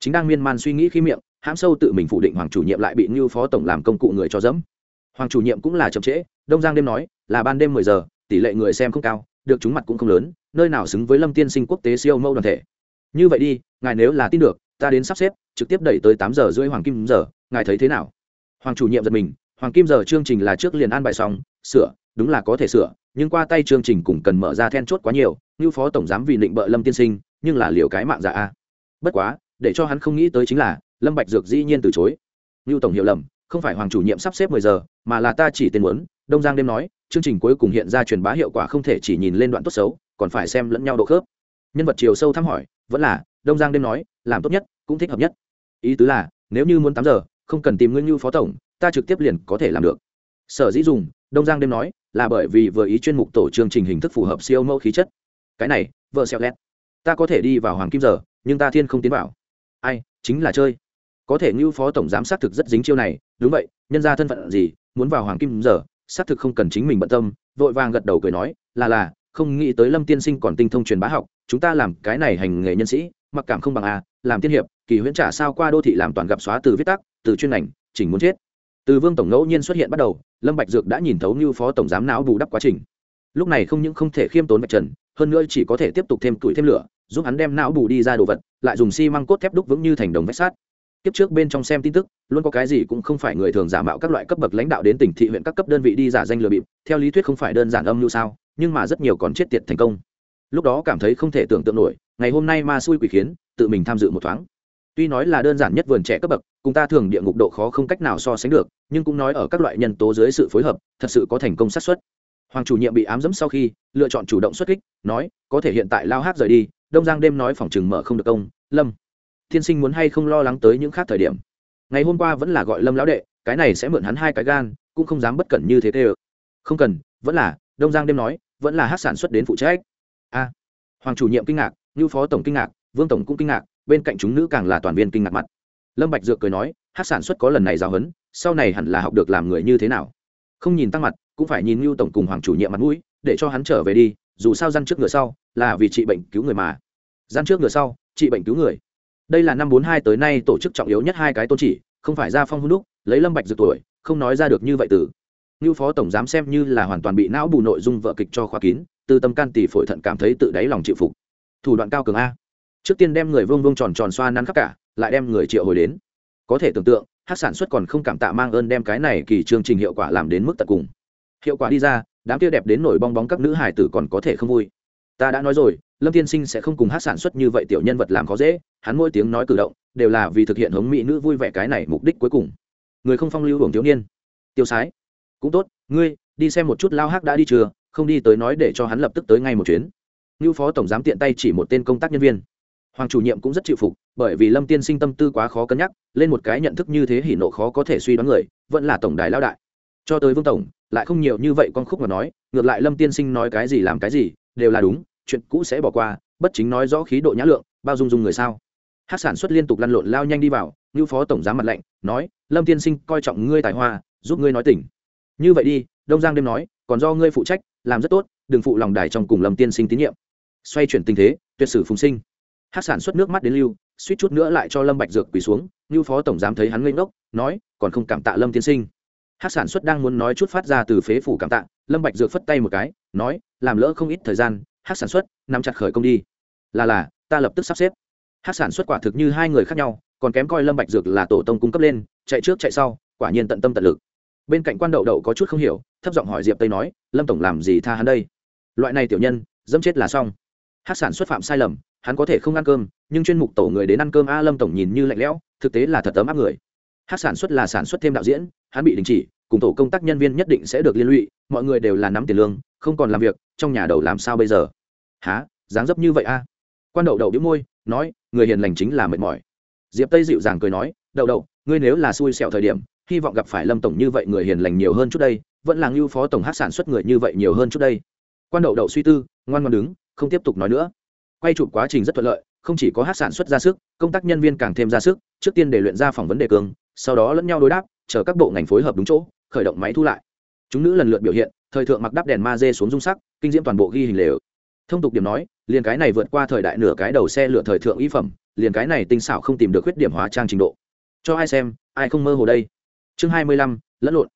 chính đang miên man suy nghĩ khi miệng, hãm sâu tự mình phủ định hoàng chủ nhiệm lại bị như phó tổng làm công cụ người cho dẫm. Hoàng chủ nhiệm cũng là chậm trễ, đông giang đêm nói, là ban đêm mười giờ, tỷ lệ người xem không cao, được chúng mặt cũng không lớn, nơi nào xứng với lâm tiên sinh quốc tế siêu mẫu đoàn thể. Như vậy đi, ngài nếu là tin được, ta đến sắp xếp, trực tiếp đẩy tới tám giờ rưỡi hoàng kim giờ, ngài thấy thế nào? Hoàng chủ nhiệm giật mình, hoàng kim giờ chương trình là trước liền an bài xong, sửa, đúng là có thể sửa, nhưng qua tay chương trình cũng cần mở ra then chốt quá nhiều như phó tổng giám vì định bợ lâm tiên sinh, nhưng là liều cái mạng dạ a. Bất quá để cho hắn không nghĩ tới chính là, lâm bạch dược dĩ nhiên từ chối. Lưu tổng hiểu lầm, không phải hoàng chủ nhiệm sắp xếp mười giờ, mà là ta chỉ tên muốn, đông giang đêm nói, chương trình cuối cùng hiện ra truyền bá hiệu quả không thể chỉ nhìn lên đoạn tốt xấu, còn phải xem lẫn nhau độ khớp. Nhân vật chiều sâu thăm hỏi, vẫn là, đông giang đêm nói, làm tốt nhất, cũng thích hợp nhất. Ý tứ là, nếu như muốn tám giờ, không cần tìm nguyên như phó tổng, ta trực tiếp liền có thể làm được. Sở dĩ dùng, đông giang đêm nói, là bởi vì vừa ý chuyên mục tổ chương trình hình thức phù hợp siêu mẫu khí chất. Cái này, vợ xẹo lét ta có thể đi vào hoàng kim giờ, nhưng ta thiên không tiến vào ai, chính là chơi. Có thể như phó tổng giám xác thực rất dính chiêu này, đúng vậy, nhân ra thân phận gì, muốn vào hoàng kim giờ, xác thực không cần chính mình bận tâm, vội vàng gật đầu cười nói, là là, không nghĩ tới lâm tiên sinh còn tinh thông truyền bá học, chúng ta làm cái này hành nghề nhân sĩ, mặc cảm không bằng a làm tiên hiệp, kỳ huyễn trả sao qua đô thị làm toàn gặp xóa từ viết tắc từ chuyên ngành, chỉnh muốn chết. Từ vương tổng ngẫu nhiên xuất hiện bắt đầu, lâm bạch dược đã nhìn thấu như phó tổng giám não bù đắp quá trình. Lúc này không những không thể khiêm tốn bạch trần, hơn nữa chỉ có thể tiếp tục thêm tuổi thêm lửa giúp hắn đem não bù đi ra đồ vật, lại dùng xi măng cốt thép đúc vững như thành đồng vách sắt. Tiếp trước bên trong xem tin tức, luôn có cái gì cũng không phải người thường giả mạo các loại cấp bậc lãnh đạo đến tỉnh thị huyện các cấp đơn vị đi giả danh lừa bịp, theo lý thuyết không phải đơn giản âm như sao, nhưng mà rất nhiều còn chết tiệt thành công. Lúc đó cảm thấy không thể tưởng tượng nổi, ngày hôm nay ma xui quỷ khiến, tự mình tham dự một thoáng. Tuy nói là đơn giản nhất vườn trẻ cấp bậc, cùng ta thường địa ngục độ khó không cách nào so sánh được, nhưng cũng nói ở các loại nhân tố dưới sự phối hợp, thật sự có thành công xác suất. Hoàng chủ nhiệm bị ám dẫm sau khi, lựa chọn chủ động xuất kích, nói, có thể hiện tại lao hát rời đi đông giang đêm nói phòng chừng mở không được công, lâm. Thiên sinh muốn hay không lo lắng tới những khác thời điểm. Ngày hôm qua vẫn là gọi lâm lão đệ, cái này sẽ mượn hắn hai cái gan, cũng không dám bất cẩn như thế tê ơ không cần, vẫn là, đông giang đêm nói, vẫn là hát sản xuất đến phụ trách. A. Hoàng chủ nhiệm kinh ngạc như phó tổng kinh ngạc, vương tổng cũng kinh ngạc, bên cạnh chúng nữ càng là toàn viên kinh ngạc mặt. Lâm bạch dược cười nói, hát sản xuất có lần này giáo huấn, sau này hẳn là học được làm người như thế nào. Không nhìn tăng mặt, cũng phải nhìn như tổng cùng hoàng chủ nhiệm mặt mũi, để cho hắn trở về đi dù sao gian trước ngựa sau là vì trị bệnh cứu người mà. Gian trước ngựa sau, trị bệnh cứu người. Đây là năm bốn hai tới nay tổ chức trọng yếu nhất hai cái tôn chỉ, không phải ra phong hôn đúc, lấy lâm bạch dược tuổi, không nói ra được như vậy từ. Như phó tổng giám xem như là hoàn toàn bị não bù nội dung vợ kịch cho khóa kín, từ tâm can tỷ phổi thận cảm thấy tự đáy lòng chịu phục. Thủ đoạn cao cường a. Trước tiên đem người vương vương tròn tròn xoa nắn khắp cả, lại đem người triệu hồi đến. Có thể tưởng tượng, hát sản xuất còn không cảm tạ mang ơn đem cái này kỳ chương trình hiệu quả làm đến mức tận cùng. Hiệu quả đi ra đám kia đẹp đến nổi bong bóng các nữ hải tử còn có thể không vui. Ta đã nói rồi, lâm tiên sinh sẽ không cùng hát sản xuất như vậy tiểu nhân vật làm khó dễ, hắn mỗi tiếng nói cử động đều là vì thực hiện hống mỹ nữ vui vẻ cái này mục đích cuối cùng. Người không phong lưu hưởng thiếu niên. Tiêu sái. Cũng tốt, ngươi, đi xem một chút lao hát đã đi chưa, không đi tới nói để cho hắn lập tức tới ngay một chuyến. Như phó tổng giám tiện tay chỉ một tên công tác nhân viên. Hoàng chủ nhiệm cũng rất chịu phục, bởi vì lâm tiên sinh tâm tư quá khó cân nhắc, lên một cái nhận thức như thế hỉ nộ khó có thể suy đoán người, vẫn là tổng đài lao đại. Cho tới vương tổng lại không nhiều như vậy con khúc mà nói, ngược lại lâm tiên sinh nói cái gì làm cái gì, đều là đúng, chuyện cũ sẽ bỏ qua, bất chính nói rõ khí độ nhã lượng, bao dung dung người sao. Hát sản xuất liên tục lăn lộn lao nhanh đi vào như phó tổng giám mặt lạnh, nói, lâm tiên sinh, coi trọng ngươi tài hoa, giúp ngươi nói tỉnh. Như vậy đi, đông giang đêm nói, còn do ngươi phụ trách, làm rất tốt, đừng phụ lòng đài trong cùng lâm tiên sinh tín nhiệm. Xoay chuyển tình thế, tuyệt sử phùng sinh. Hát sản xuất nước mắt đến lưu, suýt chút nữa lại cho lâm bạch dược quỳ xuống như phó tổng giám thấy hắn ngây ngốc, nói, còn không cảm tạ lâm tiên sinh hát sản xuất đang muốn nói chút phát ra từ phế phủ cảm tạ, lâm bạch dược phất tay một cái, nói, làm lỡ không ít thời gian, hát sản xuất, nắm chặt khởi công đi. Là là, ta lập tức sắp xếp. Hát sản xuất quả thực như hai người khác nhau, còn kém coi lâm bạch dược là tổ tông cung cấp lên, chạy trước chạy sau, quả nhiên tận tâm tận lực. Bên cạnh quan đậu đậu có chút không hiểu, thấp giọng hỏi diệp tây nói, lâm tổng làm gì tha hắn đây? Loại này tiểu nhân, dẫm chết là xong. Hát sản xuất phạm sai lầm, hắn có thể không ăn cơm, nhưng chuyên mục tổ người đến ăn cơm a, lâm tổng nhìn như lạnh lẽo, thực tế là thật tấm áp người hát sản xuất là sản xuất thêm đạo diễn, hắn bị đình chỉ, cùng tổ công tác nhân viên nhất định sẽ được liên lụy, mọi người đều là nắm tiền lương, không còn làm việc, trong nhà đầu làm sao bây giờ? Há dáng dấp như vậy a quan đậu đậu đĩu môi, nói, người hiền lành chính là mệt mỏi. Diệp tây dịu dàng cười nói, đậu đậu, ngươi nếu là xui xẻo thời điểm, hy vọng gặp phải lâm tổng như vậy người hiền lành nhiều hơn chút đây, vẫn là ngưu phó tổng hát sản xuất người như vậy nhiều hơn chút đây. Quan đậu đậu suy tư, ngoan ngoan đứng, không tiếp tục nói nữa. Quay chụp quá trình rất thuận lợi, không chỉ có hát sản xuất ra sức, công tác nhân viên càng thêm ra sức, trước tiên để luyện ra phỏng vấn đề cường sau đó lẫn nhau đối đáp, chờ các bộ ngành phối hợp đúng chỗ, khởi động máy thu lại. Chúng nữ lần lượt biểu hiện, thời thượng mặc đắp đèn ma dê xuống dung sắc, kinh diễm toàn bộ ghi hình lều. Thông tục điểm nói, liền cái này vượt qua thời đại nửa cái đầu xe lửa thời thượng y phẩm, liền cái này tinh xảo không tìm được khuyết điểm hóa trang trình độ. Cho ai xem, ai không mơ hồ đây. Chương hai mươi lăm, lẫn lộn.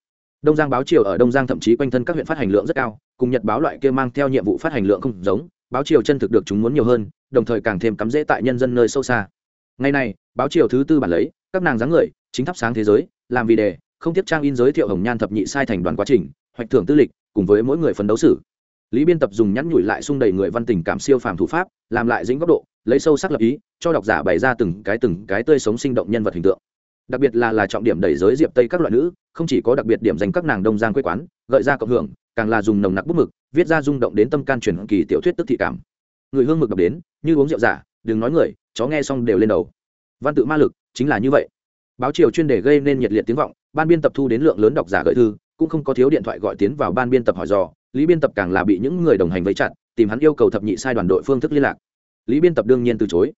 Đông giang báo triều ở đông giang thậm chí quanh thân các huyện phát hành lượng rất cao, cùng nhật báo loại kia mang theo nhiệm vụ phát hành lượng không giống, báo triều chân thực được chúng muốn nhiều hơn, đồng thời càng thêm cắm rễ tại nhân dân nơi sâu xa. Ngày này báo triều thứ tư bản lấy, các nàng dáng người chính thắp sáng thế giới, làm vì đề, không tiếp trang in giới thiệu hồng nhan thập nhị sai thành đoàn quá trình, hoạch thưởng tư lịch, cùng với mỗi người phấn đấu xử. Lý biên tập dùng nhắn nhủi lại xung đầy người văn tình cảm siêu phàm thủ pháp, làm lại dính góc độ, lấy sâu sắc lập ý, cho độc giả bày ra từng cái từng cái tươi sống sinh động nhân vật hình tượng. Đặc biệt là là trọng điểm đẩy giới diệp tây các loại nữ, không chỉ có đặc biệt điểm dành các nàng đông giang quê quán, gợi ra cộng hưởng, càng là dùng nồng nặc bút mực, viết ra rung động đến tâm can truyền kỳ tiểu thuyết tức thị cảm. Người hương mực đọc đến, như uống rượu giả, đừng nói người, chó nghe xong đều lên đầu. Văn tự ma lực, chính là như vậy báo chiều chuyên đề gây nên nhiệt liệt tiếng vọng, ban biên tập thu đến lượng lớn độc giả gợi thư, cũng không có thiếu điện thoại gọi tiến vào ban biên tập hỏi dò. Lý biên tập càng là bị những người đồng hành vây chặt, tìm hắn yêu cầu thập nhị sai đoàn đội phương thức liên lạc. Lý biên tập đương nhiên từ chối.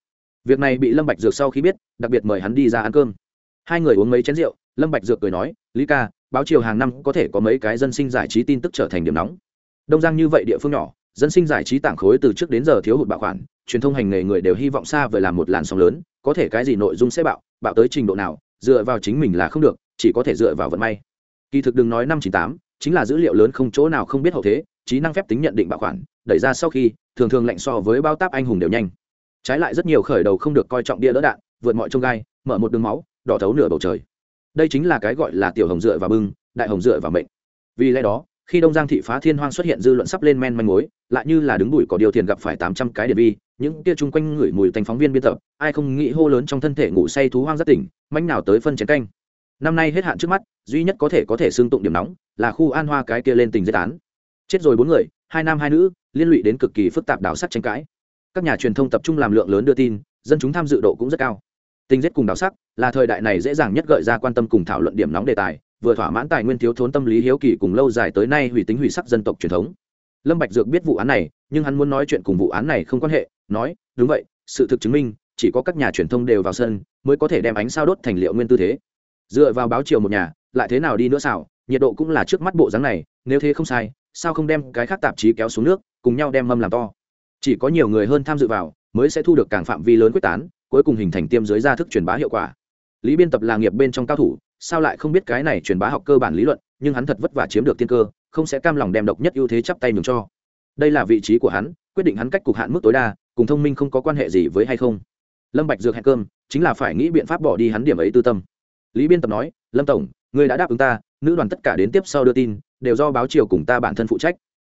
Việc này bị lâm bạch dược sau khi biết, đặc biệt mời hắn đi ra ăn cơm. Hai người uống mấy chén rượu, lâm bạch dược cười nói, lý ca, báo chiều hàng năm có thể có mấy cái dân sinh giải trí tin tức trở thành điểm nóng. Đông giang như vậy địa phương nhỏ, dân sinh giải trí tảng khối từ trước đến giờ thiếu hụt bảo khoản truyền thông hành nghề người đều hy vọng xa vời làm một làn sóng lớn, có thể cái gì nội dung sẽ bạo bạo tới trình độ nào dựa vào chính mình là không được, chỉ có thể dựa vào vận may. Kỳ thực đừng nói năm chín tám, chính là dữ liệu lớn không chỗ nào không biết hậu thế, trí năng phép tính nhận định bảo khoản đẩy ra sau khi, thường thường lạnh so với bao táp anh hùng đều nhanh. Trái lại rất nhiều khởi đầu không được coi trọng bia đỡ đạn, vượt mọi trông gai, mở một đường máu, đỏ thấu nửa bầu trời. Đây chính là cái gọi là tiểu hồng dựa và bưng, đại hồng dựa và mệnh. Vì lẽ đó, khi đông giang thị phá thiên hoang xuất hiện dư luận sắp lên men manh mối, lại như là đứng bụi có điều tiền gặp phải tám trăm cái điện vi những kia chung quanh ngửi mùi thành phóng viên biên tập, ai không nghĩ hô lớn trong thân thể ngủ say thú hoang rất tỉnh manh nào tới phân chén canh. Năm nay hết hạn trước mắt, duy nhất có thể có thể xương tụng điểm nóng, là khu an hoa cái kia lên tình giết án. Chết rồi bốn người, hai nam hai nữ, liên lụy đến cực kỳ phức tạp đảo sắc tranh cãi. Các nhà truyền thông tập trung làm lượng lớn đưa tin, dân chúng tham dự độ cũng rất cao. Tình giết cùng đảo sắc là thời đại này dễ dàng nhất gợi ra quan tâm cùng thảo luận điểm nóng đề tài, vừa thỏa mãn tài nguyên thiếu thốn tâm lý hiếu kỳ cùng lâu dài tới nay hủy tính hủy sắc dân tộc truyền thống. Lâm bạch dược biết vụ án này, nhưng hắn muốn nói chuyện cùng vụ án này không quan hệ nói, đúng vậy, sự thực chứng minh, chỉ có các nhà truyền thông đều vào sân mới có thể đem ánh sao đốt thành liệu nguyên tư thế. Dựa vào báo chiều một nhà, lại thế nào đi nữa sao nhiệt độ cũng là trước mắt bộ dáng này, nếu thế không sai, sao không đem cái khác tạp chí kéo xuống nước, cùng nhau đem mâm làm to. Chỉ có nhiều người hơn tham dự vào, mới sẽ thu được càng phạm vi lớn quyết tán, cuối cùng hình thành tiêm dưới ra thức truyền bá hiệu quả. Lý biên tập là nghiệp bên trong cao thủ, sao lại không biết cái này truyền bá học cơ bản lý luận, nhưng hắn thật vất vả chiếm được tiên cơ, không sẽ cam lòng đem độc nhất ưu thế chắp tay nhường cho. Đây là vị trí của hắn, quyết định hắn cách cục hạn mức tối đa cùng thông minh không có quan hệ gì với hay không? Lâm bạch dược hẹn cơm, chính là phải nghĩ biện pháp bỏ đi hắn điểm ấy tư tâm. Lý biên tập nói, lâm tổng người đã đáp ứng ta, nữ đoàn tất cả đến tiếp sau đưa tin, đều do báo chiều cùng ta bản thân phụ trách.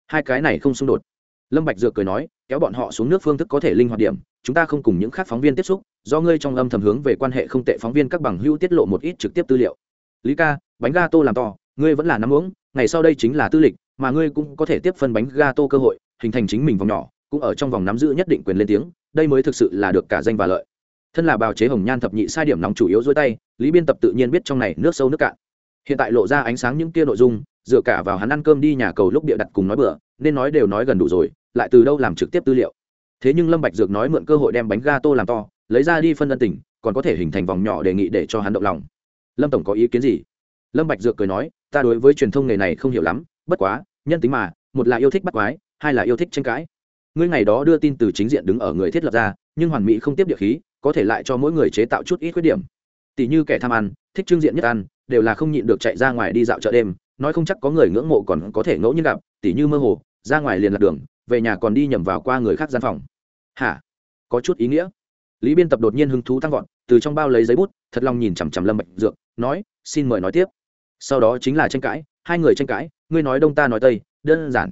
Hai cái này không xung đột. Lâm bạch dược cười nói, kéo bọn họ xuống nước phương thức có thể linh hoạt điểm, chúng ta không cùng những khác phóng viên tiếp xúc, do ngươi trong âm thầm hướng về quan hệ không tệ phóng viên các bằng hữu tiết lộ một ít trực tiếp tư liệu. Lý ca, bánh ga tô làm to, ngươi vẫn là nắm uống, ngày sau đây chính là tư lịch, mà ngươi cũng có thể tiếp phân bánh ga tô cơ hội, hình thành chính mình vòng nhỏ cũng ở trong vòng nắm giữ nhất định quyền lên tiếng, đây mới thực sự là được cả danh và lợi. Thân là bào chế hồng nhan thập nhị sai điểm nóng chủ yếu dối tay, lý biên tập tự nhiên biết trong này nước sâu nước cạn. Hiện tại lộ ra ánh sáng những kia nội dung, dựa cả vào hắn ăn cơm đi nhà cầu lúc địa đặt cùng nói bữa nên nói đều nói gần đủ rồi, lại từ đâu làm trực tiếp tư liệu. Thế nhưng lâm bạch dược nói mượn cơ hội đem bánh ga tô làm to, lấy ra đi phân ân tình, còn có thể hình thành vòng nhỏ đề nghị để cho hắn động lòng. Lâm tổng có ý kiến gì? Lâm bạch dược cười nói, ta đối với truyền thông nghề này không hiểu lắm, bất quá, nhân tính mà, một là yêu thích bắt quái, hai là yêu thích tranh cãi ngươi ngày đó đưa tin từ chính diện đứng ở người thiết lập ra, nhưng hoàn mỹ không tiếp địa khí, có thể lại cho mỗi người chế tạo chút ít khuyết điểm. Tỷ như kẻ tham ăn, thích trưng diện nhất ăn, đều là không nhịn được chạy ra ngoài đi dạo chợ đêm, nói không chắc có người ngưỡng mộ còn có thể ngẫu nhiên gặp tỷ như mơ hồ, ra ngoài liền lạc đường, về nhà còn đi nhầm vào qua người khác gian phòng. Hả? Có chút ý nghĩa. Lý biên tập đột nhiên hứng thú tăng vọt, từ trong bao lấy giấy bút, thật lòng nhìn chằm chằm lâm bạch dược, nói, xin mời nói tiếp. Sau đó chính là tranh cãi, hai người tranh cãi, ngươi nói đông ta nói tây, đơn giản,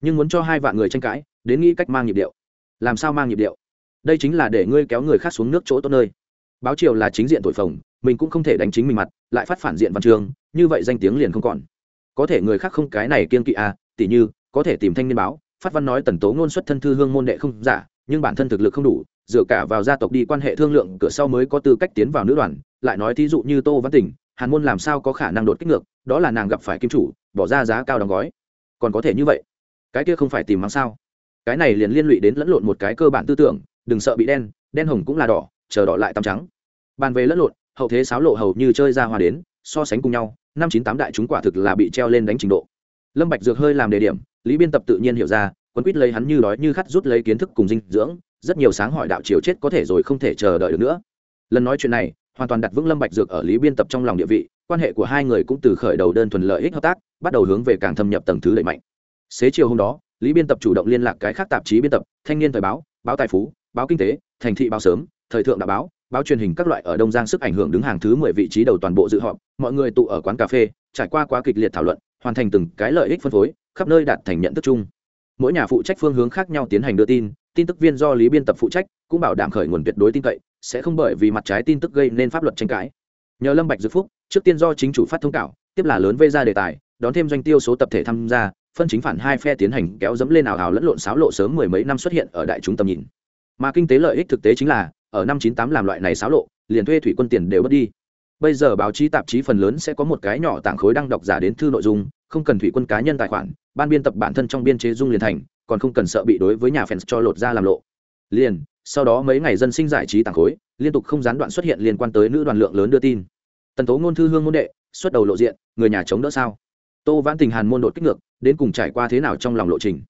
nhưng muốn cho hai vạn người tranh cãi đến nghĩ cách mang nhịp điệu. Làm sao mang nhịp điệu? Đây chính là để ngươi kéo người khác xuống nước chỗ tốt nơi. Báo triều là chính diện tội phồng, mình cũng không thể đánh chính mình mặt, lại phát phản diện văn trường như vậy danh tiếng liền không còn. Có thể người khác không cái này kiên kỵ à tỉ như, có thể tìm thanh niên báo, phát văn nói tần tố ngôn xuất thân thư hương môn đệ không giả, nhưng bản thân thực lực không đủ, dựa cả vào gia tộc đi quan hệ thương lượng, cửa sau mới có tư cách tiến vào nữ đoàn. Lại nói thí dụ như tô văn tỉnh hàn môn làm sao có khả năng đột kích ngược, đó là nàng gặp phải kim chủ, bỏ ra giá cao đóng gói. Còn có thể như vậy? Cái kia không phải tìm mắng sao? Cái này liền liên lụy đến lẫn lộn một cái cơ bản tư tưởng, đừng sợ bị đen đen hồng cũng là đỏ, chờ đỏ lại tăm trắng. Bàn về lẫn lộn, hậu thế sáo lộ hầu như chơi ra hòa đến, so sánh cùng nhau, năm chín tám đại chúng quả thực là bị treo lên đánh trình độ. Lâm bạch dược hơi làm đề điểm, lý biên tập tự nhiên hiểu ra, quấn quýt lấy hắn như đói như khát rút lấy kiến thức cùng dinh dưỡng, rất nhiều sáng hỏi đạo chiều chết có thể rồi không thể chờ đợi được nữa. Lần nói chuyện này, hoàn toàn đặt vững lâm bạch dược ở lý biên tập trong lòng địa vị, quan hệ của hai người cũng từ khởi đầu đơn thuần lợi ích hợp tác, bắt đầu hướng về càng thâm nhập tầng thứ đẩy mạnh. Xế chiều hôm đó lý biên tập chủ động liên lạc cái khác tạp chí biên tập, thanh niên thời báo báo tài phú, báo kinh tế, thành thị báo sớm, thời thượng đạo báo báo truyền hình các loại ở đông giang sức ảnh hưởng đứng hàng thứ mười vị trí đầu toàn bộ dự họp, mọi người tụ ở quán cà phê, trải qua quá kịch liệt thảo luận, hoàn thành từng cái lợi ích phân phối, khắp nơi đạt thành nhận thức chung. Mỗi nhà phụ trách phương hướng khác nhau tiến hành đưa tin tin tức viên do lý biên tập phụ trách, cũng bảo đảm khởi nguồn tuyệt đối tin cậy, sẽ không bởi vì mặt trái tin tức gây nên pháp luật tranh cãi. Nhờ lâm bạch dự phúc, trước tiên do chính chủ phát thông cáo, tiếp là lớn vây ra đề tài, đón thêm doanh tiêu số tập thể tham gia phân chính phản hai phe tiến hành kéo dẫm lên ảo ảo lẫn lộn xáo lộ sớm mười mấy năm xuất hiện ở đại chúng tầm nhìn. Mà kinh tế lợi ích thực tế chính là, ở năm chín tám làm loại này xáo lộ, liền thuê thủy quân tiền đều mất đi. Bây giờ báo chí tạp chí phần lớn sẽ có một cái nhỏ tảng khối đăng đọc giả đến thư nội dung, không cần thủy quân cá nhân tài khoản, ban biên tập bản thân trong biên chế dung liền thành, còn không cần sợ bị đối với nhà fans cho lột ra làm lộ. Liền, sau đó mấy ngày dân sinh giải trí tảng khối, liên tục không gián đoạn xuất hiện liên quan tới nữ đoàn lượng lớn đưa tin. Tần tố ngôn thư hương môn đệ, xuất đầu lộ diện, người nhà chống đỡ sao? Tô vãn tình hàn môn đột kích ngược, đến cùng trải qua thế nào trong lòng lộ trình?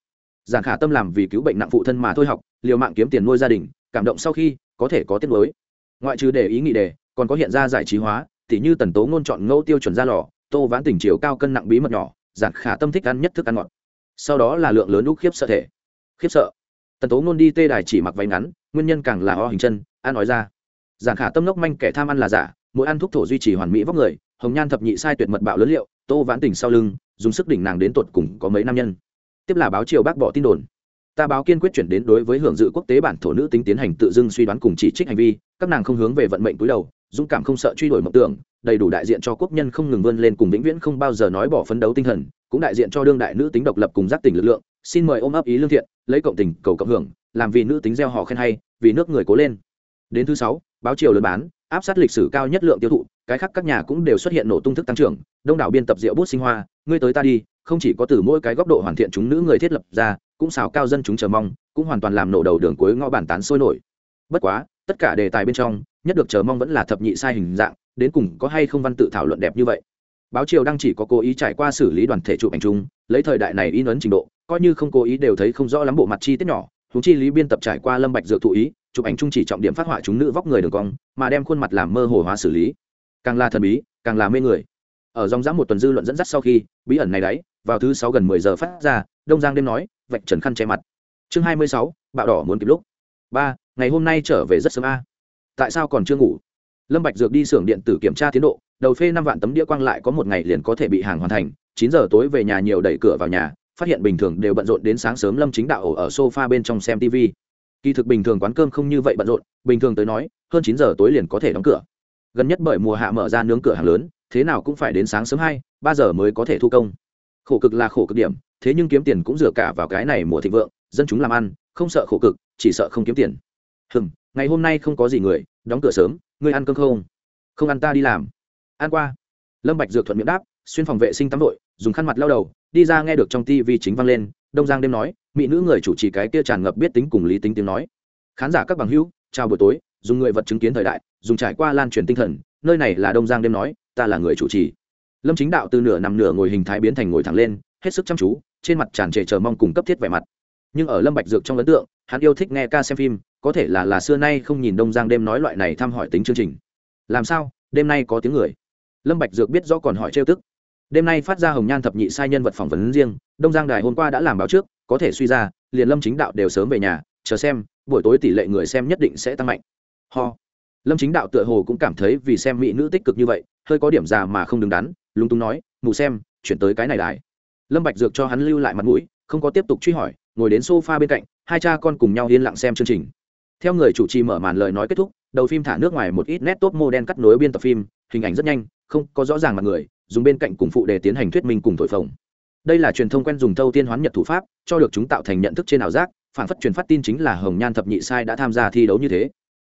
Giản khả tâm làm vì cứu bệnh nặng phụ thân mà thôi học, liều mạng kiếm tiền nuôi gia đình, cảm động sau khi có thể có tiết lối ngoại trừ để ý nghị đề, còn có hiện ra giải trí hóa, tỉ như tần tố ngôn chọn ngẫu tiêu chuẩn ra lò, tô vãn tình chiều cao cân nặng bí mật nhỏ, giản khả tâm thích ăn nhất thức ăn ngọt. Sau đó là lượng lớn lúc khiếp sợ thể. Khiếp sợ. Tần tố ngôn đi tê đài chỉ mặc váy ngắn, nguyên nhân càng là o hình chân, ăn nói ra. Giản khả tâm lốc manh kẻ tham ăn là giả, mỗi ăn thuốc thổ duy trì hoàn mỹ vóc người hồng nhan thập nhị sai tuyệt mật bạo lớn liệu, tô vãn tình sau lưng, dùng sức đỉnh nàng đến tột cùng có mấy nam nhân. Tiếp là báo triều bác bỏ tin đồn. Ta báo kiên quyết chuyển đến đối với hưởng dự quốc tế bản thổ nữ tính tiến hành tự dưng suy đoán cùng chỉ trích hành vi, các nàng không hướng về vận mệnh túi đầu, dũng cảm không sợ truy đuổi mộng tưởng, đầy đủ đại diện cho quốc nhân không ngừng vươn lên cùng vĩnh viễn không bao giờ nói bỏ phấn đấu tinh thần, cũng đại diện cho đương đại nữ tính độc lập cùng giác tỉnh lực lượng, xin mời ôm ấp ý lương thiện, lấy cộng tình cầu cộng hưởng, làm vì nữ tính gieo họ khen hay, vì nước người cố lên. Đến thứ sáu, báo triều lớn bán áp sát lịch sử cao nhất lượng tiêu thụ, cái khác các nhà cũng đều xuất hiện nổ tung thức tăng trưởng, đông đảo biên tập rượu bút sinh hoa, ngươi tới ta đi, không chỉ có từ mỗi cái góc độ hoàn thiện chúng nữ người thiết lập ra, cũng xào cao dân chúng chờ mong, cũng hoàn toàn làm nổ đầu đường cuối ngõ bản tán sôi nổi. Bất quá, tất cả đề tài bên trong, nhất được chờ mong vẫn là thập nhị sai hình dạng, đến cùng có hay không văn tự thảo luận đẹp như vậy. Báo triều đang chỉ có cố ý trải qua xử lý đoàn thể chụp ảnh chung, lấy thời đại này in ấn trình độ, coi như không cố ý đều thấy không rõ lắm bộ mặt chi tiết nhỏ Chúng chi lý biên tập trải qua lâm bạch dược thụ ý, chụp ảnh chung chỉ trọng điểm phát họa chúng nữ vóc người đường cong, mà đem khuôn mặt làm mơ hồ hóa xử lý. Càng là thần bí, càng là mê người. Ở dòng dã một tuần dư luận dẫn dắt sau khi, bí ẩn này đấy, vào thứ sáu gần mười giờ phát ra, đông giang đêm nói, vạch trần khăn che mặt. Chương hai mươi sáu, bạo đỏ muốn kịp lúc. Ba, ngày hôm nay trở về rất sớm a. Tại sao còn chưa ngủ? Lâm bạch dược đi xưởng điện tử kiểm tra tiến độ, đầu phê năm vạn tấm đĩa quang lại có một ngày liền có thể bị hàng hoàn thành, chín giờ tối về nhà nhiều đẩy cửa vào nhà phát hiện bình thường đều bận rộn đến sáng sớm lâm chính đạo ổ ở sofa bên trong xem tv kỳ thực bình thường quán cơm không như vậy bận rộn, bình thường tới nói, hơn chín giờ tối liền có thể đóng cửa. Gần nhất bởi mùa hạ mở ra nướng cửa hàng lớn, thế nào cũng phải đến sáng sớm hai, ba giờ mới có thể thu công. Khổ cực là khổ cực điểm, thế nhưng kiếm tiền cũng dựa cả vào cái này mùa thịnh vượng, dân chúng làm ăn, không sợ khổ cực, chỉ sợ không kiếm tiền. Hừm, ngày hôm nay không có gì người, đóng cửa sớm, ngươi ăn cơm không? Không ăn ta đi làm. Ăn qua. Lâm bạch dược thuận miệng đáp, xuyên phòng vệ sinh tắm vội dùng khăn mặt lau đầu đi ra nghe được trong tivi chính vang lên, đông giang đêm nói, mỹ nữ người chủ trì cái kia tràn ngập biết tính cùng lý tính tiếng nói. Khán giả các bằng hữu, chào buổi tối, dùng người vật chứng kiến thời đại, dùng trải qua lan truyền tinh thần, nơi này là đông giang đêm nói, ta là người chủ trì. Lâm chính đạo từ nửa nằm nửa ngồi hình thái biến thành ngồi thẳng lên, hết sức chăm chú, trên mặt tràn trề chờ mong cùng cấp thiết vẻ mặt. Nhưng ở lâm bạch dược trong ấn tượng, hắn yêu thích nghe ca xem phim, có thể là là xưa nay không nhìn đông giang đêm nói loại này thăm hỏi tính chương trình. Làm sao? Đêm nay có tiếng người. Lâm bạch dược biết rõ còn hỏi trêu tức đêm nay phát ra hồng nhan thập nhị sai nhân vật phỏng vấn riêng, đông giang đài hôm qua đã làm báo trước, có thể suy ra, liền lâm chính đạo đều sớm về nhà, chờ xem, buổi tối tỷ lệ người xem nhất định sẽ tăng mạnh. Ho. Lâm chính đạo tựa hồ cũng cảm thấy vì xem mỹ nữ tích cực như vậy, hơi có điểm già mà không đứng đắn, lúng túng nói, mù xem, chuyển tới cái này đài. Lâm bạch dược cho hắn lưu lại mặt mũi, không có tiếp tục truy hỏi, ngồi đến sofa bên cạnh, hai cha con cùng nhau yên lặng xem chương trình. Theo người chủ trì mở màn lời nói kết thúc, đầu phim thả nước ngoài một ít nét tốt mô đen cắt nối biên tập phim, hình ảnh rất nhanh, không có rõ ràng mặt người dùng bên cạnh cùng phụ để tiến hành thuyết minh cùng thổi phồng. Đây là truyền thông quen dùng thâu tiên hoán nhật thủ pháp, cho được chúng tạo thành nhận thức trên ảo giác, phản phất truyền phát tin chính là hồng nhan thập nhị sai đã tham gia thi đấu như thế.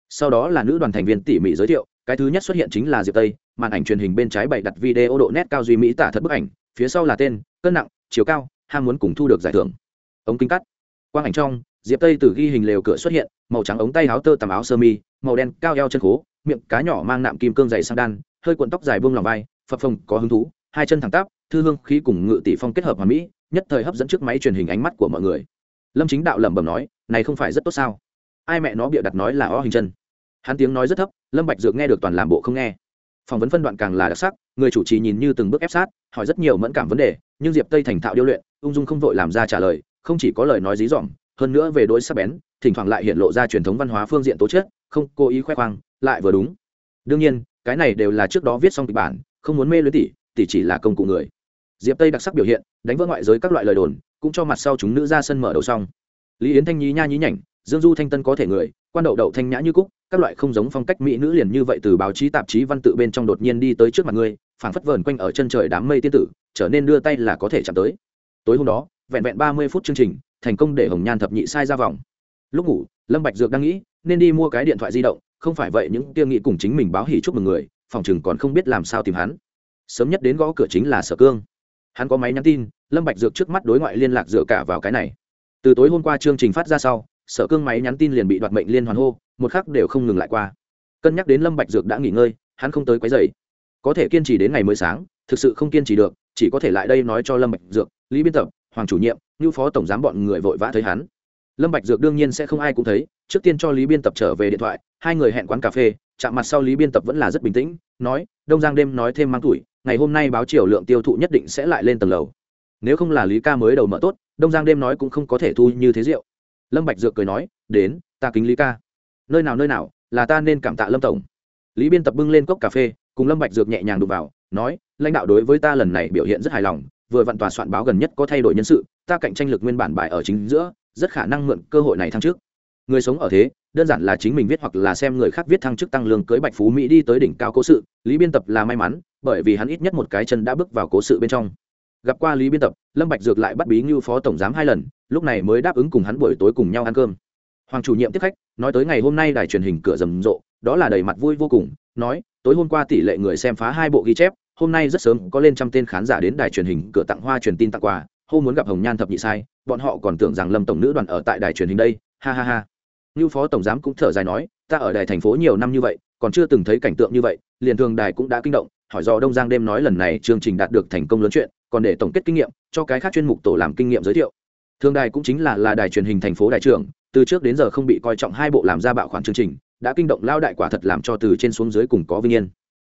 Sau đó là nữ đoàn thành viên tỉ mỉ giới thiệu, cái thứ nhất xuất hiện chính là diệp tây, màn ảnh truyền hình bên trái bày đặt video độ nét cao duy mỹ tả thật bức ảnh, phía sau là tên, cân nặng, chiều cao, ham muốn cùng thu được giải thưởng. Ống kính cắt. Quang ảnh trong, diệp tây từ ghi hình lều cửa xuất hiện, màu trắng ống tay áo tơ tằm áo sơ mi, màu đen cao eo chân khố, miệng cá nhỏ mang nạm kim cương dày sang đan, hơi cuộn tóc dài buông lòng vai phập phồng, có hứng thú, hai chân thẳng tắp, thư hương khí cùng ngự tỷ phong kết hợp hòa mỹ, nhất thời hấp dẫn trước máy truyền hình ánh mắt của mọi người. Lâm chính đạo lẩm bẩm nói, này không phải rất tốt sao? Ai mẹ nó bịa đặt nói là o hình chân. Hắn tiếng nói rất thấp, lâm bạch dược nghe được toàn làm bộ không nghe. Phỏng vấn phân đoạn càng là đặc sắc, người chủ trì nhìn như từng bước ép sát, hỏi rất nhiều mẫn cảm vấn đề, nhưng diệp tây thành thạo điêu luyện, ung dung không vội làm ra trả lời, không chỉ có lời nói dí dỏm, hơn nữa về đối sắc bén, thỉnh thoảng lại hiện lộ ra truyền thống văn hóa phương diện tố chất, không cố ý khoe khoang, lại vừa đúng. Đương nhiên, cái này đều là trước đó viết xong kịch bản không muốn mê lưới tỷ tỷ chỉ là công cụ người. Diệp tây đặc sắc biểu hiện, đánh vỡ ngoại giới các loại lời đồn, cũng cho mặt sau chúng nữ ra sân mở đầu xong. Lý yến thanh nhí nha nhí nhảnh, dương du thanh tân có thể người, quan đậu đậu thanh nhã như cúc, các loại không giống phong cách mỹ nữ liền như vậy từ báo chí tạp chí văn tự bên trong đột nhiên đi tới trước mặt ngươi phảng phất vờn quanh ở chân trời đám mây tiên tử, trở nên đưa tay là có thể chạm tới. Tối hôm đó, vẹn vẹn ba mươi phút chương trình, thành công để hồng nhan thập nhị sai ra vòng. Lúc ngủ, lâm bạch dược đang nghĩ, nên đi mua cái điện thoại di động, không phải vậy những tiêu nghị cùng chính mình báo hỉ chúc mừng người phòng chừng còn không biết làm sao tìm hắn. Sớm nhất đến gõ cửa chính là sở cương. Hắn có máy nhắn tin, lâm bạch dược trước mắt đối ngoại liên lạc dựa cả vào cái này. Từ tối hôm qua chương trình phát ra sau, sở cương máy nhắn tin liền bị đoạt mệnh liên hoàn hô, một khắc đều không ngừng lại qua. Cân nhắc đến lâm bạch dược đã nghỉ ngơi, hắn không tới quấy rầy. Có thể kiên trì đến ngày mới sáng, thực sự không kiên trì được, chỉ có thể lại đây nói cho lâm bạch dược, lý biên tập, hoàng chủ nhiệm như phó tổng giám bọn người vội vã thấy hắn. Lâm bạch dược đương nhiên sẽ không ai cũng thấy, trước tiên cho lý biên tập trở về điện thoại, hai người hẹn quán cà phê chạm mặt sau lý biên tập vẫn là rất bình tĩnh nói đông giang đêm nói thêm mang tuổi ngày hôm nay báo chiều lượng tiêu thụ nhất định sẽ lại lên tầng lầu. Nếu không là lý ca mới đầu mở tốt đông giang đêm nói cũng không có thể thu như thế rượu. Lâm bạch dược cười nói đến ta kính lý ca. Nơi nào nơi nào là ta nên cảm tạ lâm tổng. Lý biên tập bưng lên cốc cà phê cùng lâm bạch dược nhẹ nhàng đụng vào nói lãnh đạo đối với ta lần này biểu hiện rất hài lòng vừa vặn tòa soạn báo gần nhất có thay đổi nhân sự ta cạnh tranh lực nguyên bản bài ở chính giữa rất khả năng mượn cơ hội này thăng trước, người sống ở thế đơn giản là chính mình viết hoặc là xem người khác viết thăng chức tăng lương cưới bạch phú mỹ đi tới đỉnh cao cố sự, lý biên tập là may mắn, bởi vì hắn ít nhất một cái chân đã bước vào cố sự bên trong. Gặp qua lý biên tập, lâm bạch dược lại bắt bí như phó tổng giám hai lần, lúc này mới đáp ứng cùng hắn buổi tối cùng nhau ăn cơm. Hoàng chủ nhiệm tiếp khách, nói tới ngày hôm nay đài truyền hình cửa rầm rộ, đó là đầy mặt vui vô cùng, nói, tối hôm qua tỷ lệ người xem phá hai bộ ghi chép, hôm nay rất sớm có lên trăm tên khán giả đến đài truyền hình cửa tặng hoa truyền tin tặng quà, hô muốn gặp hồng nhan thập nhị sai, bọn họ còn tưởng rằng lâm tổng nữ đoàn ở tại đài truyền hình đây, ha ha ha như phó tổng giám cũng thở dài nói, ta ở đài thành phố nhiều năm như vậy, còn chưa từng thấy cảnh tượng như vậy, liền thường đài cũng đã kinh động, hỏi do đông giang đêm nói lần này chương trình đạt được thành công lớn chuyện, còn để tổng kết kinh nghiệm, cho cái khác chuyên mục tổ làm kinh nghiệm giới thiệu. Thường đài cũng chính là là đài truyền hình thành phố đại trưởng, từ trước đến giờ không bị coi trọng hai bộ làm ra bạo khoản chương trình, đã kinh động lao đại quả thật làm cho từ trên xuống dưới cùng có vinh yên.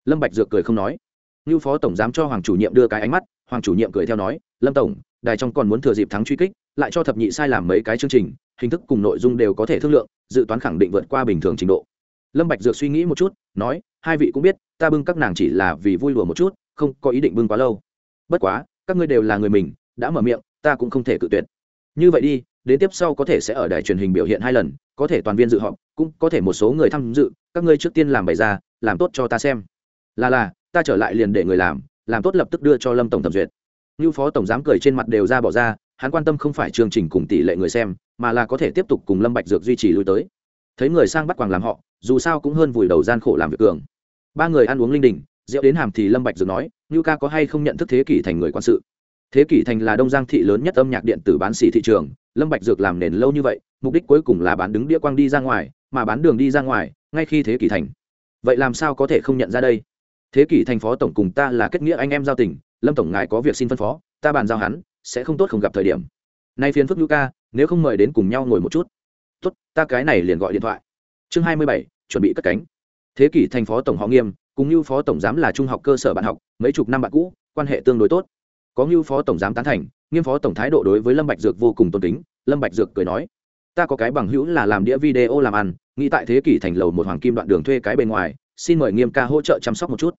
Lâm bạch dược cười không nói. Như phó tổng giám cho hoàng chủ nhiệm đưa cái ánh mắt, hoàng chủ nhiệm cười theo nói, lâm tổng, đài trong còn muốn thừa dịp thắng truy kích, lại cho thập nhị sai làm mấy cái chương trình hình thức cùng nội dung đều có thể thương lượng, dự toán khẳng định vượt qua bình thường trình độ. Lâm bạch dược suy nghĩ một chút, nói, hai vị cũng biết, ta bưng các nàng chỉ là vì vui lừa một chút, không có ý định bưng quá lâu. Bất quá, các ngươi đều là người mình, đã mở miệng, ta cũng không thể cự tuyệt. Như vậy đi, đến tiếp sau có thể sẽ ở đài truyền hình biểu hiện hai lần, có thể toàn viên dự họp, cũng có thể một số người tham dự, các ngươi trước tiên làm bày ra, làm tốt cho ta xem. Là là, ta trở lại liền để người làm làm tốt lập tức đưa cho lâm tổng thẩm duyệt. Như phó tổng giám cười trên mặt đều ra bỏ ra hắn quan tâm không phải chương trình cùng tỷ lệ người xem, mà là có thể tiếp tục cùng lâm bạch dược duy trì lui tới. Thấy người sang bắt quàng làm họ, dù sao cũng hơn vùi đầu gian khổ làm việc cường. Ba người ăn uống linh đình, rượu đến hàm thì lâm bạch dược nói như ca có hay không nhận thức thế kỷ thành người quan sự? Thế kỷ thành là đông giang thị lớn nhất âm nhạc điện tử bán xỉ thị trường, lâm bạch dược làm nền lâu như vậy, mục đích cuối cùng là bán đứng đĩa quang đi ra ngoài, mà bán đường đi ra ngoài, ngay khi thế kỷ thành. Vậy làm sao có thể không nhận ra đây? Thế kỷ thành phó tổng cùng ta là kết nghĩa anh em giao tình, lâm tổng ngài có việc xin phân phó, ta bàn giao hắn sẽ không tốt không gặp thời điểm. Nay phiền phức luka ca nếu không mời đến cùng nhau ngồi một chút. Tốt, ta cái này liền gọi điện thoại. Chương hai mươi bảy, chuẩn bị cất cánh. Thế kỷ thành phó tổng họ nghiêm, cùng như phó tổng giám là trung học cơ sở bạn học, mấy chục năm bạn cũ, quan hệ tương đối tốt. Có như phó tổng giám tán thành, nghiêm phó tổng thái độ đối với lâm bạch dược vô cùng tôn kính, lâm bạch dược cười nói, ta có cái bằng hữu là làm đĩa video làm ăn, nghĩ tại thế kỷ thành lầu một hoàng kim đoạn đường thuê cái bên ngoài, xin mời nghiêm ca hỗ trợ chăm sóc một chút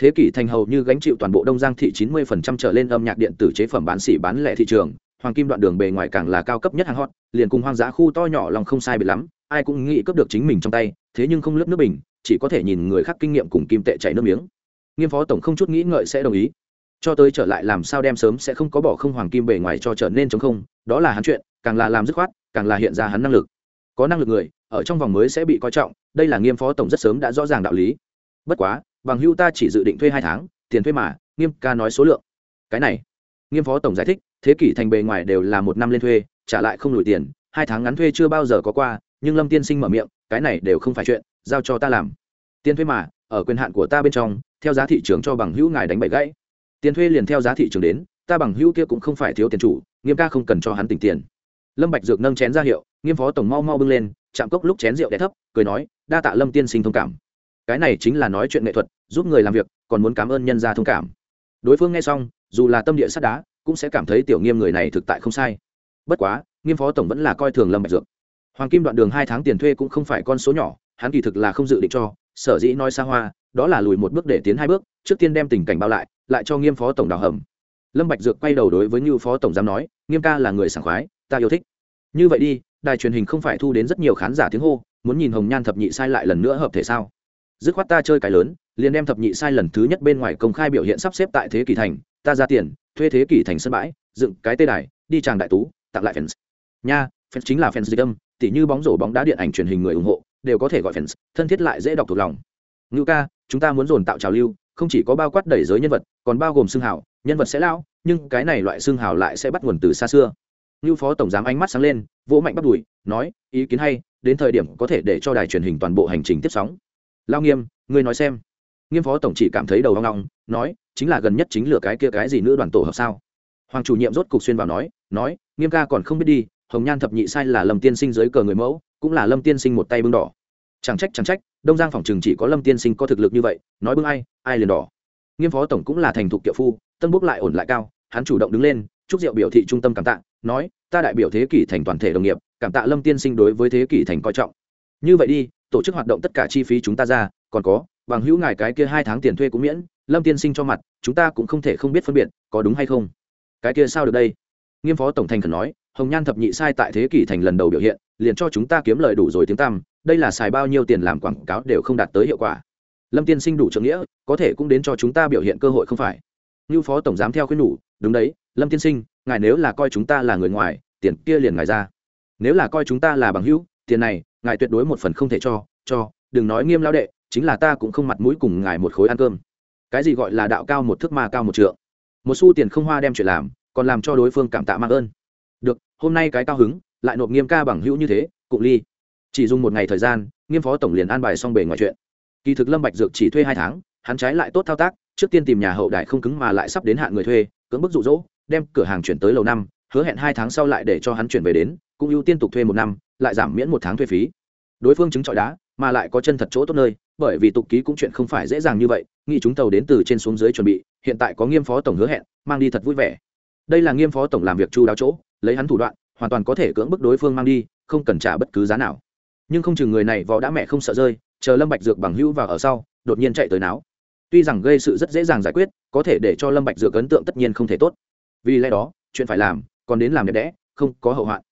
thế kỷ thành hầu như gánh chịu toàn bộ đông giang thị 90% trở lên âm nhạc điện tử chế phẩm bán xỉ bán lẻ thị trường, hoàng kim đoạn đường bề ngoài càng là cao cấp nhất hàng hot, liền cùng hoang dã khu to nhỏ lòng không sai biệt lắm, ai cũng nghĩ cướp được chính mình trong tay, thế nhưng không lướt nước bình, chỉ có thể nhìn người khác kinh nghiệm cùng kim tệ chảy nước miếng. Nghiêm phó tổng không chút nghĩ ngợi sẽ đồng ý. Cho tới trở lại làm sao đem sớm sẽ không có bỏ không hoàng kim bề ngoài cho trở nên chống không, đó là hắn chuyện, càng là làm dứt khoát, càng là hiện ra hắn năng lực. Có năng lực người, ở trong vòng mới sẽ bị coi trọng, đây là nghiêm phó tổng rất sớm đã rõ ràng đạo lý. Bất quá bằng hưu ta chỉ dự định thuê hai tháng, tiền thuê mà, nghiêm ca nói số lượng. Cái này, nghiêm phó tổng giải thích, thế kỷ thành bề ngoài đều là một năm lên thuê, trả lại không lùi tiền, hai tháng ngắn thuê chưa bao giờ có qua, nhưng lâm tiên sinh mở miệng, cái này đều không phải chuyện, giao cho ta làm. Tiền thuê mà, ở quyền hạn của ta bên trong, theo giá thị trường cho bằng hữu ngài đánh bậy gãy. Tiền thuê liền theo giá thị trường đến, ta bằng hữu kia cũng không phải thiếu tiền chủ, nghiêm ca không cần cho hắn tỉnh tiền. Lâm bạch dược nâng chén ra hiệu, nghiêm phó tổng mau mau bưng lên, chạm cốc lúc chén rượu đẻ thấp, cười nói, đa tạ lâm tiên sinh thông cảm cái này chính là nói chuyện nghệ thuật, giúp người làm việc, còn muốn cảm ơn nhân gia thông cảm. Đối phương nghe xong, dù là tâm địa sắt đá, cũng sẽ cảm thấy tiểu nghiêm người này thực tại không sai. Bất quá, nghiêm phó tổng vẫn là coi thường lâm bạch dược. Hoàng kim đoạn đường hai tháng tiền thuê cũng không phải con số nhỏ, hắn kỳ thực là không dự định cho, sở dĩ nói xa hoa, đó là lùi một bước để tiến hai bước, trước tiên đem tình cảnh bao lại lại cho nghiêm phó tổng đào hầm. Lâm bạch dược quay đầu đối với như phó tổng giám nói, nghiêm ca là người sảng khoái, ta yêu thích. Như vậy đi, đài truyền hình không phải thu đến rất nhiều khán giả tiếng hô, muốn nhìn hồng nhan thập nhị sai lại lần nữa hợp thể sao? Dứt khoát ta chơi cái lớn, liền đem thập nhị sai lần thứ nhất bên ngoài công khai biểu hiện sắp xếp tại thế kỷ thành, ta ra tiền, thuê thế kỷ thành sân bãi, dựng cái tê đài, đi tràng đại tú, tặng lại fans. Nha, fans chính là fans dịch âm tỉ như bóng rổ bóng đá điện ảnh truyền hình người ủng hộ, đều có thể gọi fans, thân thiết lại dễ đọc thuộc lòng. Ngữ ca, chúng ta muốn dồn tạo trào lưu, không chỉ có bao quát đẩy giới nhân vật, còn bao gồm xương hào, nhân vật sẽ lao, nhưng cái này loại xương hào lại sẽ bắt nguồn từ xa xưa. Như phó tổng giám ánh mắt sáng lên, vỗ mạnh bắt đùi, nói, ý kiến hay, đến thời điểm có thể để cho đài truyền hình toàn bộ hành trình tiếp sóng lao nghiêm, ngươi nói xem. Nghiêm phó tổng chỉ cảm thấy đầu hoang long nói, chính là gần nhất chính lửa cái kia cái gì nữa đoàn tổ hợp sao? Hoàng chủ nhiệm rốt cục xuyên vào nói nói, nghiêm ca còn không biết đi, hồng nhan thập nhị sai là lâm tiên sinh dưới cờ người mẫu, cũng là lâm tiên sinh một tay bưng đỏ. Chẳng trách chẳng trách, đông giang phòng chừng chỉ có lâm tiên sinh có thực lực như vậy, nói bưng ai ai liền đỏ. Nghiêm phó tổng cũng là thành thục kiệu phu, tân bốc lại ổn lại cao, hắn chủ động đứng lên, chúc rượu biểu thị trung tâm cảm tạ, nói, ta đại biểu thế kỷ thành toàn thể đồng nghiệp, cảm tạ lâm tiên sinh đối với thế kỷ thành coi trọng như vậy đi, tổ chức hoạt động tất cả chi phí chúng ta ra, còn có, bằng hữu ngài cái kia hai tháng tiền thuê cũng miễn, lâm tiên sinh cho mặt, chúng ta cũng không thể không biết phân biệt, có đúng hay không? Cái kia sao được đây? Nghiêm phó tổng thành khẩn nói, hồng nhan thập nhị sai tại thế kỷ thành lần đầu biểu hiện, liền cho chúng ta kiếm lời đủ rồi tiếng tăm, đây là xài bao nhiêu tiền làm quảng cáo đều không đạt tới hiệu quả. Lâm tiên sinh đủ trưởng nghĩa, có thể cũng đến cho chúng ta biểu hiện cơ hội không phải? Như phó tổng giám theo khuyên nhủ đúng đấy, lâm tiên sinh, ngài nếu là coi chúng ta là người ngoài, tiền kia liền ngài ra. Nếu là coi chúng ta là bằng hữu, tiền này ngài tuyệt đối một phần không thể cho cho, đừng nói nghiêm lao đệ, chính là ta cũng không mặt mũi cùng ngài một khối ăn cơm. Cái gì gọi là đạo cao một thước ma cao một trượng? Một xu tiền không hoa đem chuyện làm, còn làm cho đối phương cảm tạ mang ơn. Được, hôm nay cái cao hứng, lại nộp nghiêm ca bằng hữu như thế cụng ly. Chỉ dùng một ngày thời gian, nghiêm phó tổng liền an bài xong bề ngoài chuyện. Kỳ thực lâm bạch dược chỉ thuê hai tháng, hắn trái lại tốt thao tác, trước tiên tìm nhà hậu đại không cứng mà lại sắp đến hạn người thuê, cưỡng bức dụ dỗ, đem cửa hàng chuyển tới lầu năm, hứa hẹn hai tháng sau lại để cho hắn chuyển về đến, cũng ưu tiên tục thuê một năm lại giảm miễn một tháng thuê phí. Đối phương chứng trọi đá, mà lại có chân thật chỗ tốt nơi, bởi vì tục ký cũng chuyện không phải dễ dàng như vậy, nghĩ chúng tàu đến từ trên xuống dưới chuẩn bị, hiện tại có nghiêm phó tổng hứa hẹn, mang đi thật vui vẻ. Đây là nghiêm phó tổng làm việc chu đáo chỗ, lấy hắn thủ đoạn, hoàn toàn có thể cưỡng bức đối phương mang đi, không cần trả bất cứ giá nào. Nhưng không chừng người này vò đã mẹ không sợ rơi, chờ lâm bạch dược bằng hữu vào ở sau, đột nhiên chạy tới náo. Tuy rằng gây sự rất dễ dàng giải quyết, có thể để cho lâm bạch dược ấn tượng tất nhiên không thể tốt. Vì lẽ đó, chuyện phải làm, còn đến làm đẹp đẽ, không có hậu hoạn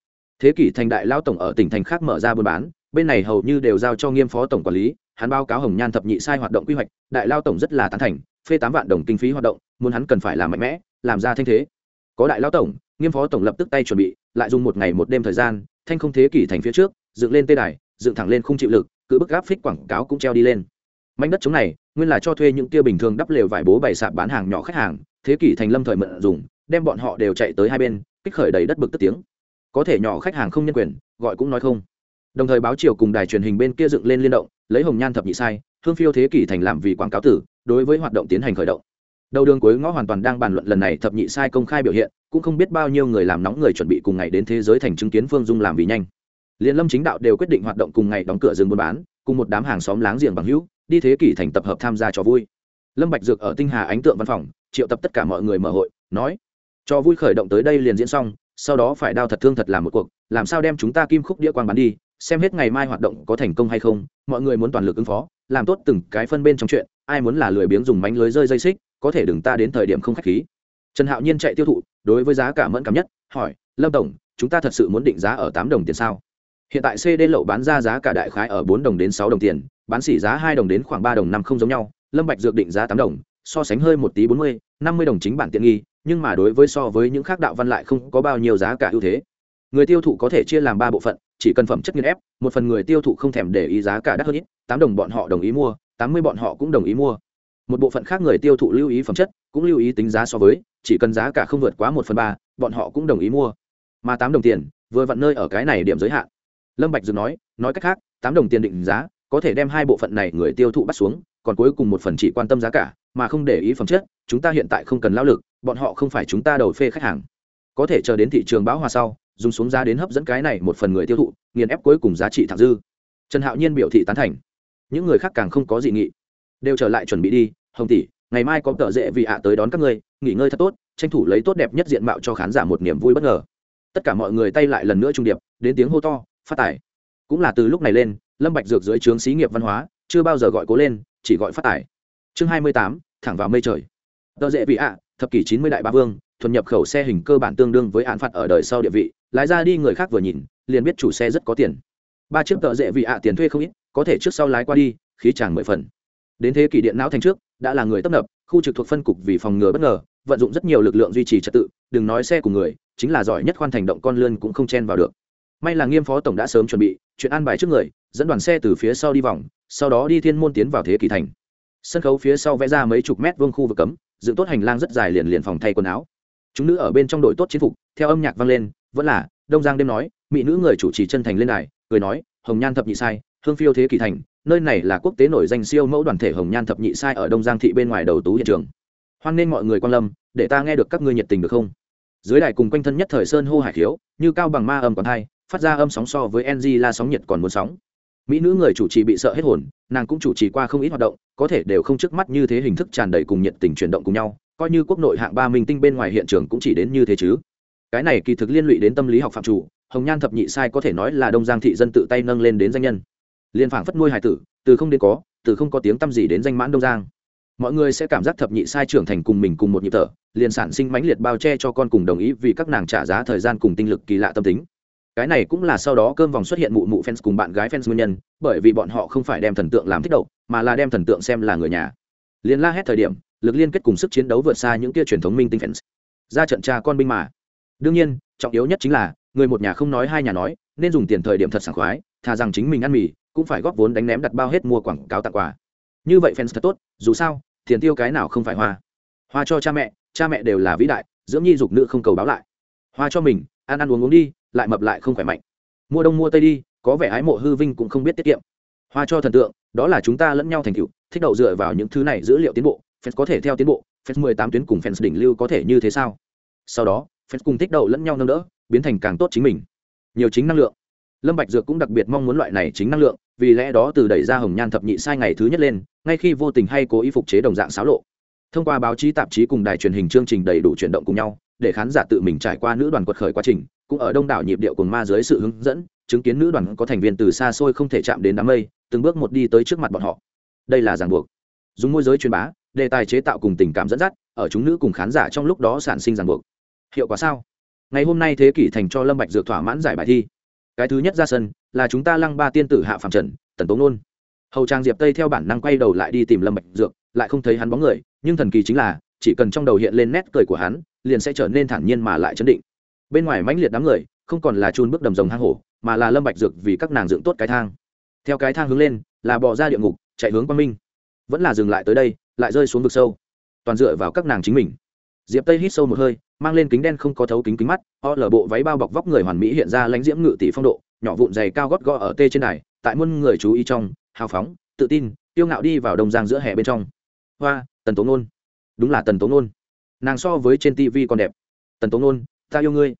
thế kỷ thành đại lao tổng ở tỉnh thành khác mở ra buôn bán, bên này hầu như đều giao cho nghiêm phó tổng quản lý, hắn báo cáo hồng nhan thập nhị sai hoạt động quy hoạch, đại lao tổng rất là tán thành, phê tám vạn đồng kinh phí hoạt động, muốn hắn cần phải làm mạnh mẽ, làm ra thanh thế. Có đại lao tổng, nghiêm phó tổng lập tức tay chuẩn bị, lại dùng một ngày một đêm thời gian, thanh không thế kỷ thành phía trước, dựng lên tê đài, dựng thẳng lên không chịu lực cứ bức gáp phích quảng cáo cũng treo đi lên. Mảnh đất chống này, nguyên là cho thuê những kia bình thường đắp lều vải bố bày sạp bán hàng nhỏ khách hàng, thế kỷ thành lâm thời mượn dùng, đem bọn họ đều chạy tới hai bên, kích khởi đầy đất bực tức tiếng có thể nhỏ khách hàng không nhân quyền, gọi cũng nói không. Đồng thời báo chiều cùng đài truyền hình bên kia dựng lên liên động, lấy hồng nhan thập nhị sai, hương phiêu thế kỷ thành làm vì quảng cáo tử, đối với hoạt động tiến hành khởi động. Đầu đường cuối ngõ hoàn toàn đang bàn luận lần này thập nhị sai công khai biểu hiện, cũng không biết bao nhiêu người làm nóng người chuẩn bị cùng ngày đến thế giới thành chứng kiến phương dung làm vì nhanh. Liên lâm chính đạo đều quyết định hoạt động cùng ngày đóng cửa rừng buôn bán, cùng một đám hàng xóm láng giềng bằng hữu, đi thế kỷ thành tập hợp tham gia cho vui. Lâm bạch dược ở tinh hà ánh tượng văn phòng, triệu tập tất cả mọi người mở hội, nói cho vui khởi động tới đây liền diễn xong sau đó phải đao thật thương thật làm một cuộc, làm sao đem chúng ta kim khúc đĩa quang bán đi, xem hết ngày mai hoạt động có thành công hay không, mọi người muốn toàn lực ứng phó, làm tốt từng cái phân bên trong chuyện, ai muốn là lười biếng dùng mánh lưới rơi dây xích, có thể đừng ta đến thời điểm không khách khí. Trần hạo nhiên chạy tiêu thụ, đối với giá cả mẫn cảm nhất, hỏi, lâm tổng, chúng ta thật sự muốn định giá ở tám đồng tiền sao? Hiện tại cd lậu bán ra giá cả đại khái ở bốn đồng đến sáu đồng tiền, bán xỉ giá hai đồng đến khoảng ba đồng năm không giống nhau, lâm bạch dược định giá tám đồng, so sánh hơi một tí bốn mươi, năm mươi đồng chính bản tiện nghi nhưng mà đối với so với những khác đạo văn lại không có bao nhiêu giá cả ưu thế. Người tiêu thụ có thể chia làm ba bộ phận, chỉ cần phẩm chất nghiên ép, một phần người tiêu thụ không thèm để ý giá cả đắt hơn ít, tám đồng bọn họ đồng ý mua, tám mươi bọn họ cũng đồng ý mua. Một bộ phận khác người tiêu thụ lưu ý phẩm chất, cũng lưu ý tính giá so với, chỉ cần giá cả không vượt quá một phần ba, bọn họ cũng đồng ý mua. Mà tám đồng tiền, vừa vặn nơi ở cái này điểm giới hạn. Lâm bạch dừng nói nói cách khác, tám đồng tiền định giá, có thể đem hai bộ phận này người tiêu thụ bắt xuống, còn cuối cùng một phần chỉ quan tâm giá cả mà không để ý phẩm chất, chúng ta hiện tại không cần lao lực, bọn họ không phải chúng ta đầu phê khách hàng. Có thể chờ đến thị trường bão hòa sau, dùng xuống giá đến hấp dẫn cái này một phần người tiêu thụ, nghiền ép cuối cùng giá trị thẳng dư. Trần hạo nhiên biểu thị tán thành. Những người khác càng không có dị nghị. Đều trở lại chuẩn bị đi, hồng tỷ, ngày mai có tợ dễ vì ạ tới đón các ngươi, nghỉ ngơi thật tốt, tranh thủ lấy tốt đẹp nhất diện mạo cho khán giả một niềm vui bất ngờ. Tất cả mọi người tay lại lần nữa trung điệp, đến tiếng hô to, phát tải cũng là từ lúc này lên, lâm bạch dược dưới trướng xí nghiệp văn hóa, chưa bao giờ gọi cố lên, chỉ gọi phát tải chương hai mươi tám thẳng vào mây trời. Tợ dễ vị ạ, thập kỷ chín mươi đại ba vương, thuần nhập khẩu xe hình cơ bản tương đương với án phạt ở đời sau địa vị, lái ra đi người khác vừa nhìn, liền biết chủ xe rất có tiền. Ba chiếc tợ dễ vị ạ tiền thuê không ít, có thể trước sau lái qua đi, khí chàng mười phần. Đến thế kỷ điện não thành trước, đã là người tấp nập, khu trực thuộc phân cục vì phòng ngừa bất ngờ, vận dụng rất nhiều lực lượng duy trì trật tự, đừng nói xe của người, chính là giỏi nhất khoan thành động con lươn cũng không chen vào được. May là nghiêm phó tổng đã sớm chuẩn bị, chuyện an bài trước người, dẫn đoàn xe từ phía sau đi vòng, sau đó đi thiên môn tiến vào thế kỷ thành sân khấu phía sau vẽ ra mấy chục mét vuông khu vực cấm, dựng tốt hành lang rất dài liền liền phòng thay quần áo. Chúng nữ ở bên trong đội tốt chiến phục, theo âm nhạc vang lên, vẫn là, đông giang đêm nói, mỹ nữ người chủ trì chân thành lên đài, cười nói, hồng nhan thập nhị sai, hương phiêu thế kỷ thành, nơi này là quốc tế nổi danh siêu mẫu đoàn thể hồng nhan thập nhị sai ở đông giang thị bên ngoài đầu tú hiện trường. Hoan nên mọi người quan lâm, để ta nghe được các ngươi nhiệt tình được không? Dưới đài cùng quanh thân nhất thời sơn hô hải khiếu, như cao bằng ma âm còn hai phát ra âm sóng so với ng la sóng nhiệt còn muốn sóng mỹ nữ người chủ trì bị sợ hết hồn, nàng cũng chủ trì qua không ít hoạt động, có thể đều không trước mắt như thế hình thức tràn đầy cùng nhiệt tình chuyển động cùng nhau, coi như quốc nội hạng ba minh tinh bên ngoài hiện trường cũng chỉ đến như thế chứ. Cái này kỳ thực liên lụy đến tâm lý học phạm chủ, hồng nhan thập nhị sai có thể nói là đông giang thị dân tự tay nâng lên đến danh nhân. Liên phảng phất nuôi hải tử, từ không đến có, từ không có tiếng t gì đến danh mãn đông giang. Mọi người sẽ cảm giác thập nhị sai trưởng thành cùng mình cùng một nhịp thở, liền sản sinh mãnh liệt bao che cho con cùng đồng ý vì các nàng trả giá thời gian cùng tinh lực kỳ lạ tâm tính cái này cũng là sau đó cơm vòng xuất hiện mụ mụ fans cùng bạn gái fans nguyên nhân, bởi vì bọn họ không phải đem thần tượng làm thích đậu mà là đem thần tượng xem là người nhà. Liền la hét thời điểm, lực liên kết cùng sức chiến đấu vượt xa những kia truyền thống minh tinh fans. Ra trận cha con binh mà. Đương nhiên, trọng yếu nhất chính là, người một nhà không nói hai nhà nói, nên dùng tiền thời điểm thật sảng khoái, thà rằng chính mình ăn mì, cũng phải góp vốn đánh ném đặt bao hết mua quảng cáo tặng quà. Như vậy fans thật tốt, dù sao, tiền tiêu cái nào không phải hoa. Hoa cho cha mẹ cha mẹ đều là vĩ đại, dưỡng nhi dục nữ không cầu báo lại. Hoa cho mình, ăn ăn uống uống đi lại mập lại không khỏe mạnh. Mua đông mua tây đi, có vẻ ái mộ hư vinh cũng không biết tiết kiệm. Hoa cho thần tượng, đó là chúng ta lẫn nhau thành tựu, thích đậu dựa vào những thứ này dữ liệu tiến bộ, fans có thể theo tiến bộ, fans mười tám tuyến cùng fans đỉnh lưu có thể như thế sao? Sau đó, fans cùng thích đậu lẫn nhau nâng đỡ, biến thành càng tốt chính mình. Nhiều chính năng lượng. Lâm bạch dược cũng đặc biệt mong muốn loại này chính năng lượng, vì lẽ đó từ đẩy ra hồng nhan thập nhị sai ngày thứ nhất lên, ngay khi vô tình hay cố ý phục chế đồng dạng xáo lộ. Thông qua báo chí tạp chí cùng đài truyền hình chương trình đầy đủ chuyển động cùng nhau, để khán giả tự mình trải qua nữ đoàn quật khởi quá trình cũng ở đông đảo nhịp điệu cùng ma dưới sự hướng dẫn, chứng kiến nữ đoàn có thành viên từ xa xôi không thể chạm đến đám mây, từng bước một đi tới trước mặt bọn họ. Đây là ràng buộc. Dùng môi giới truyền bá, đề tài chế tạo cùng tình cảm dẫn dắt, ở chúng nữ cùng khán giả trong lúc đó sản sinh ràng buộc. Hiệu quả sao? Ngày hôm nay thế kỷ thành cho lâm bạch dược thỏa mãn giải bài thi. Cái thứ nhất ra sân, là chúng ta lăng ba tiên tử hạ phạm trần, tần tống nôn. Hầu trang diệp tây theo bản năng quay đầu lại đi tìm lâm bạch dược, lại không thấy hắn bóng người, nhưng thần kỳ chính là, chỉ cần trong đầu hiện lên nét cười của hắn, liền sẽ trở nên thản nhiên mà lại chấn định bên ngoài mãnh liệt đám người, không còn là chun bước đầm rồng hang hổ, mà là lâm bạch dược vì các nàng dựng tốt cái thang. Theo cái thang hướng lên, là bò ra địa ngục, chạy hướng quang minh. Vẫn là dừng lại tới đây, lại rơi xuống vực sâu. Toàn dựa vào các nàng chính mình. Diệp tây hít sâu một hơi, mang lên kính đen không có thấu kính kính mắt, o lở bộ váy bao bọc vóc người hoàn mỹ hiện ra lãnh diễm ngự tỷ phong độ, nhỏ vụn dày cao gót gõ ở tê trên đài, tại muôn người chú ý trong, hào phóng, tự tin tiêu ngạo đi vào đông giang giữa hè bên trong. Hoa, tần tố nôn. Đúng là tần tố nôn. Nàng so với trên tv còn đẹp. Tần tố nôn ta yêu ngươi.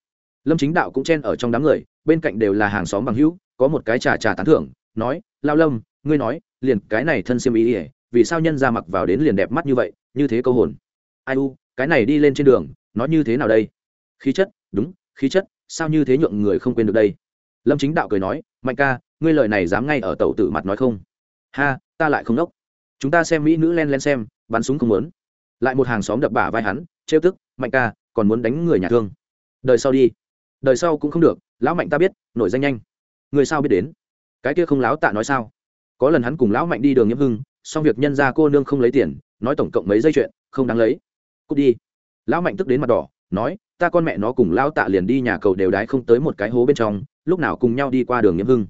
Lâm chính đạo cũng chen ở trong đám người, bên cạnh đều là hàng xóm bằng hữu, có một cái trà trà tán thưởng, nói lao lâm, ngươi nói, liền cái này thân xiêm ý ỉa vì sao nhân ra mặc vào đến liền đẹp mắt như vậy, như thế câu hồn? Ai u, cái này đi lên trên đường nói như thế nào đây? Khí chất, đúng, khí chất, sao như thế nhượng người không quên được đây? Lâm chính đạo cười nói, mạnh ca, ngươi lời này dám ngay ở tàu tử mặt nói không? Ha, ta lại không đốc. Chúng ta xem mỹ nữ len len xem, bắn súng không muốn. Lại một hàng xóm đập bả vai hắn, trêu tức, mạnh ca, còn muốn đánh người nhà thương đời sau đi. Đời sau cũng không được, lão mạnh ta biết, nổi danh nhanh. Người sao biết đến? Cái kia không láo tạ nói sao? Có lần hắn cùng lão mạnh đi đường nhiễm hưng, xong việc nhân ra cô nương không lấy tiền, nói tổng cộng mấy dây chuyện, không đáng lấy. Cút đi. Lão mạnh tức đến mặt đỏ, nói, ta con mẹ nó cùng lão tạ liền đi nhà cầu đều đái không tới một cái hố bên trong, lúc nào cùng nhau đi qua đường nhiễm hưng.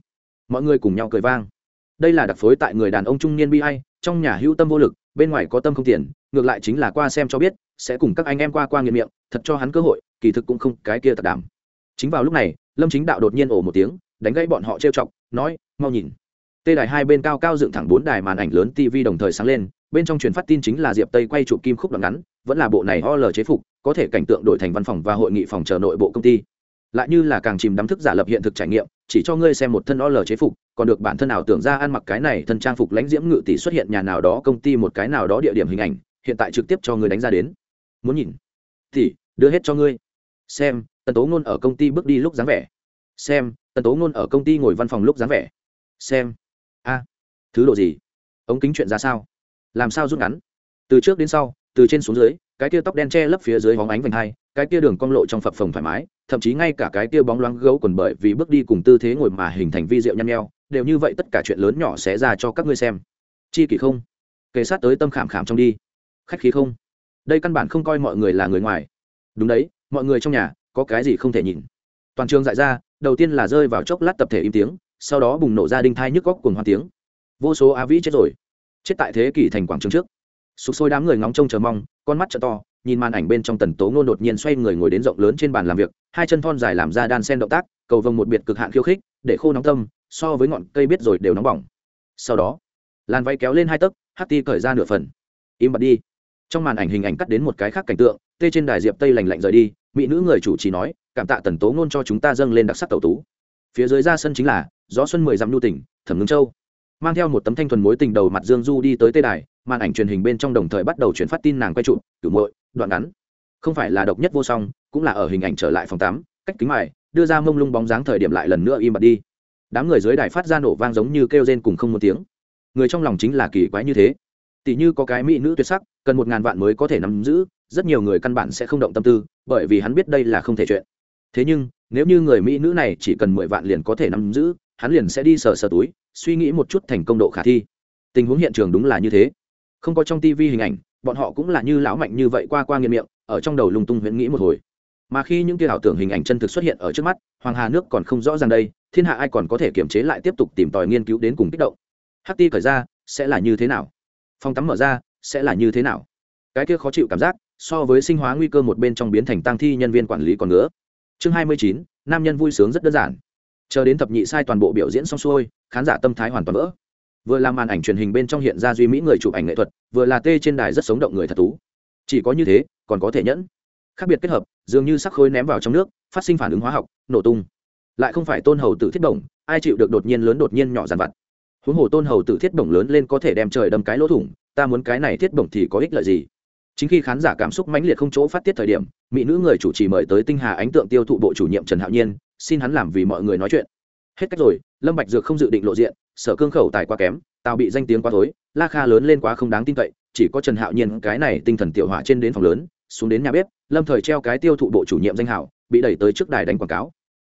Mọi người cùng nhau cười vang. Đây là đặc phối tại người đàn ông trung niên bi hay trong nhà hữu tâm vô lực bên ngoài có tâm không tiền, ngược lại chính là qua xem cho biết, sẽ cùng các anh em qua qua nghiện miệng, thật cho hắn cơ hội, kỳ thực cũng không cái kia thật đảm. Chính vào lúc này, lâm chính đạo đột nhiên ổ một tiếng, đánh gãy bọn họ trêu chọc, nói, mau nhìn. Tê đài hai bên cao cao dựng thẳng bốn đài màn ảnh lớn tv đồng thời sáng lên, bên trong truyền phát tin chính là diệp tây quay chụp kim khúc đoạn ngắn, vẫn là bộ này o l chế phục, có thể cảnh tượng đổi thành văn phòng và hội nghị phòng chờ nội bộ công ty. Lại như là càng chìm đắm thức giả lập hiện thực trải nghiệm chỉ cho ngươi xem một thân o lờ chế phục, còn được bản thân nào tưởng ra ăn mặc cái này thân trang phục lãnh diễm ngự tỷ xuất hiện nhà nào đó công ty một cái nào đó địa điểm hình ảnh, hiện tại trực tiếp cho ngươi đánh ra đến. Muốn nhìn? Thì đưa hết cho ngươi. Xem, tần tố ngôn ở công ty bước đi lúc dáng vẻ. Xem, tần tố ngôn ở công ty ngồi văn phòng lúc dáng vẻ. Xem. A. Thứ độ gì? Ống kính chuyện ra sao? Làm sao rút ngắn? Từ trước đến sau, từ trên xuống dưới cái tia tóc đen che lấp phía dưới hóng ánh vành hai, cái tia đường cong lộ trong phập phồng thoải mái, thậm chí ngay cả cái tia bóng loáng gấu quần bởi vì bước đi cùng tư thế ngồi mà hình thành vi diệu nhăn nheo, đều như vậy tất cả chuyện lớn nhỏ sẽ ra cho các ngươi xem. Chi kỷ không? Kề sát tới tâm khảm khảm trong đi. Khách khí không? Đây căn bản không coi mọi người là người ngoài. Đúng đấy, mọi người trong nhà, có cái gì không thể nhìn? Toàn trường dại ra, đầu tiên là rơi vào chốc lát tập thể im tiếng, sau đó bùng nổ ra đinh thai nhức góc cùng hoa tiếng. Vô số á vĩ chết rồi. Chết tại thế kỷ thành quảng trường trước sụp sôi đám người ngóng trông chờ mong, con mắt t to, nhìn màn ảnh bên trong tần tố ngôn đột nhiên xoay người ngồi đến rộng lớn trên bàn làm việc, hai chân thon dài làm ra đan sen động tác, cầu vồng một biệt cực hạn khiêu khích, để khô nóng tâm, so với ngọn cây biết rồi đều nóng bỏng. Sau đó, làn váy kéo lên hai tấc, hát ti cởi ra nửa phần. Im bặt đi. Trong màn ảnh hình ảnh cắt đến một cái khác cảnh tượng, tê trên đài diệp tây lành lạnh rời đi, mỹ nữ người chủ trì nói, cảm tạ tần tố ngôn cho chúng ta dâng lên đặc sắc tẩu tú. Phía dưới ra sân chính là, gió xuân mười dặm nhu tỉnh, thẩm ngưng châu mang theo một tấm thanh thuần mối tình đầu mặt dương du đi tới Tê đài, màn ảnh truyền hình bên trong đồng thời bắt đầu chuyển phát tin nàng quay trụ, cửu muội, đoạn ngắn. Không phải là độc nhất vô song, cũng là ở hình ảnh trở lại phòng tắm cách kính mài, đưa ra mông lung bóng dáng thời điểm lại lần nữa im bặt đi. Đám người dưới đài phát ra nổ vang giống như kêu rên cùng không một tiếng. Người trong lòng chính là kỳ quái như thế. Tỷ như có cái mỹ nữ tuyệt sắc, cần một ngàn vạn mới có thể nắm giữ, rất nhiều người căn bản sẽ không động tâm tư, bởi vì hắn biết đây là không thể chuyện. Thế nhưng, nếu như người mỹ nữ này chỉ cần mười vạn liền có thể nắm giữ hắn liền sẽ đi sờ sờ túi, suy nghĩ một chút thành công độ khả thi. Tình huống hiện trường đúng là như thế. Không có trong tivi hình ảnh, bọn họ cũng là như lão mạnh như vậy qua qua nghiện miệng, ở trong đầu lung tung huyễn nghĩ một hồi. Mà khi những kia ảo tưởng hình ảnh chân thực xuất hiện ở trước mắt, hoàng hà nước còn không rõ ràng đây, thiên hạ ai còn có thể kiềm chế lại tiếp tục tìm tòi nghiên cứu đến cùng kích động. Hát ti khởi ra, sẽ là như thế nào? Phòng tắm mở ra, sẽ là như thế nào? Cái kia khó chịu cảm giác, so với sinh hóa nguy cơ một bên trong biến thành tăng thi nhân viên quản lý còn nữa chương hai mươi chín, nam nhân vui sướng rất đơn giản chờ đến thập nhị sai toàn bộ biểu diễn xong xuôi, khán giả tâm thái hoàn toàn vỡ. Vừa làm màn ảnh truyền hình bên trong hiện ra duy mỹ người chụp ảnh nghệ thuật, vừa là tê trên đài rất sống động người thật tú chỉ có như thế, còn có thể nhẫn. Khác biệt kết hợp, dường như sắc khối ném vào trong nước, phát sinh phản ứng hóa học, nổ tung. Lại không phải tôn hầu tử thiết bổng, ai chịu được đột nhiên lớn đột nhiên nhỏ dàn vặt. Huống hồ tôn hầu tử thiết bổng lớn lên có thể đem trời đâm cái lỗ thủng, ta muốn cái này thiết bổng thì có ích lợi gì? Chính khi khán giả cảm xúc mãnh liệt không chỗ phát tiết thời điểm, mỹ nữ người chủ trì mời tới tinh hà ánh tượng tiêu thụ bộ chủ nhiệm trần hạo nhiên xin hắn làm vì mọi người nói chuyện. Hết cách rồi, lâm bạch dược không dự định lộ diện, sở cương khẩu tài quá kém, tào bị danh tiếng quá thối, la kha lớn lên quá không đáng tin cậy, chỉ có trần hạo nhiên cái này tinh thần tiểu hỏa trên đến phòng lớn, xuống đến nhà bếp, lâm thời treo cái tiêu thụ bộ chủ nhiệm danh hảo, bị đẩy tới trước đài đánh quảng cáo.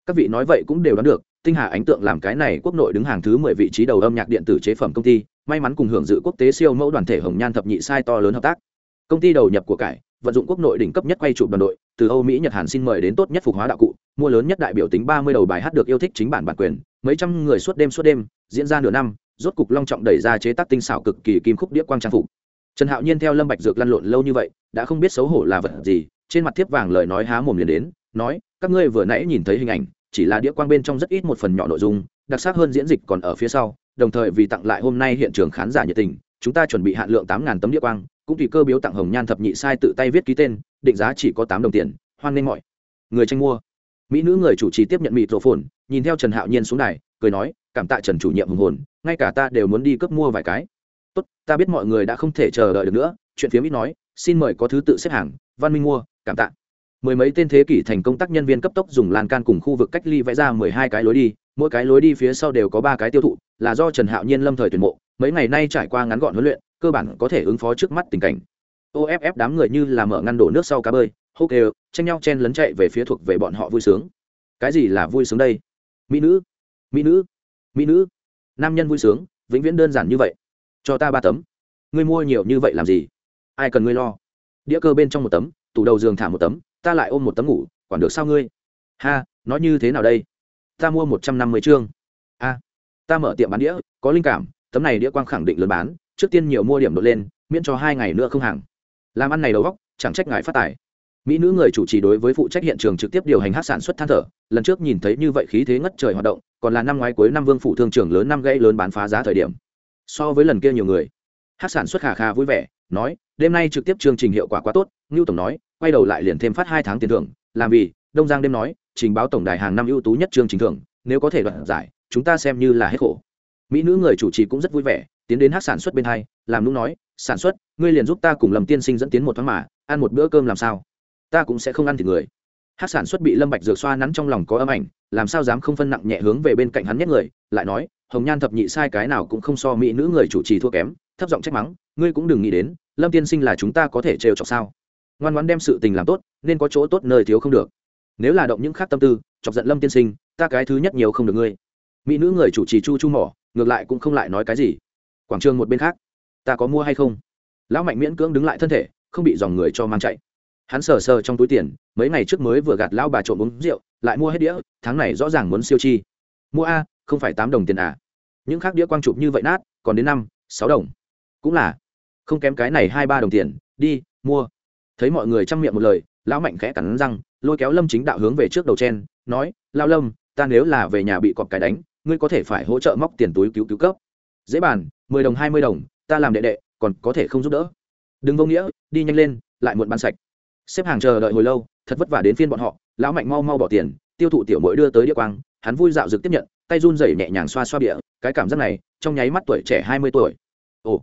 Các vị nói vậy cũng đều đoán được, tinh hà ánh tượng làm cái này quốc nội đứng hàng thứ mười vị trí đầu âm nhạc điện tử chế phẩm công ty, may mắn cùng hưởng dự quốc tế siêu mẫu đoàn thể hồng nhan thập nhị sai to lớn hợp tác. Công ty đầu nhập của cải, vận dụng quốc nội đỉnh cấp nhất quay chụp đoàn đội, từ âu mỹ, nhật hàn xin mời đến tốt nhất phục hóa đạo cụ mua lớn nhất đại biểu tính ba mươi đầu bài hát được yêu thích chính bản bản quyền, mấy trăm người suốt đêm suốt đêm, diễn ra nửa năm, rốt cục long trọng đẩy ra chế tác tinh xảo cực kỳ kim khúc đĩa quang trang phục. Trần hạo nhiên theo lâm bạch dược lăn lộn lâu như vậy, đã không biết xấu hổ là vật gì, trên mặt thiếp vàng lời nói há mồm liền đến, nói, các ngươi vừa nãy nhìn thấy hình ảnh, chỉ là đĩa quang bên trong rất ít một phần nhỏ nội dung, đặc sắc hơn diễn dịch còn ở phía sau, đồng thời vì tặng lại hôm nay hiện trường khán giả nhiệt tình, chúng ta chuẩn bị hạn lượng tám tấm đĩa quang, cũng tùy cơ biếu tặng hồng nhan thập nhị sai tự tay viết ký tên, định giá chỉ có tám đồng tiền, hoan nghênh mọi người tranh mua mỹ nữ người chủ trì tiếp nhận mịt rổ phồn nhìn theo trần hạo nhiên xuống này cười nói, cảm tạ trần chủ nhiệm hùng hồn, ngay cả ta đều muốn đi cướp mua vài cái. Tốt, ta biết mọi người đã không thể chờ đợi được nữa. Chuyện phía mỹ nói, xin mời có thứ tự xếp hàng, văn minh mua, cảm tạ. Mười mấy tên thế kỷ thành công tác nhân viên cấp tốc dùng lan can cùng khu vực cách ly vẽ ra mười hai cái lối đi, mỗi cái lối đi phía sau đều có ba cái tiêu thụ, là do trần hạo nhiên lâm thời tuyển mộ, mấy ngày nay trải qua ngắn gọn huấn luyện, cơ bản có thể ứng phó trước mắt tình cảnh. Off đám người như là mở ngăn đổ nước sau cá bơi hô kêu, tranh nhau chen lấn chạy về phía thuộc về bọn họ vui sướng. Cái gì là vui sướng đây? Mỹ nữ mỹ nữ mỹ nữ. Nam nhân vui sướng, vĩnh viễn đơn giản như vậy. Cho ta ba tấm. Ngươi mua nhiều như vậy làm gì? Ai cần ngươi lo? Đĩa cơ bên trong một tấm, tủ đầu giường thả một tấm, ta lại ôm một tấm ngủ, quản được sao ngươi? Ha nói như thế nào đây? Ta mua một trăm năm mươi chương. A, ta mở tiệm bán đĩa, có linh cảm, tấm này đĩa quang khẳng định lớn bán, trước tiên nhiều mua điểm đột lên, miễn cho hai ngày nữa không hàng. Làm ăn này đầu góc chẳng trách ngài phát tài mỹ nữ người chủ trì đối với phụ trách hiện trường trực tiếp điều hành hát sản xuất than thở, lần trước nhìn thấy như vậy khí thế ngất trời hoạt động, còn là năm ngoái cuối năm vương phủ thương trường lớn năm gãy lớn bán phá giá thời điểm. So với lần kia nhiều người, hát sản xuất khà khà vui vẻ, nói, đêm nay trực tiếp chương trình hiệu quả quá tốt. Ngưu tổng nói, quay đầu lại liền thêm phát hai tháng tiền thưởng, làm vì, đông giang đêm nói, trình báo tổng đài hàng năm ưu tú nhất chương trình thưởng, nếu có thể đoạt giải, chúng ta xem như là hết khổ. Mỹ nữ người chủ trì cũng rất vui vẻ, tiến đến hát sản xuất bên hai, làm nũng nói, sản xuất, ngươi liền giúp ta cùng lầm tiên sinh dẫn tiến một thoáng mà, ăn một bữa cơm làm sao? Ta cũng sẽ không ăn thịt người. Hát sản xuất bị lâm bạch dược xoa nắn trong lòng có âm ảnh, làm sao dám không phân nặng nhẹ hướng về bên cạnh hắn nhất người, lại nói, hồng nhan thập nhị sai cái nào cũng không so mỹ nữ người chủ trì thua kém, thấp giọng trách mắng, ngươi cũng đừng nghĩ đến, lâm tiên sinh là chúng ta có thể trêu chọc sao? Ngoan ngoãn đem sự tình làm tốt, nên có chỗ tốt nơi thiếu không được. Nếu là động những khác tâm tư, chọc giận lâm tiên sinh, ta cái thứ nhất nhiều không được ngươi. Mỹ nữ người chủ trì chu chu mỏ, ngược lại cũng không lại nói cái gì. Quảng trường một bên khác, ta có mua hay không? Lão mạnh miễn cưỡng đứng lại thân thể, không bị dòng người cho mang chạy hắn sờ sờ trong túi tiền, mấy ngày trước mới vừa gạt lão bà trộm uống rượu, lại mua hết đĩa, tháng này rõ ràng muốn siêu chi. Mua a, không phải tám đồng tiền à? Những khác đĩa quang chụp như vậy nát, còn đến năm, sáu đồng. Cũng là. Không kém cái này hai ba đồng tiền, đi, mua. Thấy mọi người chăm miệng một lời, lão mạnh khẽ cắn răng, lôi kéo lâm chính đạo hướng về trước đầu chen, nói lao lâm, ta nếu là về nhà bị cọp cái đánh, ngươi có thể phải hỗ trợ móc tiền túi cứu cứu cấp. Dễ bàn, mười đồng hai mươi đồng, ta làm đệ đệ, còn có thể không giúp đỡ. Đừng vô nghĩa, đi nhanh lên, lại muộn ban sạch xếp hàng chờ đợi hồi lâu, thật vất vả đến phiên bọn họ, lão mạnh mau mau bỏ tiền, tiêu thụ tiểu mỗi đưa tới địa quang, hắn vui dạo dực tiếp nhận, tay run rẩy nhẹ nhàng xoa xoa địa cái cảm giác này, trong nháy mắt tuổi trẻ hai mươi tuổi. Ồ,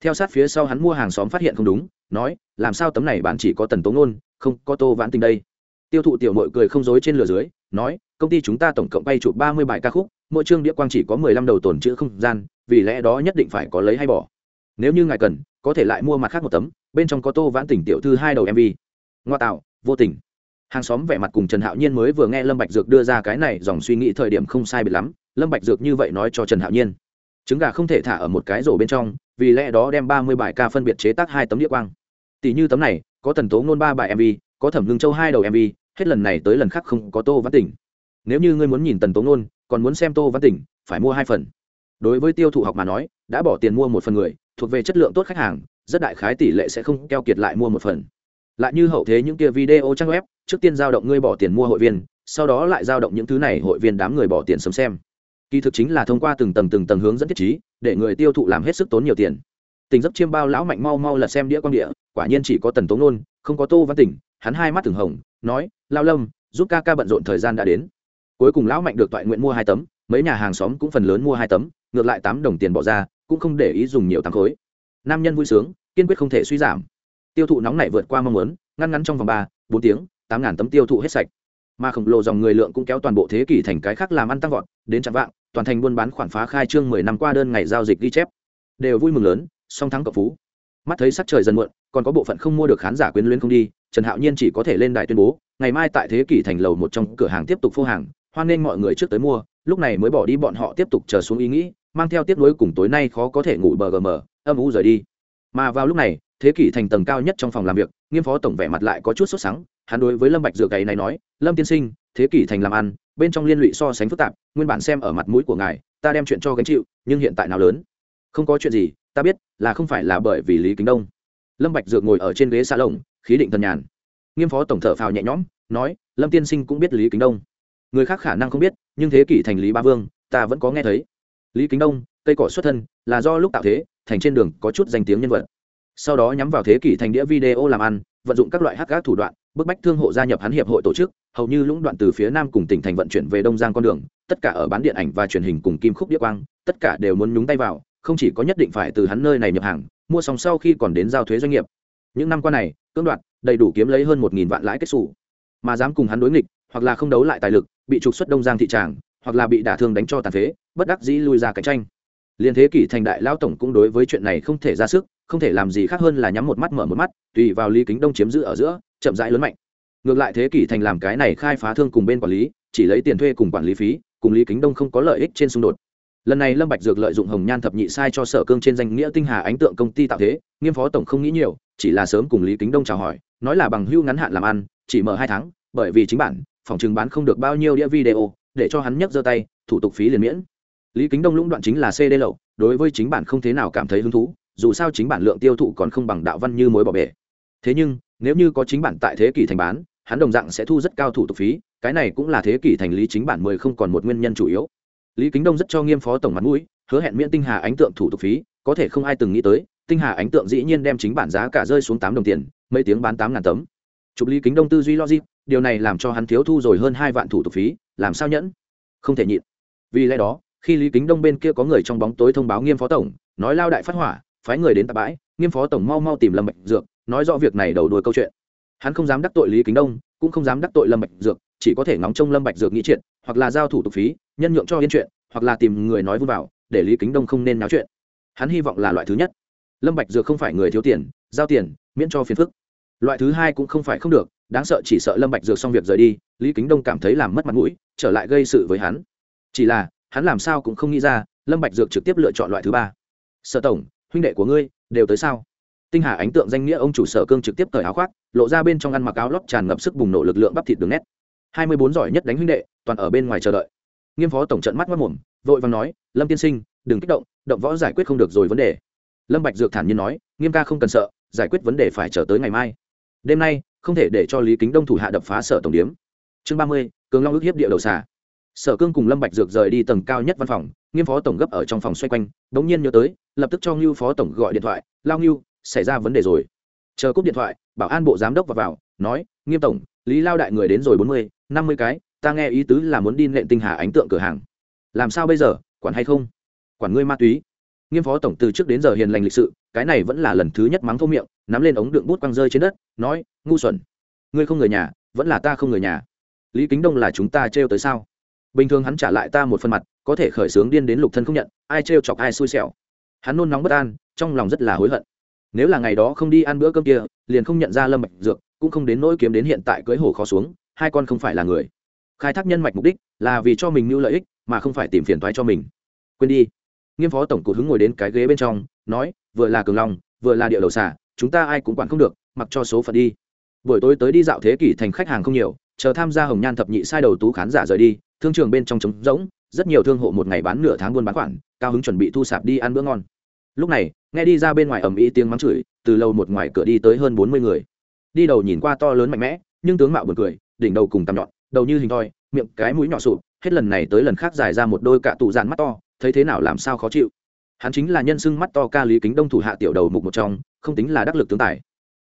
theo sát phía sau hắn mua hàng xóm phát hiện không đúng, nói, làm sao tấm này bạn chỉ có tần tố ngôn, không có tô vãn tình đây? Tiêu thụ tiểu mội cười không dối trên lửa dưới, nói, công ty chúng ta tổng cộng bay chụp ba mươi bài ca khúc, mỗi chương đĩa quang chỉ có mười lăm đầu tồn chữ không gian, vì lẽ đó nhất định phải có lấy hay bỏ. Nếu như ngài cần, có thể lại mua mặt khác một tấm, bên trong có tô vãn tỉnh tiểu thư hai đầu mv ngoa tạo, vô tình. Hàng xóm vẻ mặt cùng trần hạo nhiên mới vừa nghe lâm bạch dược đưa ra cái này dòng suy nghĩ thời điểm không sai biệt lắm, lâm bạch dược như vậy nói cho trần hạo nhiên. Trứng gà không thể thả ở một cái rổ bên trong, vì lẽ đó đem ba mươi bài ca phân biệt chế tác hai tấm đĩa quang. Tỷ như tấm này, có tần tố ngôn ba bài mv có thẩm lương châu hai đầu mv hết lần này tới lần khác không có tô văn tỉnh. Nếu như ngươi muốn nhìn tần tố ngôn, còn muốn xem tô văn tỉnh, phải mua hai phần. Đối với tiêu thụ học mà nói, đã bỏ tiền mua một phần người, thuộc về chất lượng tốt khách hàng, rất đại khái tỷ lệ sẽ không keo kiệt lại mua một phần lại như hậu thế những kia video trang web, trước tiên giao động ngươi bỏ tiền mua hội viên, sau đó lại giao động những thứ này hội viên đám người bỏ tiền sớm xem. Kỳ thực chính là thông qua từng tầng từng tầng hướng dẫn thiết trí, để người tiêu thụ làm hết sức tốn nhiều tiền. Tình dấp chiêm bao lão mạnh mau mau là xem đĩa quan địa, quả nhiên chỉ có tần tống nôn, không có tô văn tỉnh, hắn hai mắt từng hồng, nói, lao lâm, giúp ca ca bận rộn thời gian đã đến. Cuối cùng lão mạnh được toại nguyện mua hai tấm, mấy nhà hàng xóm cũng phần lớn mua hai tấm, ngược lại tám đồng tiền bỏ ra, cũng không để ý dùng nhiều tám khối. Nam nhân vui sướng, kiên quyết không thể suy giảm tiêu thụ nóng này vượt qua mong muốn, ngăn ngắn trong vòng ba, bốn tiếng, tám ngàn tấm tiêu thụ hết sạch. Mà khổng lồ dòng người lượng cũng kéo toàn bộ thế kỷ thành cái khác làm ăn tăng vọt, đến chặng vạng, toàn thành buôn bán khoản phá khai trương mười năm qua đơn ngày giao dịch ghi chép. Đều vui mừng lớn, song thắng cộng phú. Mắt thấy sắc trời dần muộn, còn có bộ phận không mua được khán giả quyến luyến không đi, trần hạo nhiên chỉ có thể lên đài tuyên bố, ngày mai tại thế kỷ thành lầu một trong cửa hàng tiếp tục phô hàng, hoan nghênh mọi người trước tới mua, lúc này mới bỏ đi bọn họ tiếp tục chờ xuống ý nghĩ, mang theo tiếp nối cùng tối nay khó có thể ngủ bờ gm âm u rời đi. Mà vào lúc này thế kỷ thành tầng cao nhất trong phòng làm việc, nghiêm phó tổng vẻ mặt lại có chút sốt sắng, hắn đối với lâm bạch dược gầy này nói, lâm tiên sinh, thế kỷ thành làm ăn, bên trong liên lụy so sánh phức tạp, nguyên bản xem ở mặt mũi của ngài, ta đem chuyện cho gánh chịu, nhưng hiện tại nào lớn? Không có chuyện gì, ta biết là không phải là bởi vì lý kính đông. Lâm bạch dược ngồi ở trên ghế xa lồng khí định thần nhàn. Nghiêm phó tổng thở phào nhẹ nhõm, nói, lâm tiên sinh cũng biết lý kính đông. Người khác khả năng không biết, nhưng thế kỷ thành lý ba vương, ta vẫn có nghe thấy. Lý kính đông, cây cỏ xuất thân, là do lúc tạo thế, thành trên đường có chút danh tiếng nhân vật sau đó nhắm vào thế kỷ thành đĩa video làm ăn, vận dụng các loại hắc gác thủ đoạn, bức bách thương hộ gia nhập hắn hiệp hội tổ chức, hầu như lũng đoạn từ phía nam cùng tỉnh thành vận chuyển về đông giang con đường, tất cả ở bán điện ảnh và truyền hình cùng kim khúc đĩa quang, tất cả đều muốn nhúng tay vào, không chỉ có nhất định phải từ hắn nơi này nhập hàng, mua xong sau khi còn đến giao thuế doanh nghiệp. Những năm qua này, cưỡng đoạt, đầy đủ kiếm lấy hơn một nghìn vạn lãi kết xù. Mà dám cùng hắn đối nghịch, hoặc là không đấu lại tài lực, bị trục xuất đông giang thị tràng, hoặc là bị đả thương đánh cho tàn phế, bất đắc dĩ lui ra cạnh tranh. Liên thế kỷ thành đại lao tổng cũng đối với chuyện này không thể ra sức không thể làm gì khác hơn là nhắm một mắt mở một mắt, tùy vào lý kính đông chiếm giữ ở giữa, chậm rãi lớn mạnh. Ngược lại thế kỷ thành làm cái này khai phá thương cùng bên quản lý, chỉ lấy tiền thuê cùng quản lý phí, cùng lý kính đông không có lợi ích trên xung đột. Lần này lâm bạch dược lợi dụng hồng nhan thập nhị sai cho sở cương trên danh nghĩa tinh hà ánh tượng công ty tạo thế, nghiêm phó tổng không nghĩ nhiều, chỉ là sớm cùng lý kính đông chào hỏi, nói là bằng hưu ngắn hạn làm ăn, chỉ mở hai tháng, bởi vì chính bản, phòng trường bán không được bao nhiêu đĩa video, để cho hắn nhấc giơ tay, thủ tục phí liền miễn. Lý kính đông lũng đoạn chính là cd lậu, đối với chính bản không thế nào cảm thấy hứng thú dù sao chính bản lượng tiêu thụ còn không bằng đạo văn như mối bỏ bể. Thế nhưng, nếu như có chính bản tại thế kỷ thành bán, hắn đồng dạng sẽ thu rất cao thủ tục phí, cái này cũng là thế kỷ thành lý chính bản mười không còn một nguyên nhân chủ yếu. Lý kính đông rất cho nghiêm phó tổng mặt mũi, hứa hẹn miễn tinh hà ánh tượng thủ tục phí, có thể không ai từng nghĩ tới, tinh hà ánh tượng dĩ nhiên đem chính bản giá cả rơi xuống tám đồng tiền, mấy tiếng bán tám ngàn tấm. Chụp lý kính đông tư duy logic, điều này làm cho hắn thiếu thu rồi hơn hai vạn thủ tục phí, làm sao nhẫn? Không thể nhịn. Vì lẽ đó, khi lý kính đông bên kia có người trong bóng tối thông báo nghiêm phó tổng, nói lao đại phát hỏa phái người đến tạp bãi, nghiêm phó tổng mau mau tìm lâm bạch dược, nói rõ việc này đầu đuôi câu chuyện. Hắn không dám đắc tội lý kính đông, cũng không dám đắc tội lâm bạch dược, chỉ có thể ngóng trông lâm bạch dược nghĩ chuyện, hoặc là giao thủ tục phí, nhân nhượng cho yên chuyện, hoặc là tìm người nói vui vào, để lý kính đông không nên náo chuyện. Hắn hy vọng là loại thứ nhất. Lâm bạch dược không phải người thiếu tiền, giao tiền, miễn cho phiền phức. Loại thứ hai cũng không phải không được, đáng sợ chỉ sợ lâm bạch dược xong việc rời đi, lý kính đông cảm thấy làm mất mặt mũi, trở lại gây sự với hắn. Chỉ là, hắn làm sao cũng không nghĩ ra, lâm bạch dược trực tiếp lựa chọn loại thứ ba. Sở tổng huynh đệ của ngươi, đều tới sao? Tinh hà ánh tượng danh nghĩa ông chủ sở cương trực tiếp cởi áo khoác, lộ ra bên trong ăn mặc áo lót tràn ngập sức bùng nổ lực lượng bắp thịt đường nét. Hai mươi bốn giỏi nhất đánh huynh đệ, toàn ở bên ngoài chờ đợi. Nghiêm phó tổng trận mắt mất mồm, vội vàng nói, lâm tiên sinh, đừng kích động động võ giải quyết không được rồi vấn đề. Lâm bạch dược thản nhiên nói, nghiêm ca không cần sợ, giải quyết vấn đề phải chờ tới ngày mai. Đêm nay, không thể để cho lý kính đông thủ hạ đập phá sở tổng điếm. Chương ba mươi, cường long ước hiếp địa đầu xà. Sở cương cùng lâm bạch dược rời đi tầng cao nhất văn phòng nghiêm phó tổng gấp ở trong phòng xoay quanh đống nhiên nhớ tới lập tức cho ngưu phó tổng gọi điện thoại lao ngưu xảy ra vấn đề rồi. Chờ cúp điện thoại bảo an bộ giám đốc vào, vào nói nghiêm tổng lý lao đại người đến rồi bốn mươi năm mươi cái ta nghe ý tứ là muốn đi nện tinh hà ánh tượng cửa hàng. Làm sao bây giờ quản hay không? Quản ngươi ma túy. Nghiêm phó tổng từ trước đến giờ hiền lành lịch sự cái này vẫn là lần thứ nhất mắng thô miệng nắm lên ống đựng bút quăng rơi trên đất nói ngu xuẩn ngươi không người nhà vẫn là ta không người nhà. Lý kính đông là chúng ta trêu tới sao? Bình thường hắn trả lại ta một phần mặt, có thể khởi xướng điên đến lục thân không nhận, ai trêu chọc ai xui xẻo. Hắn nôn nóng bất an, trong lòng rất là hối hận. Nếu là ngày đó không đi ăn bữa cơm kia, liền không nhận ra lâm mạch dược, cũng không đến nỗi kiếm đến hiện tại cưới hồ khó xuống, hai con không phải là người. Khai thác nhân mạch mục đích là vì cho mình mưu lợi ích, mà không phải tìm phiền thoái cho mình. Quên đi. Nghiêm phó tổng cục hứng ngồi đến cái ghế bên trong, nói, vừa là cường long, vừa là địa đầu xả chúng ta ai cũng quản không được, mặc cho số phận đi. Buổi tối tới đi dạo thế kỷ thành khách hàng không nhiều chờ tham gia hồng nhan thập nhị sai đầu tú khán giả rời đi, thương trường bên trong trống rỗng, rất nhiều thương hộ một ngày bán nửa tháng buôn bán khoản, cao hứng chuẩn bị thu sạp đi ăn bữa ngon. Lúc này, nghe đi ra bên ngoài ầm ĩ tiếng mắng chửi, từ lâu một ngoài cửa đi tới hơn bốn mươi người. Đi đầu nhìn qua to lớn mạnh mẽ, nhưng tướng mạo buồn cười, đỉnh đầu cùng tằm nhọn, đầu như hình thoi, miệng cái mũi nhỏ sụp, hết lần này tới lần khác dài ra một đôi cạ tụ dàn mắt to, thấy thế nào làm sao khó chịu. Hắn chính là nhân xưng mắt to ca lý kính đông thủ hạ tiểu đầu mục một trong, không tính là đắc lực tướng tài.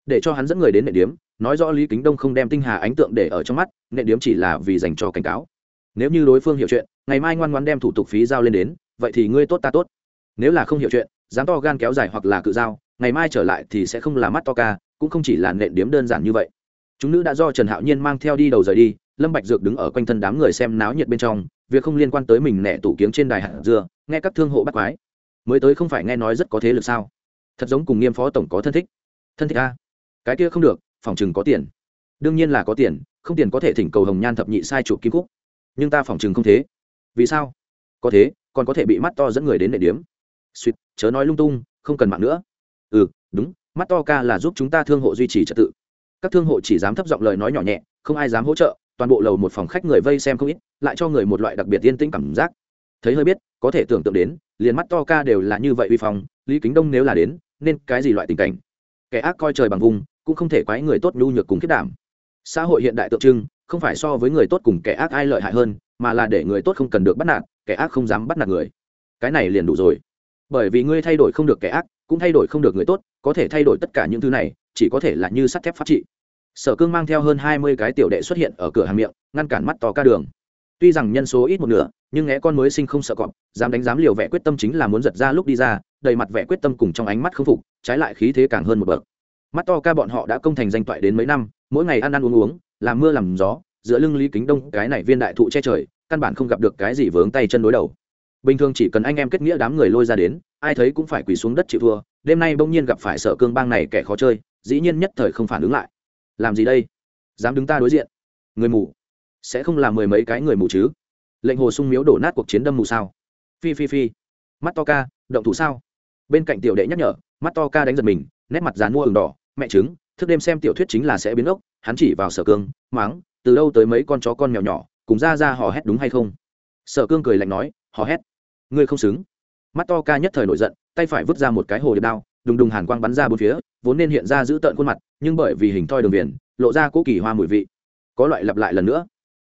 Để cho hắn dẫn người đến nệ điếm nói rõ lý kính đông không đem tinh hà ánh tượng để ở trong mắt, nệ điếm chỉ là vì dành cho cảnh cáo. Nếu như đối phương hiểu chuyện, ngày mai ngoan ngoan đem thủ tục phí giao lên đến, vậy thì ngươi tốt ta tốt. Nếu là không hiểu chuyện, dám to gan kéo dài hoặc là cự giao, ngày mai trở lại thì sẽ không là mắt to ca, cũng không chỉ là nện điếm đơn giản như vậy. Chúng nữ đã do trần hạo nhiên mang theo đi đầu rời đi, lâm bạch dược đứng ở quanh thân đám người xem náo nhiệt bên trong, việc không liên quan tới mình nẻ tủ kiếng trên đài hạt dưa, nghe các thương hộ bắt quái. Mới tới không phải nghe nói rất có thế lực sao? Thật giống cùng nghiêm phó tổng có thân thích. Thân thích a? Cái kia không được phòng chừng có tiền. Đương nhiên là có tiền, không tiền có thể thỉnh cầu hồng nhan thập nhị sai chụp kim cúc nhưng ta phòng chừng không thế. Vì sao? Có thế, còn có thể bị mắt to dẫn người đến nệ điếm. Suýt, chớ nói lung tung, không cần mạng nữa. Ừ đúng, mắt to ca là giúp chúng ta thương hộ duy trì trật tự. Các thương hộ chỉ dám thấp giọng lời nói nhỏ nhẹ, không ai dám hỗ trợ, toàn bộ lầu một phòng khách người vây xem không ít, lại cho người một loại đặc biệt yên tĩnh cảm giác. Thấy hơi biết, có thể tưởng tượng đến, liền mắt to ca đều là như vậy uy phong, lý kính đông nếu là đến, nên cái gì loại tình cảnh? Kẻ ác coi trời bằng vùng cũng không thể quái người tốt nhu nhược cùng kết đảm. Xã hội hiện đại tượng trưng, không phải so với người tốt cùng kẻ ác ai lợi hại hơn, mà là để người tốt không cần được bắt nạt, kẻ ác không dám bắt nạt người. Cái này liền đủ rồi. Bởi vì ngươi thay đổi không được kẻ ác, cũng thay đổi không được người tốt, có thể thay đổi tất cả những thứ này, chỉ có thể là như sắt thép pháp trị. Sở cương mang theo hơn hai mươi cái tiểu đệ xuất hiện ở cửa hàng miệng, ngăn cản mắt to ca đường. Tuy rằng nhân số ít một nửa, nhưng nghe con mới sinh không sợ cọp, dám đánh dám liều vẻ quyết tâm chính là muốn giật ra lúc đi ra, đầy mặt vẻ quyết tâm cùng trong ánh mắt không phục, trái lại khí thế càng hơn một bậc mắt to ca bọn họ đã công thành danh toại đến mấy năm, mỗi ngày ăn ăn uống uống làm mưa làm gió, giữa lưng lý kính đông, cái này viên đại thụ che trời, căn bản không gặp được cái gì vướng tay chân đối đầu. Bình thường chỉ cần anh em kết nghĩa đám người lôi ra đến, ai thấy cũng phải quỳ xuống đất chịu thua, đêm nay bỗng nhiên gặp phải sở cương bang này kẻ khó chơi, dĩ nhiên nhất thời không phản ứng lại. Làm gì đây? Dám đứng ta đối diện. Người mù. Sẽ không làm mười mấy cái người mù chứ? Lệnh hồ sung miếu đổ nát cuộc chiến đâm mù sao? Phi phi phi. Mắt to ca, động thủ sao? Bên cạnh tiểu đệ nhắc nhở, mắt to ca đánh giật mình, nét mặt dán mua ửng đỏ mẹ chứng thức đêm xem tiểu thuyết chính là sẽ biến ốc, hắn chỉ vào sở cương máng từ đâu tới mấy con chó con mèo nhỏ, cùng ra ra hò hét đúng hay không? Sở cương cười lạnh nói, hò hét? Ngươi không xứng. Mắt to ca nhất thời nổi giận, tay phải vứt ra một cái hồ điệp đao, đùng đùng hàn quang bắn ra bốn phía, vốn nên hiện ra giữ tợn khuôn mặt, nhưng bởi vì hình thoi đường viền, lộ ra cố kỳ hoa mùi vị. Có loại lặp lại lần nữa.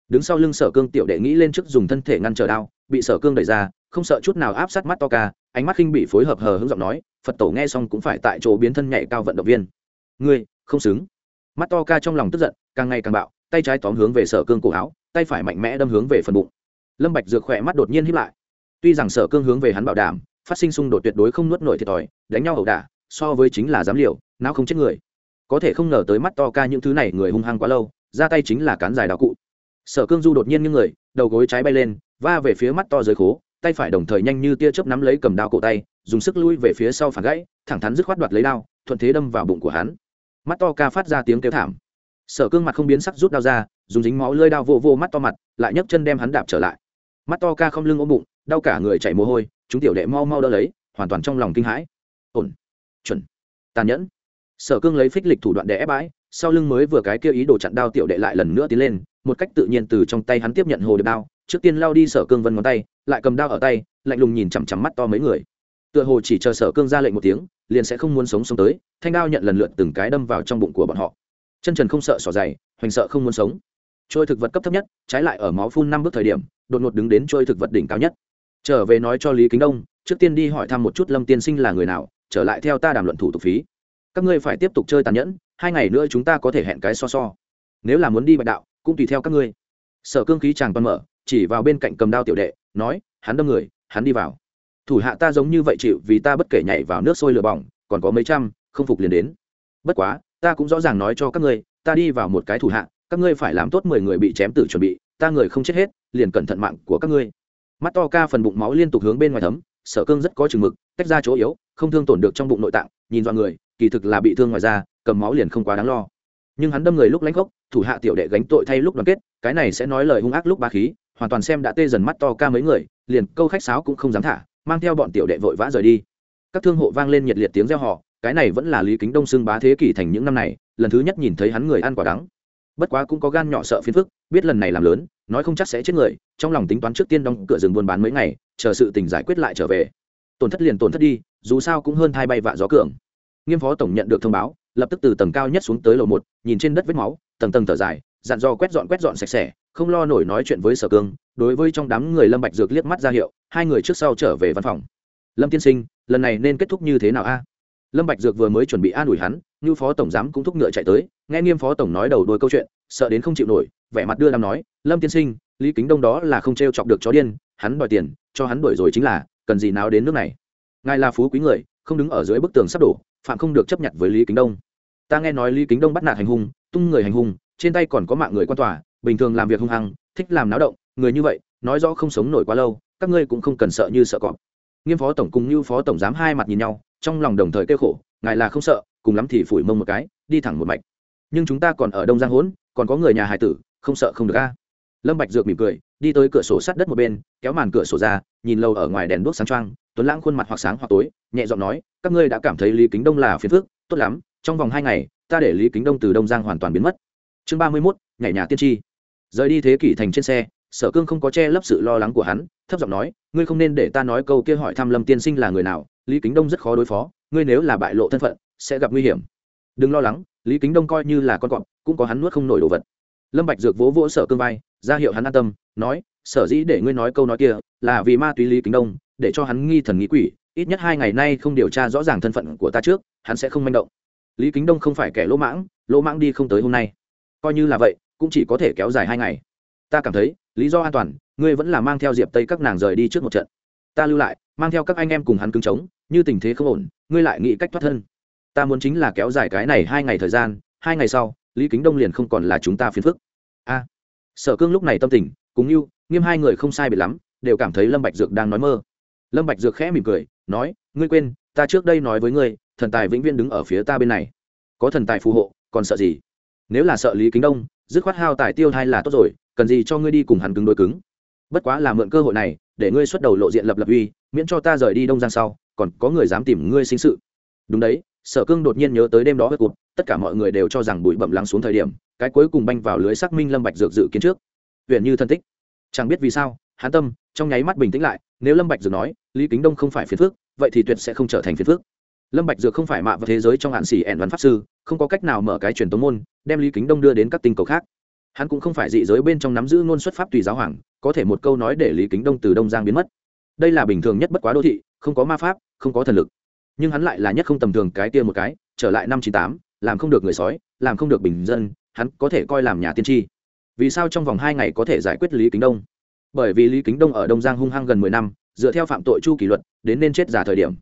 Đứng sau lưng sở cương tiểu đệ nghĩ lên trước dùng thân thể ngăn trở đao, bị sở cương đẩy ra, không sợ chút nào áp sát mắt to ca, ánh mắt khinh bị phối hợp hờ hững giọng nói, phật tổ nghe xong cũng phải tại chỗ biến thân nhảy cao vận động viên ngươi, không xứng. Mắt to ca trong lòng tức giận, càng ngày càng bạo, tay trái tóm hướng về sở cương cổ áo, tay phải mạnh mẽ đâm hướng về phần bụng. Lâm bạch dược khỏe mắt đột nhiên híp lại. Tuy rằng sở cương hướng về hắn bảo đảm, phát sinh xung đột tuyệt đối không nuốt nổi thiệt thòi, đánh nhau ẩu đả, so với chính là dám liều não không chết người. Có thể không ngờ tới mắt to ca những thứ này người hung hăng quá lâu, ra tay chính là cán dài đạo cụ. Sở cương du đột nhiên như người, đầu gối trái bay lên, va về phía mắt to dưới khố, tay phải đồng thời nhanh như tia chớp nắm lấy cầm đao cổ tay, dùng sức lui về phía sau phản gãy, thẳng thắn dứt khoát đoạt lấy đao, thuận thế đâm vào bụng của hắn mắt to ca phát ra tiếng kêu thảm. Sở cương mặt không biến sắc rút đao ra, dùng dính máu lơi đao vô vô mắt to mặt, lại nhấc chân đem hắn đạp trở lại. Mắt to ca không lưng ôm bụng, đau cả người chảy mồ hôi, chúng tiểu đệ mau mau đỡ lấy, hoàn toàn trong lòng kinh hãi. Ổn. Chuẩn. Tàn nhẫn. Sở cương lấy phích lịch thủ đoạn để ép bãi, sau lưng mới vừa cái kia ý đồ chặn đao tiểu đệ lại lần nữa tiến lên, một cách tự nhiên từ trong tay hắn tiếp nhận hồ điệp đao, trước tiên lao đi sở cương vân ngón tay, lại cầm đao ở tay, lạnh lùng nhìn chằm chằm mắt to mấy người. Tựa hồ chỉ chờ sở cương ra lệnh một tiếng liền sẽ không muốn sống sống tới, thanh đao nhận lần lượt từng cái đâm vào trong bụng của bọn họ. Chân trần không sợ sỏ dày, hoành sợ không muốn sống. Trôi thực vật cấp thấp nhất, trái lại ở máu phun năm bước thời điểm, đột ngột đứng đến trôi thực vật đỉnh cao nhất. Trở về nói cho lý kính đông, trước tiên đi hỏi thăm một chút lâm tiên sinh là người nào, trở lại theo ta đàm luận thủ tục phí. Các ngươi phải tiếp tục chơi tàn nhẫn, hai ngày nữa chúng ta có thể hẹn cái so so. Nếu là muốn đi bạch đạo, cũng tùy theo các ngươi. Sở cương khí chàng toàn mở, chỉ vào bên cạnh cầm đao tiểu đệ, nói, hắn đâm người, hắn đi vào thủ hạ ta giống như vậy chịu vì ta bất kể nhảy vào nước sôi lửa bỏng, còn có mấy trăm, không phục liền đến. Bất quá, ta cũng rõ ràng nói cho các ngươi, ta đi vào một cái thủ hạ, các ngươi phải làm tốt mười người bị chém tử chuẩn bị, ta người không chết hết, liền cẩn thận mạng của các ngươi. Mắt to ca phần bụng máu liên tục hướng bên ngoài thấm sở cương rất có chừng mực, tách ra chỗ yếu, không thương tổn được trong bụng nội tạng, nhìn dọn người, kỳ thực là bị thương ngoài da, cầm máu liền không quá đáng lo. Nhưng hắn đâm người lúc lãnh gốc, thủ hạ tiểu đệ gánh tội thay lúc đoàn kết, cái này sẽ nói lời hung ác lúc ba khí, hoàn toàn xem đã tê dần mắt to ca mấy người, liền câu khách sáo cũng không dám thả mang theo bọn tiểu đệ vội vã rời đi. Các thương hộ vang lên nhiệt liệt tiếng reo họ cái này vẫn là lý kính đông xưng bá thế kỷ thành những năm này, lần thứ nhất nhìn thấy hắn người ăn quả đắng. Bất quá cũng có gan nhỏ sợ phiền phức, biết lần này làm lớn, nói không chắc sẽ chết người, trong lòng tính toán trước tiên đóng cửa rừng buôn bán mấy ngày, chờ sự tình giải quyết lại trở về. Tổn thất liền tổn thất đi, dù sao cũng hơn thay bay vạ gió cường. Nghiêm phó tổng nhận được thông báo, lập tức từ tầng cao nhất xuống tới lầu một, nhìn trên đất vết máu, tầng tầng thở dài, dặn dò quét dọn quét dọn sạch sẽ, không lo nổi nói chuyện với sở cương, đối với trong đám người lâm bạch dược liếc mắt ra hiệu hai người trước sau trở về văn phòng. Lâm tiên sinh, lần này nên kết thúc như thế nào a? Lâm bạch dược vừa mới chuẩn bị an ủi hắn như phó tổng giám cũng thúc ngựa chạy tới, nghe nghiêm phó tổng nói đầu đuôi câu chuyện, sợ đến không chịu nổi, vẻ mặt đưa làm nói, lâm tiên sinh, lý kính đông đó là không treo chọc được chó điên, hắn đòi tiền, cho hắn đuổi rồi chính là, cần gì nào đến nước này? Ngài là phú quý người, không đứng ở dưới bức tường sắp đổ, phạm không được chấp nhận với lý kính đông. Ta nghe nói lý kính đông bắt nạt hành hung, tung người hành hung, trên tay còn có mạng người quan tòa, bình thường làm việc hung hăng, thích làm náo động, người như vậy, nói rõ không sống nổi quá lâu các ngươi cũng không cần sợ như sợ cọp. Nghiêm phó tổng cùng như phó tổng giám hai mặt nhìn nhau, trong lòng đồng thời kêu khổ, ngài là không sợ, cùng lắm thì phủi mông một cái, đi thẳng một mạch. Nhưng chúng ta còn ở đông giang hỗn, còn có người nhà hải tử, không sợ không được a. Lâm bạch dược mỉm cười, đi tới cửa sổ sắt đất một bên, kéo màn cửa sổ ra, nhìn lâu ở ngoài đèn đuốc sáng trăng tuấn lãng khuôn mặt hoặc sáng hoặc tối, nhẹ giọng nói, các ngươi đã cảm thấy lý kính đông là phiền phức, tốt lắm, trong vòng hai ngày, ta để lý kính đông từ đông giang hoàn toàn biến mất. Chương ba mươi mốt, nhảy nhà tiên tri. Rời đi thế kỷ thành trên xe sở cương không có che lấp sự lo lắng của hắn, thấp giọng nói, ngươi không nên để ta nói câu kia hỏi thăm lâm tiên sinh là người nào, lý kính đông rất khó đối phó, ngươi nếu là bại lộ thân phận, sẽ gặp nguy hiểm. Đừng lo lắng, lý kính đông coi như là con cọp, cũng có hắn nuốt không nổi đồ vật. Lâm bạch dược vỗ vỗ sở cương vai, ra hiệu hắn an tâm, nói, sở dĩ để ngươi nói câu nói kia, là vì ma túy lý kính đông, để cho hắn nghi thần nghi quỷ, ít nhất hai ngày nay không điều tra rõ ràng thân phận của ta trước, hắn sẽ không manh động. Lý kính đông không phải kẻ lỗ mãng lỗ mãng đi không tới hôm nay. Coi như là vậy, cũng chỉ có thể kéo dài hai ngày ta cảm thấy, lý do an toàn, ngươi vẫn là mang theo diệp tây các nàng rời đi trước một trận. Ta lưu lại, mang theo các anh em cùng hắn cứng trống, như tình thế không ổn, ngươi lại nghĩ cách thoát thân. Ta muốn chính là kéo dài cái này hai ngày thời gian, hai ngày sau, lý kính đông liền không còn là chúng ta phiền phức. A. Sở cương lúc này tâm tình, cùng như nghiêm hai người không sai biệt lắm, đều cảm thấy lâm bạch dược đang nói mơ. Lâm bạch dược khẽ mỉm cười, nói, ngươi quên, ta trước đây nói với ngươi, thần tài vĩnh viễn đứng ở phía ta bên này. Có thần tài phù hộ, còn sợ gì? Nếu là sợ lý kính đông, dứt khoát hao tài tiêu thai là tốt rồi cần gì cho ngươi đi cùng hắn cứng đối cứng. Bất quá là mượn cơ hội này, để ngươi xuất đầu lộ diện lập lập uy, miễn cho ta rời đi đông giang sau, còn có người dám tìm ngươi sinh sự. Đúng đấy, sở cương đột nhiên nhớ tới đêm đó với cụt, tất cả mọi người đều cho rằng bụi bẩm lắng xuống thời điểm, cái cuối cùng banh vào lưới xác minh lâm bạch dược dự kiến trước. Huyện như thân tích. Chẳng biết vì sao hán tâm, trong nháy mắt bình tĩnh lại, nếu lâm bạch dược nói, lý kính đông không phải phiền phước vậy thì tuyệt sẽ không trở thành phiền phước lâm bạch dược không phải mạ vào thế giới trong hạn sĩ ẻn văn pháp sư, không có cách nào mở cái truyền tống môn, đem lý kính đông đưa đến các tinh cầu khác hắn cũng không phải dị giới bên trong nắm giữ ngôn xuất pháp tùy giáo hoàng, có thể một câu nói để lý kính đông từ đông giang biến mất. Đây là bình thường nhất bất quá đô thị, không có ma pháp, không có thần lực. Nhưng hắn lại là nhất không tầm thường cái kia một cái, trở lại năm chín tám, làm không được người sói, làm không được bình dân, hắn có thể coi làm nhà tiên tri. Vì sao trong vòng hai ngày có thể giải quyết lý kính đông? Bởi vì lý kính đông ở đông giang hung hăng gần mười năm, dựa theo phạm tội chu kỷ luật, đến nên chết giả thời điểm.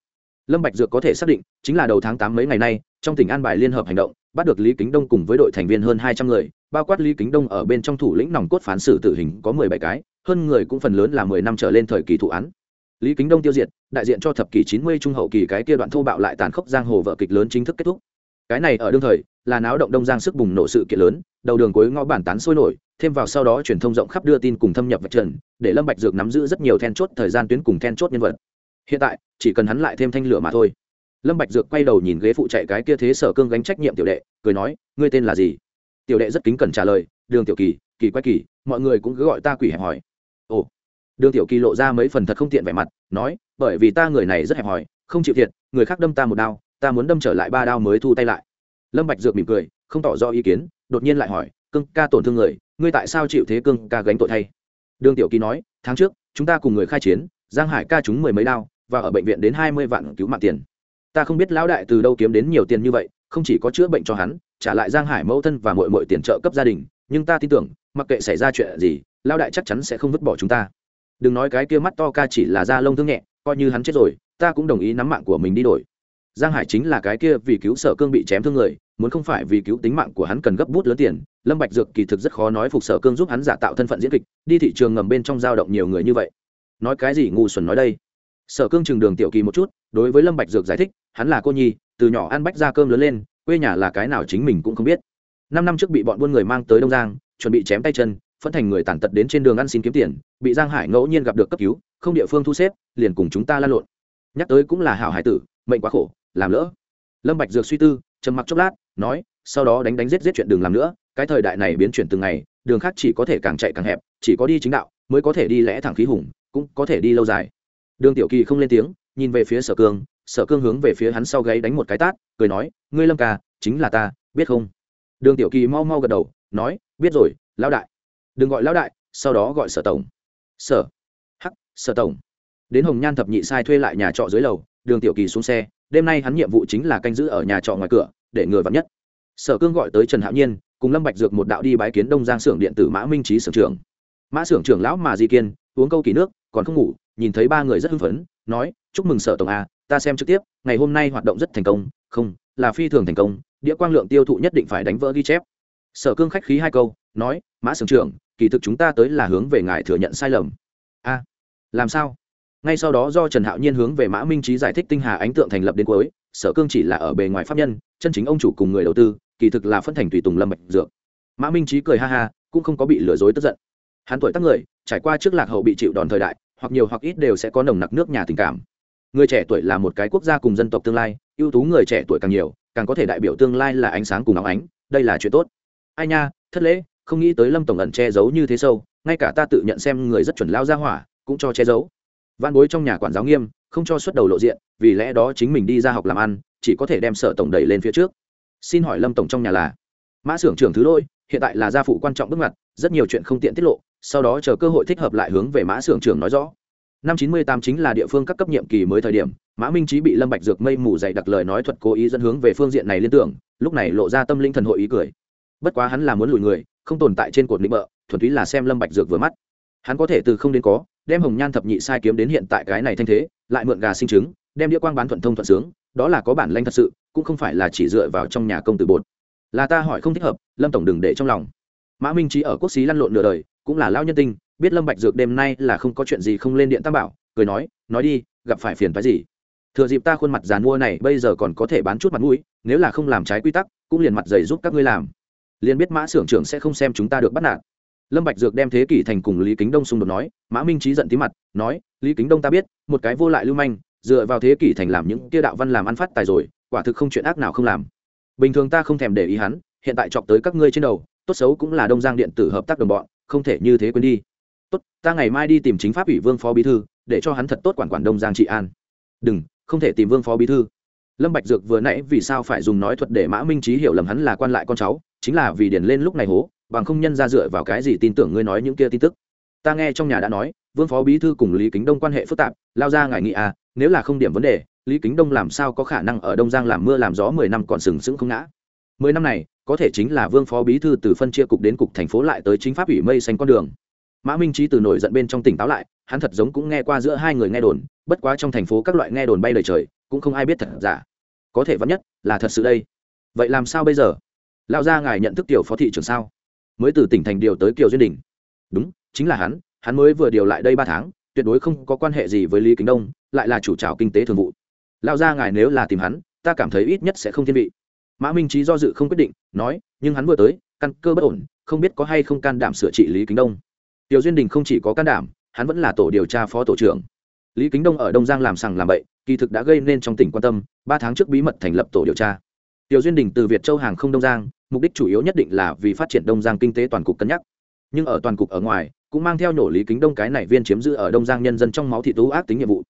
Lâm bạch dược có thể xác định, chính là đầu tháng tám mấy ngày nay, trong tỉnh an bài liên hợp hành động bắt được lý kính đông cùng với đội thành viên hơn hai trăm người, bao quát lý kính đông ở bên trong thủ lĩnh nòng cốt phán xử tử hình có mười bảy cái, hơn người cũng phần lớn là mười năm trở lên thời kỳ thụ án. Lý kính đông tiêu diệt, đại diện cho thập kỷ chín mươi trung hậu kỳ cái kia đoạn thô bạo lại tàn khốc giang hồ vợ kịch lớn chính thức kết thúc. Cái này ở đương thời, là náo động đông giang sức bùng nổ sự kiện lớn, đầu đường cuối ngõ bản tán sôi nổi, thêm vào sau đó truyền thông rộng khắp đưa tin cùng thâm nhập vật trần, để lâm bạch dược nắm giữ rất nhiều then chốt thời gian tuyến cùng then chốt nhân vật. Hiện tại, chỉ cần hắn lại thêm thanh lửa mà thôi lâm bạch dược quay đầu nhìn ghế phụ chạy cái kia thế sở cương gánh trách nhiệm tiểu đệ cười nói ngươi tên là gì? Tiểu đệ rất kính cẩn trả lời đường tiểu kỳ kỳ quay kỳ mọi người cũng cứ gọi ta quỷ hẹp hỏi ồ. Đường tiểu kỳ lộ ra mấy phần thật không tiện vẻ mặt nói bởi vì ta người này rất hẹp hỏi, không chịu thiệt người khác đâm ta một đao ta muốn đâm trở lại ba đao mới thu tay lại. Lâm bạch dược mỉm cười không tỏ rõ ý kiến đột nhiên lại hỏi cương ca tổn thương người ngươi tại sao chịu thế cương ca gánh tội thay? Đường tiểu kỳ nói tháng trước chúng ta cùng người khai chiến giang hải ca chúng mười mấy đao và ở bệnh viện đến hai mươi vạn cứu mạng tiền ta không biết lão đại từ đâu kiếm đến nhiều tiền như vậy, không chỉ có chữa bệnh cho hắn, trả lại giang hải mẫu thân và mọi mọi tiền trợ cấp gia đình, nhưng ta tin tưởng, mặc kệ xảy ra chuyện gì, lão đại chắc chắn sẽ không vứt bỏ chúng ta. Đừng nói cái kia mắt to ca chỉ là da lông thương nhẹ, coi như hắn chết rồi, ta cũng đồng ý nắm mạng của mình đi đổi. Giang hải chính là cái kia vì cứu sở cương bị chém thương người, muốn không phải vì cứu tính mạng của hắn cần gấp bút lớn tiền, lâm bạch dược kỳ thực rất khó nói phục sở cương giúp hắn giả tạo thân phận diễn kịch, đi thị trường ngầm bên trong giao động nhiều người như vậy. Nói cái gì ngu xuẩn nói đây? Sở cương chừng đường tiểu kỳ một chút, đối với lâm bạch dược giải thích hắn là cô nhi, từ nhỏ ăn bách ra cơm lớn lên, quê nhà là cái nào chính mình cũng không biết. Năm năm trước bị bọn buôn người mang tới đông giang, chuẩn bị chém tay chân phân thành người tàn tật đến trên đường ăn xin kiếm tiền, bị giang hải ngẫu nhiên gặp được cấp cứu, không địa phương thu xếp, liền cùng chúng ta lan lộn. Nhắc tới cũng là hảo hải tử, mệnh quá khổ, làm lỡ. Lâm bạch dược suy tư, trầm mặc chốc lát, nói, sau đó đánh đánh giết giết chuyện đường làm nữa, cái thời đại này biến chuyển từng ngày, đường khác chỉ có thể càng chạy càng hẹp, chỉ có đi chính đạo, mới có thể đi lẽ thẳng khí hùng, cũng có thể đi lâu dài. Đường tiểu kỳ không lên tiếng, nhìn về phía sở cương sở cương hướng về phía hắn sau gáy đánh một cái tát, cười nói, ngươi lâm ca, chính là ta, biết không? Đường tiểu kỳ mau mau gật đầu, nói, biết rồi, lão đại. Đừng gọi lão đại, sau đó gọi sở tổng. Sở, hắc, sở tổng. Đến hồng nhan thập nhị sai thuê lại nhà trọ dưới lầu, đường tiểu kỳ xuống xe, đêm nay hắn nhiệm vụ chính là canh giữ ở nhà trọ ngoài cửa, để người vắng nhất. Sở cương gọi tới trần hạo nhiên, cùng lâm bạch dược một đạo đi bái kiến đông giang xưởng điện tử mã minh trí xưởng trưởng. Mã xưởng trưởng lão mà di kiên, uống câu kỳ nước, còn không ngủ, nhìn thấy ba người rất hưng phấn, nói, chúc mừng sở tổng a ta xem trực tiếp, ngày hôm nay hoạt động rất thành công, không, là phi thường thành công, đĩa quang lượng tiêu thụ nhất định phải đánh vỡ ghi chép. Sở cương khách khí hai câu, nói, mã sưởng trưởng, kỳ thực chúng ta tới là hướng về ngài thừa nhận sai lầm. A, làm sao? Ngay sau đó do trần hạo nhiên hướng về mã minh trí giải thích tinh hà ánh tượng thành lập đến cuối, sở cương chỉ là ở bề ngoài pháp nhân, chân chính ông chủ cùng người đầu tư, kỳ thực là phân thành tùy tùng lâm bạch dược. Mã minh trí cười ha ha, cũng không có bị lừa dối tức giận. Hắn tuổi tác người, trải qua trước lạc hậu bị chịu đòn thời đại, hoặc nhiều hoặc ít đều sẽ có nồng nặc nước nhà tình cảm người trẻ tuổi là một cái quốc gia cùng dân tộc tương lai, ưu tú người trẻ tuổi càng nhiều, càng có thể đại biểu tương lai là ánh sáng cùng óng ánh, đây là chuyện tốt. Ai nha, thất lễ, không nghĩ tới lâm tổng ẩn che giấu như thế sâu, ngay cả ta tự nhận xem người rất chuẩn lao ra hỏa, cũng cho che giấu. Văn bối trong nhà quản giáo nghiêm, không cho xuất đầu lộ diện, vì lẽ đó chính mình đi ra học làm ăn, chỉ có thể đem sở tổng đẩy lên phía trước. Xin hỏi lâm tổng trong nhà là? Mã xưởng trưởng thứ lôi hiện tại là gia phụ quan trọng bước ngoặt, rất nhiều chuyện không tiện tiết lộ, sau đó chờ cơ hội thích hợp lại hướng về mã xưởng trưởng nói rõ năm chín mươi tám chính là địa phương các cấp nhiệm kỳ mới thời điểm, mã minh trí bị lâm bạch dược mây mù dày đặc lời nói thuật cố ý dẫn hướng về phương diện này liên tưởng, lúc này lộ ra tâm linh thần hội ý cười. Bất quá hắn là muốn lùi người, không tồn tại trên cột lĩnh bợ, thuần túy là xem lâm bạch dược vừa mắt. Hắn có thể từ không đến có, đem hồng nhan thập nhị sai kiếm đến hiện tại cái này thanh thế, lại mượn gà sinh trứng, đem đĩa quang bán thuận thông thuận sướng, đó là có bản lanh thật sự, cũng không phải là chỉ dựa vào trong nhà công tử bột. Là ta hỏi không thích hợp, lâm tổng đừng để trong lòng. Mã minh trí ở quốc xí lăn lộn nửa đời, cũng là lao nhân tinh biết lâm bạch dược đêm nay là không có chuyện gì không lên điện tam bảo, cười nói nói đi, gặp phải phiền phái gì? Thừa dịp ta khuôn mặt giàn mua này bây giờ còn có thể bán chút mặt mũi, nếu là không làm trái quy tắc, cũng liền mặt dày giúp các ngươi làm. Liền biết mã xưởng trưởng sẽ không xem chúng ta được bắt nạt. Lâm bạch dược đem thế kỷ thành cùng lý kính đông xung đột nói, mã minh trí giận tí mặt, nói, lý kính đông ta biết, một cái vô lại lưu manh, dựa vào thế kỷ thành làm những kia đạo văn làm ăn phát tài rồi, quả thực không chuyện ác nào không làm. Bình thường ta không thèm để ý hắn, hiện tại chọc tới các ngươi trên đầu, tốt xấu cũng là đông giang điện tử hợp tác đồng bọn, không thể như thế quên đi tốt, ta ngày mai đi tìm chính pháp ủy vương phó bí thư, để cho hắn thật tốt quản quản đông giang trị an. Đừng, không thể tìm vương phó bí thư. Lâm bạch dược vừa nãy vì sao phải dùng nói thuật để mã minh trí hiểu lầm hắn là quan lại con cháu, chính là vì điền lên lúc này hố, bằng không nhân ra dựa vào cái gì tin tưởng ngươi nói những kia tin tức. Ta nghe trong nhà đã nói, vương phó bí thư cùng lý kính đông quan hệ phức tạp, lao ra ngài nghị à nếu là không điểm vấn đề, lý kính đông làm sao có khả năng ở đông giang làm mưa làm gió mười năm còn sừng sững không ngã? Mười năm này, có thể chính là vương phó bí thư từ phân chia cục đến cục thành phố lại tới chính pháp ủy mây xanh con đường mã minh trí từ nổi giận bên trong tỉnh táo lại, hắn thật giống cũng nghe qua giữa hai người nghe đồn, bất quá trong thành phố các loại nghe đồn bay lời trời, cũng không ai biết thật giả. Có thể vẫn nhất, là thật sự đây. Vậy làm sao bây giờ? Lão gia ngài nhận thức tiểu phó thị trưởng sao? Mới từ tỉnh thành điều tới kiều duyên đình. Đúng, chính là hắn hắn mới vừa điều lại đây ba tháng, tuyệt đối không có quan hệ gì với lý kính đông, lại là chủ trào kinh tế thường vụ. Lão gia ngài nếu là tìm hắn, ta cảm thấy ít nhất sẽ không thiên vị. Mã minh trí do dự không quyết định, nói, nhưng hắn vừa tới, căn cơ bất ổn, không biết có hay không can đảm sửa trị lý kính đông tiểu duyên đình không chỉ có can đảm, hắn vẫn là tổ điều tra phó tổ trưởng. Lý kính đông ở đông giang làm sằng làm bậy, kỳ thực đã gây nên trong tỉnh quan tâm, ba tháng trước bí mật thành lập tổ điều tra. Tiểu duyên đình từ việt châu hàng không đông giang, mục đích chủ yếu nhất định là vì phát triển đông giang kinh tế toàn cục cân nhắc. Nhưng ở toàn cục ở ngoài, cũng mang theo nổ lý kính đông cái này viên chiếm giữ ở đông giang nhân dân trong máu thị tú ác tính nhiệm vụ.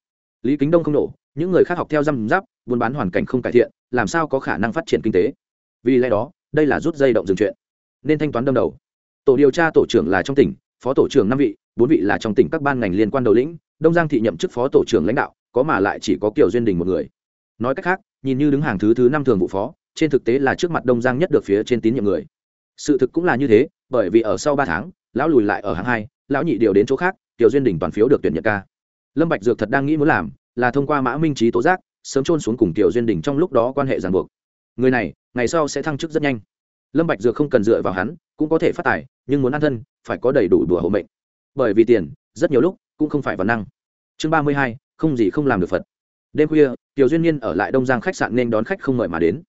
Lý kính đông không nổ, những người khác học theo răm giáp buôn bán hoàn cảnh không cải thiện, làm sao có khả năng phát triển kinh tế? Vì lẽ đó, đây là rút dây động dừng chuyện. Nên thanh toán đâm đầu. Tổ điều tra tổ trưởng là trong tỉnh phó tổ trưởng năm vị, bốn vị là trong tỉnh các ban ngành liên quan đầu lĩnh, đông giang thị nhậm chức phó tổ trưởng lãnh đạo, có mà lại chỉ có kiểu duyên đình một người. Nói cách khác, nhìn như đứng hàng thứ thứ năm thường vụ phó, trên thực tế là trước mặt đông giang nhất được phía trên tín nhiệm người. Sự thực cũng là như thế, bởi vì ở sau ba tháng, lão lùi lại ở hạng hai, lão nhị điều đến chỗ khác tiểu duyên đình toàn phiếu được tuyển nhận ca. Lâm bạch dược thật đang nghĩ muốn làm, là thông qua mã minh trí tố giác, sớm trôn xuống cùng tiểu duyên đình trong lúc đó quan hệ ràng buộc. Người này, ngày sau sẽ thăng chức rất nhanh. Lâm bạch dược không cần dựa vào hắn cũng có thể phát tài, nhưng muốn an thân, phải có đầy đủ đùa hộ mệnh. Bởi vì tiền, rất nhiều lúc, cũng không phải văn năng. Chương ba mươi hai, không gì không làm được phật. Đêm khuya tiểu duyên nhiên ở lại đông giang khách sạn nên đón khách không mời mà đến.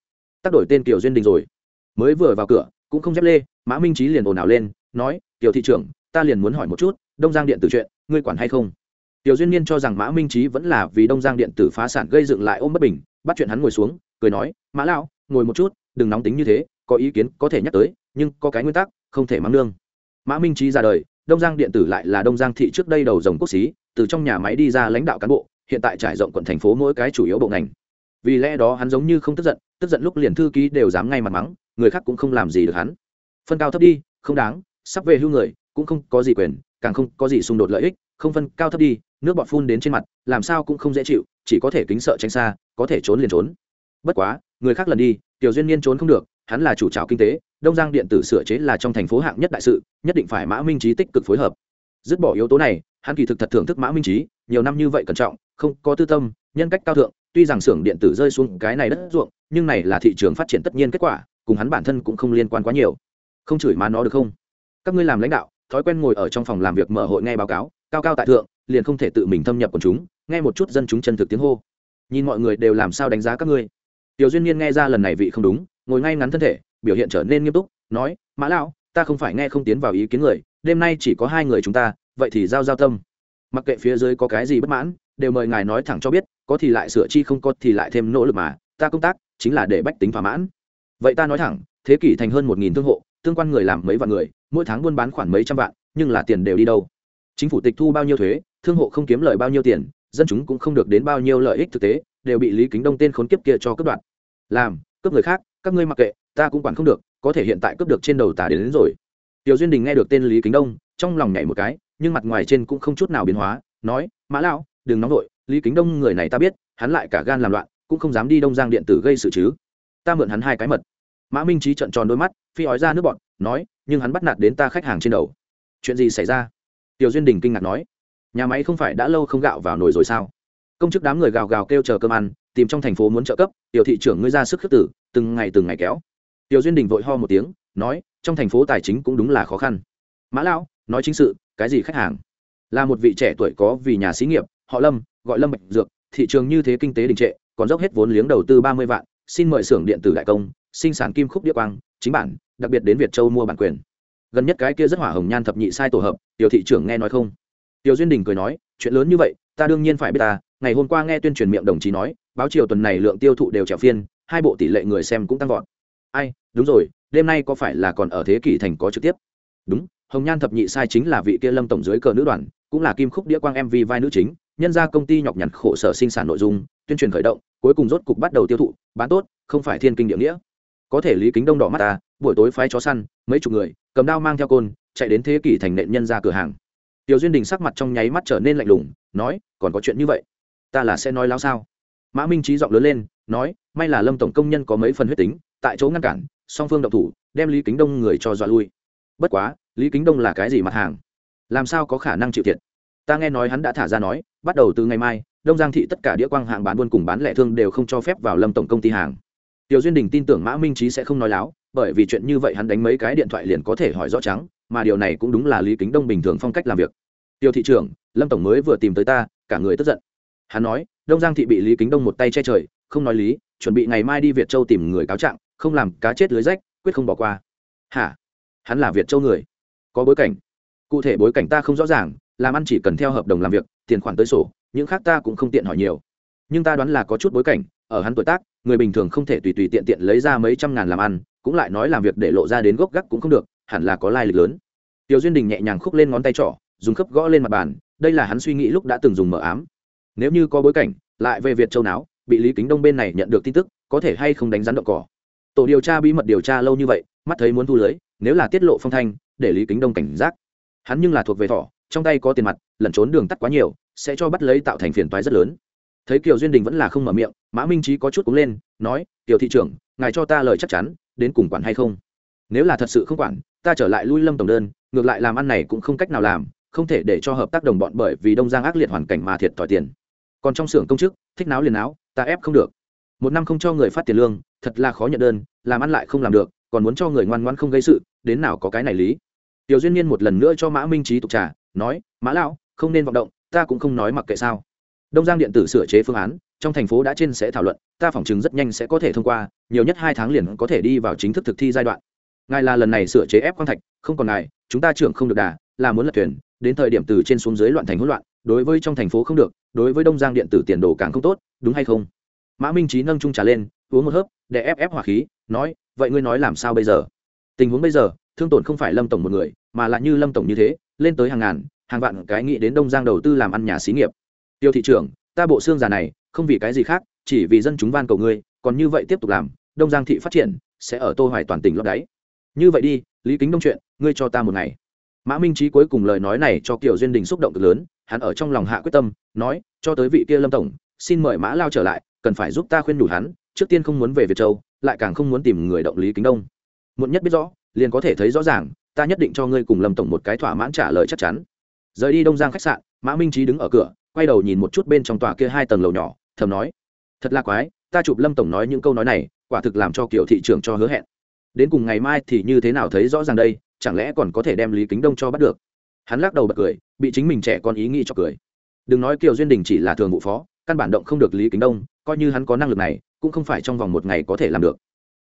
Tác đổi tên tiểu duyên đình rồi. Mới vừa vào cửa, cũng không dép lê, mã minh trí liền ồn ào lên, nói tiểu thị trưởng, ta liền muốn hỏi một chút, đông giang điện tử chuyện, ngươi quản hay không? Tiểu duyên nhiên cho rằng mã minh trí vẫn là vì đông giang điện tử phá sản gây dựng lại ôm bất bình, bắt chuyện hắn ngồi xuống, cười nói, mã lão, ngồi một chút, đừng nóng tính như thế, có ý kiến có thể nhắc tới nhưng có cái nguyên tắc, không thể mắng nương. Mã minh trí ra đời, đông giang điện tử lại là đông giang thị trước đây đầu dòng quốc xí, từ trong nhà máy đi ra lãnh đạo cán bộ, hiện tại trải rộng quận thành phố mỗi cái chủ yếu bộ ngành. Vì lẽ đó hắn giống như không tức giận tức giận lúc liền thư ký đều dám ngay mặt mắng, người khác cũng không làm gì được hắn. Phân cao thấp đi, không đáng, sắp về hưu người, cũng không có gì quyền, càng không có gì xung đột lợi ích, không phân cao thấp đi, nước bọt phun đến trên mặt, làm sao cũng không dễ chịu, chỉ có thể kính sợ tránh xa, có thể trốn liền trốn. Bất quá, người khác lần đi, tiểu duyên niên trốn không được hắn là chủ trào kinh tế, đông giang điện tử sửa chế là trong thành phố hạng nhất đại sự, nhất định phải mã minh trí tích cực phối hợp. Dứt bỏ yếu tố này, hắn kỳ thực thật thưởng thức mã minh trí nhiều năm như vậy cẩn trọng, không có tư tâm, nhân cách cao thượng, tuy rằng xưởng điện tử rơi xuống cái này đất ruộng, nhưng này là thị trường phát triển tất nhiên kết quả, cùng hắn bản thân cũng không liên quan quá nhiều. Không chửi má nó được không? Các ngươi làm lãnh đạo, thói quen ngồi ở trong phòng làm việc mở hội nghe báo cáo, cao cao tại thượng, liền không thể tự mình thâm nhập quần chúng, nghe một chút dân chúng chân thực tiếng hô. Nhìn mọi người đều làm sao đánh giá các ngươi? Tiểu duyên niên nghe ra lần này vị không đúng, ngồi ngay ngắn thân thể, biểu hiện trở nên nghiêm túc, nói, mã lão, ta không phải nghe không tiến vào ý kiến người, đêm nay chỉ có hai người chúng ta, vậy thì giao giao tâm. Mặc kệ phía dưới có cái gì bất mãn, đều mời ngài nói thẳng cho biết, có thì lại sửa chi, không có thì lại thêm nỗ lực mà, ta công tác chính là để bách tính thỏa mãn. Vậy ta nói thẳng, thế kỷ thành hơn một nghìn thương hộ, tương quan người làm mấy vạn người, mỗi tháng buôn bán khoảng mấy trăm vạn, nhưng là tiền đều đi đâu? Chính phủ tịch thu bao nhiêu thuế, thương hộ không kiếm lời bao nhiêu tiền, dân chúng cũng không được đến bao nhiêu lợi ích thực tế, đều bị lý kính đông tên khốn kiếp kia cho cướp đoạt làm cướp người khác các ngươi mặc kệ ta cũng quản không được có thể hiện tại cướp được trên đầu tả đến, đến rồi. Tiểu duyên đình nghe được tên lý kính đông trong lòng nhảy một cái nhưng mặt ngoài trên cũng không chút nào biến hóa nói mã lão đừng nóng vội lý kính đông người này ta biết hắn lại cả gan làm loạn cũng không dám đi đông giang điện tử gây sự chứ. Ta mượn hắn hai cái mật. Mã minh trí trận tròn đôi mắt phi ói ra nước bọn nói nhưng hắn bắt nạt đến ta khách hàng trên đầu. Chuyện gì xảy ra? Tiểu duyên đình kinh ngạc nói nhà máy không phải đã lâu không gạo vào nồi rồi sao? Công chức đám người gào gào kêu chờ cơm ăn tìm trong thành phố muốn trợ cấp, tiểu thị trưởng ngươi ra sức khước tử, từng ngày từng ngày kéo. Tiểu duyên đình vội ho một tiếng, nói, trong thành phố tài chính cũng đúng là khó khăn. Mã lão, nói chính sự, cái gì khách hàng? Là một vị trẻ tuổi có vì nhà xí nghiệp, họ lâm, gọi lâm bạch dược, thị trường như thế kinh tế đình trệ, còn dốc hết vốn liếng đầu tư ba mươi vạn, xin mời xưởng điện tử đại công, sinh sản kim khúc địa quang, chính bản, đặc biệt đến việt châu mua bản quyền. Gần nhất cái kia rất hỏa hồng nhan thập nhị sai tổ hợp, tiểu thị trưởng nghe nói không? Tiểu duyên đình cười nói, chuyện lớn như vậy, ta đương nhiên phải biết ta, ngày hôm qua nghe tuyên truyền miệng đồng chí nói báo chiều tuần này lượng tiêu thụ đều trèo phiên, hai bộ tỷ lệ người xem cũng tăng vọt. Ai, đúng rồi, đêm nay có phải là còn ở thế kỷ thành có trực tiếp? Đúng, hồng nhan thập nhị sai chính là vị kia lâm tổng dưới cờ nữ đoàn, cũng là kim khúc đĩa quang mv vai nữ chính, nhân ra công ty nhọc nhằn khổ sở sinh sản nội dung, tuyên truyền khởi động, cuối cùng rốt cục bắt đầu tiêu thụ, bán tốt, không phải thiên kinh địa nghĩa. Có thể lý kính đông đỏ mắt ta, buổi tối phái chó săn, mấy chục người, cầm đao mang theo côn, chạy đến thế kỷ thành nện nhân ra cửa hàng. Tiểu duyên đình sắc mặt trong nháy mắt trở nên lạnh lùng, nói, còn có chuyện như vậy? Ta là sẽ nói láo sao? Mã minh trí giọng lớn lên, nói, may là lâm tổng công nhân có mấy phần huyết tính, tại chỗ ngăn cản, song phương động thủ, đem lý kính đông người cho dọa lui. Bất quá, lý kính đông là cái gì mặt hàng? Làm sao có khả năng chịu thiệt? Ta nghe nói hắn đã thả ra nói, bắt đầu từ ngày mai, đông giang thị tất cả đĩa quang hàng bán buôn cùng bán lẻ thương đều không cho phép vào lâm tổng công ty hàng. Tiểu duyên đình tin tưởng mã minh trí sẽ không nói láo, bởi vì chuyện như vậy hắn đánh mấy cái điện thoại liền có thể hỏi rõ trắng mà điều này cũng đúng là lý kính đông bình thường phong cách làm việc. Tiểu thị trưởng, lâm tổng mới vừa tìm tới ta, cả người tức giận. Hắn nói đông giang thị bị lý kính đông một tay che trời, không nói lý, chuẩn bị ngày mai đi việt châu tìm người cáo trạng, không làm cá chết lưới rách, quyết không bỏ qua. Hả? Hắn là việt châu người? Có bối cảnh. Cụ thể bối cảnh ta không rõ ràng, làm ăn chỉ cần theo hợp đồng làm việc, tiền khoản tới sổ, những khác ta cũng không tiện hỏi nhiều. Nhưng ta đoán là có chút bối cảnh, ở hắn tuổi tác, người bình thường không thể tùy tùy tiện tiện lấy ra mấy trăm ngàn làm ăn, cũng lại nói làm việc để lộ ra đến gốc gác cũng không được, hẳn là có lai lịch lớn. Tiểu duyên đình nhẹ nhàng khúc lên ngón tay trỏ, dùng khớp gõ lên mặt bàn, đây là hắn suy nghĩ lúc đã từng dùng mở ám nếu như có bối cảnh, lại về việt châu náo, bị lý kính đông bên này nhận được tin tức, có thể hay không đánh rắn động cỏ. Tổ điều tra bí mật điều tra lâu như vậy, mắt thấy muốn thu lưới, nếu là tiết lộ phong thanh, để lý kính đông cảnh giác. Hắn nhưng là thuộc về thỏ, trong tay có tiền mặt, lẩn trốn đường tắt quá nhiều, sẽ cho bắt lấy tạo thành phiền toái rất lớn. Thấy kiều duyên đình vẫn là không mở miệng, mã minh trí có chút cúng lên, nói kiều thị trưởng, ngài cho ta lời chắc chắn, đến cùng quản hay không? Nếu là thật sự không quản, ta trở lại lui lâm tổng đơn, ngược lại làm ăn này cũng không cách nào làm, không thể để cho hợp tác đồng bọn bởi vì đông giang ác liệt hoàn cảnh mà thiệt thòi tiền còn trong xưởng công chức, thích náo liền náo, ta ép không được. Một năm không cho người phát tiền lương, thật là khó nhận đơn, làm ăn lại không làm được, còn muốn cho người ngoan ngoan không gây sự, đến nào có cái này lý. Tiểu duyên niên một lần nữa cho mã minh trí tục trà, nói, mã lão, không nên vọng động, ta cũng không nói mặc kệ sao. Đông giang điện tử sửa chế phương án, trong thành phố đã trên sẽ thảo luận, ta phỏng chừng rất nhanh sẽ có thể thông qua, nhiều nhất hai tháng liền có thể đi vào chính thức thực thi giai đoạn. Ngài là lần này sửa chế ép quang thạch, không còn ngài, chúng ta trưởng không được đà, là muốn lật thuyền, đến thời điểm từ trên xuống dưới loạn thành hỗn loạn đối với trong thành phố không được, đối với đông giang điện tử tiền đồ càng không tốt, đúng hay không? Mã minh trí nâng trung trà lên, uống một hớp, để ép ép hỏa khí, nói, vậy ngươi nói làm sao bây giờ? Tình huống bây giờ, thương tổn không phải lâm tổng một người, mà là như lâm tổng như thế, lên tới hàng ngàn, hàng vạn cái nghĩ đến đông giang đầu tư làm ăn nhà xí nghiệp. Tiêu thị trưởng, ta bộ xương già này, không vì cái gì khác, chỉ vì dân chúng van cầu ngươi, còn như vậy tiếp tục làm, đông giang thị phát triển, sẽ ở tô hoài toàn tỉnh lấp đáy. Như vậy đi, lý kính đông chuyện, ngươi cho ta một ngày. Mã minh trí cuối cùng lời nói này cho kiều duyên đình xúc động cực lớn hắn ở trong lòng hạ quyết tâm, nói, cho tới vị kia lâm tổng, xin mời mã lao trở lại, cần phải giúp ta khuyên đủ hắn, trước tiên không muốn về việt châu, lại càng không muốn tìm người động lý kính đông. Muộn nhất biết rõ, liền có thể thấy rõ ràng, ta nhất định cho ngươi cùng lâm tổng một cái thỏa mãn trả lời chắc chắn. Rời đi đông giang khách sạn, mã minh trí đứng ở cửa, quay đầu nhìn một chút bên trong tòa kia hai tầng lầu nhỏ, thầm nói, thật là quái, ta chụp lâm tổng nói những câu nói này, quả thực làm cho kiểu thị trường cho hứa hẹn. Đến cùng ngày mai thì như thế nào thấy rõ ràng đây, chẳng lẽ còn có thể đem lý kính đông cho bắt được? Hắn lắc đầu bật cười bị chính mình trẻ con ý nghĩ cho cười. Đừng nói kiều duyên đình chỉ là thường vụ phó, căn bản động không được lý kính đông, coi như hắn có năng lực này, cũng không phải trong vòng một ngày có thể làm được.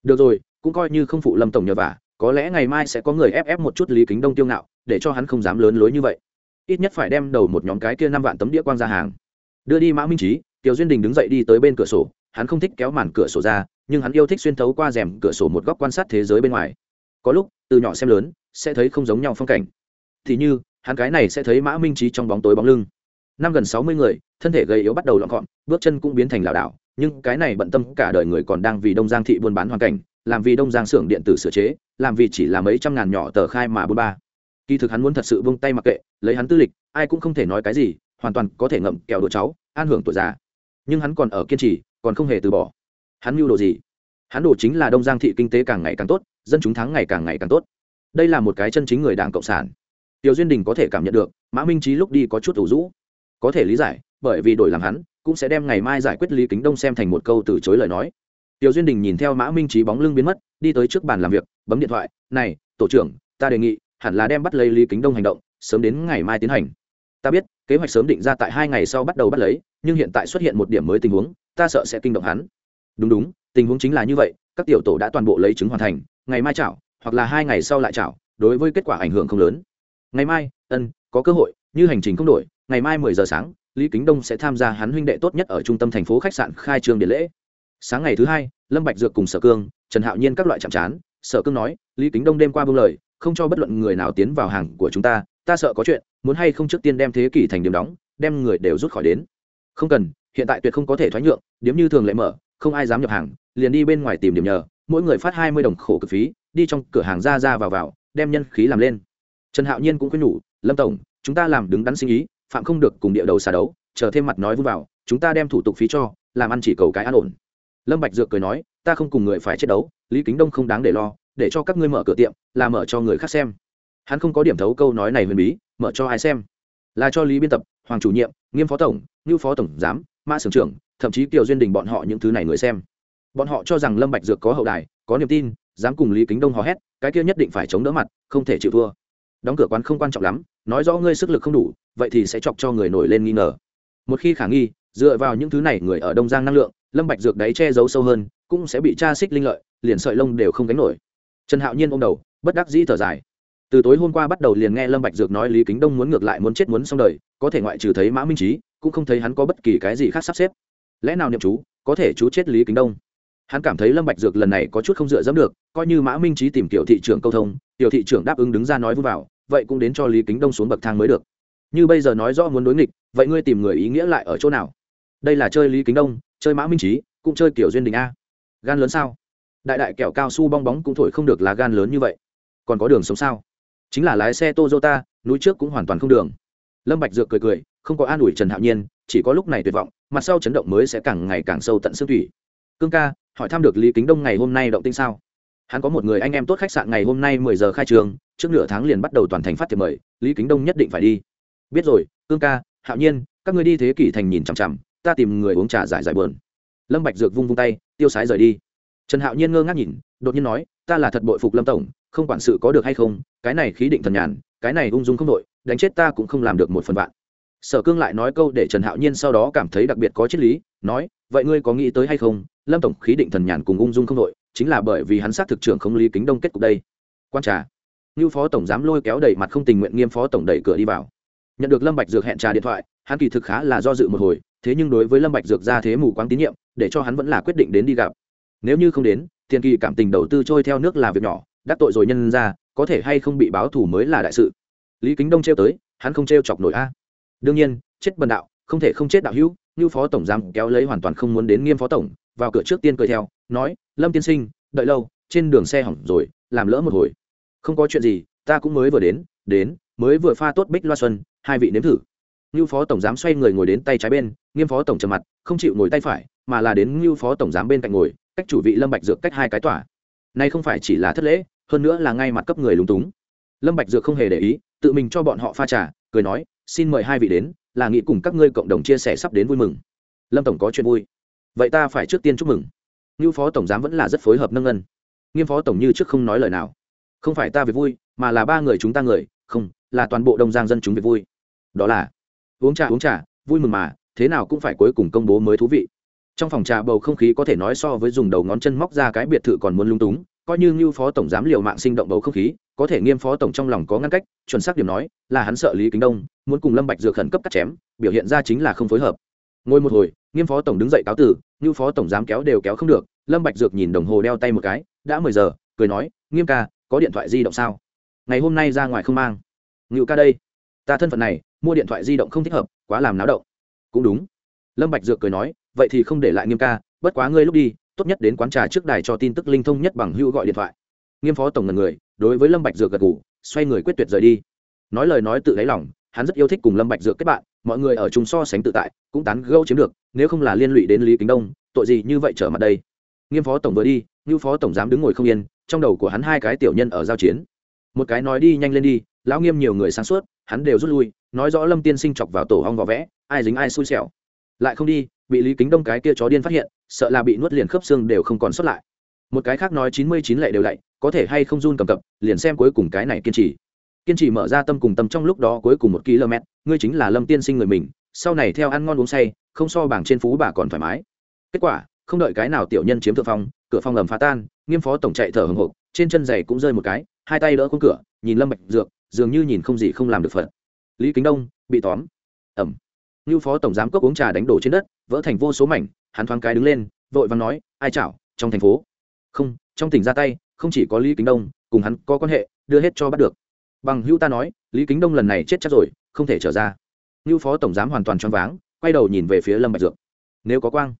Được rồi, cũng coi như không phụ lâm tổng nhờ vả, có lẽ ngày mai sẽ có người ép ép một chút lý kính đông tiêu ngạo, để cho hắn không dám lớn lối như vậy. Ít nhất phải đem đầu một nhóm cái kia năm vạn tấm đĩa quang ra hàng. Đưa đi mã minh trí tiểu duyên đình đứng dậy đi tới bên cửa sổ, hắn không thích kéo màn cửa sổ ra, nhưng hắn yêu thích xuyên thấu qua rèm cửa sổ một góc quan sát thế giới bên ngoài. Có lúc, từ nhỏ xem lớn, sẽ thấy không giống nhau phong cảnh. Thì như hắn cái này sẽ thấy mã minh trí trong bóng tối bóng lưng. Năm gần sáu mươi người, thân thể gầy yếu bắt đầu lọn gọn bước chân cũng biến thành lảo đảo, nhưng cái này bận tâm cả đời người còn đang vì đông giang thị buôn bán hoàn cảnh, làm vì đông giang xưởng điện tử sửa chế, làm vì chỉ là mấy trăm ngàn nhỏ tờ khai mà buôn ba. Kỳ thực hắn muốn thật sự vung tay mặc kệ, lấy hắn tư lịch, ai cũng không thể nói cái gì, hoàn toàn có thể ngậm kẹo đồ cháu, an hưởng tuổi già. Nhưng hắn còn ở kiên trì, còn không hề từ bỏ. Hắn mưu đồ gì? Hắn đồ chính là đông giang thị kinh tế càng ngày càng tốt, dân chúng thắng ngày càng ngày càng tốt. Đây là một cái chân chính người đảng cộng sản tiểu duyên đình có thể cảm nhận được, mã minh trí lúc đi có chút ủ rũ. Có thể lý giải, bởi vì đổi làm hắn, cũng sẽ đem ngày mai giải quyết lý kính đông xem thành một câu từ chối lời nói. Tiểu duyên đình nhìn theo mã minh trí bóng lưng biến mất, đi tới trước bàn làm việc, bấm điện thoại, này, tổ trưởng, ta đề nghị, hẳn là đem bắt lấy lý kính đông hành động, sớm đến ngày mai tiến hành. Ta biết, kế hoạch sớm định ra tại hai ngày sau bắt đầu bắt lấy, nhưng hiện tại xuất hiện một điểm mới tình huống, ta sợ sẽ kinh động hắn. Đúng đúng, tình huống chính là như vậy, các tiểu tổ đã toàn bộ lấy chứng hoàn thành, ngày mai chảo, hoặc là hai ngày sau lại chảo, đối với kết quả ảnh hưởng không lớn ngày mai, ân, có cơ hội, như hành trình không đổi, ngày mai mười giờ sáng, lý kính đông sẽ tham gia hắn huynh đệ tốt nhất ở trung tâm thành phố khách sạn khai trương điện lễ. Sáng ngày thứ hai, lâm bạch dược cùng sở cương, trần hạo nhiên các loại chạm trán sở cương nói, lý kính đông đêm qua buông lời, không cho bất luận người nào tiến vào hàng của chúng ta ta sợ có chuyện, muốn hay không trước tiên đem thế kỷ thành điểm đóng, đem người đều rút khỏi đến. Không cần, hiện tại tuyệt không có thể thoái nhượng điếm như thường lệ mở, không ai dám nhập hàng, liền đi bên ngoài tìm điểm nhờ, mỗi người phát hai mươi đồng khổ cực phí, đi trong cửa hàng ra ra vào vào, đem nhân khí làm lên trần hạo nhiên cũng khuyên nhủ, lâm tổng, chúng ta làm đứng đắn sinh ý, phạm không được cùng địa đầu xà đấu, chờ thêm mặt nói vui vào, chúng ta đem thủ tục phí cho, làm ăn chỉ cầu cái an ổn. Lâm bạch dược cười nói, ta không cùng người phải chết đấu, lý kính đông không đáng để lo, để cho các ngươi mở cửa tiệm, là mở cho người khác xem. Hắn không có điểm thấu câu nói này huyền bí, mở cho ai xem? Là cho lý biên tập, hoàng chủ nhiệm, nghiêm phó tổng lưu phó tổng giám, mã sưởng trưởng, thậm chí kiều duyên đình bọn họ những thứ này người xem. Bọn họ cho rằng lâm bạch dược có hậu đài, có niềm tin, dám cùng lý kính đông hò hét, cái kia nhất định phải chống đỡ mặt, không thể chịu thua đóng cửa quán không quan trọng lắm, nói rõ ngươi sức lực không đủ, vậy thì sẽ chọc cho người nổi lên nghi ngờ. Một khi khả nghi, dựa vào những thứ này người ở đông giang năng lượng, lâm bạch dược đấy che giấu sâu hơn, cũng sẽ bị tra xích linh lợi, liền sợi lông đều không gánh nổi. Trần hạo nhiên ôm đầu, bất đắc dĩ thở dài. Từ tối hôm qua bắt đầu liền nghe lâm bạch dược nói lý kính đông muốn ngược lại muốn chết muốn xong đời, có thể ngoại trừ thấy mã minh trí, cũng không thấy hắn có bất kỳ cái gì khác sắp xếp. Lẽ nào niệm chú, có thể chú chết lý kính đông? Hắn cảm thấy lâm bạch dược lần này có chút không dựa dẫm được, coi như mã minh trí tìm tiểu thị trưởng câu thông, tiểu thị trưởng đáp ứng đứng ra nói vui vào vậy cũng đến cho lý kính đông xuống bậc thang mới được như bây giờ nói rõ muốn đối nghịch vậy ngươi tìm người ý nghĩa lại ở chỗ nào đây là chơi lý kính đông chơi mã minh trí cũng chơi kiểu duyên đình a gan lớn sao đại đại kẹo cao su bong bóng cũng thổi không được là gan lớn như vậy còn có đường sống sao chính là lái xe Toyota, núi trước cũng hoàn toàn không đường. Lâm Bạch Dược cười cười, không có an ủi Trần Hạo Nhiên, chỉ có lúc này tuyệt vọng, mặt sau chấn động mới sẽ càng ngày càng sâu tận xương thủy. Cương ca, hỏi thăm được Lý Kính Đông ngày hôm nay động tĩnh sao? Hắn có một người anh em tốt khách sạn ngày hôm nay mười giờ khai trường, trước nửa tháng liền bắt đầu toàn thành phát thiệp mời, Lý Kính Đông nhất định phải đi. Biết rồi, Cương ca, Hạo Nhiên, các ngươi đi thế kỷ thành nhìn chằm chằm, ta tìm người uống trà giải giải buồn. Lâm Bạch Dược vung vung tay, tiêu sái rời đi. Trần Hạo Nhiên ngơ ngác nhìn, đột nhiên nói, ta là thật bội phục Lâm tổng, không quản sự có được hay không cái này khí định thần nhàn cái này ung dung không đội đánh chết ta cũng không làm được một phần vạn sở cương lại nói câu để trần hạo nhiên sau đó cảm thấy đặc biệt có triết lý nói vậy ngươi có nghĩ tới hay không lâm tổng khí định thần nhàn cùng ung dung không đội chính là bởi vì hắn sát thực trưởng không lý kính đông kết cục đây quan trà như phó tổng dám lôi kéo đẩy mặt không tình nguyện nghiêm phó tổng đẩy cửa đi vào. Nhận được lâm bạch dược hẹn trà điện thoại, hắn kỳ thực khá là do dự một hồi, thế nhưng đối với lâm bạch dược ra thế mù quáng tín nhiệm, để cho hắn vẫn là quyết định đến đi gặp. Nếu như không đến, tiền kỳ cảm tình đầu tư trôi theo nước là việc nhỏ, đắc tội rồi nhân ra, có thể hay không bị báo thù mới là đại sự. Lý kính đông trêu tới, hắn không trêu chọc nổi a. Đương nhiên, chết bần đạo, không thể không chết đạo hữu như phó tổng giám kéo lấy hoàn toàn không muốn đến nghiêm phó tổng, vào cửa trước tiên cười theo, nói, lâm tiên sinh, đợi lâu, trên đường xe hỏng rồi, làm lỡ một hồi không có chuyện gì, ta cũng mới vừa đến đến, mới vừa pha tốt bích loa xuân, hai vị nếm thử. Như phó tổng giám xoay người ngồi đến tay trái bên, nghiêm phó tổng trầm mặt, không chịu ngồi tay phải, mà là đến như phó tổng giám bên cạnh ngồi, cách chủ vị lâm bạch dược cách hai cái tỏa nay không phải chỉ là thất lễ, hơn nữa là ngay mặt cấp người lúng túng. Lâm bạch dược không hề để ý, tự mình cho bọn họ pha trà, cười nói, xin mời hai vị đến, là nghị cùng các ngươi cộng đồng chia sẻ sắp đến vui mừng. Lâm tổng có chuyện vui. Vậy ta phải trước tiên chúc mừng. Như phó tổng giám vẫn là rất phối hợp nâng ngân nghiêm phó tổng như trước không nói lời nào không phải ta việc vui, mà là ba người chúng ta người, không, là toàn bộ đông giang dân chúng việc vui. Đó là, uống trà uống trà, vui mừng mà, thế nào cũng phải cuối cùng công bố mới thú vị. Trong phòng trà bầu không khí có thể nói so với dùng đầu ngón chân móc ra cái biệt thự còn muốn lung túng, coi như ngưu phó tổng giám liều mạng sinh động bầu không khí, có thể nghiêm phó tổng trong lòng có ngăn cách, chuẩn xác điểm nói, là hắn sợ lý kính đông, muốn cùng lâm bạch dược khẩn cấp cắt chém, biểu hiện ra chính là không phối hợp. Ngồi một hồi, nghiêm phó tổng đứng dậy cáo tử ngưu phó tổng giám kéo đều kéo không được, lâm bạch dược nhìn đồng hồ đeo tay một cái, đã mười giờ, cười nói, nghiêm ca có điện thoại di động sao? Ngày hôm nay ra ngoài không mang. Ngưu ca đây. Ta thân phận này, mua điện thoại di động không thích hợp, quá làm náo động. Cũng đúng. Lâm bạch dược cười nói, vậy thì không để lại nghiêm ca, bất quá ngươi lúc đi, tốt nhất đến quán trà trước đài cho tin tức linh thông nhất bằng hữu gọi điện thoại. Nghiêm phó tổng ngần người, đối với lâm bạch dược gật gù, xoay người quyết tuyệt rời đi. Nói lời nói tự lấy lòng, hắn rất yêu thích cùng lâm bạch dược kết bạn, mọi người ở chung so sánh tự tại, cũng tán gẫu chiếm được, nếu không là liên lụy đến lý kính đông, tội gì như vậy trở mặt đây? Nghiêm phó tổng vừa đi như phó tổng dám đứng ngồi không yên trong đầu của hắn hai cái tiểu nhân ở giao chiến. Một cái nói đi nhanh lên đi, lão nghiêm nhiều người sáng suốt, hắn đều rút lui, nói rõ lâm tiên sinh chọc vào tổ hong vỏ vẽ, ai dính ai xui xẻo. Lại không đi, bị lý kính đông cái kia chó điên phát hiện, sợ là bị nuốt liền khớp xương đều không còn sót lại. Một cái khác nói chín mươi chín lệ đều lạy có thể hay không run cầm cập, liền xem cuối cùng cái này kiên trì. Kiên trì mở ra tâm cùng tâm trong lúc đó cuối cùng một km, ngươi chính là lâm tiên sinh người mình, sau này theo ăn ngon uống say, không so bảng trên phú bà còn thoải mái. Kết quả, không đợi cái nào tiểu nhân chiếm thượng phong, cửa phòng lầm phá tan nghiêm phó tổng chạy thở hồng hộc, trên chân giày cũng rơi một cái, hai tay đỡ khung cửa, nhìn lâm bạch dược, dường như nhìn không gì không làm được phật. Lý kính đông, bị tóm. Ẩm. Như phó tổng giám cốc uống trà đánh đổ trên đất, vỡ thành vô số mảnh, hắn thoáng cái đứng lên, vội vàng nói, ai chảo, trong thành phố? Không, trong tỉnh ra tay, không chỉ có lý kính đông, cùng hắn có quan hệ, đưa hết cho bắt được. Bằng hữu ta nói, lý kính đông lần này chết chắc rồi, không thể trở ra. Như phó tổng giám hoàn toàn choáng váng, quay đầu nhìn về phía lâm bạch dược. Nếu có quang.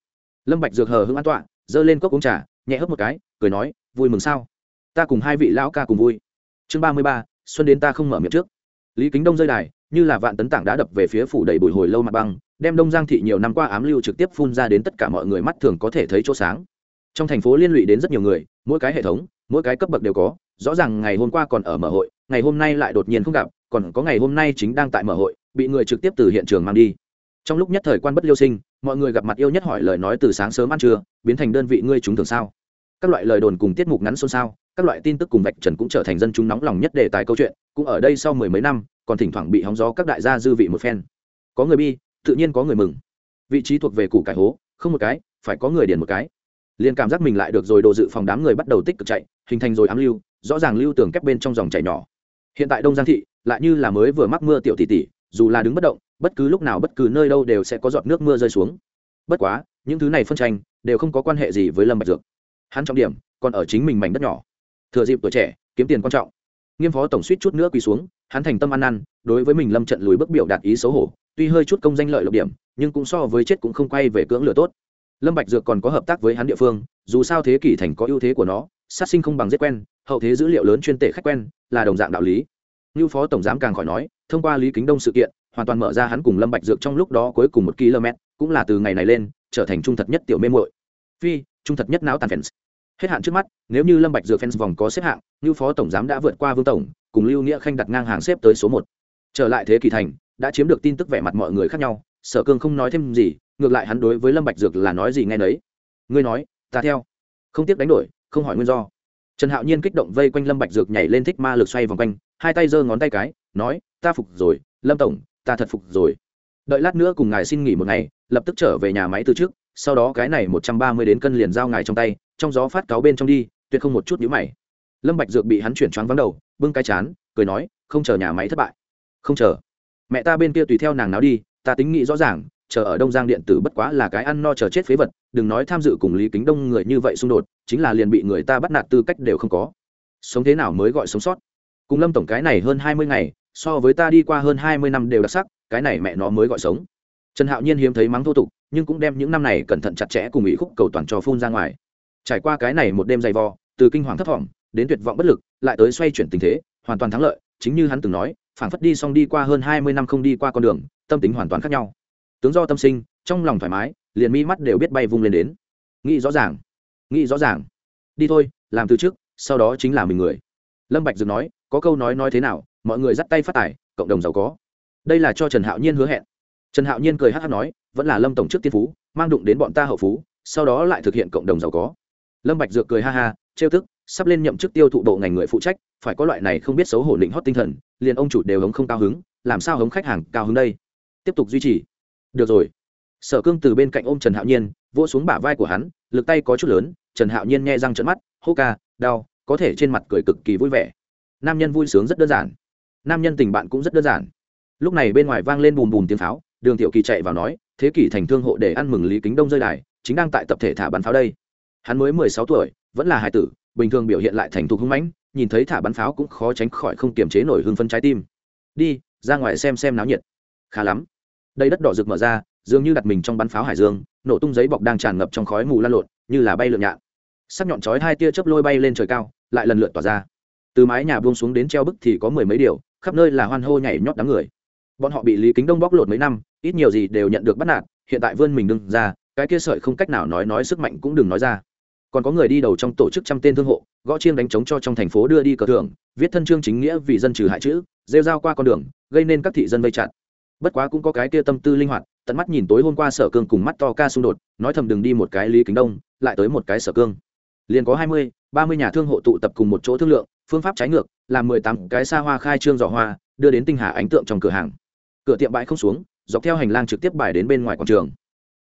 Lâm bạch dược hờ hững an tọa, giơ lên cốc uống trà nhẹ hấp một cái, cười nói, vui mừng sao? Ta cùng hai vị lão ca cùng vui. Chương ba mươi ba, xuân đến ta không mở miệng trước. Lý kính đông rơi đài, như là vạn tấn tảng đã đập về phía phủ đầy bùi hồi lâu mặt băng, đem đông giang thị nhiều năm qua ám lưu trực tiếp phun ra đến tất cả mọi người mắt thường có thể thấy chỗ sáng. Trong thành phố liên lụy đến rất nhiều người, mỗi cái hệ thống, mỗi cái cấp bậc đều có, rõ ràng ngày hôm qua còn ở mở hội, ngày hôm nay lại đột nhiên không gặp, còn có ngày hôm nay chính đang tại mở hội, bị người trực tiếp từ hiện trường mang đi trong lúc nhất thời quan bất liêu sinh, mọi người gặp mặt yêu nhất hỏi lời nói từ sáng sớm ăn trưa, biến thành đơn vị ngươi chúng thường sao? Các loại lời đồn cùng tiết mục ngắn xôn xao, các loại tin tức cùng vạch trần cũng trở thành dân chúng nóng lòng nhất đề tài câu chuyện, cũng ở đây sau mười mấy năm, còn thỉnh thoảng bị hóng gió các đại gia dư vị một phen. Có người bi, tự nhiên có người mừng. Vị trí thuộc về củ cải hố, không một cái, phải có người điền một cái. Liền cảm giác mình lại được rồi đồ dự phòng đám người bắt đầu tích cực chạy, hình thành rồi ám lưu, rõ ràng lưu tường kép bên trong dòng chảy nhỏ. Hiện tại đông giang thị, lại như là mới vừa mắc mưa tiểu tỷ tỷ, dù là đứng bất động bất cứ lúc nào bất cứ nơi đâu đều sẽ có giọt nước mưa rơi xuống. Bất quá, những thứ này phân tranh đều không có quan hệ gì với lâm bạch dược. Hắn trọng điểm còn ở chính mình mảnh đất nhỏ. Thừa dịp tuổi trẻ, kiếm tiền quan trọng. Nghiêm phó tổng suýt chút nữa quỳ xuống, hắn thành tâm ăn năn, đối với mình lâm trận lùi bước biểu đạt ý xấu hổ, tuy hơi chút công danh lợi lộc điểm, nhưng cũng so với chết cũng không quay về cưỡng lửa tốt. Lâm bạch dược còn có hợp tác với hắn địa phương, dù sao thế kỷ thành có ưu thế của nó, sát sinh không bằng giết quen, hậu thế dữ liệu lớn chuyên tể khách quen, là đồng dạng đạo lý. Như phó tổng giám càng khỏi nói, thông qua lý kính đông sự kiện hoàn toàn mở ra hắn cùng lâm bạch dược trong lúc đó cuối cùng một km, cũng là từ ngày này lên, trở thành trung thật nhất tiểu mê muội. Phi, trung thật nhất não tàn fans hết hạn trước mắt, nếu như lâm bạch dược fans vòng có xếp hạng như phó tổng giám đã vượt qua vương tổng, cùng lưu nghĩa khanh đặt ngang hàng xếp tới số một. Trở lại thế kỷ thành, đã chiếm được tin tức vẻ mặt mọi người khác nhau, sở cương không nói thêm gì, ngược lại hắn đối với lâm bạch dược là nói gì nghe nấy. Ngươi nói, ta theo. Không tiếc đánh đổi, không hỏi nguyên do. Trần hạo nhiên kích động vây quanh lâm bạch dược nhảy lên thích ma lực xoay vòng quanh, hai tay giơ ngón tay cái, nói, ta phục rồi, lâm tổng ta thật phục rồi. Đợi lát nữa cùng ngài xin nghỉ một ngày, lập tức trở về nhà máy từ trước, sau đó cái này một trăm ba mươi đến cân liền giao ngài trong tay, trong gió phát cáo bên trong đi, tuyệt không một chút nhíu mày. Lâm bạch dược bị hắn chuyển choáng vắng đầu, bưng cái chán, cười nói, không chờ nhà máy thất bại. Không chờ. Mẹ ta bên kia tùy theo nàng nào đi, ta tính nghĩ rõ ràng, chờ ở đông giang điện tử bất quá là cái ăn no chờ chết phế vật, đừng nói tham dự cùng lý kính đông người như vậy xung đột, chính là liền bị người ta bắt nạt tư cách đều không có. Sống thế nào mới gọi sống sót? Cùng lâm tổng cái này hơn hai mươi ngày so với ta đi qua hơn hai mươi năm đều đặc sắc, cái này mẹ nó mới gọi sống. Trần hạo nhiên hiếm thấy mắng thô tục, nhưng cũng đem những năm này cẩn thận chặt chẽ cùng ý khúc cầu toàn cho phun ra ngoài. Trải qua cái này một đêm dày vò, từ kinh hoàng thất vọng đến tuyệt vọng bất lực, lại tới xoay chuyển tình thế, hoàn toàn thắng lợi, chính như hắn từng nói, phảng phất đi xong đi qua hơn hai mươi năm không đi qua con đường, tâm tính hoàn toàn khác nhau. Tướng do tâm sinh, trong lòng thoải mái, liền mi mắt đều biết bay vung lên đến. Nghĩ rõ ràng, nghĩ rõ ràng. Đi thôi, làm từ trước, sau đó chính là mình người. Lâm bạch dừng nói, có câu nói nói thế nào mọi người dắt tay phát tài, cộng đồng giàu có. Đây là cho trần hạo nhiên hứa hẹn. Trần hạo nhiên cười hát hát nói, vẫn là lâm tổng trước tiên phú, mang đụng đến bọn ta hậu phú, sau đó lại thực hiện cộng đồng giàu có. Lâm bạch dược cười ha ha, trêu tức, sắp lên nhậm chức tiêu thụ bộ ngành người phụ trách, phải có loại này không biết xấu hổ định hót tinh thần, liền ông chủ đều hống không cao hứng, làm sao hống khách hàng cao hứng đây? Tiếp tục duy trì. Được rồi. Sở cương từ bên cạnh ôm trần hạo nhiên, vỗ xuống bả vai của hắn, lực tay có chút lớn, trần hạo nhiên nghe răng trận mắt, hô ca, đau, có thể trên mặt cười cực kỳ vui vẻ. Nam nhân vui sướng rất đơn giản nam nhân tình bạn cũng rất đơn giản. Lúc này bên ngoài vang lên bùm bùm tiếng pháo, đường tiểu kỳ chạy vào nói, thế kỷ thành thương hộ để ăn mừng lý kính đông rơi đài, chính đang tại tập thể thả bắn pháo đây. Hắn mới mười sáu tuổi, vẫn là hài tử, bình thường biểu hiện lại thành thục hưng mãnh, nhìn thấy thả bắn pháo cũng khó tránh khỏi không kiềm chế nổi hưng phân trái tim. Đi, ra ngoài xem xem náo nhiệt. Khá lắm. Đây đất đỏ rực mở ra, dường như đặt mình trong bắn pháo hải dương, nổ tung giấy bọc đang tràn ngập trong khói mù lan lộn, như là bay lượn nhạn. Sắc nhọn chói hai tia chớp lôi bay lên trời cao, lại lần lượt tỏa ra. Từ mái nhà buông xuống đến treo bức thì có mười mấy điều khắp nơi là hoan hô nhảy nhót đám người. Bọn họ bị lý kính đông bóc lột mấy năm, ít nhiều gì đều nhận được bắt nạt, hiện tại vươn mình đừng ra, cái kia sợi không cách nào nói nói sức mạnh cũng đừng nói ra. Còn có người đi đầu trong tổ chức trăm tên thương hộ, gõ chiêng đánh trống cho trong thành phố đưa đi cờ thưởng, viết thân chương chính nghĩa vì dân trừ hại chữ, rêu rao qua con đường, gây nên các thị dân vây chặn. bất quá cũng có cái kia tâm tư linh hoạt, tận mắt nhìn tối hôm qua sở cương cùng mắt to ca xung đột, nói thầm đừng đi một cái lý kính đông, lại tới một cái sở cương. Liền có hai mươi, ba mươi nhà thương hộ tụ tập cùng một chỗ thương lượng phương pháp trái ngược làm mười tám cái xa hoa khai trương giỏ hoa, đưa đến tinh hà ánh tượng trong cửa hàng. Cửa tiệm bãi không xuống, dọc theo hành lang trực tiếp bài đến bên ngoài quảng trường.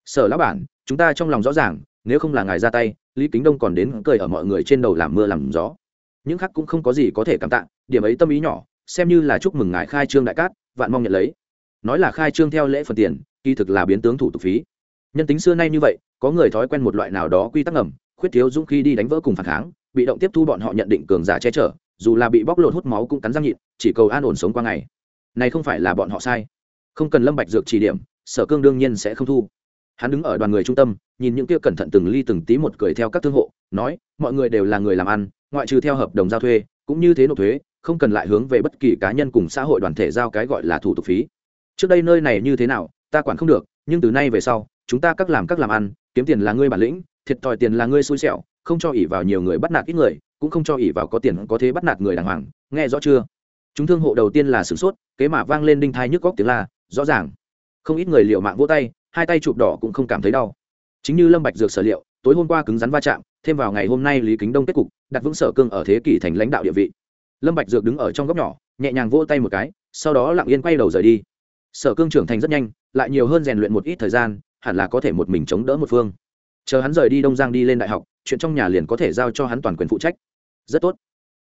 Sở lão bản, chúng ta trong lòng rõ ràng, nếu không là ngài ra tay, lý kính đông còn đến cười ở mọi người trên đầu làm mưa làm gió. Những khác cũng không có gì có thể cảm tạ, điểm ấy tâm ý nhỏ, xem như là chúc mừng ngài khai trương đại cát, vạn mong nhận lấy. Nói là khai trương theo lễ phần tiền, kỳ thực là biến tướng thủ tục phí. Nhân tính xưa nay như vậy, có người thói quen một loại nào đó quy tắc ngầm, khuyết thiếu dũng khi đi đánh vỡ cùng phản kháng bị động tiếp thu bọn họ nhận định cường giả che chở, dù là bị bóc lột hút máu cũng cắn răng nhịn, chỉ cầu an ổn sống qua ngày. Này không phải là bọn họ sai. Không cần lâm bạch dược chỉ điểm, sở cương đương nhiên sẽ không thu. Hắn đứng ở đoàn người trung tâm, nhìn những kia cẩn thận từng ly từng tí một cười theo các thương hộ, nói, mọi người đều là người làm ăn, ngoại trừ theo hợp đồng giao thuê, cũng như thế nộp thuế, không cần lại hướng về bất kỳ cá nhân cùng xã hội đoàn thể giao cái gọi là thủ tục phí. Trước đây nơi này như thế nào, ta quản không được, nhưng từ nay về sau, chúng ta các làm các làm ăn, kiếm tiền là ngươi bản lĩnh, thiệt thòi tiền là ngươi xui xẻo không cho ỉ vào nhiều người bắt nạt ít người, cũng không cho ỉ vào có tiền có thế bắt nạt người đàng hoàng, nghe rõ chưa? Chúng thương hộ đầu tiên là sửng sốt, kế mà vang lên đinh thai nhức góc tiếng la, rõ ràng. Không ít người liệu mạng vỗ tay, hai tay chụp đỏ cũng không cảm thấy đau. Chính như lâm bạch dược sở liệu, tối hôm qua cứng rắn va chạm, thêm vào ngày hôm nay lý kính đông kết cục, đặt vững sở cương ở thế kỷ thành lãnh đạo địa vị. Lâm bạch dược đứng ở trong góc nhỏ, nhẹ nhàng vỗ tay một cái, sau đó lặng yên quay đầu rời đi. Sở cương trưởng thành rất nhanh, lại nhiều hơn rèn luyện một ít thời gian, hẳn là có thể một mình chống đỡ một phương. Chờ hắn rời đi đông giang đi lên đại học chuyện trong nhà liền có thể giao cho hắn toàn quyền phụ trách. Rất tốt.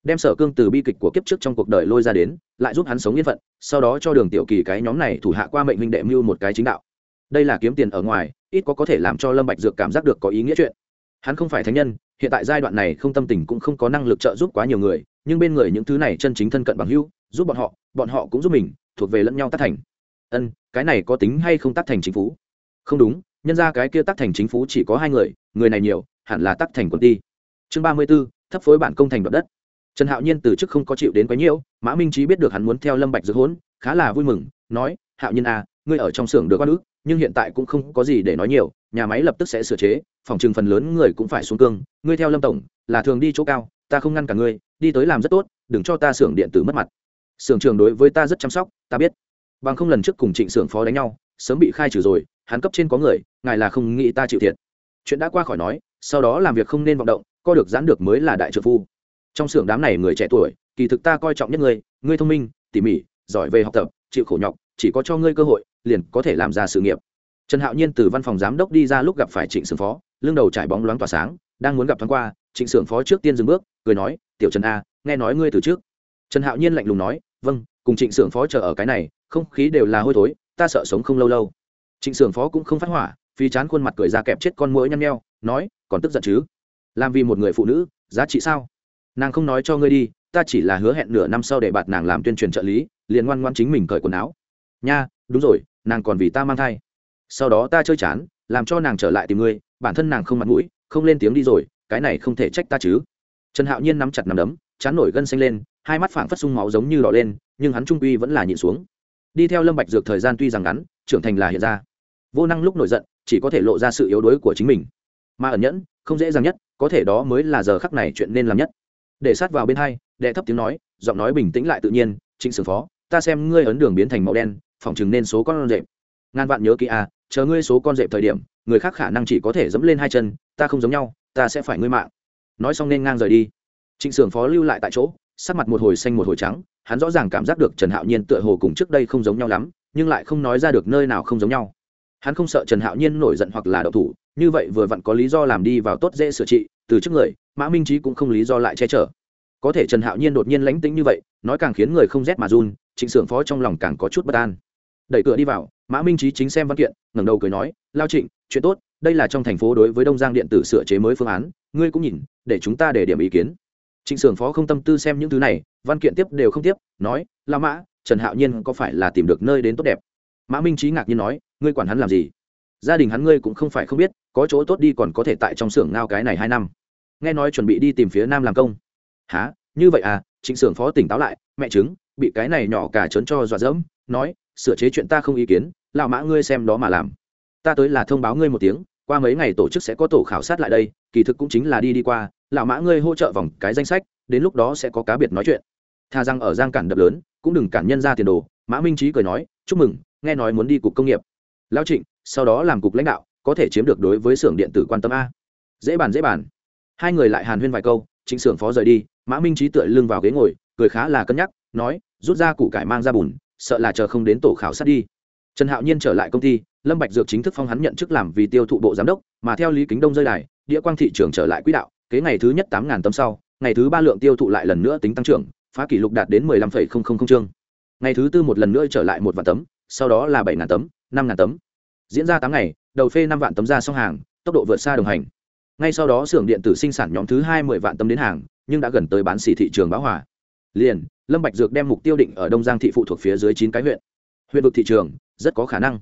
Đem sở cương từ bi kịch của kiếp trước trong cuộc đời lôi ra đến, lại giúp hắn sống yên phận, sau đó cho đường tiểu kỳ cái nhóm này thủ hạ qua mệnh minh đệ mưu một cái chính đạo. Đây là kiếm tiền ở ngoài, ít có có thể làm cho lâm bạch dược cảm giác được có ý nghĩa chuyện. Hắn không phải thánh nhân, hiện tại giai đoạn này không tâm tình cũng không có năng lực trợ giúp quá nhiều người, nhưng bên người những thứ này chân chính thân cận bằng hữu, giúp bọn họ bọn họ cũng giúp mình, thuộc về lẫn nhau tác thành. Ân, cái này có tính hay không tác thành chính phủ? Không đúng, nhân ra cái kia tác thành chính phủ chỉ có hai người người này nhiều hẳn là tắc thành quận ty chương ba mươi b ố thấp phối bản công thành đoạt đất. Trần hạo nhiên từ chức không có chịu đến quấy nhiễu, mã minh trí biết được hắn muốn theo lâm bạch dược hốn khá là vui mừng, nói, hạo nhiên à ngươi ở trong xưởng được con ước nhưng hiện tại cũng không có gì để nói nhiều, nhà máy lập tức sẽ sửa chế, phòng trừng phần lớn người cũng phải xuống cương, ngươi theo lâm tổng, là thường đi chỗ cao, ta không ngăn cả ngươi, đi tới làm rất tốt, đừng cho ta xưởng điện tử mất mặt. Xưởng trường đối với ta rất chăm sóc, ta biết. Bằng không lần trước cùng trịnh xưởng phó đánh nhau, sớm bị khai trừ rồi, hắn cấp trên có người, ngài là không nghĩ ta chịu thiệt. Chuyện đã qua khỏi nói sau đó làm việc không nên vọng động, co được giãn được mới là đại trợ phu. Trong xưởng đám này người trẻ tuổi, kỳ thực ta coi trọng nhất ngươi ngươi thông minh, tỉ mỉ, giỏi về học tập, chịu khổ nhọc, chỉ có cho ngươi cơ hội, liền có thể làm ra sự nghiệp. Trần hạo nhiên từ văn phòng giám đốc đi ra lúc gặp phải trịnh sưởng phó, lưng đầu trải bóng loáng tỏa sáng, đang muốn gặp thoáng qua, trịnh sưởng phó trước tiên dừng bước, cười nói, tiểu trần a, nghe nói ngươi từ trước. Trần hạo nhiên lạnh lùng nói vâng cùng trịnh sưởng phó chờ ở cái này, không khí đều là hôi thối, ta sợ sống không lâu lâu. Trịnh sưởng phó cũng không phát hỏa phi chán khuôn mặt cười ra kẹp chết con mũi nhăn nheo nói, còn tức giận chứ? Làm vì một người phụ nữ, giá trị sao? Nàng không nói cho ngươi đi, ta chỉ là hứa hẹn nửa năm sau để bạt nàng làm tuyên truyền trợ lý, liền ngoan ngoan chính mình cởi quần áo. Nha, đúng rồi, nàng còn vì ta mang thai. Sau đó ta chơi chán, làm cho nàng trở lại tìm ngươi, bản thân nàng không mặt mũi, không lên tiếng đi rồi, cái này không thể trách ta chứ. Trần hạo nhiên nắm chặt nằm đấm, chán nổi gân xanh lên, hai mắt phảng phất sung máu giống như đỏ lên, nhưng hắn trung uy vẫn là nhịn xuống. Đi theo lâm bạch dược thời gian tuy rằng ngắn, trưởng thành là hiện ra. Vô năng lúc nổi giận, chỉ có thể lộ ra sự yếu đuối của chính mình mà ẩn nhẫn, không dễ dàng nhất, có thể đó mới là giờ khắc này chuyện nên làm nhất. Để sát vào bên hai, đệ thấp tiếng nói, giọng nói bình tĩnh lại tự nhiên, trịnh sưởng phó, ta xem ngươi ấn đường biến thành màu đen, phỏng chừng nên số con rệp. Ngàn vạn nhớ kỹ à chờ ngươi số con rệp thời điểm, người khác khả năng chỉ có thể dẫm lên hai chân, ta không giống nhau, ta sẽ phải ngươi mạng. Nói xong nên ngang rời đi. Trịnh sưởng phó lưu lại tại chỗ, sắc mặt một hồi xanh một hồi trắng, hắn rõ ràng cảm giác được trần hạo nhiên tựa hồ cùng trước đây không giống nhau lắm, nhưng lại không nói ra được nơi nào không giống nhau hắn không sợ trần hạo nhiên nổi giận hoặc là đậu thủ, như vậy vừa vặn có lý do làm đi vào tốt dễ sửa trị, từ trước người, mã minh trí cũng không lý do lại che chở. Có thể trần hạo nhiên đột nhiên lánh tính như vậy, nói càng khiến người không rét mà run, trịnh sưởng phó trong lòng càng có chút bất an. Đẩy cửa đi vào, mã minh trí chính xem văn kiện, ngẩng đầu cười nói, lao trịnh, chuyện tốt, đây là trong thành phố đối với đông giang điện tử sửa chế mới phương án, ngươi cũng nhìn, để chúng ta để điểm ý kiến. Trịnh sưởng phó không tâm tư xem những thứ này, văn kiện tiếp đều không tiếp, nói la mã, trần hạo nhiên có phải là tìm được nơi đến tốt đẹp? Mã minh trí ngạc nhiên nói, ngươi quản hắn làm gì? Gia đình hắn ngươi cũng không phải không biết, có chỗ tốt đi còn có thể tại trong xưởng ngao cái này hai năm. Nghe nói chuẩn bị đi tìm phía nam làm công. Há như vậy à? Trịnh xưởng phó tỉnh táo lại, mẹ chứng bị cái này nhỏ cả trớn cho dọa dẫm, nói, sửa chế chuyện ta không ý kiến, lão mã ngươi xem đó mà làm. Ta tới là thông báo ngươi một tiếng, qua mấy ngày tổ chức sẽ có tổ khảo sát lại đây, kỳ thực cũng chính là đi đi qua, lão mã ngươi hỗ trợ vòng cái danh sách, đến lúc đó sẽ có cá biệt nói chuyện. Tha rằng ở giang cản đập lớn, cũng đừng cản nhân ra tiền đồ, mã minh trí cười nói, chúc mừng nghe nói muốn đi cục công nghiệp. Lão trịnh, sau đó làm cục lãnh đạo, có thể chiếm được đối với xưởng điện tử quan tâm a. Dễ bàn dễ bàn. Hai người lại hàn huyên vài câu chính xưởng phó rời đi, mã minh trí tựa lưng vào ghế ngồi, cười khá là cân nhắc, nói, rút ra củ cải mang ra bùn, sợ là chờ không đến tổ khảo sát đi. Trần hạo nhiên trở lại công ty, lâm bạch dược chính thức phong hắn nhận chức làm vì tiêu thụ bộ giám đốc, mà theo lý kính đông rơi đài địa quang thị trường trở lại quỹ đạo, kế ngày thứ nhất tám ngàn tấm sau, ngày thứ ba lượng tiêu thụ lại lần nữa tính tăng trưởng, phá kỷ lục đạt đến mười lăm phẩy không không không chương ngày thứ tư một lần nữa trở lại một vạn tấm, sau đó là bảy ngàn tấm, năm ngàn tấm. Diễn ra tám ngày, đầu phê năm vạn tấm ra xong hàng, tốc độ vượt xa đồng hành. Ngay sau đó xưởng điện tử sinh sản nhóm thứ hai mười vạn tấm đến hàng, nhưng đã gần tới bán xỉ thị trường báo hòa. Liền, lâm bạch dược đem mục tiêu định ở đông giang thị phụ thuộc phía dưới chín cái huyện. Huyện vực thị trường, rất có khả năng.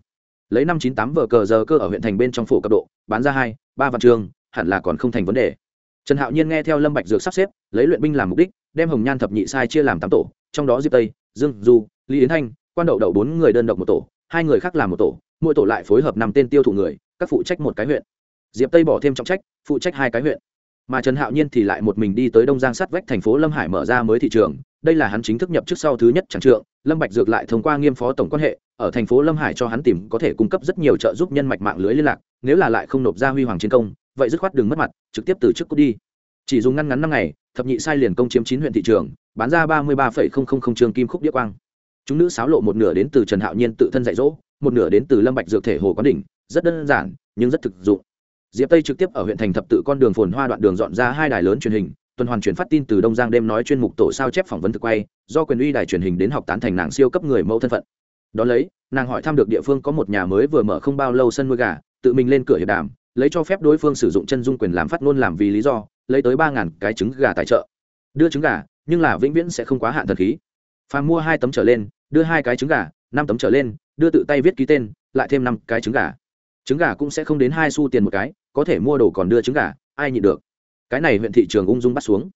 Lấy năm chín tám vở cờ giờ cơ ở huyện thành bên trong phủ cấp độ, bán ra hai, ba vạn trường, hẳn là còn không thành vấn đề. Trần hạo nhiên nghe theo lâm bạch dược sắp xếp, lấy luyện binh làm mục đích, đem hồng nhan thập nhị sai chia làm tám tổ, trong đó diệp tây dương du, lý yến thanh, quan đậu đậu bốn người đơn độc một tổ, hai người khác làm một tổ, mỗi tổ lại phối hợp năm tên tiêu thụ người, các phụ trách một cái huyện. Diệp tây bỏ thêm trọng trách, phụ trách hai cái huyện. Mà trần hạo nhiên thì lại một mình đi tới đông giang sát vách thành phố lâm hải mở ra mới thị trường, đây là hắn chính thức nhập trước sau thứ nhất chẳng trượng, lâm bạch dược lại thông qua nghiêm phó tổng quan hệ, ở thành phố lâm hải cho hắn tìm có thể cung cấp rất nhiều trợ giúp nhân mạch mạng lưới liên lạc, nếu là lại không nộp ra huy hoàng chiến công, vậy dứt khoát đừng mất mặt, trực tiếp từ trước cút đi. Chỉ dùng ngăn ngắn năm ngày, thập nhị sai liền công chiếm chín huyện thị trường bán ra ba mươi ba trường kim khúc đĩa quang. Chúng nữ sáo lộ một nửa đến từ trần hạo nhiên tự thân dạy dỗ, một nửa đến từ lâm bạch dược thể hồ quán đỉnh, rất đơn giản, nhưng rất thực dụng. Diệp tây trực tiếp ở huyện thành thập tự con đường phồn hoa đoạn đường dọn ra hai đài lớn truyền hình, tuần hoàn truyền phát tin từ đông giang đêm nói chuyên mục tổ sao chép phỏng vấn thực quay, do quyền uy đài truyền hình đến học tán thành nàng siêu cấp người mẫu thân phận. Đón lấy, nàng hỏi thăm được địa phương có một nhà mới vừa mở không bao lâu sân nuôi gà, tự mình lên cửa hiệp đàm, lấy cho phép đối phương sử dụng chân dung quyền làm phát ngôn làm vì lý do, lấy tới ba ngàn cái trứng gà tài trợ. Đưa trứng gà nhưng là vĩnh viễn sẽ không quá hạn thần khí. Phàm mua hai tấm trở lên, đưa hai cái trứng gà, năm tấm trở lên, đưa tự tay viết ký tên, lại thêm năm cái trứng gà. Trứng gà cũng sẽ không đến hai xu tiền một cái, có thể mua đồ còn đưa trứng gà, ai nhịn được. Cái này huyện thị trường ung dung bắt xuống.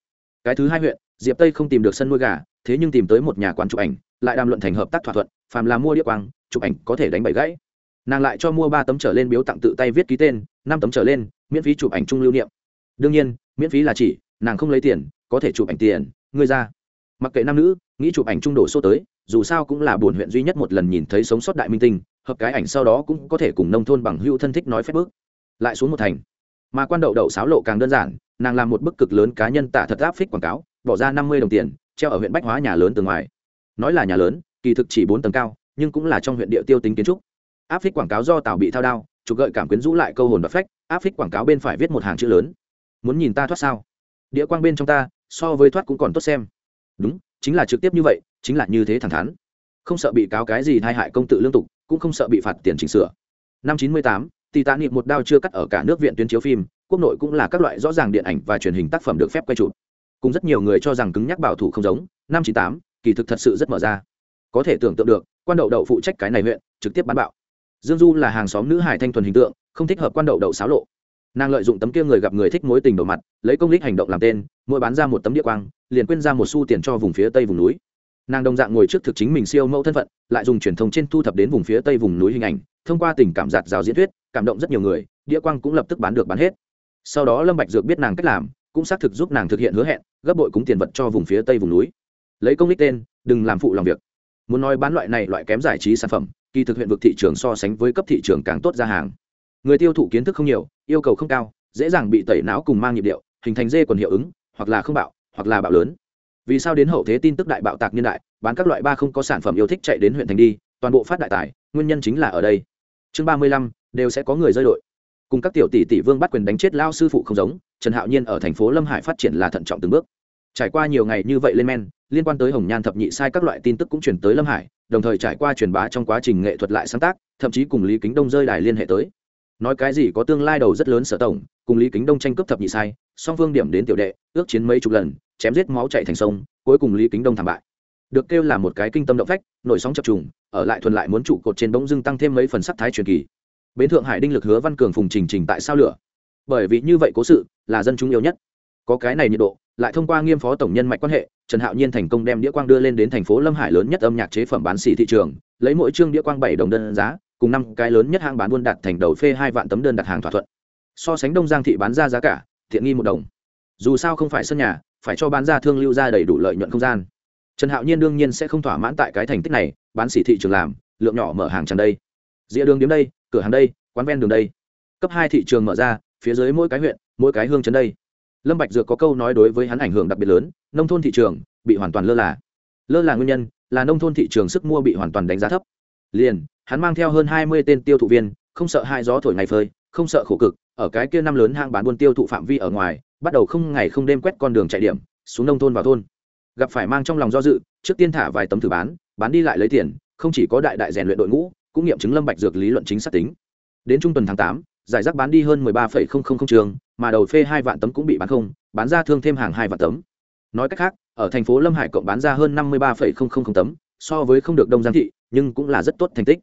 Cái thứ hai huyện, diệp tây không tìm được sân nuôi gà, thế nhưng tìm tới một nhà quán chụp ảnh, lại đàm luận thành hợp tác thỏa thuận, phàm là mua đĩa quang, chụp ảnh có thể đánh bậy gãy. Nàng lại cho mua ba tấm trở lên biếu tặng tự tay viết ký tên, năm tấm trở lên, miễn phí chụp ảnh chung lưu niệm. Đương nhiên, miễn phí là chỉ, nàng không lấy tiền, có thể chụp ảnh tiền ngươi ra. Mặc kệ nam nữ, nghĩ chụp ảnh trung đổ số tới, dù sao cũng là buồn huyện duy nhất một lần nhìn thấy sống sót đại minh tinh, hợp cái ảnh sau đó cũng có thể cùng nông thôn bằng hữu thân thích nói phép bước. Lại xuống một thành. Mà quan đậu đậu sáo lộ càng đơn giản, nàng làm một bức cực lớn cá nhân tả thật áp phích quảng cáo, bỏ ra năm mươi đồng tiền, treo ở huyện bách hóa nhà lớn từ ngoài. Nói là nhà lớn, kỳ thực chỉ bốn tầng cao, nhưng cũng là trong huyện địa tiêu tính kiến trúc. Áp phích quảng cáo do tàu bị thao đao, chụp gợi cảm quyến rũ lại câu hồn và phách, áp phích quảng cáo bên phải viết một hàng chữ lớn. Muốn nhìn ta thoát sao? Địa quang bên trong ta, so với thoát cũng còn tốt xem. Đúng, chính là trực tiếp như vậy, chính là như thế thẳng thắn. Không sợ bị cáo cái gì thay hại công tự lương tục, cũng không sợ bị phạt tiền chỉnh sửa. Năm chín mươi tám tỷ tạ niệm một đao chưa cắt ở cả nước viện tuyến chiếu phim, quốc nội cũng là các loại rõ ràng điện ảnh và truyền hình tác phẩm được phép quay chụp. Cùng rất nhiều người cho rằng cứng nhắc bảo thủ không giống, năm chín tám, kỳ thực thật sự rất mở ra. Có thể tưởng tượng được, quan đậu đậu phụ trách cái này huyện, trực tiếp bán bạo. Dương du là hàng xóm nữ hải thanh thuần hình tượng, không thích hợp quan đậu đậu xáo lộ nàng lợi dụng tấm kia người gặp người thích mối tình đầu mặt, lấy công lích hành động làm tên, mỗi bán ra một tấm địa quang, liền quyên ra một xu tiền cho vùng phía tây vùng núi. Nàng đồng dạng ngồi trước thực chính mình siêu mẫu thân phận, lại dùng truyền thông trên thu thập đến vùng phía tây vùng núi hình ảnh, thông qua tình cảm giạt rào diễn thuyết, cảm động rất nhiều người, địa quang cũng lập tức bán được bán hết. Sau đó lâm bạch dược biết nàng cách làm, cũng xác thực giúp nàng thực hiện hứa hẹn, gấp bội cúng tiền vật cho vùng phía tây vùng núi. Lấy công lích tên, đừng làm phụ lòng việc. Muốn nói bán loại này loại kém giải trí sản phẩm, kỳ thực huyện vực thị trường so sánh với cấp thị trường càng tốt ra hàng người tiêu thụ kiến thức không nhiều, yêu cầu không cao, dễ dàng bị tẩy não cùng mang nhịp điệu, hình thành dê còn hiệu ứng, hoặc là không bạo, hoặc là bạo lớn. Vì sao đến hậu thế tin tức đại bạo tạc niên đại, bán các loại ba không có sản phẩm yêu thích chạy đến huyện thành đi, toàn bộ phát đại tài, nguyên nhân chính là ở đây. Chương ba mươi lăm, đều sẽ có người rơi đội. Cùng các tiểu tỷ tỷ vương bắt quyền đánh chết lao sư phụ không giống, trần hạo nhiên ở thành phố lâm hải phát triển là thận trọng từng bước. Trải qua nhiều ngày như vậy lên men, liên quan tới hồng nhan thập nhị sai các loại tin tức cũng chuyển tới lâm hải, đồng thời trải qua truyền bá trong quá trình nghệ thuật lại sáng tác, thậm chí cùng lý kính đông rơi đài liên hệ tới nói cái gì có tương lai đầu rất lớn sở tổng, cùng lý kính đông tranh cướp thập nhị sai, song phương điểm đến tiểu đệ, ước chiến mấy chục lần, chém giết máu chạy thành sông, cuối cùng lý kính đông thảm bại. Được kêu là một cái kinh tâm động phách nổi sóng chập trùng, ở lại thuần lại muốn trụ cột trên bỗng dưng tăng thêm mấy phần sắc thái truyền kỳ. Bến thượng hải đinh lực hứa văn cường phùng trình trình tại sao lửa. Bởi vì như vậy cố sự, là dân chúng yêu nhất. Có cái này nhiệt độ, lại thông qua nghiêm phó tổng nhân mạch quan hệ, trần hạo nhiên thành công đem đĩa quang đưa lên đến thành phố lâm hải lớn nhất âm nhạc chế phẩm bán xỉ thị trường, lấy mỗi chương đĩa quang bảy đồng đơn giá cùng năm cái lớn nhất hãng bán buôn đặt thành đầu phê hai vạn tấm đơn đặt hàng thỏa thuận. So sánh đông giang thị bán ra giá cả thiện nghi một đồng. Dù sao không phải sân nhà, phải cho bán ra thương lưu ra đầy đủ lợi nhuận không gian. Trần hạo nhiên đương nhiên sẽ không thỏa mãn tại cái thành tích này, bán xỉ thị trường làm, lượng nhỏ mở hàng tràn đây. Rìa đường điếm đây, cửa hàng đây, quán ven đường đây. Cấp hai thị trường mở ra, phía dưới mỗi cái huyện, mỗi cái hương trấn đây. Lâm bạch dược có câu nói đối với hắn ảnh hưởng đặc biệt lớn, nông thôn thị trường bị hoàn toàn lơ là. Lơ là nguyên nhân là nông thôn thị trường sức mua bị hoàn toàn đánh giá thấp liền hắn mang theo hơn hai mươi tên tiêu thụ viên không sợ hai gió thổi ngày phơi không sợ khổ cực ở cái kia năm lớn hang bán buôn tiêu thụ phạm vi ở ngoài bắt đầu không ngày không đêm quét con đường chạy điểm xuống nông thôn vào thôn. Gặp phải mang trong lòng do dự trước tiên thả vài tấm thử bán bán đi lại lấy tiền không chỉ có đại đại rèn luyện đội ngũ cũng nghiệm chứng lâm bạch dược lý luận chính xác tính. Đến trung tuần tháng tám giải rác bán đi hơn 13,000 trường mà đầu phê hai vạn tấm cũng bị bán không bán ra thương thêm hàng hai vạn tấm. Nói cách khác ở thành phố lâm hải cộng bán ra hơn 53,000 tấm so với không được đông giang thị nhưng cũng là rất tốt thành tích.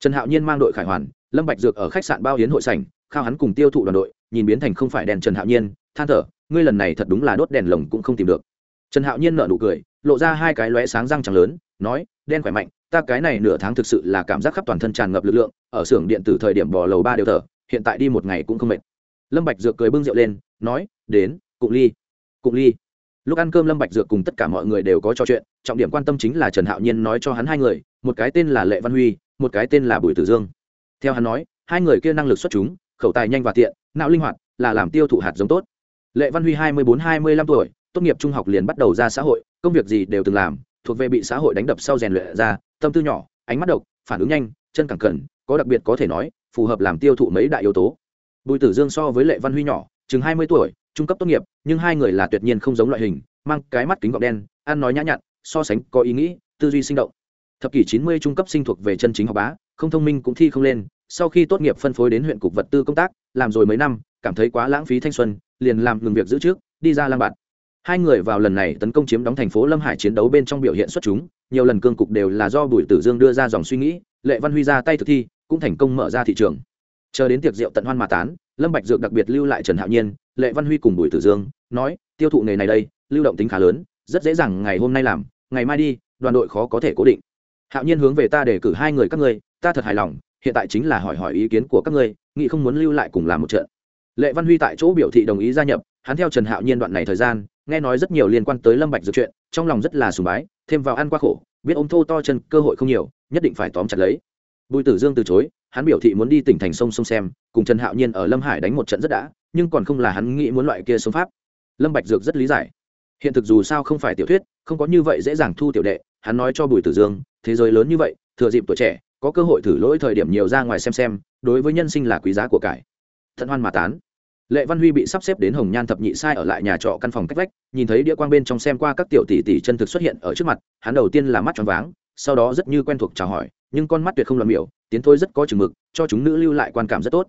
Trần hạo nhiên mang đội khải hoàn, lâm bạch dược ở khách sạn bao hiến hội sảnh, khao hắn cùng tiêu thụ đoàn đội, nhìn biến thành không phải đèn trần hạo nhiên, than thở, ngươi lần này thật đúng là đốt đèn lồng cũng không tìm được. Trần hạo nhiên nở nụ cười, lộ ra hai cái lóe sáng răng trắng lớn, nói, đen khỏe mạnh, ta cái này nửa tháng thực sự là cảm giác khắp toàn thân tràn ngập lực lượng, ở xưởng điện tử thời điểm bò lầu ba đều thở, hiện tại đi một ngày cũng không mệt. Lâm bạch dược cười bưng rượu lên, nói, đến, cụng ly cụng ly lúc ăn cơm lâm bạch dược cùng tất cả mọi người đều có trò chuyện, trọng điểm quan tâm chính là trần hạo nhiên nói cho hắn hai người, một cái tên là lệ văn huy, một cái tên là bùi tử dương. Theo hắn nói, hai người kia năng lực xuất chúng, khẩu tài nhanh và tiện, não linh hoạt, là làm tiêu thụ hạt giống tốt. Lệ văn huy hai mươi bốn, hai mươi lăm tuổi, tốt nghiệp trung học liền bắt đầu ra xã hội, công việc gì đều từng làm, thuộc về bị xã hội đánh đập sau rèn luyện ra, tâm tư nhỏ, ánh mắt độc, phản ứng nhanh, chân cẳng cẩn, có đặc biệt có thể nói, phù hợp làm tiêu thụ mấy đại yếu tố. Bùi tử dương so với lệ văn huy nhỏ, chừng hai mươi tuổi trung cấp tốt nghiệp, nhưng hai người là tuyệt nhiên không giống loại hình, mang cái mắt kính gọng đen, ăn nói nhã nhặn, so sánh có ý nghĩ, tư duy sinh động. Thập kỷ chín mươi trung cấp sinh thuộc về chân chính học bá, không thông minh cũng thi không lên, sau khi tốt nghiệp phân phối đến huyện cục vật tư công tác, làm rồi mấy năm, cảm thấy quá lãng phí thanh xuân, liền làm ngừng việc giữ trước, đi ra lang bạt. Hai người vào lần này tấn công chiếm đóng thành phố lâm hải chiến đấu bên trong biểu hiện xuất chúng, nhiều lần cương cục đều là do bùi tử dương đưa ra dòng suy nghĩ, lệ văn huy ra tay thực thi, cũng thành công mở ra thị trường. Chờ đến tiệc rượu tận hoan mà tán lâm bạch dược đặc biệt lưu lại trần hạo nhiên, lệ văn huy cùng bùi tử dương, nói, tiêu thụ nghề này đây, lưu động tính khá lớn, rất dễ dàng ngày hôm nay làm, ngày mai đi, đoàn đội khó có thể cố định. Hạo nhiên hướng về ta để cử hai người các ngươi, ta thật hài lòng, hiện tại chính là hỏi hỏi ý kiến của các ngươi nghị không muốn lưu lại cùng làm một trận. Lệ văn huy tại chỗ biểu thị đồng ý gia nhập, hắn theo trần hạo nhiên đoạn này thời gian, nghe nói rất nhiều liên quan tới lâm bạch dược chuyện, trong lòng rất là sùng bái, thêm vào ăn qua khổ, biết ôm thô to chân cơ hội không nhiều, nhất định phải tóm chặt lấy. Bùi tử dương từ chối hắn biểu thị muốn đi tỉnh thành sông sông xem, cùng trần hạo nhiên ở lâm hải đánh một trận rất đã, nhưng còn không là hắn nghĩ muốn loại kia sống pháp. Lâm bạch dược rất lý giải. Hiện thực dù sao không phải tiểu thuyết, không có như vậy dễ dàng thu tiểu đệ, hắn nói cho bùi tử dương, thế giới lớn như vậy, thừa dịp tuổi trẻ, có cơ hội thử lỗi thời điểm nhiều ra ngoài xem xem, đối với nhân sinh là quý giá của cải. Thận hoan mà tán. Lệ văn huy bị sắp xếp đến hồng nhan thập nhị sai ở lại nhà trọ căn phòng cách vách, nhìn thấy đĩa quang bên trong xem qua các tiểu tỷ tỷ chân thực xuất hiện ở trước mặt, hắn đầu tiên là mắt tròn váng, sau đó rất như quen thuộc chào hỏi, nhưng con mắt tuyệt không làm miểu tiến thôi rất có chừng mực, cho chúng nữ lưu lại quan cảm rất tốt.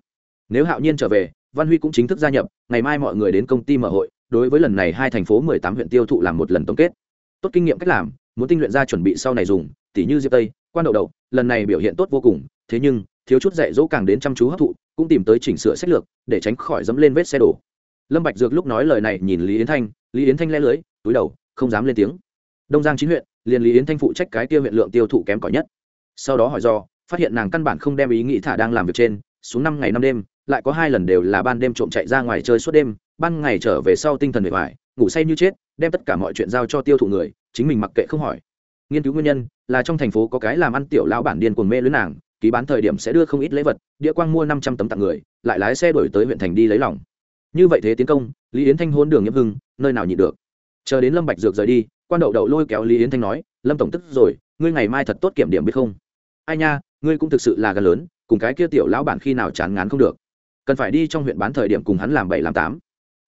Nếu hạo nhiên trở về, văn huy cũng chính thức gia nhập, ngày mai mọi người đến công ty mở hội, đối với lần này hai thành phố mười tám huyện tiêu thụ làm một lần tổng kết. Tốt kinh nghiệm cách làm, muốn tinh luyện ra chuẩn bị sau này dùng, tỉ như diệp tây, quan đậu đậu, lần này biểu hiện tốt vô cùng, thế nhưng, thiếu chút dạy dỗ càng đến chăm chú hấp thụ, cũng tìm tới chỉnh sửa sách lược, để tránh khỏi dẫm lên vết xe đổ. Lâm bạch dược lúc nói lời này nhìn lý yến thanh, lý yến thanh le lưới, túi đầu, không dám lên tiếng. Đông giang chín huyện, liền lý yến thanh phụ trách cái tiêu huyện lượng tiêu thụ kém cỏi nhất. Sau đó hỏi do phát hiện nàng căn bản không đem ý nghĩ thả đang làm việc trên, xuống năm ngày năm đêm, lại có hai lần đều là ban đêm trộm chạy ra ngoài chơi suốt đêm, ban ngày trở về sau tinh thần bề ngoài ngủ say như chết, đem tất cả mọi chuyện giao cho tiêu thụ người, chính mình mặc kệ không hỏi. Nghiên cứu nguyên nhân, là trong thành phố có cái làm ăn tiểu lão bản điên cuồng mê lưới nàng, ký bán thời điểm sẽ đưa không ít lễ vật, địa quang mua năm trăm tấm tặng người, lại lái xe đổi tới huyện thành đi lấy lòng. Như vậy thế tiến công, lý yến thanh hôn đường nhậm hưng, nơi nào nhịn được. Chờ đến lâm bạch dược rời đi, quan đậu đậu lôi kéo lý yến thanh nói, lâm tổng tức rồi, ngươi ngày mai thật tốt kiểm điểm biết không? Ai nha ngươi cũng thực sự là gần lớn, cùng cái kia tiểu lão bản khi nào chán ngán không được. Cần phải đi trong huyện bán thời điểm cùng hắn làm bảy làm tám.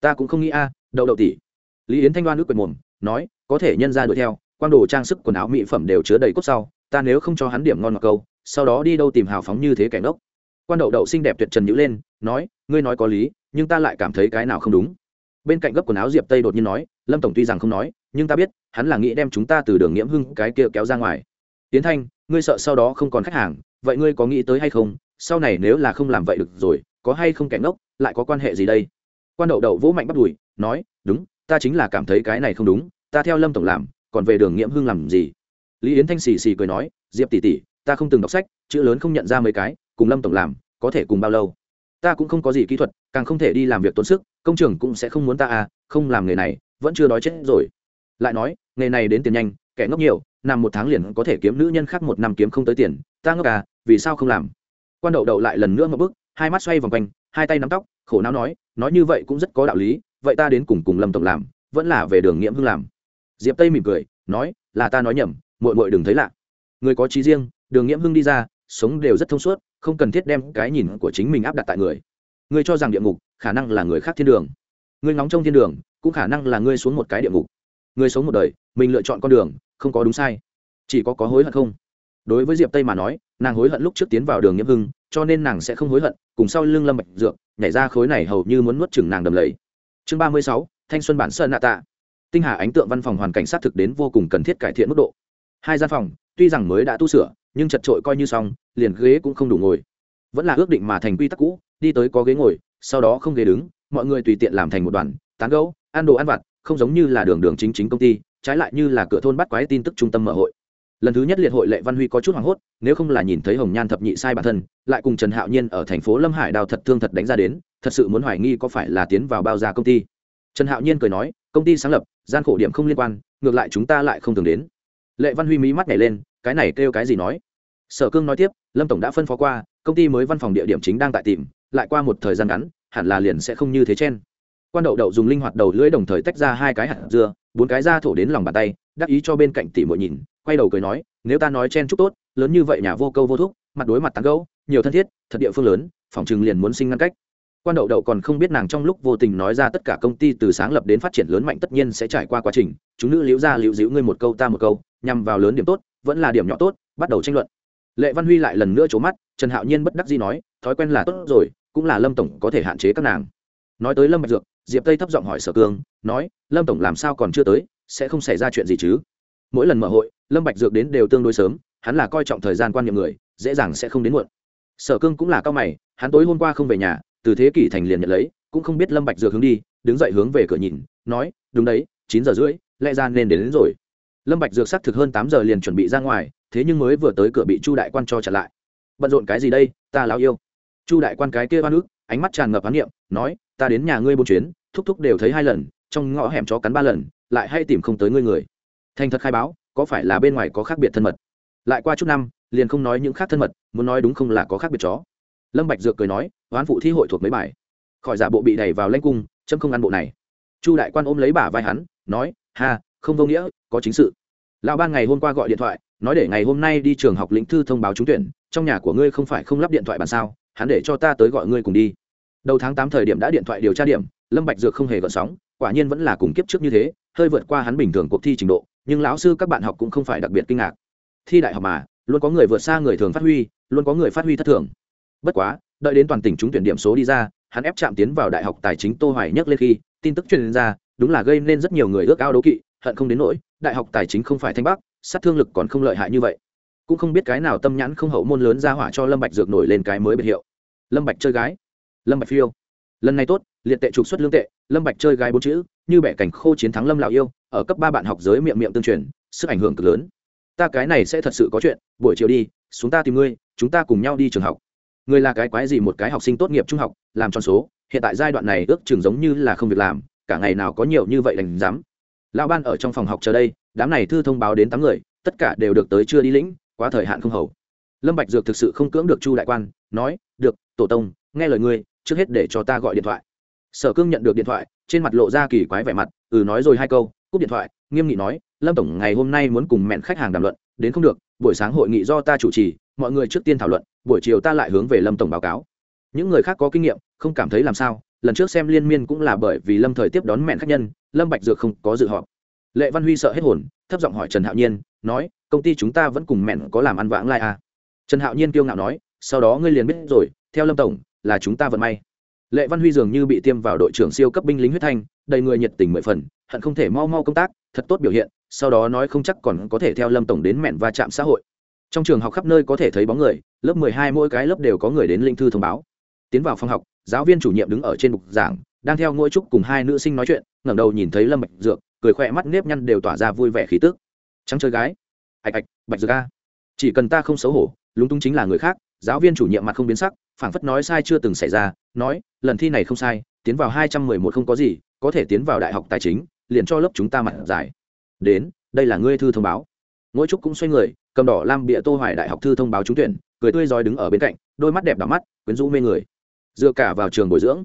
Ta cũng không nghĩ a à, đậu đậu tỷ. Lý yến thanh đoan nước quệt mồm, nói, có thể nhân ra đuổi theo quan đồ trang sức quần áo mỹ phẩm đều chứa đầy cốt sau, ta nếu không cho hắn điểm ngon mặc câu, sau đó đi đâu tìm hào phóng như thế cảnh ngốc. Quan đậu đậu xinh đẹp tuyệt trần nhữ lên, nói, ngươi nói có lý, nhưng ta lại cảm thấy cái nào không đúng. Bên cạnh gấp quần áo diệp tây đột nhiên nói, lâm tổng tuy rằng không nói, nhưng ta biết, hắn là nghĩ đem chúng ta từ đường nghiễm hưng cái kia kéo ra ngoài. Tiến thanh ngươi sợ sau đó không còn khách hàng, vậy ngươi có nghĩ tới hay không? Sau này nếu là không làm vậy được rồi, có hay không kẻ ngốc, lại có quan hệ gì đây? Quan đậu đậu vỗ mạnh bắt đùi, nói, đúng, ta chính là cảm thấy cái này không đúng, ta theo lâm tổng làm, còn về đường nghiễm hưng làm gì? Lý yến thanh xì xì cười nói, diệp tỷ tỷ, ta không từng đọc sách, chữ lớn không nhận ra mấy cái, cùng lâm tổng làm, có thể cùng bao lâu? Ta cũng không có gì kỹ thuật, càng không thể đi làm việc tốn sức, công trường cũng sẽ không muốn ta à không làm nghề này, vẫn chưa đói chết rồi. Lại nói, nghề này đến tiền nhanh, kẻ ngốc nhiều nằm một tháng liền có thể kiếm nữ nhân khác một năm kiếm không tới tiền, ta ngốc à vì sao không làm? Quan đậu đậu lại lần nữa một bước, hai mắt xoay vòng quanh, hai tay nắm tóc, khổ não nói nói như vậy cũng rất có đạo lý, vậy ta đến cùng cùng lâm tổng làm, vẫn là về đường nghiễm hưng làm. Diệp tây mỉm cười, nói, là ta nói nhầm mội mội đừng thấy lạ. Người có trí riêng, đường nghiễm hưng đi ra, sống đều rất thông suốt, không cần thiết đem cái nhìn của chính mình áp đặt tại người. Người cho rằng địa ngục, khả năng là người khác thiên đường. Người ngóng trong thiên đường, cũng khả năng là ngươi xuống một cái địa ngục. Người sống một đời mình lựa chọn con đường, không có đúng sai. Chỉ có có hối hận không? Đối với diệp tây mà nói, nàng hối hận lúc trước tiến vào đường nhiễm hưng, cho nên nàng sẽ không hối hận, cùng sau lưng lâm bạch dược, nhảy ra khối này hầu như muốn nuốt chừng nàng đầm lầy. Chương ba mươi sáu, thanh xuân bản sơn nạ tạ. Tinh hà ánh tượng văn phòng hoàn cảnh sát thực đến vô cùng cần thiết cải thiện mức độ. Hai gian phòng, tuy rằng mới đã tu sửa, nhưng chật trội coi như xong, liền ghế cũng không đủ ngồi. Vẫn là ước định mà thành quy tắc cũ, đi tới có ghế ngồi, sau đó không ghế đứng, mọi người tùy tiện làm thành một đoàn, tán gẫu, ăn đồ ăn vặt, không giống như là đường đường chính chính công ty trái lại như là cửa thôn bắt quái tin tức trung tâm mở hội. Lần thứ nhất liệt hội lệ văn huy có chút hoảng hốt, nếu không là nhìn thấy hồng nhan thập nhị sai bản thân, lại cùng trần hạo nhiên ở thành phố lâm hải đào thật thương thật đánh ra đến, thật sự muốn hoài nghi có phải là tiến vào bao gia công ty. Trần hạo nhiên cười nói, công ty sáng lập, gian khổ điểm không liên quan, ngược lại chúng ta lại không thường đến. Lệ văn huy mí mắt nhảy lên, cái này kêu cái gì nói? Sở cương nói tiếp, lâm tổng đã phân phó qua, công ty mới văn phòng địa điểm chính đang tại tìm, lại qua một thời gian ngắn, hẳn là liền sẽ không như thế chen. Quan đậu đậu dùng linh hoạt đầu lưỡi đồng thời tách ra hai cái hạt dưa bốn cái da thổ đến lòng bàn tay, đắc ý cho bên cạnh tỷ muội nhìn, quay đầu cười nói, nếu ta nói chen chúc tốt, lớn như vậy nhà vô câu vô thúc, mặt đối mặt tán gấu nhiều thân thiết, thật địa phương lớn, phòng chừng liền muốn sinh ngăn cách. Quan đậu đậu còn không biết nàng trong lúc vô tình nói ra tất cả công ty từ sáng lập đến phát triển lớn mạnh tất nhiên sẽ trải qua quá trình, chúng nữ liễu ra liễu dĩu ngươi một câu ta một câu, nhằm vào lớn điểm tốt, vẫn là điểm nhỏ tốt, bắt đầu tranh luận. Lệ văn huy lại lần nữa trố mắt, trần hạo nhiên bất đắc dĩ nói, thói quen là tốt rồi, cũng là lâm tổng có thể hạn chế các nàng. Nói tới lâm bạch dược, diệp tây thấp giọng hỏi sở cương nói lâm tổng làm sao còn chưa tới sẽ không xảy ra chuyện gì chứ? Mỗi lần mở hội lâm bạch dược đến đều tương đối sớm hắn là coi trọng thời gian quan niệm người dễ dàng sẽ không đến muộn. Sở cương cũng là cao mày hắn tối hôm qua không về nhà từ thế kỷ thành liền nhận lấy cũng không biết lâm bạch dược hướng đi đứng dậy hướng về cửa nhìn nói đúng đấy chín giờ rưỡi lẽ ra nên đến, đến rồi. Lâm bạch dược xác thực hơn tám giờ liền chuẩn bị ra ngoài thế nhưng mới vừa tới cửa bị chu đại quan cho chặn lại. Bận rộn cái gì đây ta láo yêu. Chu đại quan cái kia oan ức ánh mắt tràn ngập ánh niệm nói ta đến nhà ngươi bốn chuyến thúc thúc đều thấy hai lần trong ngõ hẻm chó cắn ba lần, lại hay tìm không tới ngươi người. Thành thật khai báo, có phải là bên ngoài có khác biệt thân mật? Lại qua chút năm, liền không nói những khác thân mật, muốn nói đúng không là có khác biệt chó? Lâm bạch dược cười nói oán phụ thi hội thuộc mấy bài? Khỏi giả bộ bị đẩy vào lãnh cung, chấm không ăn bộ này. Chu đại quan ôm lấy bả vai hắn, nói, ha, không vô nghĩa, có chính sự. Lão ban ngày hôm qua gọi điện thoại, nói để ngày hôm nay đi trường học lĩnh thư thông báo trúng tuyển, trong nhà của ngươi không phải không lắp điện thoại bàn sao? Hắn để cho ta tới gọi ngươi cùng đi. Đầu tháng tám thời điểm đã điện thoại điều tra điểm, lâm bạch dược không hề gợn sóng quả nhiên vẫn là cùng kiếp trước như thế, hơi vượt qua hắn bình thường cuộc thi trình độ, nhưng lão sư các bạn học cũng không phải đặc biệt kinh ngạc. Thi đại học mà, luôn có người vượt xa người thường phát huy, luôn có người phát huy thất thường. Bất quá, đợi đến toàn tỉnh trúng tuyển điểm số đi ra, hắn ép chạm tiến vào đại học tài chính tô hoài nhất lên khi, tin tức truyền ra, đúng là gây nên rất nhiều người ước ao đấu kỵ, hận không đến nỗi, đại học tài chính không phải thanh bắc, sát thương lực còn không lợi hại như vậy. Cũng không biết cái nào tâm nhãn không hậu môn lớn ra hỏa cho lâm bạch dược nổi lên cái mới biệt hiệu. Lâm bạch chơi gái. Lâm bạch phiêu. Lần này tốt liệt tệ trục xuất lương tệ, lâm bạch chơi gái bốn chữ, như bẻ cảnh khô chiến thắng lâm lão yêu, ở cấp ba bạn học giới miệng miệng tương truyền, sức ảnh hưởng cực lớn. Ta cái này sẽ thật sự có chuyện, buổi chiều đi, xuống ta tìm ngươi, chúng ta cùng nhau đi trường học. Ngươi là cái quái gì một cái học sinh tốt nghiệp trung học, làm tròn số, hiện tại giai đoạn này ước trường giống như là không việc làm, cả ngày nào có nhiều như vậy đành dám. Lão ban ở trong phòng học chờ đây, đám này thư thông báo đến tám người, tất cả đều được tới chưa đi lĩnh, quá thời hạn không hầu. Lâm bạch dược thực sự không cưỡng được chu đại quan, nói, được, tổ tông, nghe lời ngươi, trước hết để cho ta gọi điện thoại sở cương nhận được điện thoại, trên mặt lộ ra kỳ quái vẻ mặt ừ nói rồi hai câu, cúp điện thoại, nghiêm nghị nói, lâm tổng, ngày hôm nay muốn cùng mẹn khách hàng đàm luận, đến không được, buổi sáng hội nghị do ta chủ trì, mọi người trước tiên thảo luận, buổi chiều ta lại hướng về lâm tổng báo cáo. Những người khác có kinh nghiệm, không cảm thấy làm sao, lần trước xem liên miên cũng là bởi vì lâm thời tiếp đón mẹn khách nhân, lâm bạch dược không có dự họp. Lệ văn huy sợ hết hồn, thấp giọng hỏi trần hạo nhiên, nói, công ty chúng ta vẫn cùng mẹn có làm ăn vãng lai à. trần hạo nhiên kiêu ngạo nói, sau đó ngươi liền biết rồi, theo lâm tổng, là chúng ta vận may lệ văn huy dường như bị tiêm vào đội trưởng siêu cấp binh lính huyết thanh, đầy người nhiệt tình mười phần, hận không thể mau mau công tác, thật tốt biểu hiện, sau đó nói không chắc còn có thể theo lâm tổng đến mẹn va chạm xã hội. Trong trường học khắp nơi có thể thấy bóng người, lớp mười hai mỗi cái lớp đều có người đến linh thư thông báo. Tiến vào phòng học, giáo viên chủ nhiệm đứng ở trên bục giảng, đang theo ngôi trúc cùng hai nữ sinh nói chuyện, ngẩng đầu nhìn thấy lâm bạch dược, cười khỏe mắt nếp nhăn đều tỏa ra vui vẻ khí tức. Trắng chơi gái. Ạch ạch bạch dược a. Chỉ cần ta không xấu hổ, lúng túng chính là người khác, giáo viên chủ nhiệm mặt không biến sắc phảng phất nói sai chưa từng xảy ra, nói, lần thi này không sai, tiến vào hai trăm mười một không có gì, có thể tiến vào đại học tài chính, liền cho lớp chúng ta mặt giải. Đến, đây là ngươi thư thông báo. Ngỗi trúc cũng xoay người, cầm đỏ lam bịa tô hoài đại học thư thông báo trúng tuyển, cười tươi rói đứng ở bên cạnh, đôi mắt đẹp đỏ mắt, quyến rũ mê người. Dựa cả vào trường bồi dưỡng,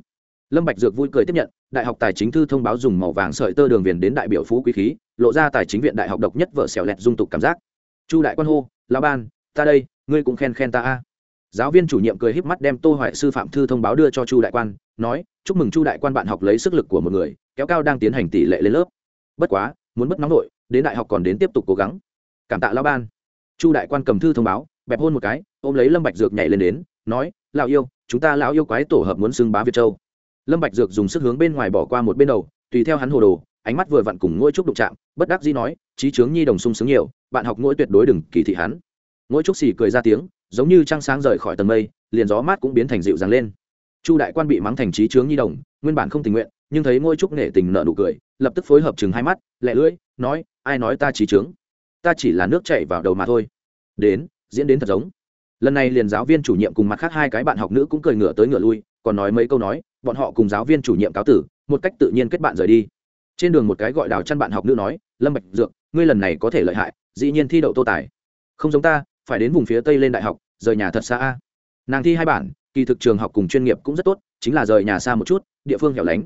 lâm bạch dược vui cười tiếp nhận, đại học tài chính thư thông báo dùng màu vàng sợi tơ đường viền đến đại biểu phú quý khí, lộ ra tài chính viện đại học độc nhất vợ xẻo lẹt dung tục cảm giác. Chu đại quan hô, lão ban, ta đây, ngươi cũng khen khen ta a giáo viên chủ nhiệm cười híp mắt đem tô hoại sư phạm thư thông báo đưa cho chu đại quan, nói, chúc mừng chu đại quan bạn học lấy sức lực của một người, kéo cao đang tiến hành tỷ lệ lên lớp. Bất quá, muốn bất nóng nội đến đại học còn đến tiếp tục cố gắng. Cảm tạ lão ban. Chu đại quan cầm thư thông báo, bẹp hôn một cái, ôm lấy lâm bạch dược nhảy lên đến, nói, lão yêu, chúng ta lão yêu quái tổ hợp muốn xưng bá việt châu. Lâm bạch dược dùng sức hướng bên ngoài bỏ qua một bên đầu, tùy theo hắn hồ đồ, ánh mắt vừa vặn cùng ngôi trúc đụng chạm, bất đắc dĩ nói trí trướng nhi đồng sung sướng nhiều, bạn học ngôi tuyệt đối đừng kỳ thị hắn. Ngôi trúc xì cười ra tiếng giống như trăng sáng rời khỏi tầng mây, liền gió mát cũng biến thành dịu dàng lên. Chu đại quan bị mắng thành trí chướng nhi đồng, nguyên bản không tình nguyện, nhưng thấy ngôi trúc nể tình nợ nụ cười, lập tức phối hợp chừng hai mắt, lẹ lưỡi, nói, ai nói ta trí chướng? Ta chỉ là nước chảy vào đầu mà thôi. Đến, diễn đến thật giống. Lần này liền giáo viên chủ nhiệm cùng mặt khác hai cái bạn học nữ cũng cười ngửa tới ngửa lui, còn nói mấy câu nói, bọn họ cùng giáo viên chủ nhiệm cáo tử, một cách tự nhiên kết bạn rời đi. Trên đường một cái gọi đào chăn bạn học nữ nói, lâm bạch dược, ngươi lần này có thể lợi hại, dĩ nhiên thi đậu tô tài. Không giống ta phải đến vùng phía tây lên đại học, rời nhà thật xa a. Nàng thi hai bản, kỳ thực trường học cùng chuyên nghiệp cũng rất tốt, chính là rời nhà xa một chút, địa phương hẻo lánh.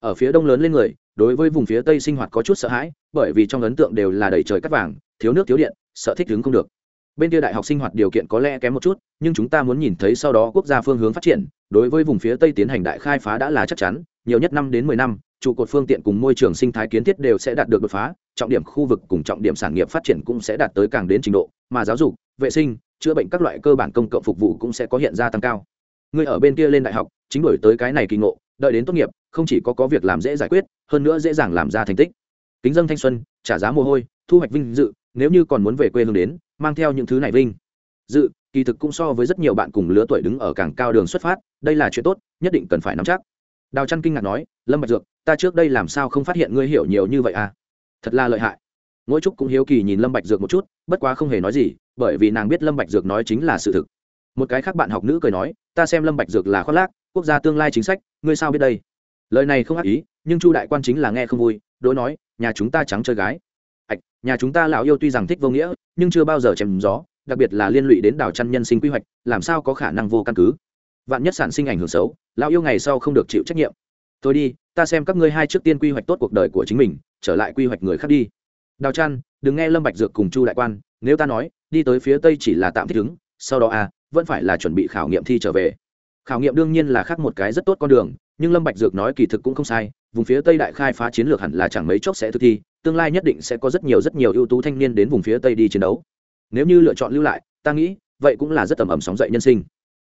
Ở phía đông lớn lên người, đối với vùng phía tây sinh hoạt có chút sợ hãi, bởi vì trong ấn tượng đều là đầy trời cắt vàng, thiếu nước thiếu điện, sợ thích ứng không được. Bên kia đại học sinh hoạt điều kiện có lẽ kém một chút, nhưng chúng ta muốn nhìn thấy sau đó quốc gia phương hướng phát triển, đối với vùng phía tây tiến hành đại khai phá đã là chắc chắn, nhiều nhất năm đến mười năm trụ cột phương tiện cùng môi trường sinh thái kiến thiết đều sẽ đạt được đột phá, trọng điểm khu vực cùng trọng điểm sản nghiệp phát triển cũng sẽ đạt tới càng đến trình độ, mà giáo dục, vệ sinh, chữa bệnh các loại cơ bản công cộng phục vụ cũng sẽ có hiện ra tăng cao. Người ở bên kia lên đại học, chính đổi tới cái này kỳ ngộ, đợi đến tốt nghiệp, không chỉ có có việc làm dễ giải quyết, hơn nữa dễ dàng làm ra thành tích. Kính dân thanh xuân, trả giá mồ hôi, thu hoạch vinh dự, nếu như còn muốn về quê hương đến, mang theo những thứ này vinh dự, kỳ thực cũng so với rất nhiều bạn cùng lứa tuổi đứng ở càng cao đường xuất phát, đây là chuyện tốt, nhất định cần phải nắm chắc đào trăn kinh ngạc nói, lâm bạch dược, ta trước đây làm sao không phát hiện ngươi hiểu nhiều như vậy à? Thật là lợi hại. Ngỗi trúc cũng hiếu kỳ nhìn lâm bạch dược một chút, bất quá không hề nói gì, bởi vì nàng biết lâm bạch dược nói chính là sự thực. Một cái khác bạn học nữ cười nói, ta xem lâm bạch dược là khoác lác, quốc gia tương lai chính sách, ngươi sao biết đây? Lời này không ác ý, nhưng chu đại quan chính là nghe không vui, đối nói, nhà chúng ta trắng chơi gái. Ạch nhà chúng ta lão yêu tuy rằng thích vô nghĩa, nhưng chưa bao giờ chém gió, đặc biệt là liên lụy đến đào chăn nhân sinh quy hoạch, làm sao có khả năng vô căn cứ? Vạn nhất sản sinh ảnh hưởng xấu, lão yêu ngày sau không được chịu trách nhiệm. Tôi đi, ta xem các ngươi hai trước tiên quy hoạch tốt cuộc đời của chính mình, trở lại quy hoạch người khác đi. Đào trăn, đừng nghe lâm bạch dược cùng chu đại quan, nếu ta nói, đi tới phía tây chỉ là tạm thích ứng, sau đó à vẫn phải là chuẩn bị khảo nghiệm thi trở về. Khảo nghiệm đương nhiên là khác một cái rất tốt con đường, nhưng lâm bạch dược nói kỳ thực cũng không sai, vùng phía tây đại khai phá chiến lược hẳn là chẳng mấy chốc sẽ thực thi, tương lai nhất định sẽ có rất nhiều rất nhiều ưu tú thanh niên đến vùng phía tây đi chiến đấu. Nếu như lựa chọn lưu lại, ta nghĩ, vậy cũng là rất tầm ẩm sóng dậy nhân sinh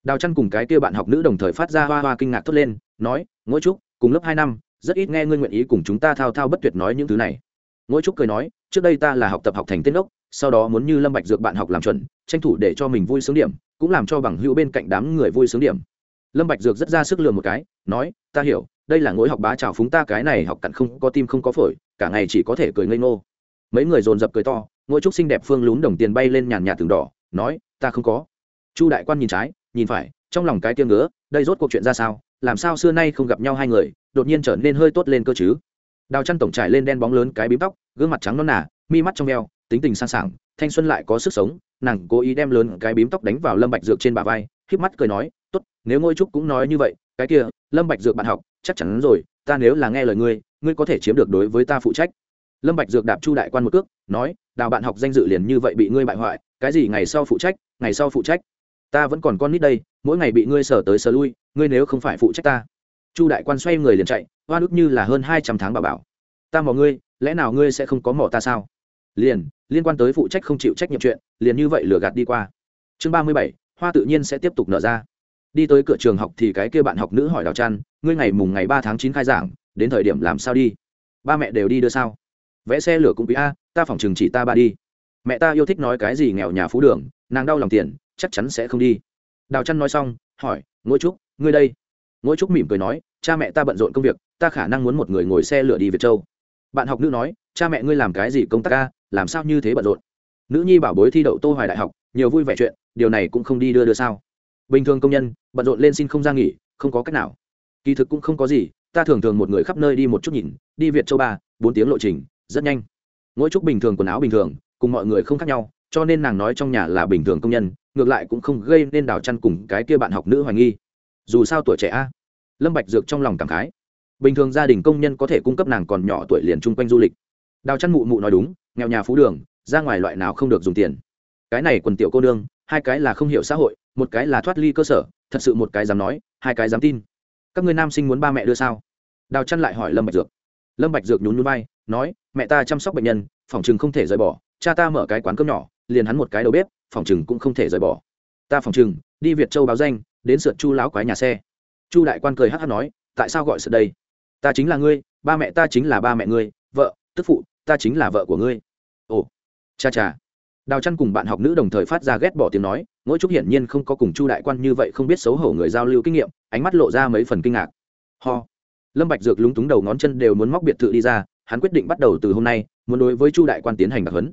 đào chăn cùng cái kia bạn học nữ đồng thời phát ra hoa hoa kinh ngạc thốt lên, nói ngỗi trúc, cùng lớp hai năm, rất ít nghe ngươi nguyện ý cùng chúng ta thao thao bất tuyệt nói những thứ này. Ngỗi trúc cười nói, trước đây ta là học tập học thành tên ốc sau đó muốn như lâm bạch dược bạn học làm chuẩn, tranh thủ để cho mình vui sướng điểm, cũng làm cho bằng hữu bên cạnh đám người vui sướng điểm. Lâm bạch dược rất ra sức lừa một cái, nói, ta hiểu, đây là ngỗi học bá chào phúng ta, cái này học cặn không có tim không có phổi, cả ngày chỉ có thể cười ngây ngô. Mấy người dồn dập cười to, ngôi trúc xinh đẹp phương lún đồng tiền bay lên nhàn nhạt từng đỏ, nói, ta không có. Chu đại quan nhìn trái nhìn phải, trong lòng cái tiếng ngứa, đây rốt cuộc chuyện ra sao, làm sao xưa nay không gặp nhau hai người, đột nhiên trở nên hơi tốt lên cơ chứ. Đào chăn tổng trải lên đen bóng lớn cái bím tóc, gương mặt trắng non nà, mi mắt trong veo, tính tình sang sảng, thanh xuân lại có sức sống, nàng cố ý đem lớn cái bím tóc đánh vào lâm bạch dược trên bả vai híp mắt cười nói, tốt, nếu ngôi trúc cũng nói như vậy, cái kia, lâm bạch dược bạn học, chắc chắn rồi, ta nếu là nghe lời ngươi ngươi có thể chiếm được đối với ta phụ trách. Lâm bạch dược đạp chu đại quan một cước, nói, đào bạn học danh dự liền như vậy bị ngươi bại hoại, cái gì ngày sau phụ trách, ngày sau phụ trách ta vẫn còn con nít đây, mỗi ngày bị ngươi sở tới sở lui, ngươi nếu không phải phụ trách ta. Chu đại quan xoay người liền chạy hoa nước như là hơn hai trăm tháng bà bảo. Ta mò ngươi, lẽ nào ngươi sẽ không có mỏ ta sao? Liền, liên quan tới phụ trách không chịu trách nhiệm chuyện, liền như vậy lừa gạt đi qua. Chương ba mươi bảy, hoa tự nhiên sẽ tiếp tục nở ra. Đi tới cửa trường học thì cái kia bạn học nữ hỏi đào trăn ngươi ngày mùng ngày ba tháng chín khai giảng, đến thời điểm làm sao đi? Ba mẹ đều đi đưa sao? Vẽ xe lửa cũng quý a, ta phỏng chừng chỉ ta ba đi. Mẹ ta yêu thích nói cái gì nghèo nhà phú đường, nàng đau lòng tiền chắc chắn sẽ không đi. Đào chăn nói xong, hỏi ngôi trúc, ngươi đây? Ngôi trúc mỉm cười nói, cha mẹ ta bận rộn công việc, ta khả năng muốn một người ngồi xe lửa đi việt châu. Bạn học nữ nói, cha mẹ ngươi làm cái gì công tác ca làm sao như thế bận rộn? Nữ nhi bảo bối thi đậu tô hoài đại học, nhiều vui vẻ chuyện, điều này cũng không đi đưa đưa sao. Bình thường công nhân, bận rộn lên xin không ra nghỉ, không có cách nào. Kỳ thực cũng không có gì, ta thường thường một người khắp nơi đi một chút nhìn, đi việt châu ba, bốn tiếng lộ trình, rất nhanh. Mỗi chút bình thường quần áo bình thường, cùng mọi người không khác nhau, cho nên nàng nói trong nhà là bình thường công nhân ngược lại cũng không gây nên đào chăn cùng cái kia bạn học nữ hoài nghi. Dù sao tuổi trẻ a, lâm bạch dược trong lòng cảm khái. Bình thường gia đình công nhân có thể cung cấp nàng còn nhỏ tuổi liền chung quanh du lịch. Đào chăn mụ mụ nói đúng, nghèo nhà phú đường, ra ngoài loại nào không được dùng tiền. Cái này quần tiểu cô đương hai cái là không hiểu xã hội, một cái là thoát ly cơ sở, thật sự một cái dám nói, hai cái dám tin. Các ngươi nam sinh muốn ba mẹ đưa sao? Đào chăn lại hỏi lâm bạch dược. Lâm bạch dược nhún nhún vai, nói, mẹ ta chăm sóc bệnh nhân, phòng trường không thể rời bỏ, cha ta mở cái quán cơm nhỏ, liền hắn một cái đầu bếp phòng chừng cũng không thể rời bỏ. Ta phòng chừng đi việt châu báo danh, đến sượt chu láo quái nhà xe. Chu đại quan cười hát hát nói, tại sao gọi sượt đây? Ta chính là ngươi, ba mẹ ta chính là ba mẹ ngươi, vợ, tức phụ, ta chính là vợ của ngươi. Ồ, cha cha. Đào chăn cùng bạn học nữ đồng thời phát ra ghét bỏ tiếng nói, mỗi trúc hiển nhiên không có cùng chu đại quan như vậy không biết xấu hổ người giao lưu kinh nghiệm, ánh mắt lộ ra mấy phần kinh ngạc. Ho. Lâm bạch dược lúng túng đầu ngón chân đều muốn móc biệt thự đi ra, hắn quyết định bắt đầu từ hôm nay, muốn đối với chu đại quan tiến hành đặc huấn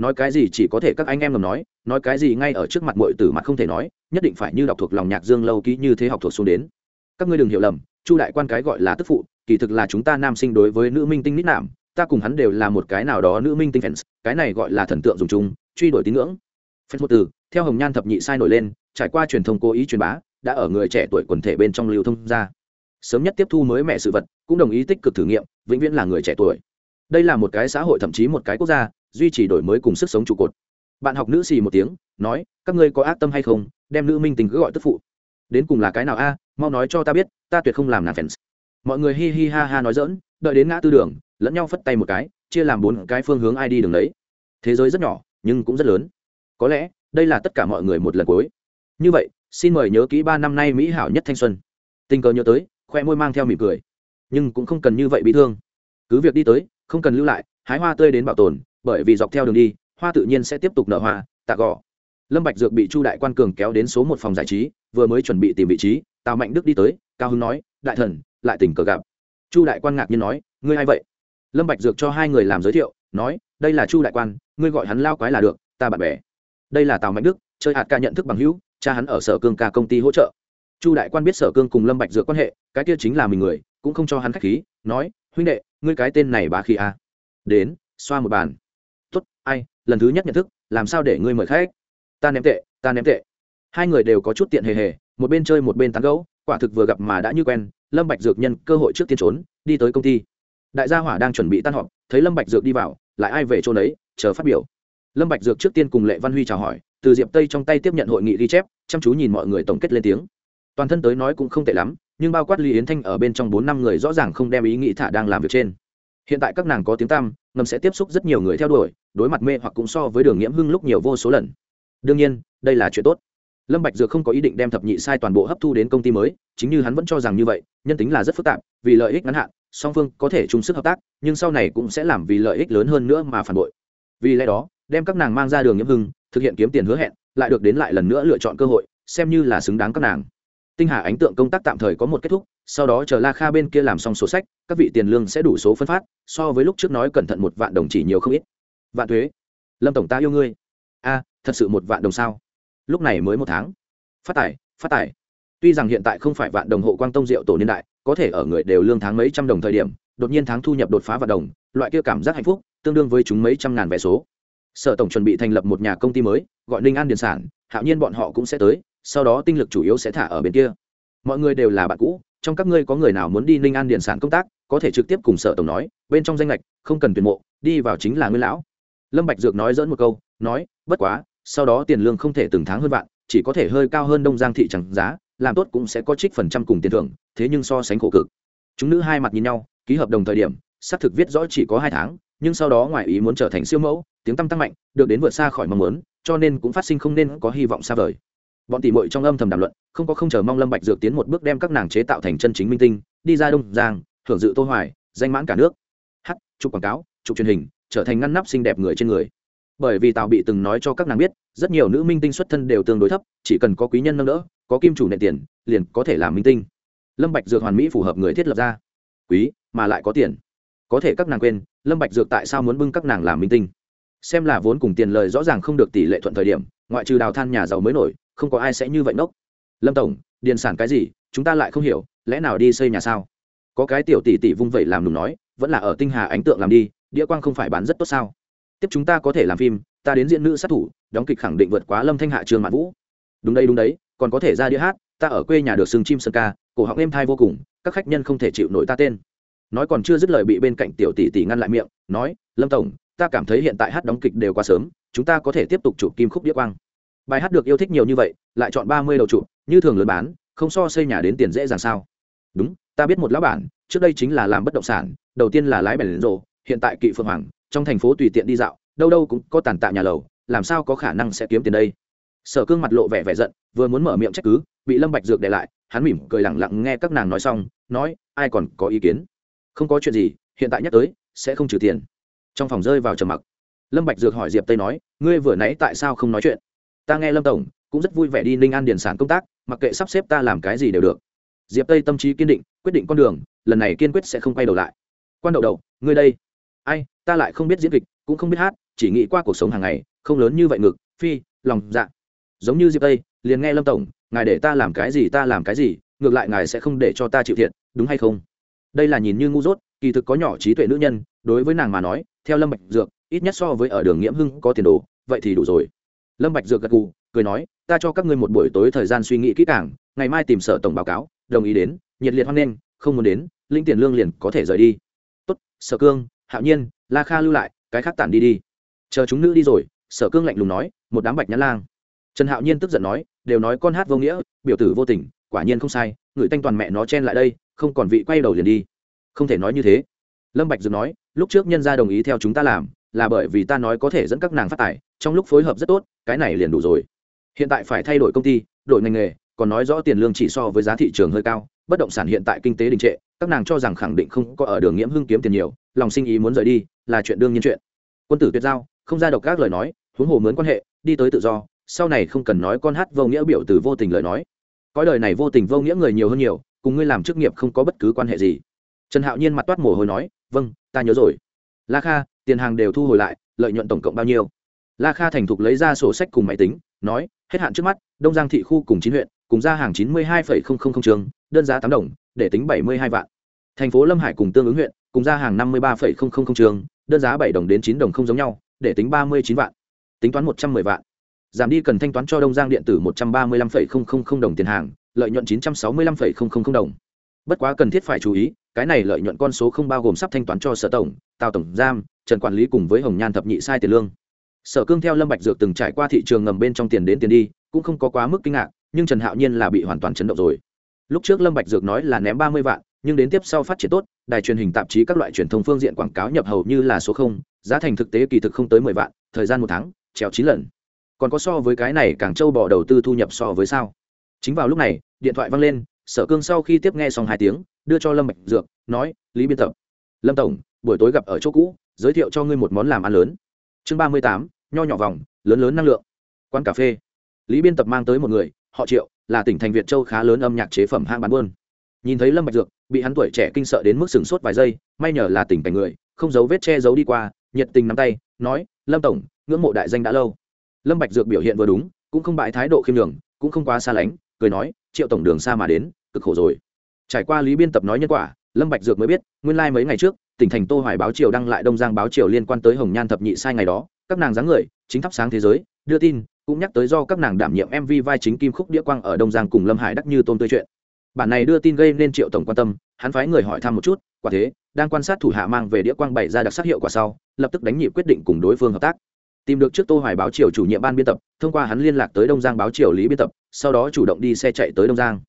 nói cái gì chỉ có thể các anh em ngầm nói nói cái gì ngay ở trước mặt muội tử mặt không thể nói, nhất định phải như đọc thuộc lòng nhạc dương lâu kỹ như thế học thuộc xuống đến. Các ngươi đừng hiểu lầm, chu đại quan cái gọi là tức phụ, kỳ thực là chúng ta nam sinh đối với nữ minh tinh nít nạm, ta cùng hắn đều là một cái nào đó nữ minh tinh fans, cái này gọi là thần tượng dùng chung, truy đuổi tín ngưỡng. Fans một từ theo hồng nhan thập nhị sai nổi lên, trải qua truyền thông cố ý truyền bá, đã ở người trẻ tuổi quần thể bên trong lưu thông ra. Sớm nhất tiếp thu mới mẹ sự vật, cũng đồng ý tích cực thử nghiệm, vĩnh viễn là người trẻ tuổi. Đây là một cái xã hội thậm chí một cái quốc gia duy trì đổi mới cùng sức sống trụ cột. Bạn học nữ xì một tiếng, nói, các ngươi có ác tâm hay không? Đem nữ minh tình cứ gọi tức phụ. Đến cùng là cái nào a? Mau nói cho ta biết, ta tuyệt không làm nàng fans mọi người hi hi ha ha nói dỡn đợi đến ngã tư đường, lẫn nhau phất tay một cái, chia làm bốn cái phương hướng ai đi đường đấy thế giới rất nhỏ, nhưng cũng rất lớn. Có lẽ, đây là tất cả mọi người một lần cuối. Như vậy, xin mời nhớ kỹ ba năm nay mỹ hảo nhất thanh xuân. Tình cờ nhớ tới, khoe môi mang theo mỉm cười. Nhưng cũng không cần như vậy bị thương. Cứ việc đi tới, không cần lưu lại, hái hoa tươi đến bảo tồn bởi vì dọc theo đường đi, hoa tự nhiên sẽ tiếp tục nở hoa, tạ gò. Lâm bạch dược bị chu đại quan cường kéo đến số một phòng giải trí, vừa mới chuẩn bị tìm vị trí, tào mạnh đức đi tới, cao hưng nói, đại thần, lại tình cờ gặp. Chu đại quan ngạc nhiên nói, ngươi ai vậy? Lâm bạch dược cho hai người làm giới thiệu, nói, đây là chu đại quan, ngươi gọi hắn lao quái là được, ta bạn bè. Đây là tào mạnh đức, chơi hạt ca nhận thức bằng hữu, cha hắn ở sở cương ca công ty hỗ trợ. Chu đại quan biết sở cương cùng lâm bạch dược quan hệ, cái kia chính là mình người, cũng không cho hắn khách khí, nói, huynh đệ, ngươi cái tên này bá khí à. đến, xoa một bàn ai, lần thứ nhất nhận thức, làm sao để ngươi mời khách? Ta ném tệ, ta ném tệ. Hai người đều có chút tiện hề hề, một bên chơi một bên tán gẫu, quả thực vừa gặp mà đã như quen, lâm bạch dược nhân cơ hội trước tiên trốn, đi tới công ty. Đại gia hỏa đang chuẩn bị tan họp, thấy lâm bạch dược đi vào, lại ai về chỗ đấy chờ phát biểu. Lâm bạch dược trước tiên cùng lệ văn huy chào hỏi, từ diệp tây trong tay tiếp nhận hội nghị ghi chép, chăm chú nhìn mọi người tổng kết lên tiếng. Toàn thân tới nói cũng không tệ lắm, nhưng bao quát lý yến thanh ở bên trong bốn năm người rõ ràng không đem ý nghĩ thả đang làm việc trên hiện tại các nàng có tiếng tăm, ngầm sẽ tiếp xúc rất nhiều người theo đuổi đối mặt mê hoặc cũng so với đường nghiễm hưng lúc nhiều vô số lần. Đương nhiên đây là chuyện tốt. Lâm bạch dược không có ý định đem thập nhị sai toàn bộ hấp thu đến công ty mới chính như hắn vẫn cho rằng như vậy nhân tính là rất phức tạp vì lợi ích ngắn hạn song phương có thể chung sức hợp tác nhưng sau này cũng sẽ làm vì lợi ích lớn hơn nữa mà phản bội. Vì lẽ đó đem các nàng mang ra đường nhiễm hưng thực hiện kiếm tiền hứa hẹn lại được đến lại lần nữa lựa chọn cơ hội xem như là xứng đáng các nàng. Tinh hà ánh tượng công tác tạm thời có một kết thúc sau đó chờ la kha bên kia làm xong sổ sách, các vị tiền lương sẽ đủ số phân phát, so với lúc trước nói cẩn thận một vạn đồng chỉ nhiều không ít. Vạn thuế. Lâm tổng ta yêu ngươi. A, thật sự một vạn đồng sao? Lúc này mới một tháng. Phát tài phát tài. Tuy rằng hiện tại không phải vạn đồng hộ quang tông diệu tổ niên đại, có thể ở người đều lương tháng mấy trăm đồng thời điểm, đột nhiên tháng thu nhập đột phá vạn đồng, loại kia cảm giác hạnh phúc, tương đương với chúng mấy trăm ngàn vé số. Sở tổng chuẩn bị thành lập một nhà công ty mới, gọi ninh an điền sản, hạo nhiên bọn họ cũng sẽ tới, sau đó tinh lực chủ yếu sẽ thả ở bên kia. Mọi người đều là bạn cũ trong các ngươi có người nào muốn đi ninh an điện sản công tác, có thể trực tiếp cùng sở tổng nói, bên trong danh lệch không cần tuyển mộ, đi vào chính là nguyên lão. Lâm bạch dược nói dỡn một câu, nói, bất quá, sau đó tiền lương không thể từng tháng hơn vạn, chỉ có thể hơi cao hơn đông giang thị chẳng giá, làm tốt cũng sẽ có trích phần trăm cùng tiền thưởng, thế nhưng so sánh khổ cực. Chúng nữ hai mặt nhìn nhau, ký hợp đồng thời điểm, xác thực viết rõ chỉ có hai tháng, nhưng sau đó ngoài ý muốn trở thành siêu mẫu, tiếng tăm tăng mạnh, được đến vượt xa khỏi mong muốn, cho nên cũng phát sinh không nên có hy vọng xa vời bọn tỷ muội trong âm thầm đàm luận không có không chờ mong lâm bạch dược tiến một bước đem các nàng chế tạo thành chân chính minh tinh đi ra đông giang thưởng dự tô hoài danh mãn cả nước. Hát, chụp quảng cáo chụp truyền hình trở thành ngăn nắp xinh đẹp người trên người. Bởi vì tào bị từng nói cho các nàng biết rất nhiều nữ minh tinh xuất thân đều tương đối thấp chỉ cần có quý nhân nâng đỡ có kim chủ nệ tiền liền có thể làm minh tinh. Lâm bạch dược hoàn mỹ phù hợp người thiết lập ra. Quý mà lại có tiền. Có thể các nàng quên lâm bạch dược tại sao muốn bưng các nàng làm minh tinh? Xem là vốn cùng tiền lời rõ ràng không được tỷ lệ thuận thời điểm ngoại trừ đào than nhà giàu mới nổi không có ai sẽ như vậy nốc. Lâm tổng, điền sản cái gì, chúng ta lại không hiểu, lẽ nào đi xây nhà sao? Có cái tiểu tỷ tỷ vung vẩy làm đùng nói, vẫn là ở tinh hà ánh tượng làm đi đĩa quang không phải bán rất tốt sao? Tiếp chúng ta có thể làm phim, ta đến diễn nữ sát thủ, đóng kịch khẳng định vượt quá lâm thanh hạ trường mạn vũ. Đúng đây đúng đấy, còn có thể ra đĩa hát, ta ở quê nhà được sừng chim sơn ca, cổ họng êm thai vô cùng, các khách nhân không thể chịu nổi ta tên. Nói còn chưa dứt lời bị bên cạnh tiểu tỷ tỷ ngăn lại miệng, nói, lâm tổng, ta cảm thấy hiện tại hát đóng kịch đều quá sớm, chúng ta có thể tiếp tục chụp kim khúc đĩa quang bài hát được yêu thích nhiều như vậy lại chọn ba mươi đầu trụ, như thường lớn bán không so xây nhà đến tiền dễ dàng sao? Đúng ta biết một lão bản trước đây chính là làm bất động sản đầu tiên là lái bèn rồ hiện tại kỵ phượng hoàng trong thành phố tùy tiện đi dạo đâu đâu cũng có tàn tạ nhà lầu làm sao có khả năng sẽ kiếm tiền đây? Sở cương mặt lộ vẻ vẻ giận vừa muốn mở miệng trách cứ bị lâm bạch dược để lại hắn mỉm cười lẳng lặng nghe các nàng nói xong nói ai còn có ý kiến? Không có chuyện gì hiện tại nhắc tới sẽ không trừ tiền. Trong phòng rơi vào trầm mặc. Lâm bạch dược hỏi diệp tây nói ngươi vừa nãy tại sao không nói chuyện? Ta nghe lâm tổng, cũng rất vui vẻ đi ninh an điền sản công tác, mặc kệ sắp xếp ta làm cái gì đều được. Diệp tây tâm trí kiên định, quyết định con đường, lần này kiên quyết sẽ không quay đầu lại. Quan đậu đầu ngươi đây. Ai, ta lại không biết diễn kịch, cũng không biết hát, chỉ nghĩ qua cuộc sống hàng ngày, không lớn như vậy ngực, phi, lòng dạ. Giống như diệp tây, liền nghe lâm tổng, ngài để ta làm cái gì ta làm cái gì, ngược lại ngài sẽ không để cho ta chịu thiệt, đúng hay không? Đây là nhìn như ngu dốt, kỳ thực có nhỏ trí tuệ nữ nhân, đối với nàng mà nói, theo lâm bạch dược, ít nhất so với ở đường nghiễm hưng có tiền đồ, vậy thì đủ rồi lâm bạch dược gật gù, cười nói, ta cho các ngươi một buổi tối thời gian suy nghĩ kỹ càng, ngày mai tìm sở tổng báo cáo, đồng ý đến, nhiệt liệt hoan nghênh, không muốn đến, linh tiền lương liền có thể rời đi. Tốt, sở cương, hạo nhiên, la kha lưu lại, cái khác tản đi đi. Chờ chúng nữ đi rồi, sở cương lạnh lùng nói, một đám bạch nhã lang. Trần hạo nhiên tức giận nói, đều nói con hát vô nghĩa, biểu tử vô tình, quả nhiên không sai, người thanh toàn mẹ nó chen lại đây, không còn vị quay đầu liền đi. Không thể nói như thế. Lâm bạch dược nói, lúc trước nhân gia đồng ý theo chúng ta làm, là bởi vì ta nói có thể dẫn các nàng phát tài, trong lúc phối hợp rất tốt cái này liền đủ rồi. Hiện tại phải thay đổi công ty, đổi ngành nghề, còn nói rõ tiền lương chỉ so với giá thị trường hơi cao, bất động sản hiện tại kinh tế đình trệ, các nàng cho rằng khẳng định không có ở đường nghiễm hưng kiếm tiền nhiều, lòng sinh ý muốn rời đi, là chuyện đương nhiên chuyện. Quân tử tuyệt giao, không ra độc các lời nói, huống hồ mướn quan hệ, đi tới tự do, sau này không cần nói con hát vô nghĩa biểu từ vô tình lời nói. Cõi đời này vô tình vô nghĩa người nhiều hơn nhiều, cùng ngươi làm chức nghiệp không có bất cứ quan hệ gì. Trần hạo nhiên mặt toát mồ hôi nói vâng ta nhớ rồi. La kha, tiền hàng đều thu hồi lại, lợi nhuận tổng cộng bao nhiêu? La kha thành thục lấy ra sổ sách cùng máy tính, nói, hết hạn trước mắt, đông giang thị khu cùng chín huyện, cùng ra hàng chín mươi hai trường, đơn giá tám đồng, để tính bảy mươi hai vạn. Thành phố lâm hải cùng tương ứng huyện, cùng ra hàng năm mươi ba trường, đơn giá bảy đồng đến chín đồng không giống nhau, để tính ba mươi chín vạn. Tính toán một trăm m ư ơ i vạn. Giảm đi cần thanh toán cho đông giang điện tử một trăm ba mươi năm đồng tiền hàng, lợi nhuận chín trăm sáu mươi năm đồng. Bất quá cần thiết phải chú ý, cái này lợi nhuận con số không bao gồm sắp thanh toán cho sở tổng, tào tổng, giam, trần quản lý cùng với hồng nhan thập nhị sai tiền lương sở cương theo lâm bạch dược từng trải qua thị trường ngầm bên trong tiền đến tiền đi, cũng không có quá mức kinh ngạc, nhưng trần hạo nhiên là bị hoàn toàn chấn động rồi. Lúc trước lâm bạch dược nói là ném ba mươi vạn, nhưng đến tiếp sau phát triển tốt, đài truyền hình tạp chí các loại truyền thông phương diện quảng cáo nhập hầu như là số không, giá thành thực tế kỳ thực không tới mười vạn, thời gian một tháng trèo chín lần. Còn có so với cái này càng châu bỏ đầu tư thu nhập so với sao? Chính vào lúc này, điện thoại vang lên, sở cương sau khi tiếp nghe xong hai tiếng, đưa cho lâm bạch dược, nói, lý biên tập. Lâm tổng, buổi tối gặp ở chỗ cũ, giới thiệu cho ngươi một món làm ăn lớn chương ba mươi tám, nho nhỏ vòng, lớn lớn năng lượng. Quán cà phê. Lý biên tập mang tới một người, họ triệu, là tỉnh thành việt châu khá lớn âm nhạc chế phẩm hạng bán buôn. Nhìn thấy lâm bạch dược, bị hắn tuổi trẻ kinh sợ đến mức sừng sốt vài giây, may nhờ là tỉnh cảnh người, không giấu vết che giấu đi qua, nhiệt tình nắm tay, nói, lâm tổng, ngưỡng mộ đại danh đã lâu. Lâm bạch dược biểu hiện vừa đúng, cũng không bại thái độ khiêm đường cũng không quá xa lánh, cười nói, triệu tổng đường xa mà đến, cực khổ rồi. Trải qua lý biên tập nói nhân quả, lâm bạch dược mới biết, nguyên lai like mấy ngày trước tỉnh thành tô hoài báo triều đăng lại đông giang báo triều liên quan tới hồng nhan thập nhị sai ngày đó, các nàng dáng người, chính thắp sáng thế giới, đưa tin, cũng nhắc tới do các nàng đảm nhiệm mv vai chính kim khúc đĩa quang ở đông giang cùng lâm hải đắc như tôn tươi chuyện. Bản này đưa tin gây nên triệu tổng quan tâm, hắn phái người hỏi thăm một chút, quả thế, đang quan sát thủ hạ mang về đĩa quang bày ra đặc sắc hiệu quả sau, lập tức đánh nhị quyết định cùng đối phương hợp tác. Tìm được trước tô hoài báo triều chủ nhiệm ban biên tập, thông qua hắn liên lạc tới đông giang báo triều lý biên tập, sau đó chủ động đi xe chạy tới đông giang.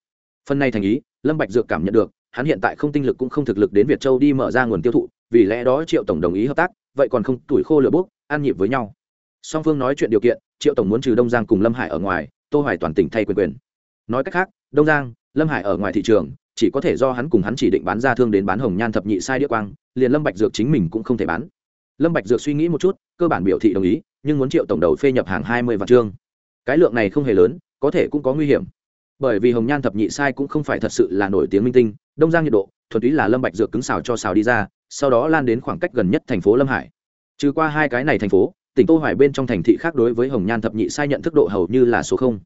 Phần này thành ý, lâm bạch dược cảm nhận được hắn hiện tại không tinh lực cũng không thực lực đến việt châu đi mở ra nguồn tiêu thụ, vì lẽ đó triệu tổng đồng ý hợp tác, vậy còn không tuổi khô lửa bốc an nhịp với nhau. Song phương nói chuyện điều kiện, triệu tổng muốn trừ đông giang cùng lâm hải ở ngoài, tô hoài toàn tỉnh thay quyền quyền. Nói cách khác, đông giang, lâm hải ở ngoài thị trường, chỉ có thể do hắn cùng hắn chỉ định bán ra thương đến bán hồng nhan thập nhị sai địa quang, liền lâm bạch dược chính mình cũng không thể bán. Lâm bạch dược suy nghĩ một chút, cơ bản biểu thị đồng ý, nhưng muốn triệu tổng đầu phê nhập hàng 20 vạn trương. Cái lượng này không hề lớn, có thể cũng có nguy hiểm bởi vì hồng nhan thập nhị sai cũng không phải thật sự là nổi tiếng minh tinh, đông giang nhiệt độ thuần túy là lâm bạch dược cứng xào cho xào đi ra, sau đó lan đến khoảng cách gần nhất thành phố lâm hải. Trừ qua hai cái này thành phố, tỉnh tô hoài bên trong thành thị khác đối với hồng nhan thập nhị sai nhận thức độ hầu như là số không.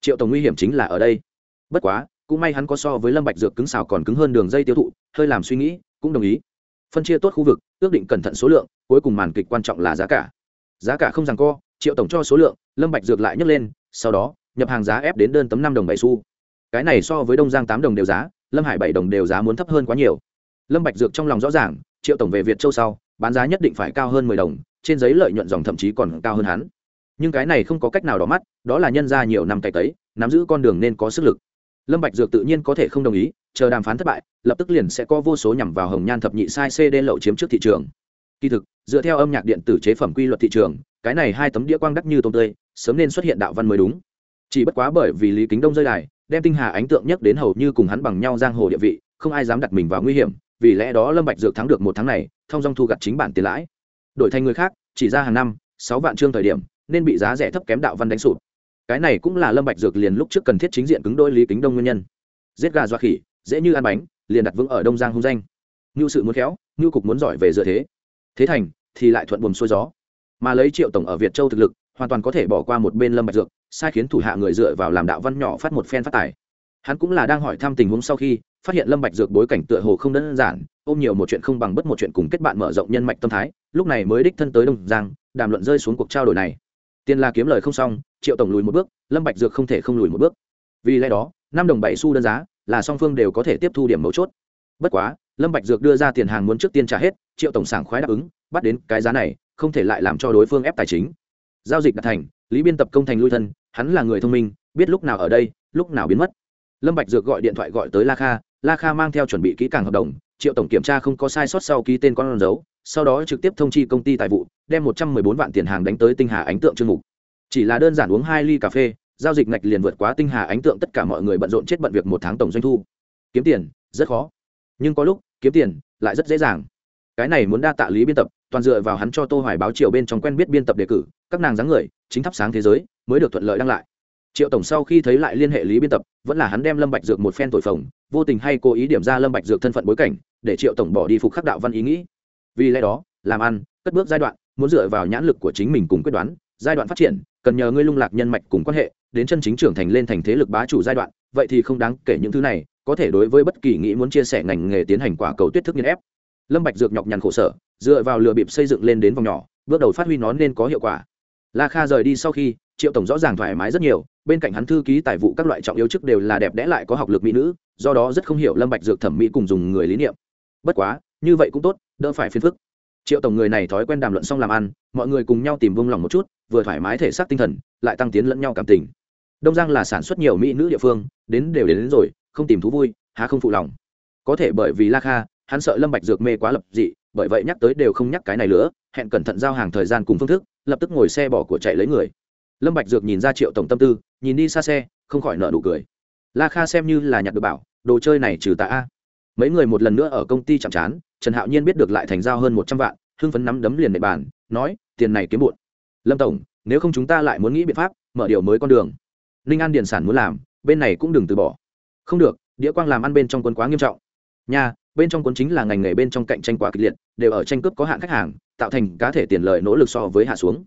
Triệu tổng nguy hiểm chính là ở đây. Bất quá, cũng may hắn có so với lâm bạch dược cứng xào còn cứng hơn đường dây tiêu thụ, hơi làm suy nghĩ, cũng đồng ý. Phân chia tốt khu vực, ước định cẩn thận số lượng, cuối cùng màn kịch quan trọng là giá cả. Giá cả không ràng co, triệu tổng cho số lượng, lâm bạch dược lại nhấc lên, sau đó nhập hàng giá ép đến đơn tấm năm đồng bảy xu. Cái này so với đông giang tám đồng đều giá, lâm hải bảy đồng đều giá muốn thấp hơn quá nhiều. Lâm bạch dược trong lòng rõ ràng, triệu tổng về việt châu sau, bán giá nhất định phải cao hơn mười đồng, trên giấy lợi nhuận dòng thậm chí còn cao hơn hắn. Nhưng cái này không có cách nào đỏ mắt, đó là nhân ra nhiều năm cày tấy, nắm giữ con đường nên có sức lực. Lâm bạch dược tự nhiên có thể không đồng ý, chờ đàm phán thất bại, lập tức liền sẽ có vô số nhằm vào hồng nhan thập nhị sai cd lậu chiếm trước thị trường. Kỳ thực, dựa theo âm nhạc điện tử chế phẩm quy luật thị trường, cái này hai tấm đĩa quang đắt như tôm tươi, sớm nên xuất hiện đạo văn mới đúng chỉ bất quá bởi vì lý kính đông rơi đài, đem tinh hà ánh tượng nhất đến hầu như cùng hắn bằng nhau giang hồ địa vị, không ai dám đặt mình vào nguy hiểm, vì lẽ đó lâm bạch dược thắng được một tháng này, thông dong thu gặt chính bản tiền lãi. Đổi thành người khác, chỉ ra hàng năm, sáu vạn trương thời điểm, nên bị giá rẻ thấp kém đạo văn đánh sụp cái này cũng là lâm bạch dược liền lúc trước cần thiết chính diện cứng đôi lý kính đông nguyên nhân. Giết gà doa khỉ, dễ như ăn bánh, liền đặt vững ở đông giang hung danh. Ngưu sự muốn khéo ngưu cục muốn giỏi về dựa thế. Thế thành, thì lại thuận buồm xuôi gió. Mà lấy triệu tổng ở việt châu thực lực, hoàn toàn có thể bỏ qua một bên lâm bạch dược sai khiến thủ hạ người dựa vào làm đạo văn nhỏ phát một phen phát tài. Hắn cũng là đang hỏi thăm tình huống sau khi, phát hiện lâm bạch dược bối cảnh tựa hồ không đơn giản, ôm nhiều một chuyện không bằng bất một chuyện cùng kết bạn mở rộng nhân mạch tâm thái, lúc này mới đích thân tới đông giang, đàm luận rơi xuống cuộc trao đổi này. Tiền là kiếm lời không xong, triệu tổng lùi một bước, lâm bạch dược không thể không lùi một bước. Vì lẽ đó, năm đồng bảy xu đơn giá, là song phương đều có thể tiếp thu điểm mấu chốt. Bất quá, lâm bạch dược đưa ra tiền hàng muốn trước tiên trả hết, triệu tổng sảng khoái đáp ứng, bắt đến cái giá này, không thể lại làm cho đối phương ép tài chính. Giao dịch đạt thành, lý biên tập công thành lui thân hắn là người thông minh, biết lúc nào ở đây, lúc nào biến mất. Lâm bạch dược gọi điện thoại gọi tới la kha la kha mang theo chuẩn bị kỹ càng hợp đồng, triệu tổng kiểm tra không có sai sót sau ký tên con dấu, sau đó trực tiếp thông chi công ty tài vụ, đem một trăm mười bốn vạn tiền hàng đánh tới tinh hà ánh tượng chương mục. Chỉ là đơn giản uống hai ly cà phê, giao dịch ngạch liền vượt quá tinh hà ánh tượng tất cả mọi người bận rộn chết bận việc một tháng tổng doanh thu. Kiếm tiền, rất khó. Nhưng có lúc, kiếm tiền lại rất dễ dàng. Cái này muốn đa tạ lý biên tập, toàn dựa vào hắn cho tô hoài báo chiều bên trong quen biết biên tập đề cử, các nàng dáng người, chính thắp sáng thế giới mới được thuận lợi đăng lại. Triệu tổng sau khi thấy lại liên hệ lý biên tập, vẫn là hắn đem lâm bạch dược một phen tội phồng, vô tình hay cố ý điểm ra lâm bạch dược thân phận bối cảnh, để triệu tổng bỏ đi phục khắc đạo văn ý nghĩ. Vì lẽ đó, làm ăn, cất bước giai đoạn, muốn dựa vào nhãn lực của chính mình cùng quyết đoán, giai đoạn phát triển, cần nhờ ngươi lung lạc nhân mạch cùng quan hệ, đến chân chính trưởng thành lên thành thế lực bá chủ giai đoạn, vậy thì không đáng kể những thứ này, có thể đối với bất kỳ nghĩ muốn chia sẻ ngành nghề tiến hành quả cầu tuyết thức nghiên ép. Lâm bạch dược nhọc nhằn khổ sở, dựa vào lừa bịp xây dựng lên đến vòng nhỏ, bước đầu phát huy nó nên có hiệu quả. La kha rời đi sau khi triệu tổng rõ ràng thoải mái rất nhiều bên cạnh hắn thư ký tài vụ các loại trọng yếu chức đều là đẹp đẽ lại có học lực mỹ nữ do đó rất không hiểu lâm bạch dược thẩm mỹ cùng dùng người lý niệm. Bất quá như vậy cũng tốt đỡ phải phiền phức. Triệu tổng người này thói quen đàm luận xong làm ăn mọi người cùng nhau tìm vung lòng một chút vừa thoải mái thể xác tinh thần lại tăng tiến lẫn nhau cảm tình. Đông giang là sản xuất nhiều mỹ nữ địa phương đến đều đến, đến rồi không tìm thú vui há không phụ lòng. Có thể bởi vì la kha hắn sợ lâm bạch dược mê quá lập dị bởi vậy nhắc tới đều không nhắc cái này nữa hẹn cẩn thận giao hàng thời gian cùng phương thức lập tức ngồi xe bỏ của chạy lấy người lâm bạch dược nhìn ra triệu tổng tâm tư, nhìn đi xa xe, không khỏi nở nụ cười. La kha xem như là nhặt được bảo, đồ chơi này trừ tạ a. Mấy người một lần nữa ở công ty chạm chán trần hạo nhiên biết được lại thành giao hơn một trăm vạn, hưng phấn nắm đấm liền nệ bàn, nói, tiền này kiếm bụn lâm tổng, nếu không chúng ta lại muốn nghĩ biện pháp, mở điều mới con đường. Ninh an Điện sản muốn làm, bên này cũng đừng từ bỏ. Không được, đĩa quang làm ăn bên trong quân quá nghiêm trọng. Nha, bên trong quân chính là ngành nghề bên trong cạnh tranh quá kịch liệt, đều ở tranh cướp có hạn khách hàng, tạo thành cá thể tiền lợi nỗ lực so với hạ xuống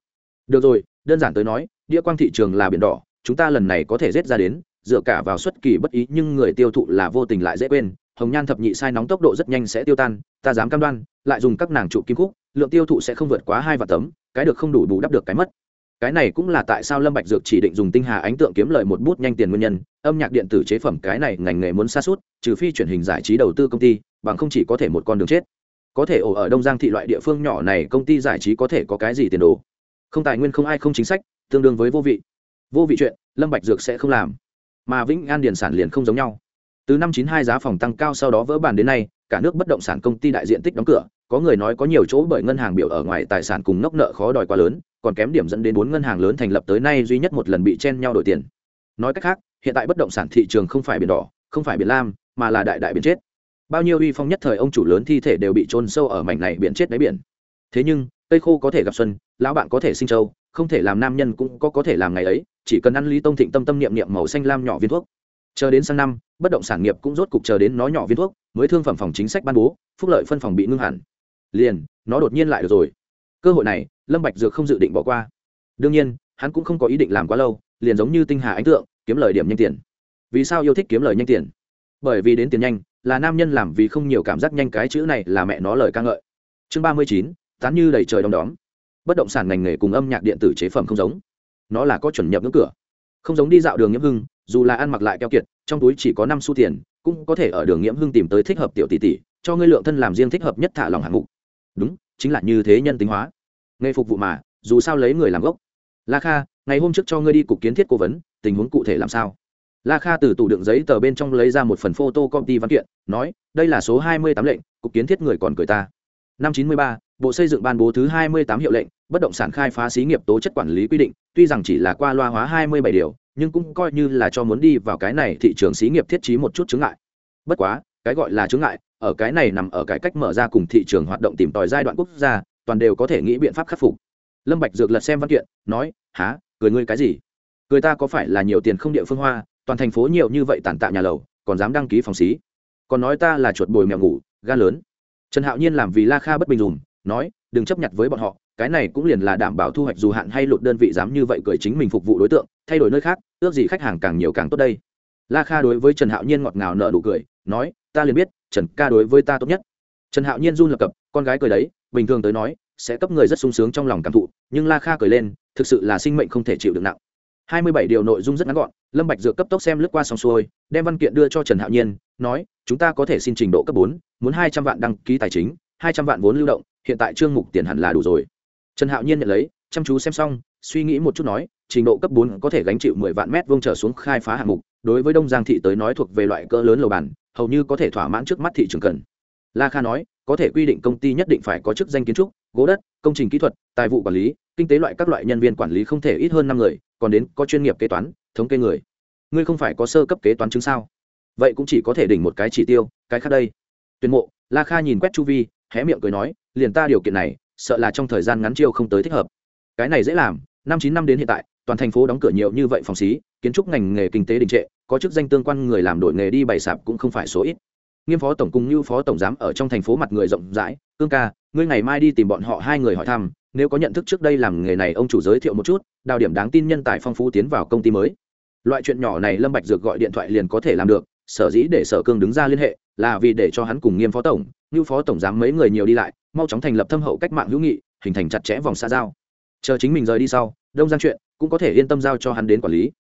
được rồi, đơn giản tới nói đĩa quang thị trường là biển đỏ, chúng ta lần này có thể rết ra đến, dựa cả vào xuất kỳ bất ý nhưng người tiêu thụ là vô tình lại dễ quên. Hồng nhan thập nhị sai nóng tốc độ rất nhanh sẽ tiêu tan, ta dám cam đoan, lại dùng các nàng trụ kim khúc, lượng tiêu thụ sẽ không vượt quá hai vạn tấm, cái được không đủ bù đắp được cái mất. Cái này cũng là tại sao lâm bạch dược chỉ định dùng tinh hà ánh tượng kiếm lợi một bút nhanh tiền nguyên nhân, âm nhạc điện tử chế phẩm cái này ngành nghề muốn xa suốt trừ phi chuyển hình giải trí đầu tư công ty, bằng không chỉ có thể một con đường chết. Có thể ổ ở đông giang thị loại địa phương nhỏ này, công ty giải trí có thể có cái gì tiền đồ? Không tài nguyên không ai không chính sách, tương đương với vô vị. Vô vị chuyện, lâm bạch dược sẽ không làm. Mà vĩnh an điền sản liền không giống nhau. Từ năm chín hai giá phòng tăng cao sau đó vỡ bàn đến nay, cả nước bất động sản công ty đại diện tích đóng cửa, có người nói có nhiều chỗ bởi ngân hàng biểu ở ngoài tài sản cùng nốc nợ khó đòi quá lớn, còn kém điểm dẫn đến bốn ngân hàng lớn thành lập tới nay duy nhất một lần bị chen nhau đổi tiền. Nói cách khác, hiện tại bất động sản thị trường không phải biển đỏ, không phải biển lam, mà là đại đại biển chết. Bao nhiêu uy phong nhất thời ông chủ lớn thi thể đều bị trôn sâu ở mảnh này biển chết đáy biển. Thế nhưng cây khô có thể gặp xuân, lão bạn có thể sinh châu, không thể làm nam nhân cũng có có thể làm ngày ấy, chỉ cần ăn lý tông thịnh tâm tâm niệm niệm màu xanh lam nhỏ viên thuốc. Chờ đến sang năm, bất động sản nghiệp cũng rốt cục chờ đến nó nhỏ viên thuốc, mới thương phẩm phòng chính sách ban bố, phúc lợi phân phòng bị ngưng hẳn. Liền, nó đột nhiên lại được rồi. Cơ hội này, lâm bạch dược không dự định bỏ qua. Đương nhiên, hắn cũng không có ý định làm quá lâu, liền giống như tinh hà ánh tượng, kiếm lời điểm nhanh tiền. Vì sao yêu thích kiếm lời nhanh tiền? Bởi vì đến tiền nhanh, là nam nhân làm vì không nhiều cảm giác nhanh cái chữ này là mẹ nó lời ca ngợi. Chương ba mươi chín tán như đầy trời đom đóm. Bất động sản ngành nghề cùng âm nhạc điện tử chế phẩm không giống. Nó là có chuẩn nhập ngưỡng cửa. Không giống đi dạo đường nhiễm hưng, dù là ăn mặc lại keo kiệt, trong túi chỉ có năm xu tiền, cũng có thể ở đường nhiễm hưng tìm tới thích hợp tiểu tỷ tỷ, cho ngươi lượng thân làm riêng thích hợp nhất thả lòng hạng mục. Đúng, chính là như thế nhân tính hóa. Nghề phục vụ mà, dù sao lấy người làm gốc. La kha, ngày hôm trước cho ngươi đi cục kiến thiết cố vấn, tình huống cụ thể làm sao? La kha từ tủ đựng giấy tờ bên trong lấy ra một phần photo công ty văn kiện, nói, đây là số hai mươi tám lệnh, cục kiến thiết người còn cười ta. Năm chín mươi ba bộ xây dựng ban bố thứ hai mươi tám hiệu lệnh, bất động sản khai phá xí nghiệp tố chất quản lý quy định, tuy rằng chỉ là qua loa hóa hai mươi bảy điều, nhưng cũng coi như là cho muốn đi vào cái này thị trường xí nghiệp thiết trí một chút chứng ngại. Bất quá, cái gọi là chứng ngại, ở cái này nằm ở cái cách mở ra cùng thị trường hoạt động tìm tòi giai đoạn quốc gia, toàn đều có thể nghĩ biện pháp khắc phục. Lâm bạch dược lật xem văn kiện, nói há cười ngươi cái gì? Cười ta có phải là nhiều tiền không địa phương hoa, toàn thành phố nhiều như vậy tàn tạ nhà lầu, còn dám đăng ký phòng xí? Còn nói ta là chuột bồi mèo ngủ, gan lớn. Trần hạo nhiên làm vì la kha bất bình dùm nói, đừng chấp nhận với bọn họ, cái này cũng liền là đảm bảo thu hoạch dù hạn hay lụt đơn vị dám như vậy cười chính mình phục vụ đối tượng, thay đổi nơi khác, ước gì khách hàng càng nhiều càng tốt đây. La kha đối với trần hạo nhiên ngọt ngào nợ nụ cười, nói, ta liền biết, trần ca đối với ta tốt nhất. Trần hạo nhiên run lập cập, con gái cười đấy, bình thường tới nói, sẽ cấp người rất sung sướng trong lòng cảm thụ, nhưng la kha cười lên, thực sự là sinh mệnh không thể chịu được nặng. Hai mươi bảy điều nội dung rất ngắn gọn, lâm bạch dược cấp tốc xem lướt qua xong xuôi, đem văn kiện đưa cho trần hạo nhiên, nói, chúng ta có thể xin trình độ cấp bốn, muốn hai trăm vạn đăng ký tài chính hai trăm vạn vốn lưu động, hiện tại trương mục tiền hẳn là đủ rồi. Trần hạo nhiên nhận lấy, chăm chú xem xong, suy nghĩ một chút nói, trình độ cấp bốn có thể gánh chịu mười vạn mét vuông trở xuống khai phá hạng mục, đối với đông giang thị tới nói thuộc về loại cỡ lớn lầu bản hầu như có thể thỏa mãn trước mắt thị trường cần. La kha nói, có thể quy định công ty nhất định phải có chức danh kiến trúc, gỗ đất, công trình kỹ thuật, tài vụ quản lý, kinh tế loại các loại nhân viên quản lý không thể ít hơn năm người, còn đến có chuyên nghiệp kế toán, thống kê người. Ngươi không phải có sơ cấp kế toán chứng sao? Vậy cũng chỉ có thể đỉnh một cái chỉ tiêu, cái khác đây. Tuyên mộ, la kha nhìn quét chu vi hé miệng cười nói, liền ta điều kiện này, sợ là trong thời gian ngắn chiêu không tới thích hợp. Cái này dễ làm, năm chín năm đến hiện tại, toàn thành phố đóng cửa nhiều như vậy phòng xí, kiến trúc ngành nghề kinh tế đình trệ, có chức danh tương quan người làm đổi nghề đi bày sạp cũng không phải số ít. Nghiêm phó tổng cung như phó tổng giám ở trong thành phố mặt người rộng rãi, cương ca, ngươi ngày mai đi tìm bọn họ hai người hỏi thăm, nếu có nhận thức trước đây làm nghề này ông chủ giới thiệu một chút, đào điểm đáng tin nhân tài phong phú tiến vào công ty mới. Loại chuyện nhỏ này lâm bạch dược gọi điện thoại liền có thể làm được, sở dĩ để sở cương đứng ra liên hệ là vì để cho hắn cùng nghiêm phó tổng, như phó tổng giám mấy người nhiều đi lại, mau chóng thành lập thâm hậu cách mạng hữu nghị, hình thành chặt chẽ vòng xa giao. Chờ chính mình rời đi sau, đông giang chuyện cũng có thể yên tâm giao cho hắn đến quản lý.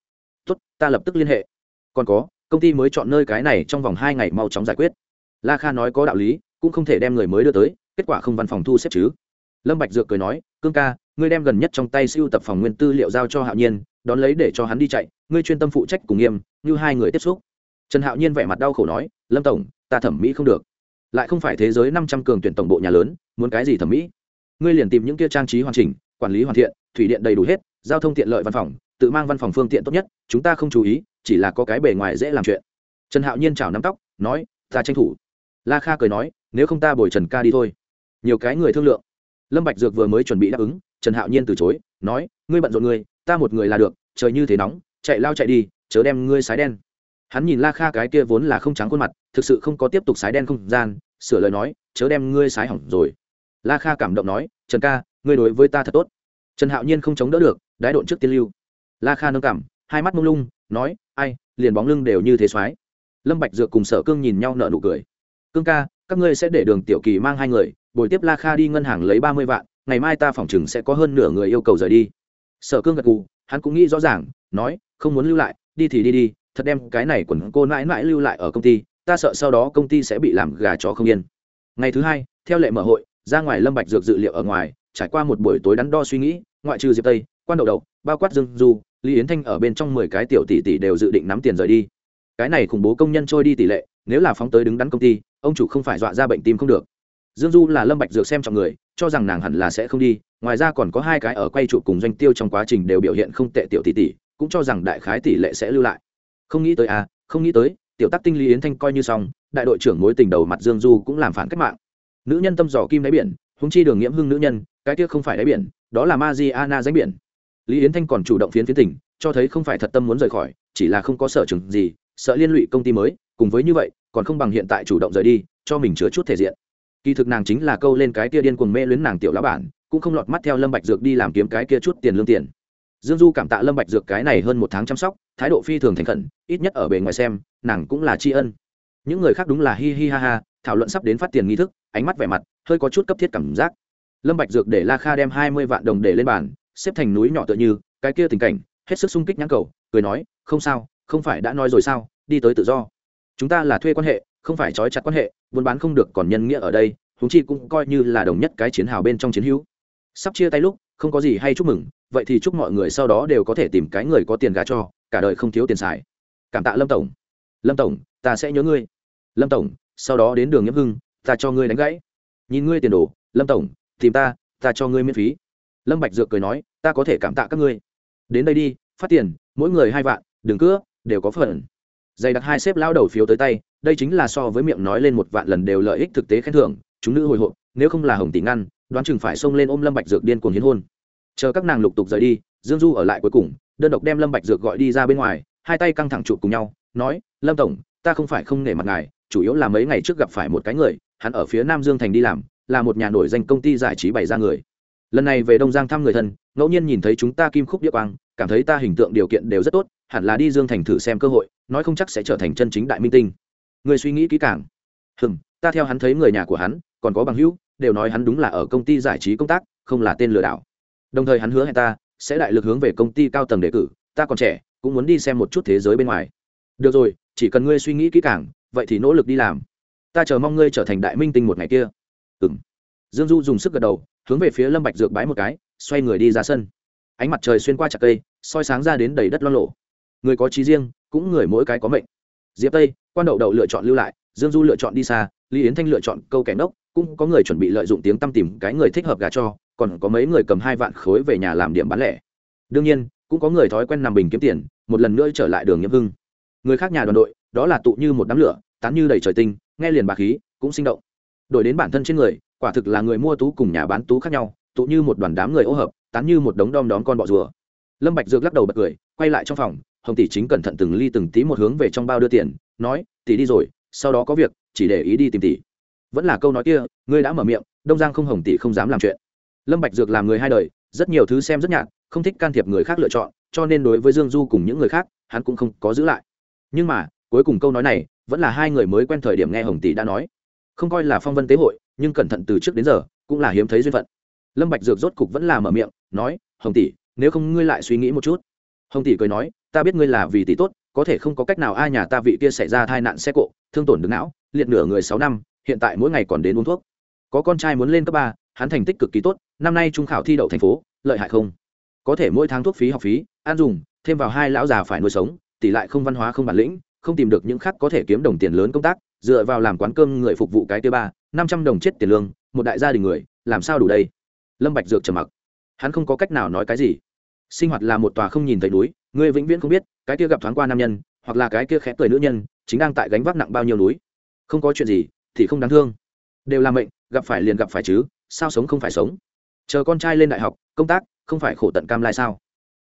Tốt, ta lập tức liên hệ. Còn có, công ty mới chọn nơi cái này trong vòng hai ngày mau chóng giải quyết. La kha nói có đạo lý, cũng không thể đem người mới đưa tới, kết quả không văn phòng thu xếp chứ. Lâm bạch dược cười nói, cương ca, ngươi đem gần nhất trong tay siêu tập phòng nguyên tư liệu giao cho hạo nhiên, đón lấy để cho hắn đi chạy, ngươi chuyên tâm phụ trách cùng nghiêm, như hai người tiếp xúc trần hạo nhiên vẻ mặt đau khổ nói, lâm tổng, ta thẩm mỹ không được. Lại không phải thế giới năm trăm cường tuyển tổng bộ nhà lớn, muốn cái gì thẩm mỹ? Ngươi liền tìm những kia trang trí hoàn chỉnh, quản lý hoàn thiện, thủy điện đầy đủ hết, giao thông tiện lợi văn phòng, tự mang văn phòng phương tiện tốt nhất, chúng ta không chú ý, chỉ là có cái bề ngoài dễ làm chuyện. Trần hạo nhiên chào nắm tóc, nói, ta tranh thủ. La kha cười nói, nếu không ta bồi trần ca đi thôi. Nhiều cái người thương lượng. Lâm bạch dược vừa mới chuẩn bị đáp ứng, trần hạo nhiên từ chối, nói, ngươi bận rộn ngươi, ta một người là được, trời như thế nóng, chạy lao chạy đi, chớ đem ngươi sái đen hắn nhìn la kha cái kia vốn là không trắng khuôn mặt, thực sự không có tiếp tục sái đen không gian, sửa lời nói, chớ đem ngươi sái hỏng rồi. La kha cảm động nói, trần ca, ngươi đối với ta thật tốt. Trần hạo nhiên không chống đỡ được, đái độn trước tiên lưu. La kha nâng cảm, hai mắt mông lung, nói, ai, liền bóng lưng đều như thế soái lâm bạch dược cùng sở cương nhìn nhau nở nụ cười. Cương ca, các ngươi sẽ để đường tiểu kỳ mang hai người buổi tiếp la kha đi ngân hàng lấy ba mươi vạn, ngày mai ta phỏng chừng sẽ có hơn nửa người yêu cầu rời đi. Sở cương gật gù, hắn cũng nghĩ rõ ràng, nói, không muốn lưu lại, đi thì đi đi thật đem cái này quần cô mãi mãi lưu lại ở công ty, ta sợ sau đó công ty sẽ bị làm gà chó không yên. Ngày thứ hai, theo lệ mở hội, ra ngoài lâm bạch dược dự liệu ở ngoài, trải qua một buổi tối đắn đo suy nghĩ, ngoại trừ diệp tây, quan đậu đậu, bao quát dương du, lý yến thanh ở bên trong mười cái tiểu tỷ tỷ đều dự định nắm tiền rời đi. Cái này khủng bố công nhân trôi đi tỷ lệ, nếu là phóng tới đứng đắn công ty, ông chủ không phải dọa ra bệnh tim không được. Dương du là lâm bạch dược xem trọng người, cho rằng nàng hẳn là sẽ không đi, ngoài ra còn có hai cái ở quay trụ cùng doanh tiêu trong quá trình đều biểu hiện không tệ tiểu tỷ tỷ, cũng cho rằng đại khái tỷ lệ sẽ lưu lại không nghĩ tới à không nghĩ tới, tiểu tác tinh lý yến thanh coi như xong, đại đội trưởng mối tình đầu mặt dương du cũng làm phản cách mạng. Nữ nhân tâm dò kim đáy biển húng chi đường nghiễm hưng nữ nhân, cái kia không phải đáy biển, đó là Mariana danh biển. Lý yến thanh còn chủ động phiến phiến tỉnh, cho thấy không phải thật tâm muốn rời khỏi, chỉ là không có sở trường gì, sợ liên lụy công ty mới, cùng với như vậy, còn không bằng hiện tại chủ động rời đi, cho mình chứa chút thể diện. Kỳ thực nàng chính là câu lên cái kia điên cuồng mê luyến nàng tiểu lão bản, cũng không lọt mắt theo lâm bạch dược đi làm kiếm cái kia chút tiền lương tiền dương du cảm tạ lâm bạch dược cái này hơn một tháng chăm sóc, thái độ phi thường thành khẩn, ít nhất ở bề ngoài xem, nàng cũng là tri ân. Những người khác đúng là hi hi ha ha, thảo luận sắp đến phát tiền nghi thức, ánh mắt vẻ mặt, hơi có chút cấp thiết cảm giác. Lâm bạch dược để la kha đem hai mươi vạn đồng để lên bàn, xếp thành núi nhỏ tựa như, cái kia tình cảnh, hết sức sung kích nhãn cầu, cười nói, không sao, không phải đã nói rồi sao, đi tới tự do. Chúng ta là thuê quan hệ, không phải trói chặt quan hệ, buôn bán không được còn nhân nghĩa ở đây chúng chi cũng coi như là đồng nhất cái chiến hào bên trong chiến hữu. Sắp chia tay lúc, không có gì hay chúc mừng vậy thì chúc mọi người sau đó đều có thể tìm cái người có tiền gà cho, cả đời không thiếu tiền xài. Cảm tạ lâm tổng. Lâm tổng, ta sẽ nhớ ngươi. Lâm tổng, sau đó đến đường nhiễm hưng, ta cho ngươi đánh gãy. Nhìn ngươi tiền đồ, lâm tổng, tìm ta ta cho ngươi miễn phí. Lâm bạch dược cười nói, ta có thể cảm tạ các ngươi. Đến đây đi, phát tiền, mỗi người hai vạn, đừng cưa, đều có phần. Dày đặt hai xếp lao đầu phiếu tới tay, đây chính là so với miệng nói lên một vạn lần đều lợi ích thực tế khen thưởng, chúng nữ hồi hộp, nếu không là hồng tỷ ngăn, đoán chừng phải xông lên ôm lâm bạch dược điên cuồng hiến hôn chờ các nàng lục tục rời đi, dương du ở lại cuối cùng, đơn độc đem lâm bạch dược gọi đi ra bên ngoài, hai tay căng thẳng chụp cùng nhau, nói, lâm tổng, ta không phải không nể mặt ngài, chủ yếu là mấy ngày trước gặp phải một cái người, hắn ở phía nam dương thành đi làm, là một nhà nổi danh công ty giải trí bày ra người. Lần này về đông giang thăm người thân, ngẫu nhiên nhìn thấy chúng ta kim khúc địa quang, cảm thấy ta hình tượng điều kiện đều rất tốt, hẳn là đi dương thành thử xem cơ hội, nói không chắc sẽ trở thành chân chính đại minh tinh. Người suy nghĩ kỹ càng. Hừm, ta theo hắn thấy người nhà của hắn, còn có bằng hữu, đều nói hắn đúng là ở công ty giải trí công tác, không là tên lừa đảo đồng thời hắn hứa hẹn ta sẽ đại lực hướng về công ty cao tầng đề cử, ta còn trẻ, cũng muốn đi xem một chút thế giới bên ngoài. Được rồi, chỉ cần ngươi suy nghĩ kỹ càng, vậy thì nỗ lực đi làm. Ta chờ mong ngươi trở thành đại minh tinh một ngày kia. Ừ dương du dùng sức gật đầu, hướng về phía lâm bạch dược bái một cái, xoay người đi ra sân. Ánh mặt trời xuyên qua chặt cây, soi sáng ra đến đầy đất lo lộ người có trí riêng, cũng người mỗi cái có mệnh. Diệp tây, quan đậu đậu lựa chọn lưu lại, dương du lựa chọn đi xa, lý yến thanh lựa chọn câu kẻ nốc cũng có người chuẩn bị lợi dụng tiếng tăm tìm cái người thích hợp gà cho còn có mấy người cầm hai vạn khối về nhà làm điểm bán lẻ. Đương nhiên, cũng có người thói quen nằm bình kiếm tiền, một lần nữa trở lại đường nhiễm hưng. Người khác nhà đoàn đội, đó là tụ như một đám lửa, tán như đầy trời tinh, nghe liền bạc khí, cũng sinh động. Đổi đến bản thân trên người, quả thực là người mua tú cùng nhà bán tú khác nhau, tụ như một đoàn đám người ô hợp, tán như một đống đom đóm con bọ rùa. Lâm bạch dược lắc đầu bật cười, quay lại trong phòng, hồng tỷ chính cẩn thận từng ly từng tí một hướng về trong bao đưa tiền, nói, tỷ đi rồi, sau đó có việc, chỉ để ý đi tìm tỷ. Vẫn là câu nói kia, ngươi đã mở miệng, đông giang không hồng tỷ không dám làm chuyện lâm bạch dược làm người hai đời, rất nhiều thứ xem rất nhạt, không thích can thiệp người khác lựa chọn, cho nên đối với dương du cùng những người khác, hắn cũng không có giữ lại. Nhưng mà, cuối cùng câu nói này, vẫn là hai người mới quen thời điểm nghe hồng tỷ đã nói. Không coi là phong vân tế hội, nhưng cẩn thận từ trước đến giờ, cũng là hiếm thấy duyên phận. Lâm bạch dược rốt cục vẫn là mở miệng, nói, hồng tỷ, nếu không ngươi lại suy nghĩ một chút. Hồng tỷ cười nói, ta biết ngươi là vì tỷ tốt, có thể không có cách nào ai nhà ta vị kia xảy ra tai nạn xe cộ, thương tổn được não, liệt nửa người sáu năm, hiện tại mỗi ngày còn đến uống thuốc. Có con trai muốn lên cấp ba, hắn thành tích cực kỳ tốt năm nay trung khảo thi đậu thành phố, lợi hại không? Có thể mỗi tháng thuốc phí, học phí an dùng, thêm vào hai lão già phải nuôi sống, tỷ lại không văn hóa, không bản lĩnh, không tìm được những khác có thể kiếm đồng tiền lớn công tác, dựa vào làm quán cơm người phục vụ cái thứ ba, năm trăm đồng chết tiền lương, một đại gia đình người, làm sao đủ đây? Lâm bạch dược trầm mặc. Hắn không có cách nào nói cái gì. Sinh hoạt là một tòa không nhìn thấy núi, người vĩnh viễn không biết, cái kia gặp thoáng qua nam nhân, hoặc là cái kia khẽ cười nữ nhân, chính đang tại gánh vác nặng bao nhiêu núi. Không có chuyện gì thì không đáng thương. Đều là mệnh, gặp phải liền gặp phải chứ, sao sống không phải sống? Chờ con trai lên đại học, công tác, không phải khổ tận cam lai sao?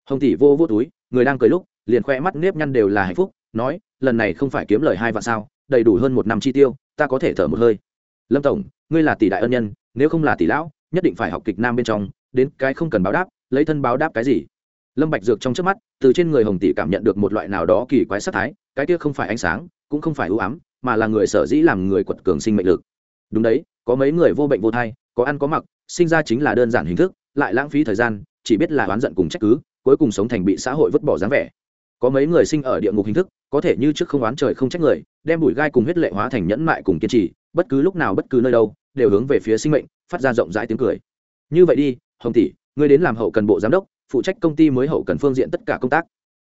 Hồng tỷ vô vô túi, người đang cười lúc, liền khoe mắt nếp nhăn đều là hạnh phúc, nói, lần này không phải kiếm lời hai vạn sao, đầy đủ hơn một năm chi tiêu, ta có thể thở một hơi. Lâm tổng, ngươi là tỷ đại ân nhân, nếu không là tỷ lão, nhất định phải học kịch nam bên trong, đến cái không cần báo đáp, lấy thân báo đáp cái gì? Lâm bạch dược trong trước mắt, từ trên người hồng tỷ cảm nhận được một loại nào đó kỳ quái sát thái, cái kia không phải ánh sáng, cũng không phải ưu ám, mà là người sở dĩ làm người quật cường sinh mệnh lực. Đúng đấy, có mấy người vô bệnh vô thai, có ăn có mặc sinh ra chính là đơn giản hình thức, lại lãng phí thời gian, chỉ biết là oán giận cùng trách cứ, cuối cùng sống thành bị xã hội vứt bỏ dáng vẻ. Có mấy người sinh ở địa ngục hình thức, có thể như trước không oán trời không trách người, đem bụi gai cùng huyết lệ hóa thành nhẫn mại cùng kiên trì, bất cứ lúc nào bất cứ nơi đâu, đều hướng về phía sinh mệnh, phát ra rộng rãi tiếng cười. Như vậy đi, hồng tỷ, ngươi đến làm hậu cần bộ giám đốc, phụ trách công ty mới hậu cần phương diện tất cả công tác.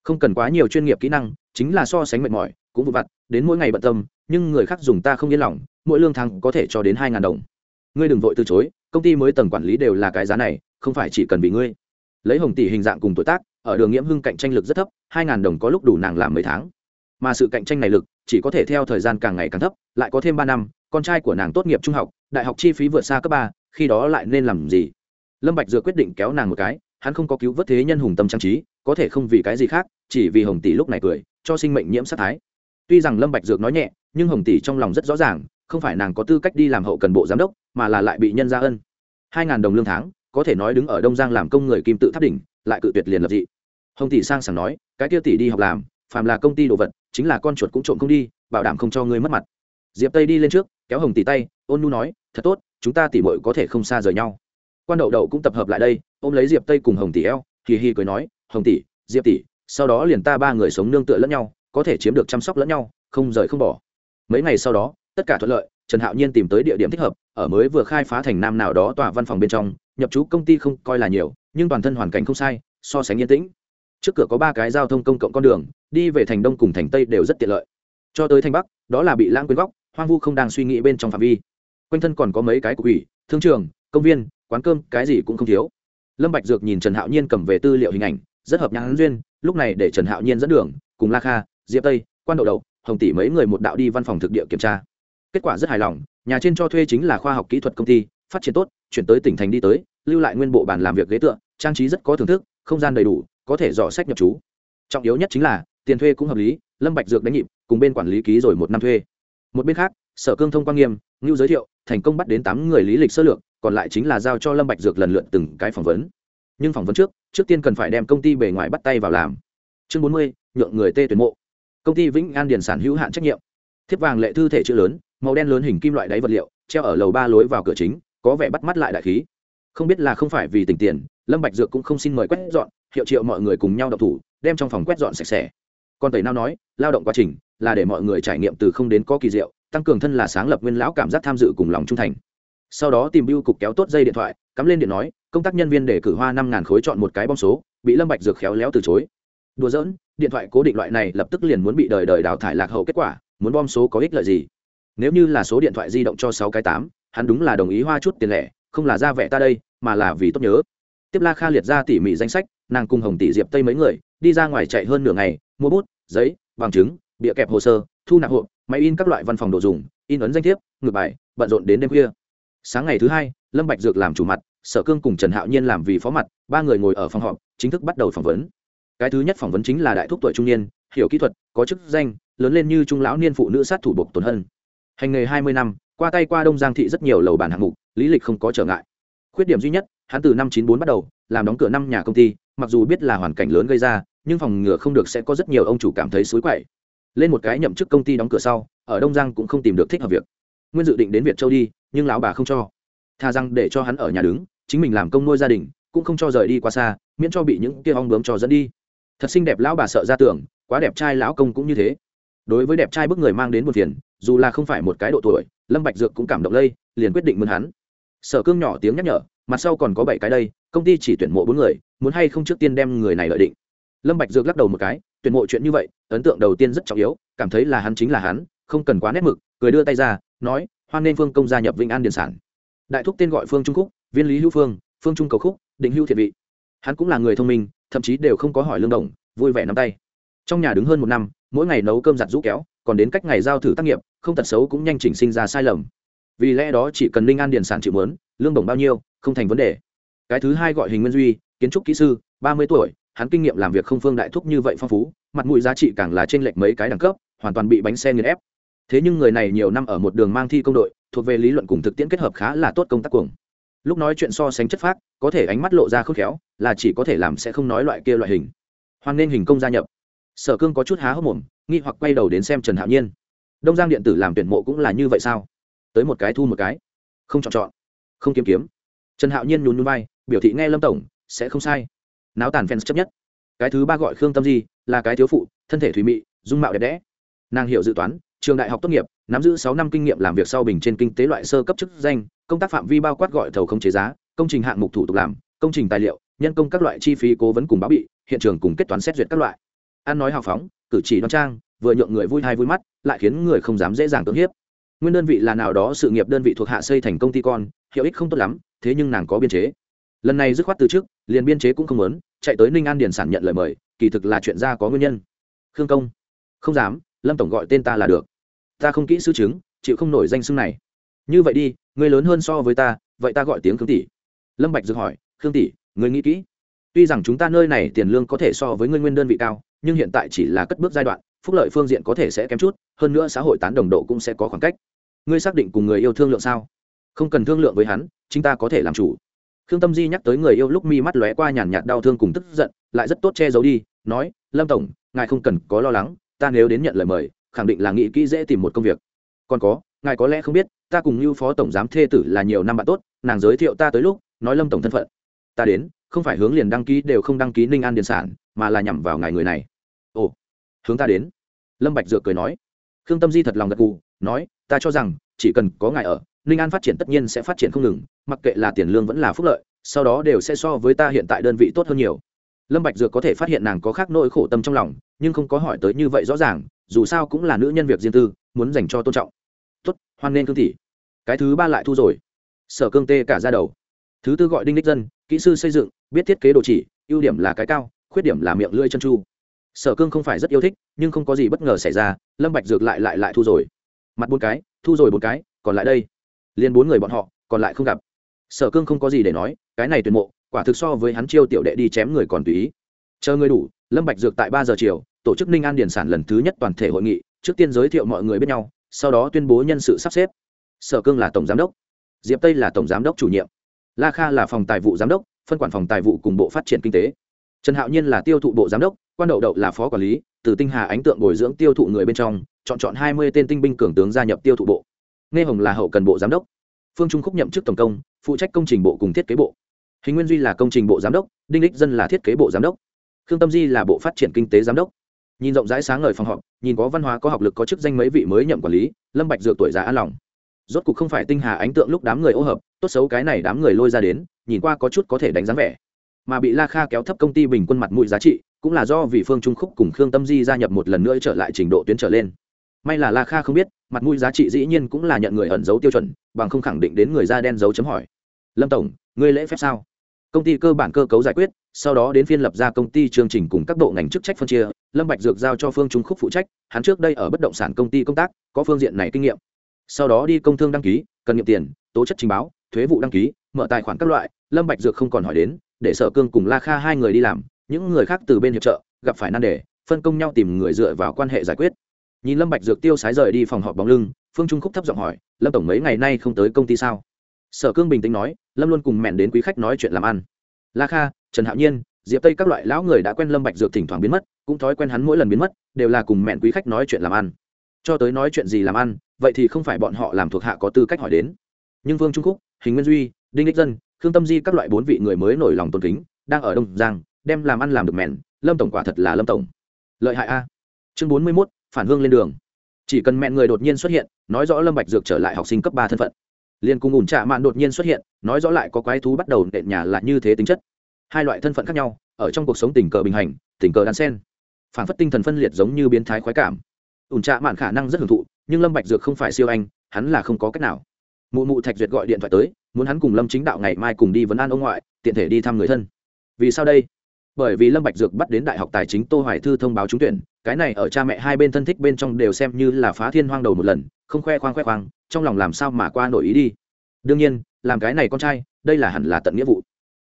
Không cần quá nhiều chuyên nghiệp kỹ năng, chính là so sánh mệt mỏi, cũng vụ vặt, đến mỗi ngày bận tâm, nhưng người khác dùng ta không yên lòng, mỗi lương tháng có thể cho đến hai đồng. Ngươi đừng vội từ chối công ty mới tầng quản lý đều là cái giá này, không phải chỉ cần vì ngươi. Lấy hồng tỷ hình dạng cùng tuổi tác, ở đường nghiễm hưng cạnh tranh lực rất thấp, hai đồng có lúc đủ nàng làm mấy tháng. Mà sự cạnh tranh này lực, chỉ có thể theo thời gian càng ngày càng thấp, lại có thêm ba năm, con trai của nàng tốt nghiệp trung học, đại học chi phí vượt xa cấp ba, khi đó lại nên làm gì? Lâm bạch dược quyết định kéo nàng một cái, hắn không có cứu vớt thế nhân hùng tâm trang trí, có thể không vì cái gì khác, chỉ vì hồng tỷ lúc này cười, cho sinh mệnh nhiễm sát thái. Tuy rằng lâm bạch dược nói nhẹ, nhưng hồng tỷ trong lòng rất rõ ràng không phải nàng có tư cách đi làm hậu cần bộ giám đốc, mà là lại bị nhân ra ân. Hai ngàn đồng lương tháng, có thể nói đứng ở đông giang làm công người kim tự tháp đỉnh, lại cự tuyệt liền lập dị. Hồng tỷ sang sảng nói, cái kia tỷ đi học làm, phàm là công ty đồ vật, chính là con chuột cũng trộm không đi, bảo đảm không cho ngươi mất mặt. Diệp tây đi lên trước, kéo hồng tỷ tay, ôn nu nói, thật tốt, chúng ta tỷ muội có thể không xa rời nhau. Quan đậu đậu cũng tập hợp lại đây, ôm lấy diệp tây cùng hồng tỷ eo, hì hì cười nói, hồng tỷ, diệp tỷ, sau đó liền ta ba người sống nương tựa lẫn nhau, có thể chiếm được chăm sóc lẫn nhau, không rời không bỏ. Mấy ngày sau đó tất cả thuận lợi, trần hạo nhiên tìm tới địa điểm thích hợp, ở mới vừa khai phá thành nam nào đó tòa văn phòng bên trong, nhập trú công ty không coi là nhiều, nhưng toàn thân hoàn cảnh không sai, so sánh yên tĩnh. Trước cửa có ba cái giao thông công cộng con đường, đi về thành đông cùng thành tây đều rất tiện lợi. Cho tới thành bắc, đó là bị lãng quyến góc, hoang vu không đang suy nghĩ bên trong phạm vi. Quanh thân còn có mấy cái cục ủy, thương trường, công viên, quán cơm, cái gì cũng không thiếu. Lâm bạch dược nhìn trần hạo nhiên cầm về tư liệu hình ảnh, rất hợp nhãn duyên, lúc này để trần hạo nhiên dẫn đường, cùng la kha, diệp tây, quan đậu đậu, hồng tỷ mấy người một đạo đi văn phòng thực địa kiểm tra kết quả rất hài lòng, nhà trên cho thuê chính là khoa học kỹ thuật công ty, phát triển tốt, chuyển tới tỉnh thành đi tới, lưu lại nguyên bộ bàn làm việc ghế tựa, trang trí rất có thưởng thức, không gian đầy đủ, có thể dò sách nhập trú. Trọng yếu nhất chính là, tiền thuê cũng hợp lý, lâm bạch dược đánh nhịp, cùng bên quản lý ký rồi một năm thuê. Một bên khác, sở cương thông quan nghiêm ngưu giới thiệu, thành công bắt đến tám người lý lịch sơ lược, còn lại chính là giao cho lâm bạch dược lần lượt từng cái phỏng vấn. Nhưng phỏng vấn trước trước tiên cần phải đem công ty bề ngoài bắt tay vào làm. Chương bốn mươi, nhượng người tê tuyển mộ. Công ty vĩnh an điền sản hữu hạn trách nhiệm. Thiếp vàng lệ thư thể chữ lớn màu đen lớn hình kim loại đáy vật liệu, treo ở lầu ba lối vào cửa chính, có vẻ bắt mắt lại đại khí. Không biết là không phải vì tình tiền, lâm bạch dược cũng không xin mời quét dọn, hiệu triệu mọi người cùng nhau đọc thủ, đem trong phòng quét dọn sạch sẽ. Còn tẩy nao nói, lao động quá trình là để mọi người trải nghiệm từ không đến có kỳ diệu, tăng cường thân là sáng lập nguyên lão cảm giác tham dự cùng lòng trung thành. Sau đó tìm bưu cục kéo tốt dây điện thoại, cắm lên điện nói, công tác nhân viên để cử hoa năm ngàn khối chọn một cái bom số, bị lâm bạch dược khéo léo từ chối. Đùa giỡn, điện thoại cố định loại này lập tức liền muốn bị đời đời đào thải lạc hậu kết quả, muốn bom số có ích lợi gì? Nếu như là số điện thoại di động cho sáu cái tám, hắn đúng là đồng ý hoa chút tiền lẻ, không là ra vẻ ta đây, mà là vì tốt nhớ. Tiếp la kha liệt ra tỉ mỉ danh sách, nàng cùng hồng tỷ diệp tây mấy người, đi ra ngoài chạy hơn nửa ngày, mua bút, giấy, bằng chứng, bịa kẹp hồ sơ, thu nạp hộp, máy in các loại văn phòng đồ dùng, in ấn danh thiếp, ngược bài, bận rộn đến đêm khuya. Sáng ngày thứ hai, lâm bạch dược làm chủ mặt, sở cương cùng trần hạo nhiên làm vì phó mặt, ba người ngồi ở phòng họp, chính thức bắt đầu phỏng vấn. Cái thứ nhất phỏng vấn chính là đại thúc tuổi trung niên, hiểu kỹ thuật, có chức danh, lớn lên như trung lão niên phụ nữ sát thủ bộc tuấn hân hành nghề hai mươi năm, qua tay qua đông giang thị rất nhiều lầu bản hạng mục, lý lịch không có trở ngại. Khuyết điểm duy nhất, hắn từ năm chín bốn bắt đầu, làm đóng cửa năm nhà công ty, mặc dù biết là hoàn cảnh lớn gây ra, nhưng phòng ngừa không được sẽ có rất nhiều ông chủ cảm thấy xối quậy. Lên một cái nhậm chức công ty đóng cửa sau, ở đông giang cũng không tìm được thích hợp việc. Nguyên dự định đến việt châu đi, nhưng lão bà không cho. Thà rằng để cho hắn ở nhà đứng, chính mình làm công nuôi gia đình, cũng không cho rời đi quá xa, miễn cho bị những kia ong bướm cho dẫn đi. Thật xinh đẹp lão bà sợ ra tưởng, quá đẹp trai lão công cũng như thế. Đối với đẹp trai bức người mang đến một phiền dù là không phải một cái độ tuổi, lâm bạch dược cũng cảm động lây, liền quyết định mượn hắn. Sở cương nhỏ tiếng nhắc nhở, mặt sau còn có bảy cái đây, công ty chỉ tuyển mộ bốn người, muốn hay không trước tiên đem người này lợi định. Lâm bạch dược lắc đầu một cái, tuyển mộ chuyện như vậy, ấn tượng đầu tiên rất trọng yếu, cảm thấy là hắn chính là hắn, không cần quá nét mực, cười đưa tay ra, nói, hoan nên phương công gia nhập vĩnh an điền sản. Đại thúc tên gọi phương trung khúc, viên lý hữu phương phương trung cầu khúc, định hữu thiện vị. Hắn cũng là người thông minh, thậm chí đều không có hỏi lương đồng, vui vẻ nắm tay. Trong nhà đứng hơn một năm, mỗi ngày nấu cơm giặt rũ kéo còn đến cách ngày giao thử tác nghiệp, không tật xấu cũng nhanh chỉnh sinh ra sai lầm. Vì lẽ đó chỉ cần ninh an điền sản chịu mớn, lương bổng bao nhiêu, không thành vấn đề. Cái thứ hai gọi hình nguyên duy, kiến trúc kỹ sư, ba mươi tuổi, hắn kinh nghiệm làm việc không phương đại thúc như vậy phong phú, mặt mũi giá trị càng là trên lệch mấy cái đẳng cấp, hoàn toàn bị bánh xe nghiền ép. Thế nhưng người này nhiều năm ở một đường mang thi công đội, thuộc về lý luận cùng thực tiễn kết hợp khá là tốt công tác cuồng. Lúc nói chuyện so sánh chất phác, có thể ánh mắt lộ ra khôn khéo, là chỉ có thể làm sẽ không nói loại kia loại hình. Hoan nên hình công gia nhập. Sở cương có chút há hốc mồm nghi hoặc quay đầu đến xem trần hạo nhiên. Đông giang điện tử làm tuyển mộ cũng là như vậy sao? Tới một cái thu một cái. Không chọn chọn. Không kiếm kiếm. Trần hạo nhiên nhún nhún bay biểu thị nghe lâm tổng, sẽ không sai. Náo tàn fans chấp nhất. Cái thứ ba gọi khương tâm di, là cái thiếu phụ, thân thể thủy mị, dung mạo đẹp đẽ. Nàng hiểu dự toán, trường đại học tốt nghiệp, nắm giữ sáu năm kinh nghiệm làm việc sau bình trên kinh tế loại sơ cấp chức danh, công tác phạm vi bao quát gọi thầu không chế giá, công trình hạng mục thủ tục làm, công trình tài liệu, nhân công các loại chi phí cố vấn cùng báo bị, hiện trường cùng kết toán xét duyệt các loại ăn nói hào phóng, cử chỉ đoan trang, vừa nhượng người vui hay vui mắt, lại khiến người không dám dễ dàng cưỡng hiếp. Nguyên đơn vị là nào đó sự nghiệp đơn vị thuộc hạ xây thành công ty con, hiệu ích không tốt lắm, thế nhưng nàng có biên chế. Lần này dứt khoát từ trước liền biên chế cũng không muốn, chạy tới ninh an điền sản nhận lời mời, kỳ thực là chuyện ra có nguyên nhân. Khương công. Không dám, lâm tổng gọi tên ta là được. Ta không kỹ sư chứng, chịu không nổi danh xưng này. Như vậy đi, người lớn hơn so với ta, vậy ta gọi tiếng khương tỷ. Lâm bạch dược hỏi, khương tỷ, người nghĩ kỹ? Tuy rằng chúng ta nơi này tiền lương có thể so với ngươi nguyên đơn vị cao nhưng hiện tại chỉ là cất bước giai đoạn, phúc lợi phương diện có thể sẽ kém chút, hơn nữa xã hội tán đồng độ cũng sẽ có khoảng cách. Ngươi xác định cùng người yêu thương lượng sao? Không cần thương lượng với hắn chúng ta có thể làm chủ. Khương tâm di nhắc tới người yêu lúc mi mắt lóe qua nhàn nhạt đau thương cùng tức giận, lại rất tốt che giấu đi, nói, lâm tổng, ngài không cần có lo lắng, ta nếu đến nhận lời mời, khẳng định là nghĩ kỹ dễ tìm một công việc. Còn có, ngài có lẽ không biết, ta cùng như phó tổng giám thê tử là nhiều năm bạn tốt, nàng giới thiệu ta tới lúc, nói lâm tổng thân phận. Ta đến, không phải hướng liền đăng ký đều không đăng ký ninh an điện sản mà là nhằm vào ngài người này. Ồ, hướng ta đến. Lâm bạch dược cười nói. Khương tâm di thật lòng gật gù, nói, ta cho rằng, chỉ cần có ngài ở, ninh an phát triển tất nhiên sẽ phát triển không ngừng, mặc kệ là tiền lương vẫn là phúc lợi, sau đó đều sẽ so với ta hiện tại đơn vị tốt hơn nhiều. Lâm bạch dược có thể phát hiện nàng có khác nỗi khổ tâm trong lòng, nhưng không có hỏi tới như vậy rõ ràng, dù sao cũng là nữ nhân việc riêng tư, muốn dành cho tôn trọng. Tốt, hoan nên cương tỷ. Cái thứ ba lại thu rồi. Sở cương tê cả ra đầu. Thứ tư gọi đinh đích dân, kỹ sư xây dựng, biết thiết kế đồ chỉ, ưu điểm là cái cao khuyết điểm là miệng lưỡi chân chu. Sở cương không phải rất yêu thích, nhưng không có gì bất ngờ xảy ra, lâm bạch dược lại lại lại thu rồi. Mặt bốn cái, thu rồi một cái, còn lại đây. Liền bốn người bọn họ, còn lại không gặp. Sở cương không có gì để nói, cái này tuyệt mộ, quả thực so với hắn chiêu tiểu đệ đi chém người còn tùy ý. Chờ người đủ, lâm bạch dược tại ba giờ chiều, tổ chức ninh an điển sản lần thứ nhất toàn thể hội nghị, trước tiên giới thiệu mọi người biết nhau, sau đó tuyên bố nhân sự sắp xếp. Sở cương là tổng giám đốc. Diệp tây là tổng giám đốc chủ nhiệm. La kha là phòng tài vụ giám đốc, phân quản phòng tài vụ cùng bộ phát triển kinh tế trần hạo nhiên là tiêu thụ bộ giám đốc, quan đậu đậu là phó quản lý, từ tinh hà ánh tượng bồi dưỡng tiêu thụ người bên trong, chọn chọn hai mươi tên tinh binh cường tướng gia nhập tiêu thụ bộ. Nghe hồng là hậu cần bộ giám đốc. Phương trung khúc nhậm chức tổng công, phụ trách công trình bộ cùng thiết kế bộ. Hình nguyên duy là công trình bộ giám đốc, đinh lích dân là thiết kế bộ giám đốc. Khương tâm di là bộ phát triển kinh tế giám đốc. Nhìn rộng rãi sáng ngời phòng họp, nhìn có văn hóa có học lực có chức danh mấy vị mới nhậm quản lý, lâm bạch dược tuổi già an lòng. Rốt cục không phải tinh hà ánh tượng lúc đám người ô hợp, tốt xấu cái này đám người lôi ra đến, nhìn qua có chút có thể đánh giá vẻ mà bị la kha kéo thấp công ty bình quân mặt mũi giá trị, cũng là do vì phương trung khúc cùng khương tâm di gia nhập một lần nữa trở lại trình độ tuyến trở lên. May là la kha không biết, mặt mũi giá trị dĩ nhiên cũng là nhận người ẩn dấu tiêu chuẩn, bằng không khẳng định đến người da đen dấu chấm hỏi. Lâm tổng, ngươi lễ phép sao? Công ty cơ bản cơ cấu giải quyết, sau đó đến phiên lập ra công ty chương trình cùng các bộ ngành chức trách phân chia, lâm bạch dược giao cho phương trung khúc phụ trách, hắn trước đây ở bất động sản công ty công tác, có phương diện này kinh nghiệm. Sau đó đi công thương đăng ký, cần nghiệm tiền, tố chất trình báo, thuế vụ đăng ký, mở tài khoản các loại, lâm bạch dược không còn hỏi đến để sở cương cùng la kha hai người đi làm, những người khác từ bên hiệp trợ, gặp phải nan đề, phân công nhau tìm người dựa vào quan hệ giải quyết. Nhìn lâm bạch dược tiêu sái rời đi phòng họp bóng lưng, phương trung khúc thấp giọng hỏi, lâm tổng mấy ngày nay không tới công ty sao? Sở cương bình tĩnh nói, lâm luôn cùng mẹn đến quý khách nói chuyện làm ăn. La kha, trần hạo nhiên, diệp tây các loại lão người đã quen lâm bạch dược thỉnh thoảng biến mất, cũng thói quen hắn mỗi lần biến mất, đều là cùng mẹn quý khách nói chuyện làm ăn. Cho tới nói chuyện gì làm ăn, vậy thì không phải bọn họ làm thuộc hạ có tư cách hỏi đến. Nhưng vương trung khúc, hình nguyên duy, đinh đích dân khương tâm di các loại bốn vị người mới nổi lòng tôn kính, đang ở đông giang, đem làm ăn làm được mẹn, lâm tổng quả thật là lâm tổng. Lợi hại a. Chương bốn mươi mốt, phản hương lên đường. Chỉ cần mẹn người đột nhiên xuất hiện, nói rõ lâm bạch dược trở lại học sinh cấp ba thân phận. Liên cung ủn trạ mạn đột nhiên xuất hiện, nói rõ lại có quái thú bắt đầu nện nhà là như thế tính chất. Hai loại thân phận khác nhau, ở trong cuộc sống tình cờ bình hành, tình cờ đan sen. Phản phất tinh thần phân liệt giống như biến thái khoái cảm. Ủn trạ mạn khả năng rất hưởng thụ, nhưng lâm bạch dược không phải siêu anh, hắn là không có cách nào mụ mụ thạch duyệt gọi điện thoại tới, muốn hắn cùng lâm chính đạo ngày mai cùng đi vấn an ông ngoại, tiện thể đi thăm người thân. Vì sao đây? Bởi vì lâm bạch dược bắt đến đại học tài chính tô hoài thư thông báo trúng tuyển, cái này ở cha mẹ hai bên thân thích bên trong đều xem như là phá thiên hoang đầu một lần, không khoe khoang khoe khoang, trong lòng làm sao mà qua nổi ý đi. Đương nhiên, làm cái này con trai, đây là hẳn là tận nghĩa vụ.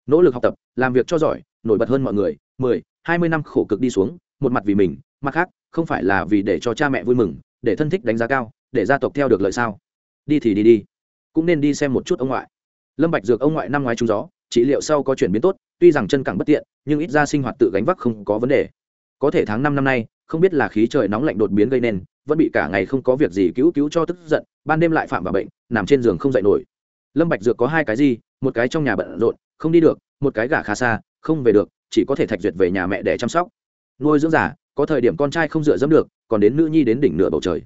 Nỗ lực học tập, làm việc cho giỏi, nổi bật hơn mọi người, mười, hai mươi năm khổ cực đi xuống, một mặt vì mình, mặt khác, không phải là vì để cho cha mẹ vui mừng, để thân thích đánh giá cao, để gia tộc theo được lợi sao? Đi thì đi đi cũng nên đi xem một chút ông ngoại. Lâm bạch dược ông ngoại năm ngoái trúng gió, trị liệu sau có chuyển biến tốt, tuy rằng chân cẳng bất tiện, nhưng ít ra sinh hoạt tự gánh vác không có vấn đề. Có thể tháng năm năm nay, không biết là khí trời nóng lạnh đột biến gây nên, vẫn bị cả ngày không có việc gì cứu cứu cho tức giận, ban đêm lại phạm vào bệnh, nằm trên giường không dậy nổi. Lâm bạch dược có hai cái gì, một cái trong nhà bận rộn, không đi được, một cái gả khá xa, không về được, chỉ có thể thạch duyệt về nhà mẹ để chăm sóc. Nuôi dưỡng giả có thời điểm con trai không dựa dẫm được, còn đến nữ nhi đến đỉnh nửa bầu trời.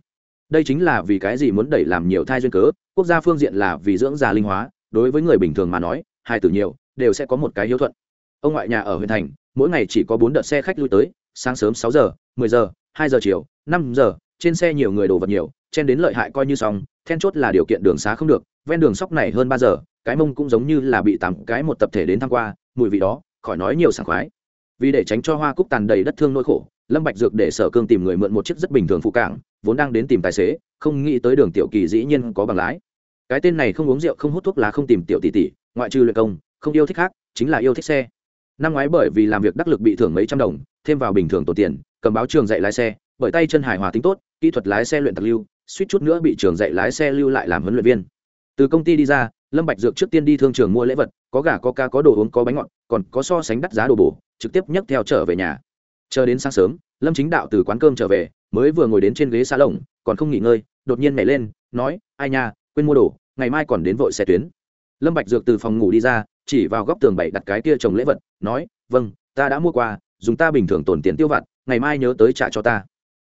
Đây chính là vì cái gì muốn đẩy làm nhiều thai duyên cớ quốc gia phương diện là vì dưỡng già linh hóa, đối với người bình thường mà nói, hai tử nhiều, đều sẽ có một cái hiếu thuận. Ông ngoại nhà ở huyện thành, mỗi ngày chỉ có bốn đợt xe khách lui tới, sáng sớm sáu giờ, mười giờ, hai giờ chiều, năm giờ, trên xe nhiều người đồ vật nhiều, chen đến lợi hại coi như xong, then chốt là điều kiện đường xá không được, ven đường sóc này hơn ba giờ, cái mông cũng giống như là bị tám cái một tập thể đến tham qua, mùi vị đó, khỏi nói nhiều sảng khoái. Vì để tránh cho hoa cúc tàn đầy đất thương nỗi khổ, lâm bạch dược để sở cương tìm người mượn một chiếc rất bình thường phụ cảng, vốn đang đến tìm tài xế, không nghĩ tới đường tiểu kỳ dĩ nhiên có bằng lái cái tên này không uống rượu, không hút thuốc lá, không tìm tiểu tỷ tỷ, ngoại trừ luyện công, không yêu thích khác, chính là yêu thích xe. Năm ngoái bởi vì làm việc đắc lực bị thưởng mấy trăm đồng, thêm vào bình thường tổ tiền, cầm báo trường dạy lái xe, bởi tay chân hài hòa tính tốt, kỹ thuật lái xe luyện tặc lưu, suýt chút nữa bị trường dạy lái xe lưu lại làm huấn luyện viên. Từ công ty đi ra, lâm bạch dược trước tiên đi thương trường mua lễ vật, có gà, có ca có đồ uống, có bánh ngọt, còn có so sánh đắt giá đồ bổ, trực tiếp nhấc theo trở về nhà. Chờ đến sáng sớm, lâm chính đạo từ quán cơm trở về, mới vừa ngồi đến trên ghế xa lồng còn không nghỉ ngơi, đột nhiên nhảy lên, nói, ai nha quên mua đồ, ngày mai còn đến vội xe tuyến. Lâm bạch dược từ phòng ngủ đi ra, chỉ vào góc tường bảy đặt cái kia trồng lễ vật, nói vâng ta đã mua qua, dùng ta bình thường tồn tiền tiêu vặt, ngày mai nhớ tới trả cho ta.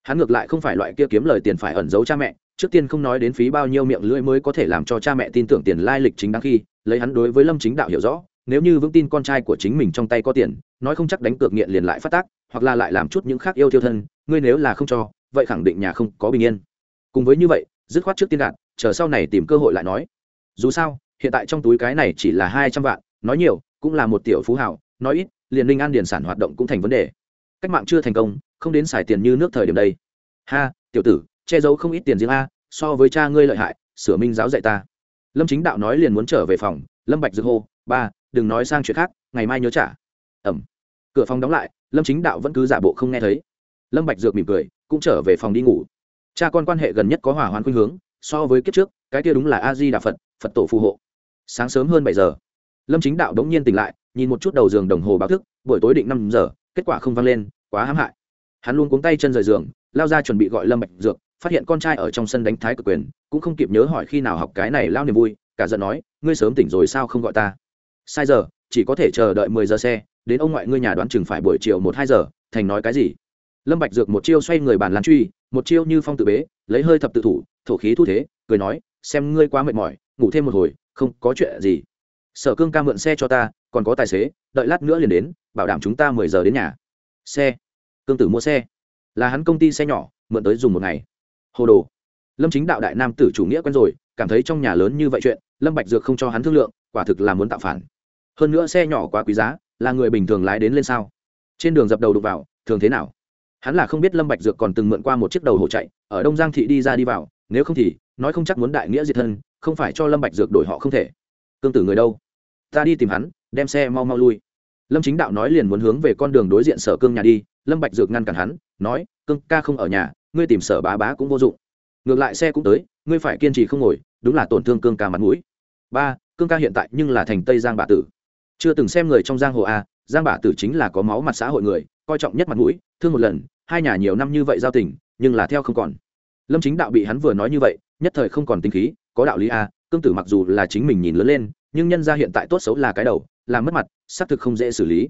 Hắn ngược lại không phải loại kia kiếm lời tiền phải ẩn giấu cha mẹ, trước tiên không nói đến phí bao nhiêu miệng lưỡi mới có thể làm cho cha mẹ tin tưởng tiền lai lịch chính đáng khi, lấy hắn đối với lâm chính đạo hiểu rõ, nếu như vững tin con trai của chính mình trong tay có tiền, nói không chắc đánh cược nghiện liền lại phát tác, hoặc là lại làm chút những khác yêu thiêu thân, ngươi nếu là không cho, vậy khẳng định nhà không có bình yên. Cùng với như vậy, dứt khoát trước tiên đạt chờ sau này tìm cơ hội lại nói. Dù sao, hiện tại trong túi cái này chỉ là hai trăm vạn, nói nhiều, cũng là một tiểu phú hảo, nói ít, liền linh an điền sản hoạt động cũng thành vấn đề. Cách mạng chưa thành công, không đến xài tiền như nước thời điểm đây. Ha, tiểu tử, che giấu không ít tiền riêng a, so với cha ngươi lợi hại, sửa minh giáo dạy ta. Lâm chính đạo nói liền muốn trở về phòng, lâm bạch dược hô, ba, đừng nói sang chuyện khác, ngày mai nhớ trả. Ẩm. Cửa phòng đóng lại, lâm chính đạo vẫn cứ giả bộ không nghe thấy. Lâm bạch dược mỉm cười, cũng trở về phòng đi ngủ. Cha con quan hệ gần nhất có hỏa hoạn khuynh hướng so với kiếp trước, cái kia đúng là a di đà phật phật tổ phù hộ. Sáng sớm hơn bảy giờ, lâm chính đạo đống nhiên tỉnh lại, nhìn một chút đầu giường đồng hồ báo thức, buổi tối định năm giờ, kết quả không vang lên, quá hãm hại. Hắn luôn cuống tay chân rời giường, lao ra chuẩn bị gọi lâm bạch dược, phát hiện con trai ở trong sân đánh thái cực quyền, cũng không kịp nhớ hỏi khi nào học cái này lao niềm vui, cả giận nói, ngươi sớm tỉnh rồi sao không gọi ta? Sai giờ, chỉ có thể chờ đợi mười giờ xe, đến ông ngoại ngươi nhà đoán chừng phải buổi chiều một, hai giờ, thành nói cái gì? Lâm bạch dược một chiêu xoay người bàn lan truy, một chiêu như phong tự bế, lấy hơi thập tự thủ thổ khí thu thế, cười nói, xem ngươi quá mệt mỏi, ngủ thêm một hồi, không có chuyện gì. Sở cương ca mượn xe cho ta, còn có tài xế, đợi lát nữa liền đến, bảo đảm chúng ta mười giờ đến nhà. Xe. Cương tử mua xe. Là hắn công ty xe nhỏ, mượn tới dùng một ngày. Hồ đồ. Lâm chính đạo đại nam tử chủ nghĩa quen rồi, cảm thấy trong nhà lớn như vậy chuyện, lâm bạch dược không cho hắn thương lượng, quả thực là muốn tạo phản. Hơn nữa xe nhỏ quá quý giá, là người bình thường lái đến lên sao? Trên đường dập đầu đục vào, thường thế nào? Hắn là không biết lâm bạch dược còn từng mượn qua một chiếc đầu hồ chạy, ở đông giang thị đi ra đi vào nếu không thì, nói không chắc muốn đại nghĩa diệt thân, không phải cho lâm bạch dược đổi họ không thể. Cương tử người đâu? Ta đi tìm hắn, đem xe mau mau lui. Lâm chính đạo nói liền muốn hướng về con đường đối diện sở cương nhà đi, lâm bạch dược ngăn cản hắn, nói, cương, ca không ở nhà, ngươi tìm sở bá bá cũng vô dụng. Ngược lại xe cũng tới, ngươi phải kiên trì không ngồi, đúng là tổn thương cương ca mặt mũi. Ba, cương ca hiện tại nhưng là thành tây giang bà tử. Chưa từng xem người trong giang hồ a, giang bà tử chính là có máu mặt xã hội người, coi trọng nhất mặt mũi, thương một lần, hai nhà nhiều năm như vậy giao tình, nhưng là theo không còn lâm chính đạo bị hắn vừa nói như vậy, nhất thời không còn tinh khí, có đạo lý a, cương tử mặc dù là chính mình nhìn lớn lên, nhưng nhân ra hiện tại tốt xấu là cái đầu làm mất mặt, xác thực không dễ xử lý.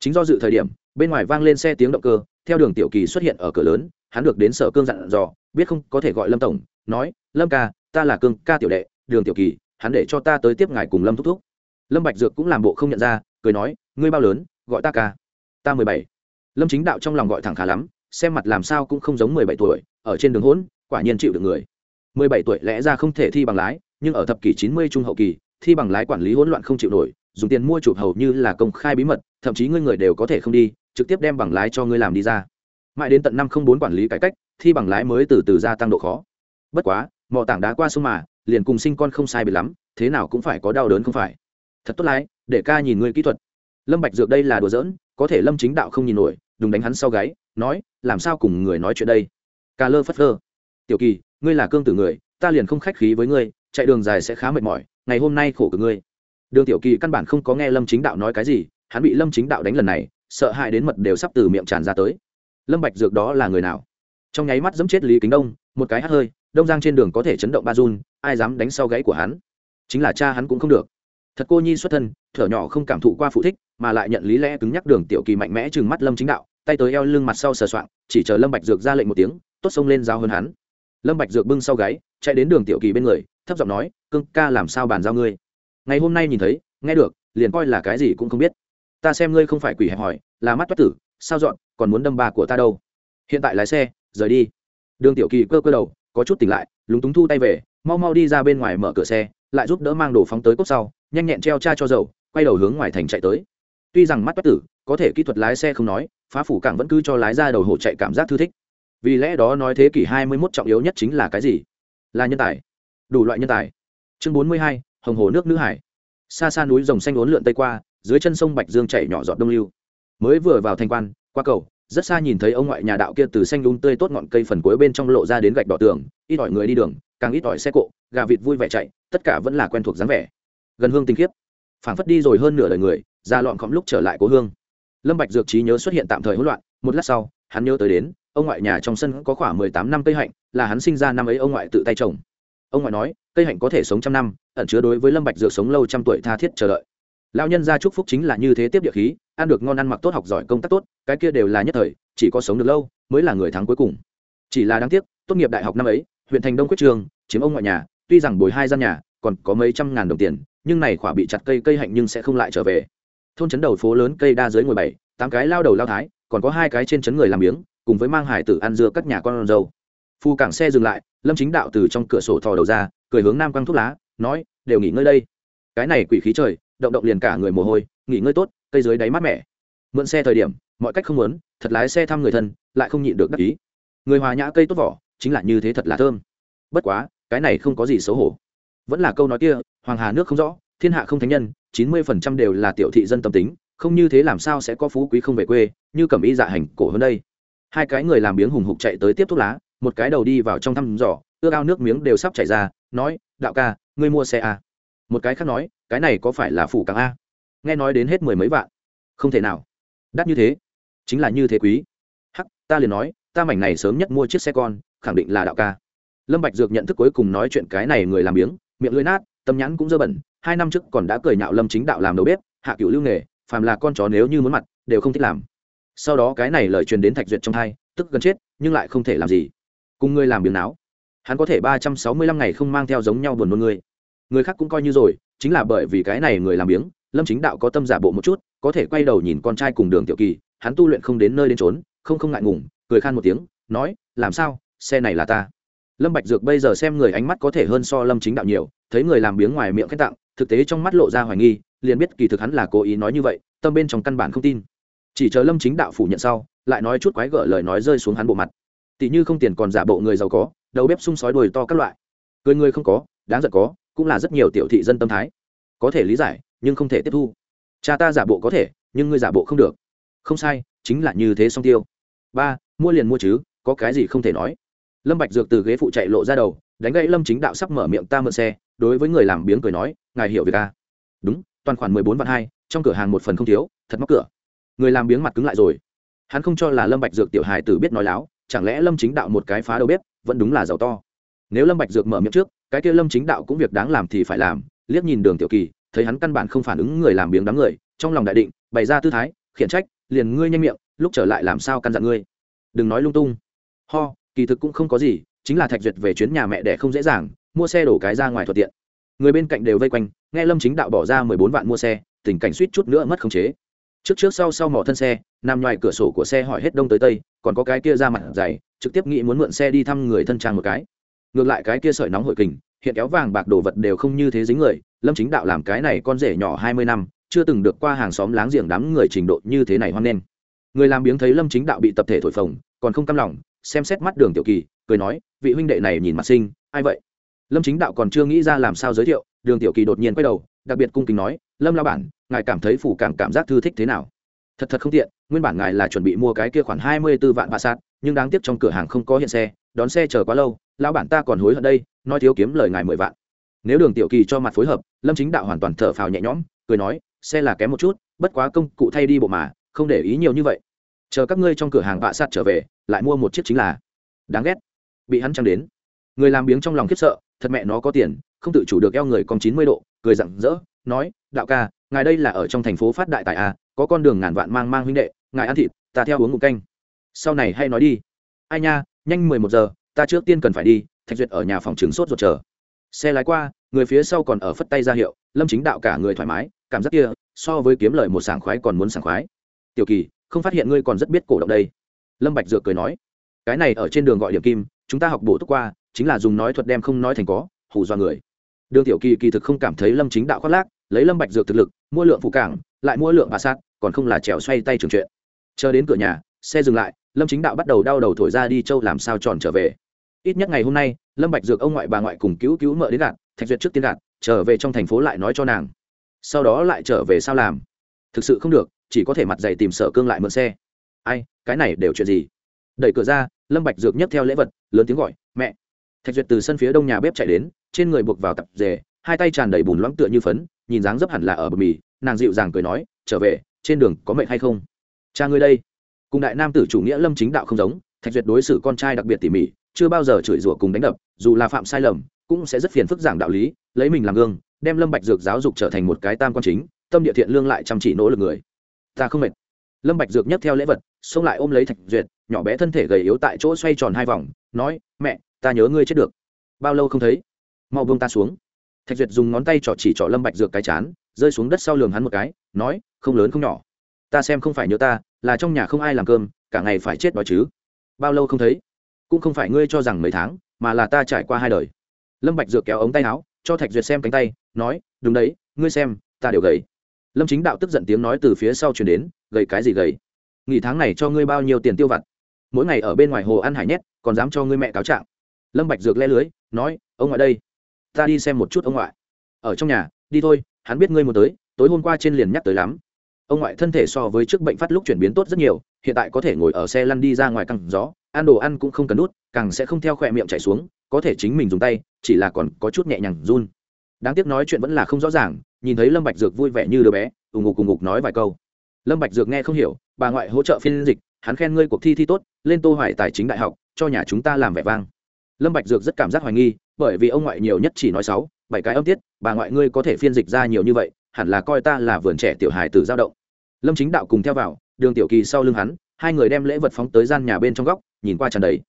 Chính do dự thời điểm, bên ngoài vang lên xe tiếng động cơ, theo đường tiểu kỳ xuất hiện ở cửa lớn, hắn được đến sở cương dặn dò, biết không có thể gọi lâm tổng, nói, lâm ca, ta là cương ca tiểu đệ, đường tiểu kỳ, hắn để cho ta tới tiếp ngài cùng lâm thúc thúc. Lâm bạch dược cũng làm bộ không nhận ra, cười nói, ngươi bao lớn, gọi ta ca, ta mười bảy. Lâm chính đạo trong lòng gọi thẳng khá lắm, xem mặt làm sao cũng không giống mười bảy tuổi, ở trên đường hỗn quả nhiên chịu được người. Mười bảy tuổi lẽ ra không thể thi bằng lái, nhưng ở thập kỷ chín mươi trung hậu kỳ, thi bằng lái quản lý hỗn loạn không chịu nổi, dùng tiền mua chụp hầu như là công khai bí mật, thậm chí ngươi người đều có thể không đi, trực tiếp đem bằng lái cho ngươi làm đi ra. Mãi đến tận năm không bốn quản lý cải cách, thi bằng lái mới từ từ gia tăng độ khó. Bất quá mỏ tảng đá qua sông mà, liền cùng sinh con không sai biệt lắm, thế nào cũng phải có đau đớn không phải. Thật tốt lái, để ca nhìn ngươi kỹ thuật. Lâm bạch dược đây là đùa giỡn, có thể lâm chính đạo không nhìn nổi, đừng đánh hắn sau gáy, nói, làm sao cùng người nói chuyện đây? Ca lơ phất lơ tiểu kỳ, ngươi là cương tử người, ta liền không khách khí với ngươi, chạy đường dài sẽ khá mệt mỏi, ngày hôm nay khổ cực ngươi. Đường tiểu kỳ căn bản không có nghe lâm chính đạo nói cái gì, hắn bị lâm chính đạo đánh lần này, sợ hãi đến mật đều sắp từ miệng tràn ra tới. Lâm bạch dược đó là người nào? Trong nháy mắt giẫm chết lý kính đông, một cái hắt hơi, đông giang trên đường có thể chấn động ba run, ai dám đánh sau gáy của hắn? Chính là cha hắn cũng không được. Thật cô nhi xuất thân, thở nhỏ không cảm thụ qua phụ thích, mà lại nhận lý lẽ cứng nhắc đường tiểu kỳ mạnh mẽ chừng mắt lâm chính đạo, tay tới eo lưng mặt sau sờ soạng, chỉ chờ lâm bạch dược ra lệnh một tiếng, tốt xông lên giao hơn hắn lâm bạch dược bưng sau gáy, chạy đến đường tiểu kỳ bên người, thấp giọng nói cương ca làm sao bàn giao ngươi? Ngày hôm nay nhìn thấy, nghe được, liền coi là cái gì cũng không biết. Ta xem ngươi không phải quỷ hẹp hỏi là mắt toát tử, sao dọn, còn muốn đâm bà của ta đâu? Hiện tại lái xe, rời đi. Đường tiểu kỳ cơ cơ đầu, có chút tỉnh lại, lúng túng thu tay về, mau mau đi ra bên ngoài mở cửa xe, lại giúp đỡ mang đồ phóng tới cốc sau, nhanh nhẹn treo cha cho dầu, quay đầu hướng ngoài thành chạy tới. Tuy rằng mắt toát tử, có thể kỹ thuật lái xe không nói, phá phủ cảng vẫn cứ cho lái ra đầu hồ chạy cảm giác thư thích vì lẽ đó nói thế kỷ 21 trọng yếu nhất chính là cái gì? Là nhân tài. Đủ loại nhân tài. Chương bốn mươi hai, hồng hồ nước nữ hải. Xa xa núi rồng xanh uốn lượn tây qua, dưới chân sông bạch dương chảy nhỏ giọt đông lưu. Mới vừa vào thành quan, qua cầu, rất xa nhìn thấy ông ngoại nhà đạo kia từ xanh lún tươi tốt ngọn cây phần cuối bên trong lộ ra đến gạch đỏ tường, ít ỏi người đi đường, càng ít ỏi xe cộ, gà vịt vui vẻ chạy, tất cả vẫn là quen thuộc dáng vẻ. Gần hương tình khiếp. Phảng phất đi rồi hơn nửa đời người ra lọn khóm lúc trở lại cố hương. Lâm bạch dược trí nhớ xuất hiện tạm thời hỗn loạn, một lát sau, hắn nhớ tới đến ông ngoại nhà trong sân có khoảng mười tám năm cây hạnh, là hắn sinh ra năm ấy ông ngoại tự tay trồng. Ông ngoại nói, cây hạnh có thể sống trăm năm, ẩn chứa đối với lâm bạch dược sống lâu trăm tuổi tha thiết chờ đợi. Lão nhân gia chúc phúc chính là như thế tiếp địa khí, ăn được ngon ăn mặc tốt, học giỏi công tác tốt, cái kia đều là nhất thời, chỉ có sống được lâu mới là người thắng cuối cùng. Chỉ là đáng tiếc, tốt nghiệp đại học năm ấy, huyện thành đông quyết trường, chiếm ông ngoại nhà, tuy rằng bồi hai gian nhà, còn có mấy trăm ngàn đồng tiền, nhưng này khỏa bị chặt cây cây hạnh nhưng sẽ không lại trở về. Thôn trấn đầu phố lớn, cây đa dưới ngồi bảy, tám cái lao đầu lao thái, còn có hai cái trên trấn người làm miếng cùng với mang hải tử ăn dưa các nhà con dâu. Phu cảng xe dừng lại, lâm chính đạo từ trong cửa sổ thò đầu ra, cười hướng nam quăng thuốc lá, nói, đều nghỉ ngơi đây. Cái này quỷ khí trời, động động liền cả người mồ hôi, nghỉ ngơi tốt, cây dưới đáy mát mẻ. Mượn xe thời điểm, mọi cách không muốn, thật lái xe thăm người thân, lại không nhịn được đắc ý. Người hòa nhã cây tốt vỏ, chính là như thế thật là thơm. Bất quá, cái này không có gì xấu hổ. Vẫn là câu nói kia, hoàng hà nước không rõ, thiên hạ không thánh nhân, chín mươi phần trăm đều là tiểu thị dân tâm tính, không như thế làm sao sẽ có phú quý không về quê, như cầm y dạ hành cổ hơn đây hai cái người làm biếng hùng hục chạy tới tiếp thuốc lá một cái đầu đi vào trong thăm dò, ước ao nước miếng đều sắp chảy ra nói đạo ca ngươi mua xe à? một cái khác nói cái này có phải là phủ càng a? Nghe nói đến hết mười mấy vạn. Không thể nào. Đắt như thế. Chính là như thế quý. Hắc ta liền nói ta mảnh này sớm nhất mua chiếc xe con khẳng định là đạo ca. Lâm bạch dược nhận thức cuối cùng nói chuyện cái này người làm biếng miệng lưỡi nát tâm nhãn cũng dơ bẩn hai năm trước còn đã cười nhạo lâm chính đạo làm đầu bếp hạ cửu lưu nghề phàm là con chó nếu như muốn mặt đều không thích làm sau đó cái này lời truyền đến thạch duyệt trong thai, tức gần chết, nhưng lại không thể làm gì. Cùng ngươi làm biếng não hắn có thể ba trăm sáu mươi lăm ngày không mang theo giống nhau buồn nôn người. Người khác cũng coi như rồi, chính là bởi vì cái này người làm biếng, lâm chính đạo có tâm giả bộ một chút, có thể quay đầu nhìn con trai cùng đường tiểu kỳ, hắn tu luyện không đến nơi đến trốn không không ngại ngùng, cười khan một tiếng, nói, làm sao? Xe này là ta. Lâm bạch dược bây giờ xem người ánh mắt có thể hơn so lâm chính đạo nhiều, thấy người làm biếng ngoài miệng khen tặng, thực tế trong mắt lộ ra hoài nghi, liền biết kỳ thực hắn là cố ý nói như vậy, tâm bên trong căn bản không tin chỉ chờ lâm chính đạo phủ nhận sau, lại nói chút quái gở lời nói rơi xuống hắn bộ mặt. Tỷ như không tiền còn giả bộ người giàu có, đầu bếp sung sói đồi to các loại. Cười người không có, đáng giận có, cũng là rất nhiều tiểu thị dân tâm thái. Có thể lý giải, nhưng không thể tiếp thu. Cha ta giả bộ có thể, nhưng ngươi giả bộ không được. Không sai, chính là như thế song tiêu. Ba, mua liền mua chứ, có cái gì không thể nói. Lâm bạch dược từ ghế phụ chạy lộ ra đầu, đánh gãy lâm chính đạo sắp mở miệng ta mượn xe, đối với người làm biếng cười nói, ngài hiểu việc a đúng, toàn khoản mười bốn vạn hai, trong cửa hàng một phần không thiếu, thật mắc cửa người làm biếng mặt cứng lại rồi. Hắn không cho là lâm bạch dược tiểu hài tử biết nói láo, chẳng lẽ lâm chính đạo một cái phá đầu bếp, vẫn đúng là giàu to. Nếu lâm bạch dược mở miệng trước, cái kia lâm chính đạo cũng việc đáng làm thì phải làm, liếc nhìn đường tiểu kỳ, thấy hắn căn bản không phản ứng người làm biếng đám người, trong lòng đại định, bày ra tư thái, khiển trách, liền ngươi nhanh miệng, lúc trở lại làm sao căn dặn ngươi. Đừng nói lung tung. Ho, kỳ thực cũng không có gì, chính là thạch duyệt về chuyến nhà mẹ đẻ không dễ dàng, mua xe đổ cái ra ngoài thuận tiện. Người bên cạnh đều vây quanh, nghe lâm chính đạo bỏ ra mười bốn vạn mua xe, tình cảnh suýt chút nữa mất khống chế trước trước sau sau mỏ thân xe, nằm ngoài cửa sổ của xe hỏi hết đông tới tây, còn có cái kia ra mặt dày, trực tiếp nghĩ muốn mượn xe đi thăm người thân trang một cái. Ngược lại cái kia sợi nóng hội kình, hiện kéo vàng bạc đồ vật đều không như thế dính người, lâm chính đạo làm cái này con rể nhỏ hai mươi năm, chưa từng được qua hàng xóm láng giềng đám người trình độ như thế này hoan nghênh. Người làm biếng thấy lâm chính đạo bị tập thể thổi phồng, còn không căm lòng, xem xét mắt đường tiểu kỳ, cười nói, vị huynh đệ này nhìn mặt sinh ai vậy? Lâm chính đạo còn chưa nghĩ ra làm sao giới thiệu, đường tiểu kỳ đột nhiên quay đầu, đặc biệt cung kính nói, lâm lao bản, ngài cảm thấy phủ cảm cảm giác thư thích thế nào? Thật thật không tiện, nguyên bản ngài là chuẩn bị mua cái kia khoảng hai mươi b ố vạn bạ sát nhưng đáng tiếc trong cửa hàng không có hiện xe, đón xe chờ quá lâu, lão bản ta còn hối hận đây, nói thiếu kiếm lời ngài mười vạn. Nếu đường tiểu kỳ cho mặt phối hợp, lâm chính đạo hoàn toàn thở phào nhẹ nhõm, cười nói, xe là kém một chút, bất quá công cụ thay đi bộ mà, không để ý nhiều như vậy. Chờ các ngươi trong cửa hàng bạ sát trở về, lại mua một chiếc chính là. Đáng ghét. Bị hắn trăng đến. Người làm biếng trong lòng khiếp sợ thật mẹ nó có tiền, không tự chủ được eo người con chín mươi độ, cười rặng rỡ, nói, đạo ca, ngài đây là ở trong thành phố phát đại tại a à, có con đường ngàn vạn mang mang huynh đệ, ngài ăn thịt, ta theo uống một canh. Sau này hay nói đi. Ai nha, nhanh mười một giờ, ta trước tiên cần phải đi, thạch duyệt ở nhà phòng trứng sốt ruột chờ. Xe lái qua, người phía sau còn ở phất tay ra hiệu, lâm chính đạo cả người thoải mái, cảm giác kia, so với kiếm lời một sảng khoái còn muốn sảng khoái. Tiểu kỳ, không phát hiện ngươi còn rất biết cổ động đây. Lâm bạch dược cười nói, cái này ở trên đường gọi điểm kim, chúng ta học bổ túc qua chính là dùng nói thuật đem không nói thành có, hù do người. Đường tiểu kỳ kỳ thực không cảm thấy lâm chính đạo khoác lác, lấy lâm bạch dược thực lực, mua lượng phụ cảng, lại mua lượng bà sát, còn không là trèo xoay tay trường chuyện. Chờ đến cửa nhà, xe dừng lại, lâm chính đạo bắt đầu đau đầu thổi ra đi châu làm sao tròn trở về. Ít nhất ngày hôm nay, lâm bạch dược ông ngoại bà ngoại cùng cứu cứu mợ đến gạt, thạch duyệt trước tiên gạt, trở về trong thành phố lại nói cho nàng. Sau đó lại trở về sao làm. Thực sự không được, chỉ có thể mặt dày tìm sở cương lại mượn xe. Ai, cái này đều chuyện gì? Đẩy cửa ra, lâm bạch dược nhấc theo lễ vật, lớn tiếng gọi, mẹ thạch duyệt từ sân phía đông nhà bếp chạy đến, trên người buộc vào tập dề hai tay tràn đầy bùn loãng tựa như phấn, nhìn dáng dấp hẳn là ở bờ mì, nàng dịu dàng cười nói, trở về, trên đường có mệnh hay không? Cha ngươi đây. Cùng đại nam tử chủ nghĩa lâm chính đạo không giống, thạch duyệt đối xử con trai đặc biệt tỉ mỉ, chưa bao giờ chửi rủa cùng đánh đập, dù là phạm sai lầm, cũng sẽ rất phiền phức giảng đạo lý, lấy mình làm gương, đem lâm bạch dược giáo dục trở thành một cái tam quan chính, tâm địa thiện lương lại chăm chỉ nỗ lực người. Ta không mệt. Lâm bạch dược nhấc theo lễ vật, xông lại ôm lấy thạch duyệt, nhỏ bé thân thể gầy yếu tại chỗ xoay tròn hai vòng, nói, mẹ ta nhớ ngươi chết được. Bao lâu không thấy? Mau buông ta xuống. Thạch duyệt dùng ngón tay trỏ chỉ trỏ lâm bạch dược cái chán, rơi xuống đất sau lường hắn một cái, nói, không lớn không nhỏ. Ta xem không phải nhớ ta, là trong nhà không ai làm cơm, cả ngày phải chết đói chứ. Bao lâu không thấy? Cũng không phải ngươi cho rằng mấy tháng, mà là ta trải qua hai đời. Lâm bạch dược kéo ống tay áo, cho thạch duyệt xem cánh tay, nói, đúng đấy, ngươi xem, ta đều gầy. Lâm chính đạo tức giận tiếng nói từ phía sau truyền đến, gầy cái gì gầy? Nghỉ tháng này cho ngươi bao nhiêu tiền tiêu vặt? Mỗi ngày ở bên ngoài hồ ăn hải nhét, còn dám cho ngươi mẹ cáo trạng lâm bạch dược le lưới, nói, ông ngoại đây, ta đi xem một chút ông ngoại. Ở trong nhà, đi thôi, hắn biết ngươi một tới, tối hôm qua trên liền nhắc tới lắm. Ông ngoại thân thể so với trước bệnh phát lúc chuyển biến tốt rất nhiều, hiện tại có thể ngồi ở xe lăn đi ra ngoài căng gió, ăn đồ ăn cũng không cần nút, càng sẽ không theo khỏe miệng chảy xuống, có thể chính mình dùng tay, chỉ là còn có chút nhẹ nhàng run. Đáng tiếc nói chuyện vẫn là không rõ ràng, nhìn thấy lâm bạch dược vui vẻ như đứa bé ủng ngục cùng ngục nói vài câu. Lâm bạch dược nghe không hiểu, bà ngoại hỗ trợ phiên dịch, hắn khen ngươi cuộc thi thi tốt, lên tô hoài tài chính đại học, cho nhà chúng ta làm vẻ vang lâm bạch dược rất cảm giác hoài nghi, bởi vì ông ngoại nhiều nhất chỉ nói sáu, bảy cái âm tiết, bà ngoại ngươi có thể phiên dịch ra nhiều như vậy, hẳn là coi ta là vườn trẻ tiểu hài tử giao động. Lâm chính đạo cùng theo vào, đường tiểu kỳ sau lưng hắn, hai người đem lễ vật phóng tới gian nhà bên trong góc, nhìn qua tràn đầy.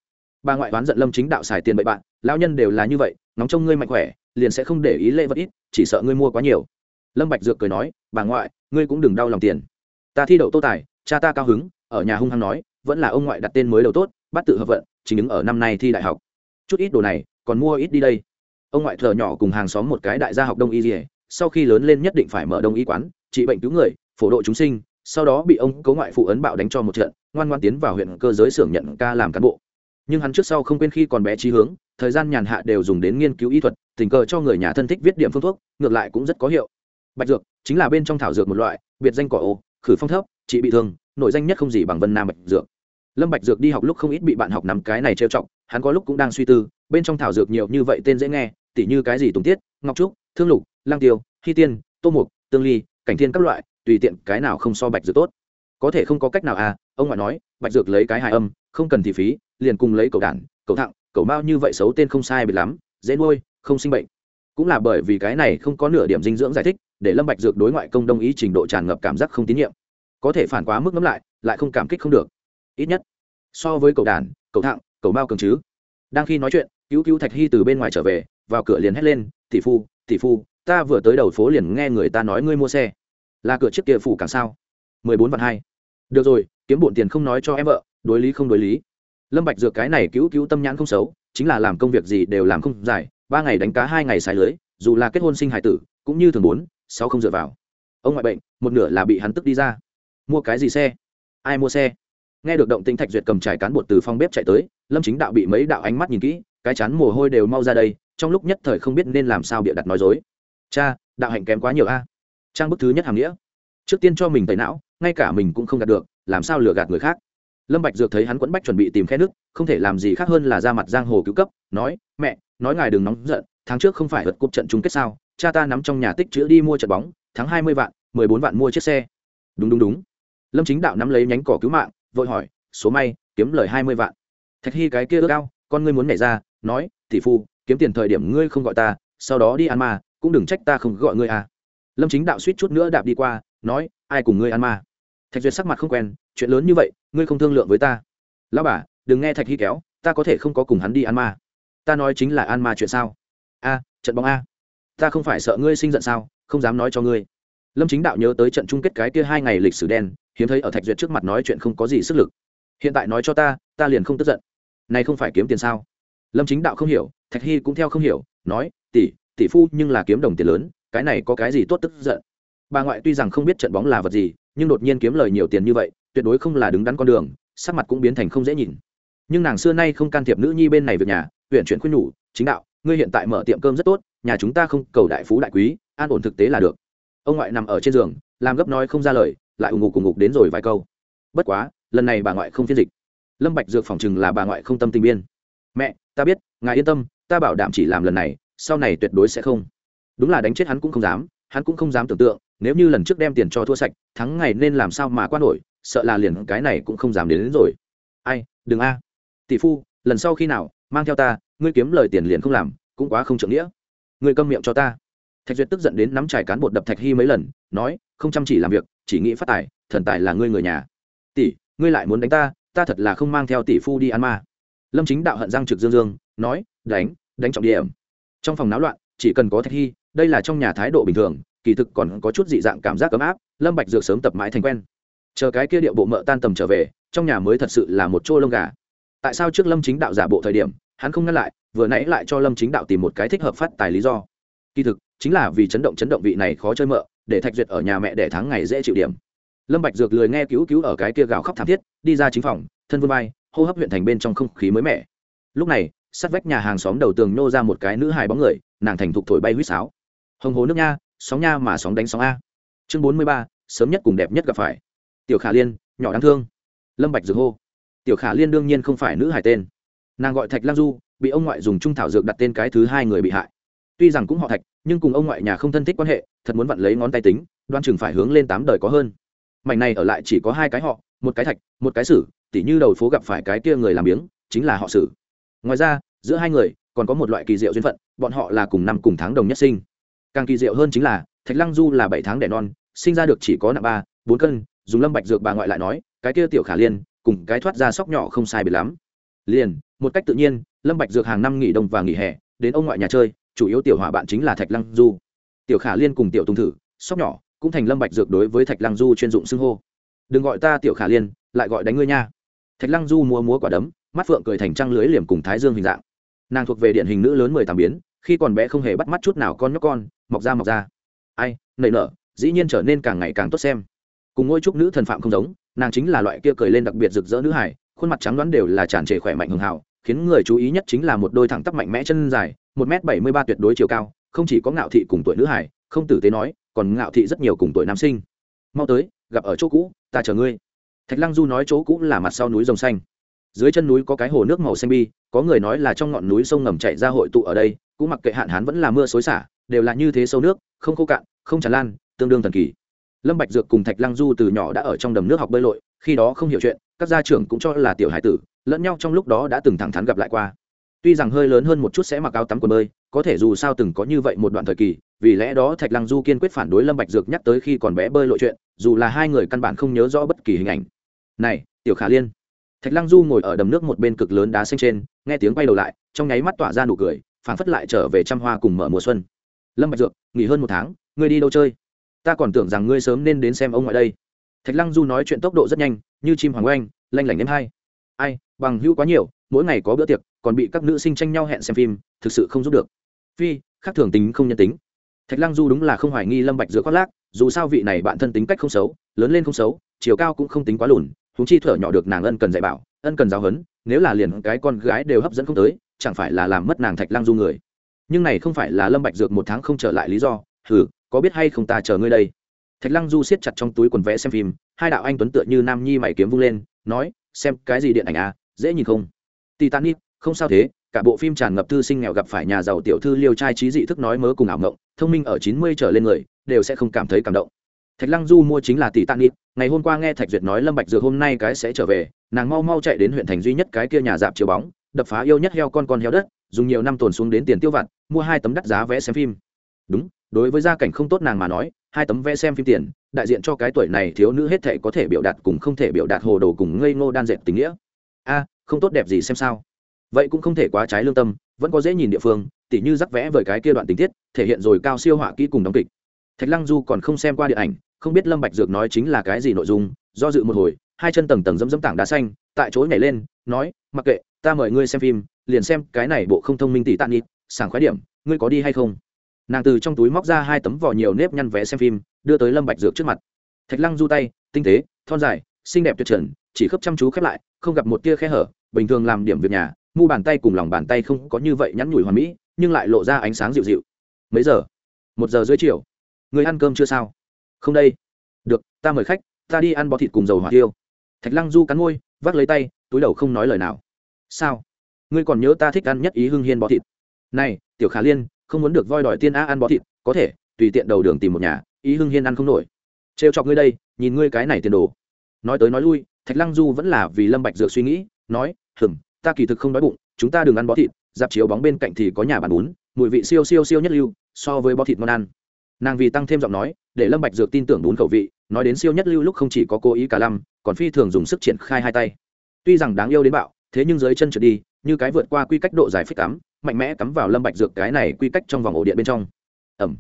Bà ngoại đoán giận lâm chính đạo xài tiền bậy bạn, lão nhân đều là như vậy nóng trông ngươi mạnh khỏe, liền sẽ không để ý lễ vật ít, chỉ sợ ngươi mua quá nhiều. Lâm bạch dược cười nói, bà ngoại, ngươi cũng đừng đau lòng tiền. Ta thi đậu tô tài, cha ta cao hứng, ở nhà hung hăng nói, vẫn là ông ngoại đặt tên mới đầu tốt, bắt tự hợp vận chính đứng ở năm nay thi đại học chút ít đồ này, còn mua ít đi đây. Ông ngoại thợ nhỏ cùng hàng xóm một cái đại gia học đông y dỉa sau khi lớn lên nhất định phải mở đông y quán, trị bệnh cứu người, phổ độ chúng sinh, sau đó bị ông cố ngoại phụ ấn bạo đánh cho một trận, ngoan ngoan tiến vào huyện cơ giới xưởng nhận ca làm cán bộ. Nhưng hắn trước sau không quên khi còn bé trí hướng, thời gian nhàn hạ đều dùng đến nghiên cứu y thuật, tình cờ cho người nhà thân thích viết điểm phương thuốc, ngược lại cũng rất có hiệu. Bạch dược, chính là bên trong thảo dược một loại, biệt danh cỏ ô, khử phong thấp, trị bị thương, nội danh nhất không gì bằng vân nam bạch dược. Lâm bạch dược đi học lúc không ít bị bạn học nắm cái này trêu chọc hắn có lúc cũng đang suy tư, bên trong thảo dược nhiều như vậy tên dễ nghe, tỉ như cái gì tùng tiết, ngọc trúc, thương lục lang tiêu, hy tiên, tô mục, tương ly, cảnh thiên các loại, tùy tiện cái nào không so bạch dược tốt. Có thể không có cách nào à ông ngoại nói, bạch dược lấy cái hài âm, không cần thì phí, liền cùng lấy cầu đản, cầu thặng, cầu mao như vậy xấu tên không sai biệt lắm, dễ nuôi, không sinh bệnh. Cũng là bởi vì cái này không có nửa điểm dinh dưỡng giải thích, để lâm bạch dược đối ngoại công đông ý trình độ tràn ngập cảm giác không tín nhiệm. Có thể phản quá mức ngấm lại lại không cảm kích không được. Ít nhất, so với cầu đàn cầu thạng cầu mao cường chứ. Đang khi nói chuyện, cứu cứu thạch hy từ bên ngoài trở về, vào cửa liền hét lên, tỷ phu tỷ phu, ta vừa tới đầu phố liền nghe người ta nói ngươi mua xe. Là cửa chiếc kia phủ càng sao? Mười bốn vạn hai. Được rồi, kiếm bổn tiền không nói cho em vợ, đối lý không đối lý. Lâm bạch dược cái này cứu cứu tâm nhãn không xấu, chính là làm công việc gì đều làm không dài ba ngày đánh cá hai ngày xài lưới, dù là kết hôn sinh hải tử, cũng như thường bốn sáu không dựa vào. Ông ngoại bệnh, một nửa là bị hắn tức đi ra. Mua cái gì xe? Ai mua xe? Nghe được động tĩnh thạch duyệt cầm trải cán bột từ phòng bếp chạy tới lâm chính đạo bị mấy đạo ánh mắt nhìn kỹ, cái chán mồ hôi đều mau ra đây, trong lúc nhất thời không biết nên làm sao bịa đặt nói dối. Cha, đạo hạnh kém quá nhiều a. Trang bức thứ nhất hàm nghĩa. Trước tiên cho mình tẩy não, ngay cả mình cũng không gạt được, làm sao lừa gạt người khác? Lâm bạch dược thấy hắn quẫn bách chuẩn bị tìm khe nước, không thể làm gì khác hơn là ra mặt giang hồ cứu cấp, nói, mẹ, nói ngài đừng nóng giận, tháng trước không phải vượt cúp trận chung kết sao? Cha ta nắm trong nhà tích chữ đi mua trận bóng thắng hai mươi vạn, mười bốn vạn mua chiếc xe. Đúng đúng đúng. Lâm chính đạo nắm lấy nhánh cỏ cứu mạng, vội hỏi, số may, kiếm lời hai mươi vạn thạch hy cái kia ước ao, con ngươi muốn nhảy ra, nói, tỷ phu, kiếm tiền thời điểm ngươi không gọi ta, sau đó đi ăn ma, cũng đừng trách ta không gọi ngươi à. Lâm chính đạo suýt chút nữa đạp đi qua, nói, ai cùng ngươi ăn ma? Thạch duyệt sắc mặt không quen, chuyện lớn như vậy, ngươi không thương lượng với ta. Lão bà, đừng nghe thạch hy kéo, ta có thể không có cùng hắn đi ăn ma. Ta nói chính là ăn ma chuyện sao? A, trận bóng a. Ta không phải sợ ngươi sinh giận sao, không dám nói cho ngươi. Lâm chính đạo nhớ tới trận chung kết cái kia hai ngày lịch sử đen, hiếm thấy ở thạch duyệt trước mặt nói chuyện không có gì sức lực hiện tại nói cho ta ta liền không tức giận. Này không phải kiếm tiền sao? Lâm chính đạo không hiểu, thạch hy cũng theo không hiểu, nói, tỷ tỷ phu nhưng là kiếm đồng tiền lớn, cái này có cái gì tốt tức giận? Bà ngoại tuy rằng không biết trận bóng là vật gì, nhưng đột nhiên kiếm lời nhiều tiền như vậy, tuyệt đối không là đứng đắn con đường, sắc mặt cũng biến thành không dễ nhìn. Nhưng nàng xưa nay không can thiệp nữ nhi bên này việc nhà, huyện chuyển khuyên nhủ, chính đạo, ngươi hiện tại mở tiệm cơm rất tốt, nhà chúng ta không cầu đại phú đại quý, an ổn thực tế là được. Ông ngoại nằm ở trên giường, làm gấp nói không ra lời, lại ủng ngục ủng ngục đến rồi vài câu. Bất quá lần này bà ngoại không phiên dịch. Lâm bạch dược phỏng chừng là bà ngoại không tâm tình biên. Mẹ ta biết ngài yên tâm ta bảo đảm chỉ làm lần này sau này tuyệt đối sẽ không. Đúng là đánh chết hắn cũng không dám hắn cũng không dám tưởng tượng nếu như lần trước đem tiền cho thua sạch thắng ngày nên làm sao mà qua nổi sợ là liền cái này cũng không dám đến, đến rồi. Ai đừng a. Tỷ phu lần sau khi nào mang theo ta ngươi kiếm lời tiền liền không làm cũng quá không trưởng nghĩa. Ngươi câm miệng cho ta. Thạch duyệt tức giận đến nắm trải cán bột đập thạch hy mấy lần nói không chăm chỉ làm việc chỉ nghĩ phát tài thần tài là ngươi người nhà. Tỷ ngươi lại muốn đánh ta ta thật là không mang theo tỷ phu đi ăn ma. Lâm chính đạo hận răng trực dương dương, nói, đánh đánh trọng điểm. Trong phòng náo loạn, chỉ cần có thạch hy, đây là trong nhà thái độ bình thường, kỳ thực còn có chút dị dạng cảm giác ấm áp, lâm bạch dược sớm tập mãi thành quen. Chờ cái kia điệu bộ mợ tan tầm trở về, trong nhà mới thật sự là một chỗ lông gà. Tại sao trước lâm chính đạo giả bộ thời điểm, hắn không ngăn lại, vừa nãy lại cho lâm chính đạo tìm một cái thích hợp phát tài lý do. Kỳ thực, chính là vì chấn động chấn động vị này khó chơi mợ, để thạch duyệt ở nhà mẹ để tháng ngày dễ chịu điểm lâm bạch dược lười nghe cứu cứu ở cái kia gào khóc thảm thiết, đi ra chính phòng, thân vươn vai, hô hấp huyện thành bên trong không khí mới mẻ. Lúc này, sát vách nhà hàng xóm đầu tường nô ra một cái nữ hài bóng người, nàng thành thục thổi bay huýt sáo. Hồng hồ nước nha, sóng nha mà sóng đánh sóng a. Chương bốn mươi ba, sớm nhất cùng đẹp nhất gặp phải. Tiểu khả liên, nhỏ đáng thương. Lâm bạch dược hô. Tiểu khả liên đương nhiên không phải nữ hài tên. Nàng gọi thạch lang du, bị ông ngoại dùng trung thảo dược đặt tên cái thứ hai người bị hại. Tuy rằng cũng họ thạch, nhưng cùng ông ngoại nhà không thân thích quan hệ, thật muốn vặn lấy ngón tay tính, đoan chừng phải hướng lên tám đời có hơn mảnh này ở lại chỉ có hai cái họ, một cái thạch, một cái sử, tỉ như đầu phố gặp phải cái kia người làm biếng, chính là họ sử. Ngoài ra, giữa hai người, còn có một loại kỳ diệu duyên phận, bọn họ là cùng năm cùng tháng đồng nhất sinh. Càng kỳ diệu hơn chính là, thạch lăng du là bảy tháng đẻ non, sinh ra được chỉ có nặng ba, bốn cân, dùng lâm bạch dược bà ngoại lại nói, cái kia tiểu khả liên, cùng cái thoát ra sóc nhỏ không sai biệt lắm. Liền, một cách tự nhiên, lâm bạch dược hàng năm nghỉ đông và nghỉ hè, đến ông ngoại nhà chơi, chủ yếu tiểu hỏa bạn chính là thạch lăng du. Tiểu khả liên cùng tiểu tùng thử, sóc nhỏ cũng thành lâm bạch dược đối với thạch lăng du chuyên dụng xưng hô. Đừng gọi ta tiểu khả liên, lại gọi đánh ngươi nha. Thạch lăng du múa múa quả đấm, mắt phượng cười thành trăng lưới liềm cùng thái dương hình dạng. Nàng thuộc về điện hình nữ lớn mười tám biến, khi còn bé không hề bắt mắt chút nào con nhóc con, mọc ra mọc ra. Ai, nảy nở, dĩ nhiên trở nên càng ngày càng tốt xem. Cùng ngôi trúc nữ thần phạm không giống, nàng chính là loại kia cười lên đặc biệt rực rỡ nữ hải khuôn mặt trắng đoán đều là tràn trề khỏe mạnh hường hào khiến người chú ý nhất chính là một đôi thẳng tắp mạnh mẽ chân dài, một m bảy mươi ba tuyệt đối chiều cao, không chỉ có ngạo thị cùng tuổi nữ hải không tử tế nói còn ngạo thị rất nhiều cùng tuổi nam sinh. Mau tới, gặp ở chỗ cũ, ta chờ ngươi. Thạch lăng du nói chỗ cũ là mặt sau núi rồng xanh. Dưới chân núi có cái hồ nước màu xanh bi, có người nói là trong ngọn núi sông ngầm chạy ra hội tụ ở đây, cũng mặc kệ hạn hán vẫn là mưa xối xả, đều là như thế sâu nước, không khô cạn, không tràn lan, tương đương thần kỳ. Lâm bạch dược cùng thạch lăng du từ nhỏ đã ở trong đầm nước học bơi lội, khi đó không hiểu chuyện, các gia trưởng cũng cho là tiểu hải tử, lẫn nhau trong lúc đó đã từng thẳng thắn gặp lại qua. Tuy rằng hơi lớn hơn một chút sẽ mặc áo tắm quần bơi, có thể dù sao từng có như vậy một đoạn thời kỳ vì lẽ đó thạch lăng du kiên quyết phản đối lâm bạch dược nhắc tới khi còn bé bơi lội chuyện, dù là hai người căn bản không nhớ rõ bất kỳ hình ảnh. Này, tiểu khả liên. Thạch lăng du ngồi ở đầm nước một bên cực lớn đá xanh trên, nghe tiếng quay đầu lại, trong nháy mắt tỏa ra nụ cười, phảng phất lại trở về trăm hoa cùng mở mùa xuân. Lâm bạch dược, nghỉ hơn một tháng, ngươi đi đâu chơi? Ta còn tưởng rằng ngươi sớm nên đến xem ông ngoại đây. Thạch lăng du nói chuyện tốc độ rất nhanh, như chim hoàng oanh, lanh lảnh em hai. Ai, bằng hữu quá nhiều, mỗi ngày có bữa tiệc, còn bị các nữ sinh tranh nhau hẹn xem phim, thực sự không giúp được. Phi, khác thường tính không nhân tính thạch lăng du đúng là không hoài nghi lâm bạch dược khoác lác, dù sao vị này bạn thân tính cách không xấu, lớn lên không xấu, chiều cao cũng không tính quá lùn chúng chi thở nhỏ được nàng ân cần dạy bảo, ân cần giáo huấn, nếu là liền cái con gái đều hấp dẫn không tới, chẳng phải là làm mất nàng thạch lăng du người. Nhưng này không phải là lâm bạch dược một tháng không trở lại lý do, hừ, có biết hay không ta chờ ngươi đây. Thạch lăng du siết chặt trong túi quần vẽ xem phim, hai đạo anh tuấn tựa như nam nhi mày kiếm vung lên, nói, xem cái gì điện ảnh à dễ nhìn không? Titanic, không sao thế cả bộ phim tràn ngập thư sinh nghèo gặp phải nhà giàu tiểu thư liêu trai trí dị thức nói mớ cùng ảo ngộng thông minh ở chín mươi trở lên người, đều sẽ không cảm thấy cảm động. Thạch lăng du mua chính là tỷ titanic ngày hôm qua nghe thạch duyệt nói lâm bạch dược hôm nay cái sẽ trở về, nàng mau mau chạy đến huyện thành duy nhất cái kia nhà dạp chiếu bóng, đập phá yêu nhất heo con con heo đất, dùng nhiều năm tồn xuống đến tiền tiêu vặt, mua hai tấm đắt giá vé xem phim. Đúng, đối với gia cảnh không tốt nàng mà nói, hai tấm vé xem phim tiền, đại diện cho cái tuổi này thiếu nữ hết thể có thể biểu đạt cùng không thể biểu đạt hồ đồ cùng ngây ngô đan dệt tình nghĩa. A, không tốt đẹp gì xem sao vậy cũng không thể quá trái lương tâm, vẫn có dễ nhìn địa phương, tỉ như rắc vẽ vời cái kia đoạn tình tiết, thể hiện rồi cao siêu họa kỹ cùng đóng kịch. Thạch lăng du còn không xem qua điện ảnh, không biết lâm bạch dược nói chính là cái gì nội dung, do dự một hồi, hai chân tầng tầng dẫm dẫm tảng đá xanh, tại chỗ nhảy lên, nói, mặc kệ, ta mời ngươi xem phim, liền xem cái này bộ không thông minh tỷ tạm nhịt sảng khoái điểm, ngươi có đi hay không? Nàng từ trong túi móc ra hai tấm vỏ nhiều nếp nhăn vé xem phim, đưa tới lâm bạch dược trước mặt. Thạch lăng du tay, tinh tế, thon dài, xinh đẹp tuyệt trần, chỉ khớp chăm chú khép lại, không gặp một tia khe hở, bình thường làm điểm việc nhà mu bàn tay cùng lòng bàn tay không có như vậy nhắn nhủi hoàn mỹ, nhưng lại lộ ra ánh sáng dịu dịu. Mấy giờ? Một giờ dưới chiều. Người ăn cơm chưa sao? Không đây. Được, ta mời khách, ta đi ăn bó thịt cùng dầu hỏa tiêu thạch lăng du cắn môi, vác lấy tay, túi đầu không nói lời nào. Sao? Ngươi còn nhớ ta thích ăn nhất ý hưng hiên bó thịt? Này, tiểu khả liên, không muốn được voi đòi tiên a ăn bó thịt, có thể, tùy tiện đầu đường tìm một nhà, ý hưng hiên ăn không nổi. Trêu chọc ngươi đây, nhìn ngươi cái này tiền đồ. Nói tới nói lui, thạch lăng du vẫn là vì lâm bạch dược suy nghĩ, nói, hừm ta kỳ thực không đói bụng, chúng ta đừng ăn bó thịt, dạp chiếu bóng bên cạnh thì có nhà bàn bún, mùi vị siêu siêu siêu nhất lưu, so với bò thịt ngon ăn. Nàng vì tăng thêm giọng nói, để lâm bạch dược tin tưởng bún khẩu vị, nói đến siêu nhất lưu lúc không chỉ có cố ý cả lâm còn phi thường dùng sức triển khai hai tay. Tuy rằng đáng yêu đến bạo, thế nhưng dưới chân trượt đi, như cái vượt qua quy cách độ dài phích cắm, mạnh mẽ cắm vào lâm bạch dược cái này quy cách trong vòng ổ điện bên trong. Ẩm.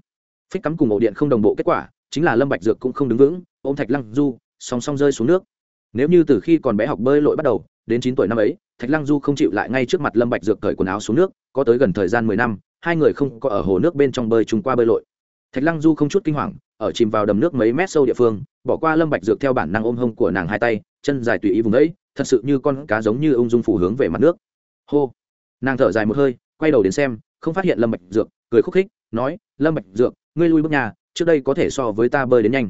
Phích cắm cùng ổ điện không đồng bộ kết quả, chính là lâm bạch dược cũng không đứng vững, ôm thạch lăng du, song song rơi xuống nước. Nếu như từ khi còn bé học bơi lội bắt đầu đến chín tuổi năm ấy, thạch lăng du không chịu lại ngay trước mặt lâm bạch dược cởi quần áo xuống nước, có tới gần thời gian mười năm, hai người không có ở hồ nước bên trong bơi chung qua bơi lội. Thạch lăng du không chút kinh hoàng, ở chìm vào đầm nước mấy mét sâu địa phương, bỏ qua lâm bạch dược theo bản năng ôm hông của nàng hai tay, chân dài tùy ý vùng ấy, thật sự như con cá giống như ung dung phủ hướng về mặt nước. Hô! Nàng thở dài một hơi, quay đầu đến xem, không phát hiện lâm bạch dược, cười khúc khích, nói, lâm bạch dược, ngươi lui bước nhà, trước đây có thể so với ta bơi đến nhanh.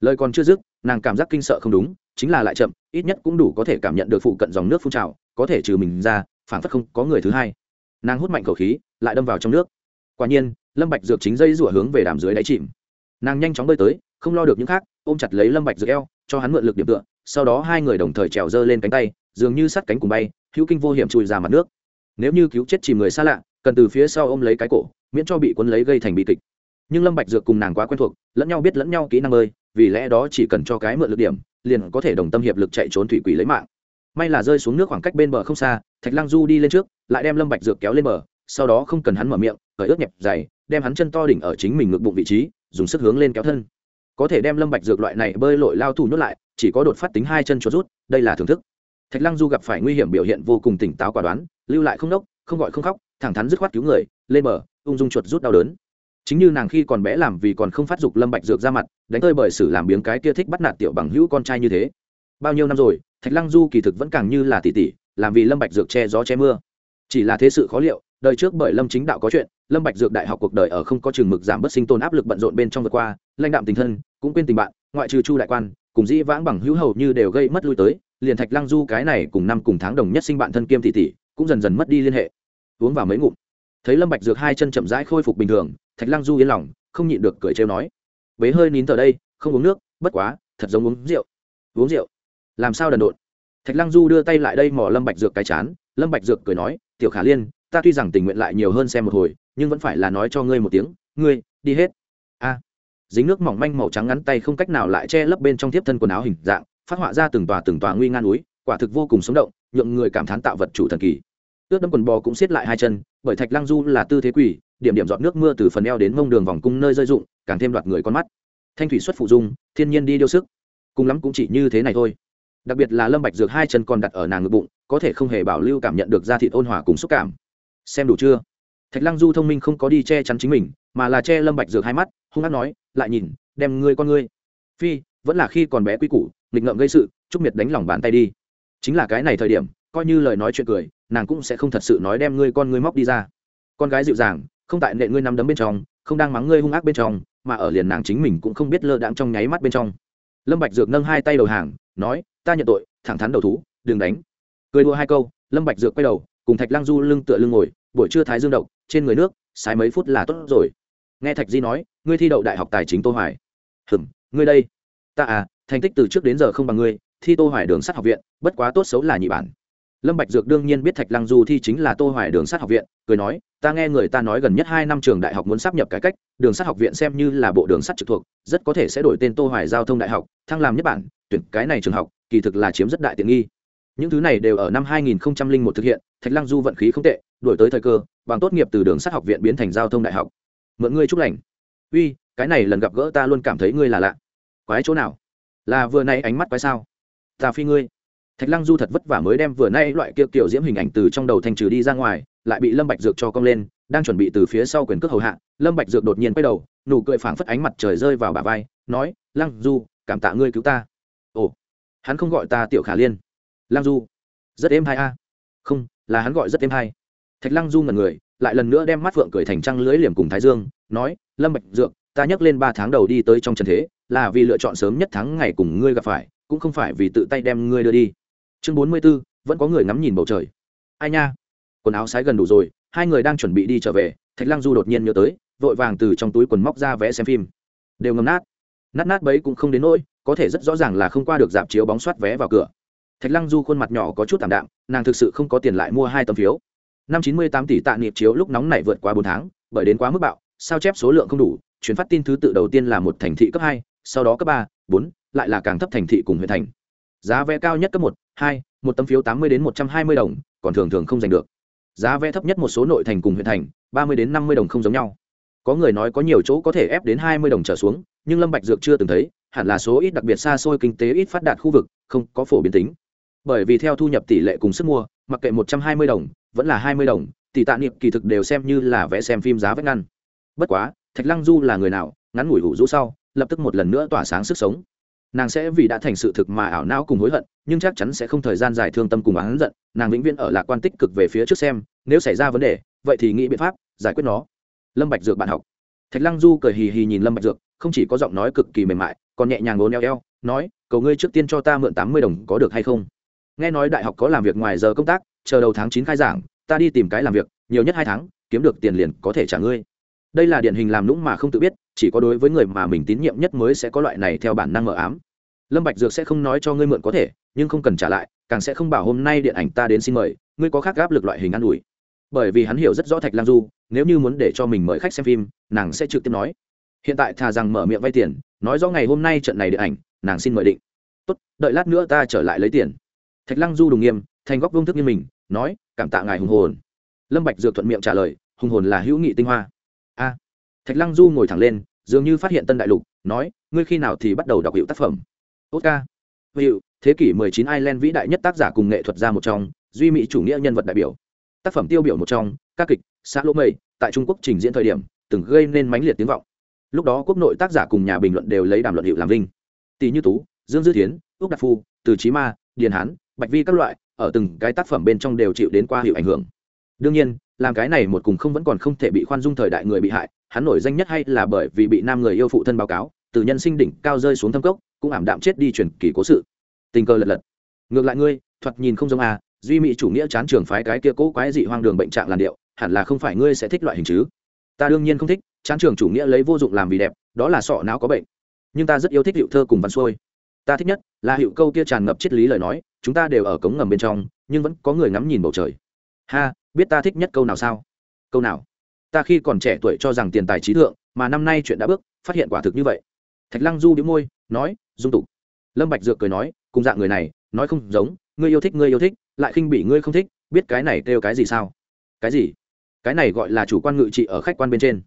Lời còn chưa dứt, nàng cảm giác kinh sợ không đúng chính là lại chậm, ít nhất cũng đủ có thể cảm nhận được phụ cận dòng nước phun trào, có thể trừ mình ra phản phất không có người thứ hai. Nàng hút mạnh khẩu khí, lại đâm vào trong nước. Quả nhiên, lâm bạch dược chính dây rủa hướng về đàm dưới đáy chìm. Nàng nhanh chóng bơi tới, không lo được những khác, ôm chặt lấy lâm bạch dược eo, cho hắn mượn lực điểm tựa, sau đó hai người đồng thời trèo dơ lên cánh tay, dường như sát cánh cùng bay, hữu kinh vô hiểm chui ra mặt nước. Nếu như cứu chết chìm người xa lạ, cần từ phía sau ôm lấy cái cổ, miễn cho bị cuốn lấy gây thành bi kịch. Nhưng lâm bạch dược cùng nàng quá quen thuộc, lẫn nhau biết lẫn nhau kỹ năng bơi, vì lẽ đó chỉ cần cho cái mượn lực điểm liền có thể đồng tâm hiệp lực chạy trốn thủy quỷ lấy mạng. May là rơi xuống nước khoảng cách bên bờ không xa, thạch lăng du đi lên trước, lại đem lâm bạch dược kéo lên bờ, sau đó không cần hắn mở miệng, cởi ướt nhẹp dày đem hắn chân to đỉnh ở chính mình ngực bụng vị trí, dùng sức hướng lên kéo thân. Có thể đem lâm bạch dược loại này bơi lội lao thủ nhốt lại, chỉ có đột phát tính hai chân chuột rút, đây là thưởng thức. Thạch lăng du gặp phải nguy hiểm biểu hiện vô cùng tỉnh táo quả đoán, lưu lại không đốc, không gọi không khóc, thẳng thắn dứt khoát cứu người, lên bờ, ung dung chuột rút đau đớn chính như nàng khi còn bé làm vì còn không phát dục lâm bạch dược ra mặt, đánh tơi bởi sử làm biếng cái kia thích bắt nạt tiểu bằng hữu con trai như thế. Bao nhiêu năm rồi, thạch lăng du kỳ thực vẫn càng như là tỷ tỷ làm vì lâm bạch dược che gió che mưa. Chỉ là thế sự khó liệu, đời trước bởi lâm chính đạo có chuyện, lâm bạch dược đại học cuộc đời ở không có trường mực giảm bớt sinh tồn áp lực bận rộn bên trong vượt qua, lãnh đạm tình thân, cũng quên tình bạn, ngoại trừ chu đại quan, cùng dĩ vãng bằng hữu hầu như đều gây mất lui tới, liền thạch lăng du cái này cùng năm cùng tháng đồng nhất sinh bạn thân kiêm tỷ tỷ cũng dần dần mất đi liên hệ. Uống vào mấy ngụm, thấy lâm bạch dược hai chân chậm rãi khôi phục bình thường thạch lăng du yên lòng, không nhịn được cười trêu nói. Bế hơi nín thở đây, không uống nước, bất quá, thật giống uống rượu. Uống rượu? Làm sao đần độn? Thạch lăng du đưa tay lại đây mò lâm bạch dược cái chán. Lâm bạch dược cười nói, tiểu khả liên, ta tuy rằng tình nguyện lại nhiều hơn xem một hồi, nhưng vẫn phải là nói cho ngươi một tiếng, ngươi, đi hết. A. Dính nước mỏng manh màu trắng ngắn tay không cách nào lại che lấp bên trong tiếp thân quần áo hình dạng, phát họa ra từng tòa từng tòa nguy nga núi, quả thực vô cùng sống động, nhượng người cảm thán tạo vật chủ thần kỳ. Tước đâm quần bò cũng siết lại hai chân, bởi thạch lăng du là tư thế quỷ điểm điểm giọt nước mưa từ phần eo đến mông đường vòng cung nơi rơi dụng càng thêm đoạt người con mắt. Thanh thủy xuất phụ dung, thiên nhiên đi điêu sức. Cùng lắm cũng chỉ như thế này thôi. Đặc biệt là lâm bạch dược hai chân còn đặt ở nàng ngực bụng, có thể không hề bảo lưu cảm nhận được da thịt ôn hòa cùng xúc cảm. Xem đủ chưa? Thạch lăng du thông minh không có đi che chắn chính mình, mà là che lâm bạch dược hai mắt, hung hăng nói, lại nhìn, đem ngươi con ngươi. Phi, vẫn là khi còn bé quý củ, nghịch ngợm gây sự, trúc miệt đánh lòng bàn tay đi. Chính là cái này thời điểm, coi như lời nói chuyện cười, nàng cũng sẽ không thật sự nói đem ngươi con ngươi móc đi ra. Con gái dịu dàng không tại nệ ngươi nắm đấm bên trong, không đang mắng ngươi hung ác bên trong, mà ở liền nàng chính mình cũng không biết lơ đãng trong nháy mắt bên trong. Lâm bạch dược nâng hai tay đầu hàng, nói, ta nhận tội, thẳng thắn đầu thú, đừng đánh. Cười đùa hai câu, lâm bạch dược quay đầu, cùng thạch lăng du lưng tựa lưng ngồi, buổi trưa thái dương đậu trên người nước sai mấy phút là tốt rồi. Nghe thạch di nói, ngươi thi đậu đại học tài chính tô hoài. Hừm, ngươi đây. Ta à thành tích từ trước đến giờ không bằng ngươi, thi tô hoài đường sắt học viện, bất quá tốt xấu là nhị bản lâm bạch dược đương nhiên biết thạch lăng du thi chính là tô hoài đường sắt học viện, cười nói, ta nghe người ta nói gần nhất hai năm trường đại học muốn sắp nhập cải cách, đường sắt học viện xem như là bộ đường sắt trực thuộc, rất có thể sẽ đổi tên tô hoài giao thông đại học, thăng làm nhất bản, tuyển cái này trường học, kỳ thực là chiếm rất đại tiện nghi. Những thứ này đều ở năm 2001 thực hiện, thạch lăng du vận khí không tệ, đổi tới thời cơ, bằng tốt nghiệp từ đường sắt học viện biến thành giao thông đại học. Mượn ngươi chúc lành. Uy, cái này lần gặp gỡ ta luôn cảm thấy ngươi là lạ. Quái chỗ nào? Là vừa nay ánh mắt quái sao? Ta phi ngươi thạch lăng du thật vất vả mới đem vừa nay loại kia kiểu diễm hình ảnh từ trong đầu thanh trừ đi ra ngoài, lại bị lâm bạch dược cho cong lên, đang chuẩn bị từ phía sau quyền cước hầu hạ, lâm bạch dược đột nhiên quay đầu, nụ cười phảng phất ánh mặt trời rơi vào bả vai, nói, lăng du, cảm tạ ngươi cứu ta. Ồ, hắn không gọi ta tiểu khả liên. Lăng du, rất êm hay a? Không, là hắn gọi rất êm hay. Thạch lăng du ngẩn người, lại lần nữa đem mắt phượng cười thành trăng lưới liềm cùng thái dương, nói, lâm bạch dược, ta nhắc lên ba tháng đầu đi tới trong trần thế, là vì lựa chọn sớm nhất tháng ngày cùng ngươi gặp phải, cũng không phải vì tự tay đem ngươi đưa đi chương bốn mươi 44, vẫn có người ngắm nhìn bầu trời. Ai nha? Quần áo sái gần đủ rồi hai người đang chuẩn bị đi trở về thạch lăng du đột nhiên nhớ tới vội vàng từ trong túi quần móc ra vẽ xem phim. Đều ngầm nát. Nát nát bấy cũng không đến nỗi có thể rất rõ ràng là không qua được dạp chiếu bóng soát vé vào cửa. Thạch lăng du khuôn mặt nhỏ có chút tạm đạm nàng thực sự không có tiền lại mua hai tấm phiếu. Năm chín mươi tám tỷ tạ niệm chiếu lúc nóng này vượt qua bốn tháng bởi đến quá mức bạo sao chép số lượng không đủ chuyến phát tin thứ tự đầu tiên là một thành thị cấp hai sau đó cấp ba bốn lại là càng thấp thành thị cùng huyện thành giá vé cao nhất cấp một, hai, một tấm phiếu tám mươi đến một trăm hai mươi đồng, còn thường thường không giành được. Giá vé thấp nhất một số nội thành cùng huyện thành, ba mươi đến năm mươi đồng không giống nhau. Có người nói có nhiều chỗ có thể ép đến hai mươi đồng trở xuống, nhưng lâm bạch dược chưa từng thấy, hẳn là số ít đặc biệt xa xôi kinh tế ít phát đạt khu vực, không có phổ biến tính. Bởi vì theo thu nhập tỷ lệ cùng sức mua, mặc kệ một trăm hai mươi đồng, vẫn là hai mươi đồng, tỷ tạ niệm kỳ thực đều xem như là vẽ xem phim giá vách ngăn. Bất quá, thạch lăng du là người nào, ngắn ngủi hủ rũ sau, lập tức một lần nữa tỏa sáng sức sống nàng sẽ vì đã thành sự thực mà ảo não cùng hối hận, nhưng chắc chắn sẽ không thời gian dài thương tâm cùng oán giận, nàng vĩnh viễn ở lạc quan tích cực về phía trước xem, nếu xảy ra vấn đề, vậy thì nghĩ biện pháp giải quyết nó. Lâm bạch dược bạn học. Thạch lăng du cười hì hì nhìn lâm bạch dược, không chỉ có giọng nói cực kỳ mềm mại, còn nhẹ nhàng ngốn eo eo, nói, cầu ngươi trước tiên cho ta mượn tám mươi đồng có được hay không? Nghe nói đại học có làm việc ngoài giờ công tác, chờ đầu tháng chín khai giảng, ta đi tìm cái làm việc, nhiều nhất hai tháng, kiếm được tiền liền có thể trả ngươi. Đây là điển hình làm lũng mà không tự biết, chỉ có đối với người mà mình tín nhiệm nhất mới sẽ có loại này theo bản năng mờ ám lâm bạch dược sẽ không nói cho ngươi mượn có thể, nhưng không cần trả lại, càng sẽ không bảo hôm nay điện ảnh ta đến xin mời, ngươi có khác áp lực loại hình ăn ủi. Bởi vì hắn hiểu rất rõ thạch lang du, nếu như muốn để cho mình mời khách xem phim, nàng sẽ trực tiếp nói. Hiện tại thà rằng mở miệng vay tiền, nói rõ ngày hôm nay trận này điện ảnh, nàng xin mời định. Tốt, đợi lát nữa ta trở lại lấy tiền. Thạch lăng du đùng nghiêm, thành góc vương thức như mình, nói, cảm tạ ngài hùng hồn. Lâm bạch dược thuận miệng trả lời, hùng hồn là hữu nghị tinh hoa. A. Thạch lăng du ngồi thẳng lên, dường như phát hiện tân đại lục, nói, ngươi khi nào thì bắt đầu đọc hiệu tác phẩm? Oscar. Hiệu thế kỷ 19 Ireland vĩ đại nhất tác giả cùng nghệ thuật gia một trong, duy mỹ chủ nghĩa nhân vật đại biểu. Tác phẩm tiêu biểu một trong các kịch, xã lỗ mây, tại trung quốc trình diễn thời điểm, từng gây nên mãnh liệt tiếng vọng. Lúc đó quốc nội tác giả cùng nhà bình luận đều lấy đàm luận hiệu làm vinh. Tỷ như tú, dương dư thiến, úc đạt phu, từ Chí ma, điền hán, bạch vi các loại, ở từng cái tác phẩm bên trong đều chịu đến qua hiệu ảnh hưởng. Đương nhiên, làm cái này một cùng không vẫn còn không thể bị khoan dung thời đại người bị hại, hắn nổi danh nhất hay là bởi vì bị nam người yêu phụ thân báo cáo, từ nhân sinh đỉnh cao rơi xuống thâm cốc cũng ảm đạm chết đi truyền kỳ cố sự. Tình cờ lật lật. Ngược lại ngươi, thoạt nhìn không giống à duy mỹ chủ nghĩa chán trường phái cái kia cố quái dị hoang đường bệnh trạng làn điệu, hẳn là không phải ngươi sẽ thích loại hình chứ. Ta đương nhiên không thích, chán trường chủ nghĩa lấy vô dụng làm vì đẹp, đó là sọ não có bệnh. Nhưng ta rất yêu thích hiệu thơ cùng văn xuôi. Ta thích nhất là hiệu câu kia tràn ngập triết lý lời nói, chúng ta đều ở cống ngầm bên trong, nhưng vẫn có người ngắm nhìn bầu trời. Ha, biết ta thích nhất câu nào sao? Câu nào? Ta khi còn trẻ tuổi cho rằng tiền tài trí thượng, mà năm nay chuyện đã bước, phát hiện quả thực như vậy. Thạch lăng du đĩu môi, nói dung tục. Lâm bạch dược cười nói, cùng dạng người này, nói không giống, ngươi yêu thích, ngươi yêu thích, lại khinh bỉ ngươi không thích, biết cái này kêu cái gì sao? Cái gì? Cái này gọi là chủ quan ngự trị ở khách quan bên trên.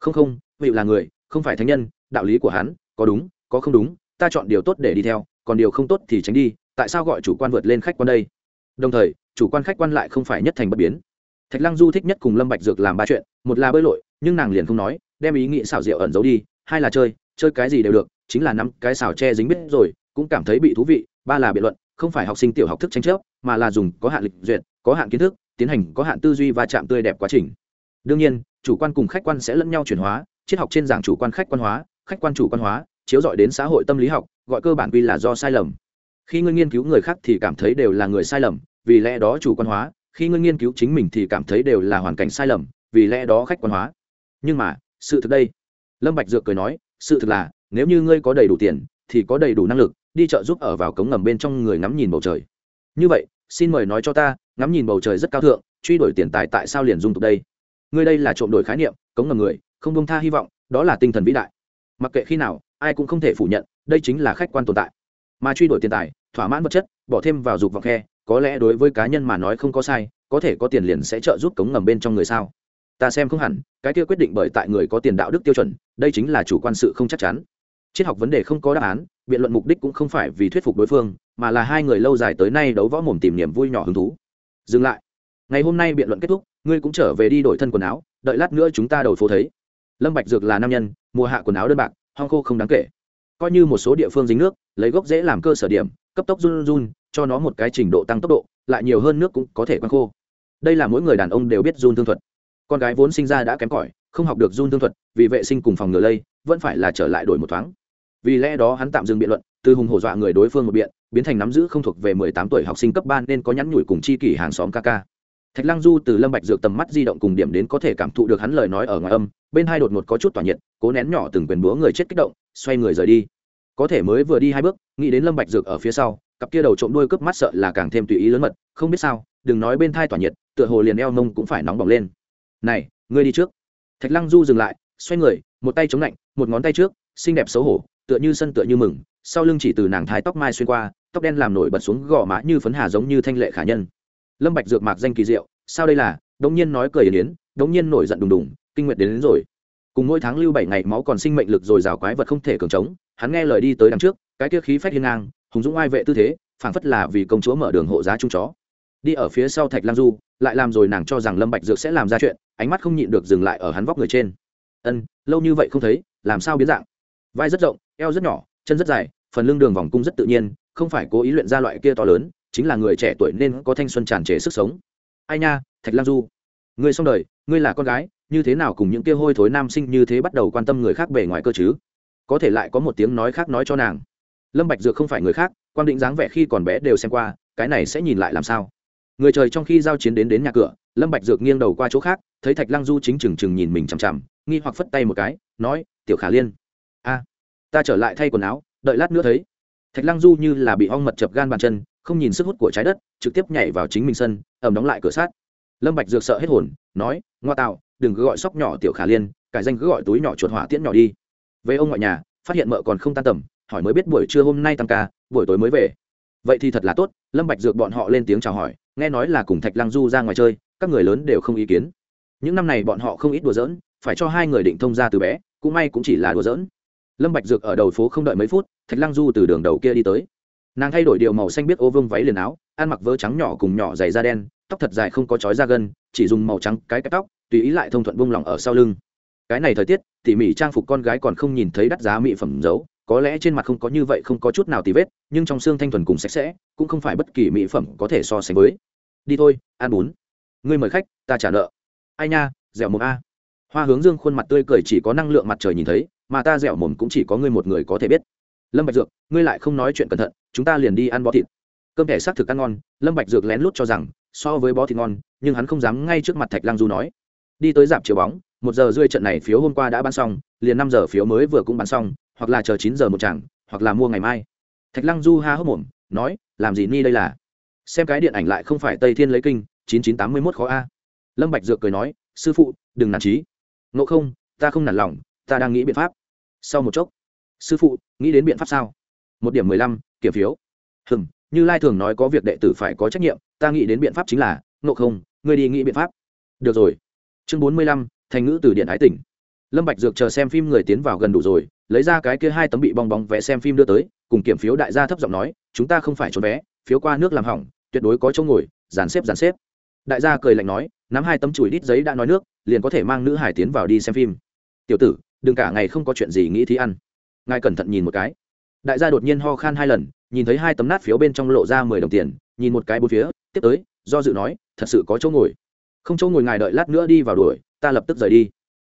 Không không vị là người, không phải thánh nhân, đạo lý của hắn, có đúng, có không đúng, ta chọn điều tốt để đi theo, còn điều không tốt thì tránh đi, tại sao gọi chủ quan vượt lên khách quan đây? Đồng thời, chủ quan khách quan lại không phải nhất thành bất biến. Thạch lăng du thích nhất cùng lâm bạch dược làm ba chuyện, một là bơi lội, nhưng nàng liền không nói, đem ý nghĩ xảo diệu ẩn giấu đi, hai là chơi chơi cái gì đều được chính là nắm cái xảo che dính biết rồi cũng cảm thấy bị thú vị ba là biện luận không phải học sinh tiểu học thức tranh chấp mà là dùng có hạn lịch duyệt có hạn kiến thức tiến hành có hạn tư duy và chạm tươi đẹp quá trình. Đương nhiên chủ quan cùng khách quan sẽ lẫn nhau chuyển hóa triết học trên giảng chủ quan khách quan hóa khách quan chủ quan hóa chiếu dọi đến xã hội tâm lý học gọi cơ bản quy là do sai lầm. Khi ngươi nghiên cứu người khác thì cảm thấy đều là người sai lầm vì lẽ đó chủ quan hóa khi ngươi nghiên cứu chính mình thì cảm thấy đều là hoàn cảnh sai lầm vì lẽ đó khách quan hóa. Nhưng mà sự thực đây. Lâm bạch dược cười nói sự thực là, nếu như ngươi có đầy đủ tiền, thì có đầy đủ năng lực, đi chợ giúp ở vào cống ngầm bên trong người ngắm nhìn bầu trời. Như vậy, xin mời nói cho ta, ngắm nhìn bầu trời rất cao thượng, truy đuổi tiền tài tại sao liền dung tục đây? Ngươi đây là trộm đổi khái niệm, cống ngầm người, không bông tha hy vọng, đó là tinh thần vĩ đại. Mặc kệ khi nào, ai cũng không thể phủ nhận, đây chính là khách quan tồn tại. Mà truy đuổi tiền tài, thỏa mãn vật chất, bỏ thêm vào dục vọng khe, có lẽ đối với cá nhân mà nói không có sai, có thể có tiền liền sẽ trợ giúp cống ngầm bên trong người sao? Ta xem không hẳn, cái kia quyết định bởi tại người có tiền đạo đức tiêu chuẩn, đây chính là chủ quan sự không chắc chắn. Triết học vấn đề không có đáp án, biện luận mục đích cũng không phải vì thuyết phục đối phương, mà là hai người lâu dài tới nay đấu võ mồm tìm niềm vui nhỏ hứng thú. Dừng lại. Ngày hôm nay biện luận kết thúc, ngươi cũng trở về đi đổi thân quần áo, đợi lát nữa chúng ta đầu phố thấy. Lâm bạch dược là nam nhân, mùa hạ quần áo đơn bạc, hong khô không đáng kể. Coi như một số địa phương dính nước, lấy gốc dễ làm cơ sở điểm, cấp tốc run run, cho nó một cái trình độ tăng tốc độ, lại nhiều hơn nước cũng có thể quăng khô. Đây là mỗi người đàn ông đều biết run thương thuật con gái vốn sinh ra đã kém cỏi, không học được run thương thuật, vì vệ sinh cùng phòng ngừa lây, vẫn phải là trở lại đổi một thoáng. Vì lẽ đó hắn tạm dừng biện luận, từ hùng hổ dọa người đối phương một biện, biến thành nắm giữ không thuộc về mười tám tuổi học sinh cấp ba nên có nhắn nhủi cùng chi kỷ hàng xóm ca ca. Thạch lăng du từ lâm bạch dược tầm mắt di động cùng điểm đến có thể cảm thụ được hắn lời nói ở ngoài âm, bên hai đột ngột có chút tỏa nhiệt, cố nén nhỏ từng quyền búa người chết kích động, xoay người rời đi. Có thể mới vừa đi hai bước, nghĩ đến lâm bạch dược ở phía sau, cặp kia đầu trộm đuôi cướp mắt sợ là càng thêm tùy ý lớn mật, không biết sao, đừng nói bên thai tỏa nhiệt, tựa hồ liền eo mông cũng phải nóng bỏng lên này ngươi đi trước. Thạch lăng du dừng lại xoay người một tay chống lạnh một ngón tay trước xinh đẹp xấu hổ tựa như sân tựa như mừng sau lưng chỉ từ nàng thái tóc mai xuyên qua tóc đen làm nổi bật xuống gò má như phấn hà giống như thanh lệ khả nhân. Lâm bạch dược mạc danh kỳ diệu sao đây là? Đống nhiên nói cười yến đống nhiên nổi giận đùng đùng kinh nguyệt đến, đến rồi. Cùng mỗi tháng lưu bảy ngày máu còn sinh mệnh lực rồi rào quái vật không thể cường trống hắn nghe lời đi tới đằng trước cái kia khí phách hiên ngang hùng dũng ai vệ tư thế phảng phất là vì công chúa mở đường hộ giá trung chó. Đi ở phía sau thạch lang du lại làm rồi nàng cho rằng lâm bạch dược sẽ làm ra chuyện ánh mắt không nhịn được dừng lại ở hắn vóc người trên. Ân, lâu như vậy không thấy, làm sao biến dạng? Vai rất rộng, eo rất nhỏ, chân rất dài, phần lưng đường vòng cung rất tự nhiên, không phải cố ý luyện ra loại kia to lớn, chính là người trẻ tuổi nên có thanh xuân tràn trề sức sống. Ai nha, thạch lang du, ngươi xong đời, ngươi là con gái, như thế nào cùng những kia hôi thối nam sinh như thế bắt đầu quan tâm người khác bề ngoài cơ chứ? Có thể lại có một tiếng nói khác nói cho nàng. Lâm bạch dược không phải người khác quan định dáng vẻ khi còn bé đều xem qua, cái này sẽ nhìn lại làm sao? Người trời trong khi giao chiến đến đến nhà cửa, lâm bạch dược nghiêng đầu qua chỗ khác, thấy thạch lăng du chính chừng chừng nhìn mình chằm chằm, nghi hoặc phất tay một cái, nói, tiểu khả liên, a, ta trở lại thay quần áo, đợi lát nữa thấy. Thạch lăng du như là bị ong mật chập gan bàn chân, không nhìn sức hút của trái đất, trực tiếp nhảy vào chính mình sân ẩm đóng lại cửa sát lâm bạch dược sợ hết hồn, nói, ngoa tạo, đừng cứ gọi sóc nhỏ tiểu khả liên, cải danh cứ gọi túi nhỏ chuột hỏa tiễn nhỏ đi. Về ông ngoại nhà, phát hiện mợ còn không tan tầm, hỏi mới biết buổi trưa hôm nay tăng ca, buổi tối mới về. Vậy thì thật là tốt, lâm bạch dược bọn họ lên tiếng chào hỏi nghe nói là cùng thạch lăng du ra ngoài chơi, các người lớn đều không ý kiến. Những năm này bọn họ không ít đùa giỡn, phải cho hai người định thông ra từ bé, cũng may cũng chỉ là đùa giỡn. Lâm bạch dược ở đầu phố không đợi mấy phút, thạch lăng du từ đường đầu kia đi tới. Nàng thay đổi điều màu xanh biết ô vương váy liền áo, ăn mặc vớ trắng nhỏ cùng nhỏ dày da đen, tóc thật dài không có chói da gân, chỉ dùng màu trắng cái cắt tóc, tùy ý lại thông thuận buông lỏng ở sau lưng. Cái này thời tiết, tỉ mỉ trang phục con gái còn không nhìn thấy đắt giá mỹ phẩm giấu có lẽ trên mặt không có như vậy không có chút nào tì vết, nhưng trong xương thanh thuần cùng sạch sẽ, cũng không phải bất kỳ mỹ phẩm có thể so sánh với. Đi thôi, ăn bún. Ngươi mời khách, ta trả nợ. Ai nha, dẻo mồm a. Hoa hướng dương khuôn mặt tươi cười chỉ có năng lượng mặt trời nhìn thấy, mà ta dẻo mồm cũng chỉ có ngươi một người có thể biết. Lâm bạch dược, ngươi lại không nói chuyện cẩn thận, chúng ta liền đi ăn bó thịt. Cơm thẻ xác thực ăn ngon, lâm bạch dược lén lút cho rằng, so với bó thịt ngon, nhưng hắn không dám ngay trước mặt thạch lang du nói. Đi tới dạp chiếu bóng, một giờ rưỡi trận này phiếu hôm qua đã bán xong, liền năm giờ phiếu mới vừa cũng bán xong hoặc là chờ chín giờ một chẳng, hoặc là mua ngày mai. Thạch lăng du ha hốc mồm, nói, làm gì ni đây là? Xem cái điện ảnh lại không phải tây thiên lấy kinh, chín chín tám mươi mốt khó a. Lâm bạch dược cười nói, sư phụ, đừng nản trí ngộ không, ta không nản lòng, ta đang nghĩ biện pháp. Sau một chốc, sư phụ, nghĩ đến biện pháp sao? Một điểm mười lăm, kiểm phiếu. Hừm, như lai thường nói có việc đệ tử phải có trách nhiệm, ta nghĩ đến biện pháp chính là, ngộ không, ngươi đi nghĩ biện pháp. Được rồi. Chương bốn mươi lăm, thành ngữ từ điện ái tỉnh. Lâm bạch dược chờ xem phim người tiến vào gần đủ rồi lấy ra cái kia hai tấm bị bong bóng vé xem phim đưa tới, cùng kiểm phiếu đại gia thấp giọng nói, chúng ta không phải trốn vé, phiếu qua nước làm hỏng, tuyệt đối có chỗ ngồi, dàn xếp dàn xếp. Đại gia cười lạnh nói, nắm hai tấm chùi đít giấy đã nói nước, liền có thể mang nữ hải tiến vào đi xem phim. Tiểu tử, đừng cả ngày không có chuyện gì nghĩ thí ăn. Ngài cẩn thận nhìn một cái. Đại gia đột nhiên ho khan hai lần, nhìn thấy hai tấm nát phiếu bên trong lộ ra mười đồng tiền, nhìn một cái bốn phía, tiếp tới, do dự nói, thật sự có chỗ ngồi. Không chỗ ngồi ngài đợi lát nữa đi vào đuổi, ta lập tức rời đi.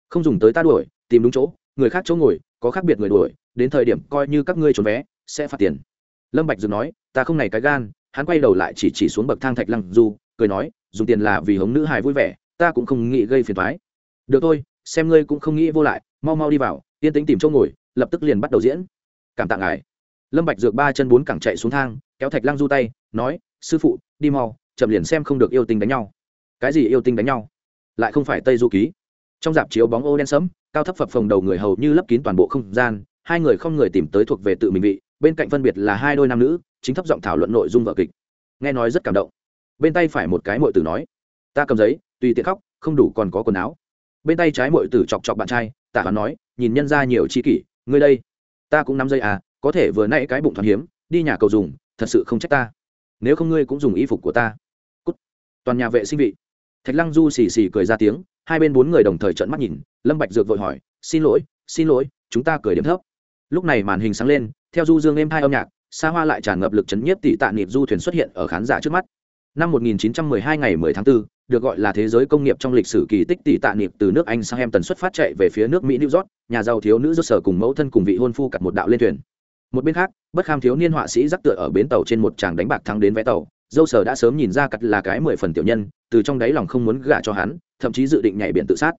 Không dùng tới ta đuổi, tìm đúng chỗ, người khác chỗ ngồi có khác biệt người đuổi, đến thời điểm coi như các ngươi trốn vé, sẽ phạt tiền. Lâm bạch dừng nói, ta không này cái gan. Hắn quay đầu lại chỉ chỉ xuống bậc thang thạch lăng du, cười nói, dùng tiền là vì hống nữ hài vui vẻ, ta cũng không nghĩ gây phiền toái. Được thôi, xem ngươi cũng không nghĩ vô lại, mau mau đi vào, yên tĩnh tìm chỗ ngồi, lập tức liền bắt đầu diễn. Cảm tạ ngài. Lâm bạch dược ba chân bốn cẳng chạy xuống thang, kéo thạch lăng du tay, nói, sư phụ, đi mau, chậm liền xem không được yêu tinh đánh nhau. Cái gì yêu tinh đánh nhau? Lại không phải tây du ký trong dạp chiếu bóng ô đen sẫm, cao thấp phập phồng đầu người hầu như lấp kín toàn bộ không gian, hai người không người tìm tới thuộc về tự mình vị, bên cạnh phân biệt là hai đôi nam nữ, chính thấp giọng thảo luận nội dung vở kịch. Nghe nói rất cảm động. Bên tay phải một cái mội tử nói, ta cầm giấy, tùy tiện khóc, không đủ còn có quần áo. Bên tay trái mội tử chọc chọc bạn trai, tả hắn nói, nhìn nhân ra nhiều chi kỷ, ngươi đây, ta cũng nắm dây à có thể vừa nãy cái bụng thoáng hiếm, đi nhà cầu dùng, thật sự không trách ta. Nếu không ngươi cũng dùng y phục của ta. Cút. toàn nhà vệ sinh vị. Thạch lăng du xì xì cười ra tiếng hai bên bốn người đồng thời trợn mắt nhìn lâm bạch dược vội hỏi xin lỗi xin lỗi chúng ta cười điểm thấp. Lúc này màn hình sáng lên theo du dương êm hai âm nhạc xa hoa lại tràn ngập lực chấn nhiếp tỷ tạ niệm du thuyền xuất hiện ở khán giả trước mắt. Năm 1912 ngày 10 tháng 4, được gọi là thế giới công nghiệp trong lịch sử kỳ tích tỷ tạ niệm từ nước anh sang em tần xuất phát chạy về phía nước mỹ new york nhà giàu thiếu nữ do sở cùng mẫu thân cùng vị hôn phu cặt một đạo lên thuyền. Một bên khác bất kham thiếu niên họa sĩ rắc tựa ở bến tàu trên một tràng đánh bạc thắng đến vé tàu dâu sở đã sớm nhìn ra cặt là cái mười phần tiểu nhân từ trong đáy lòng không muốn gả cho hắn thậm chí dự định nhảy biển tự sát.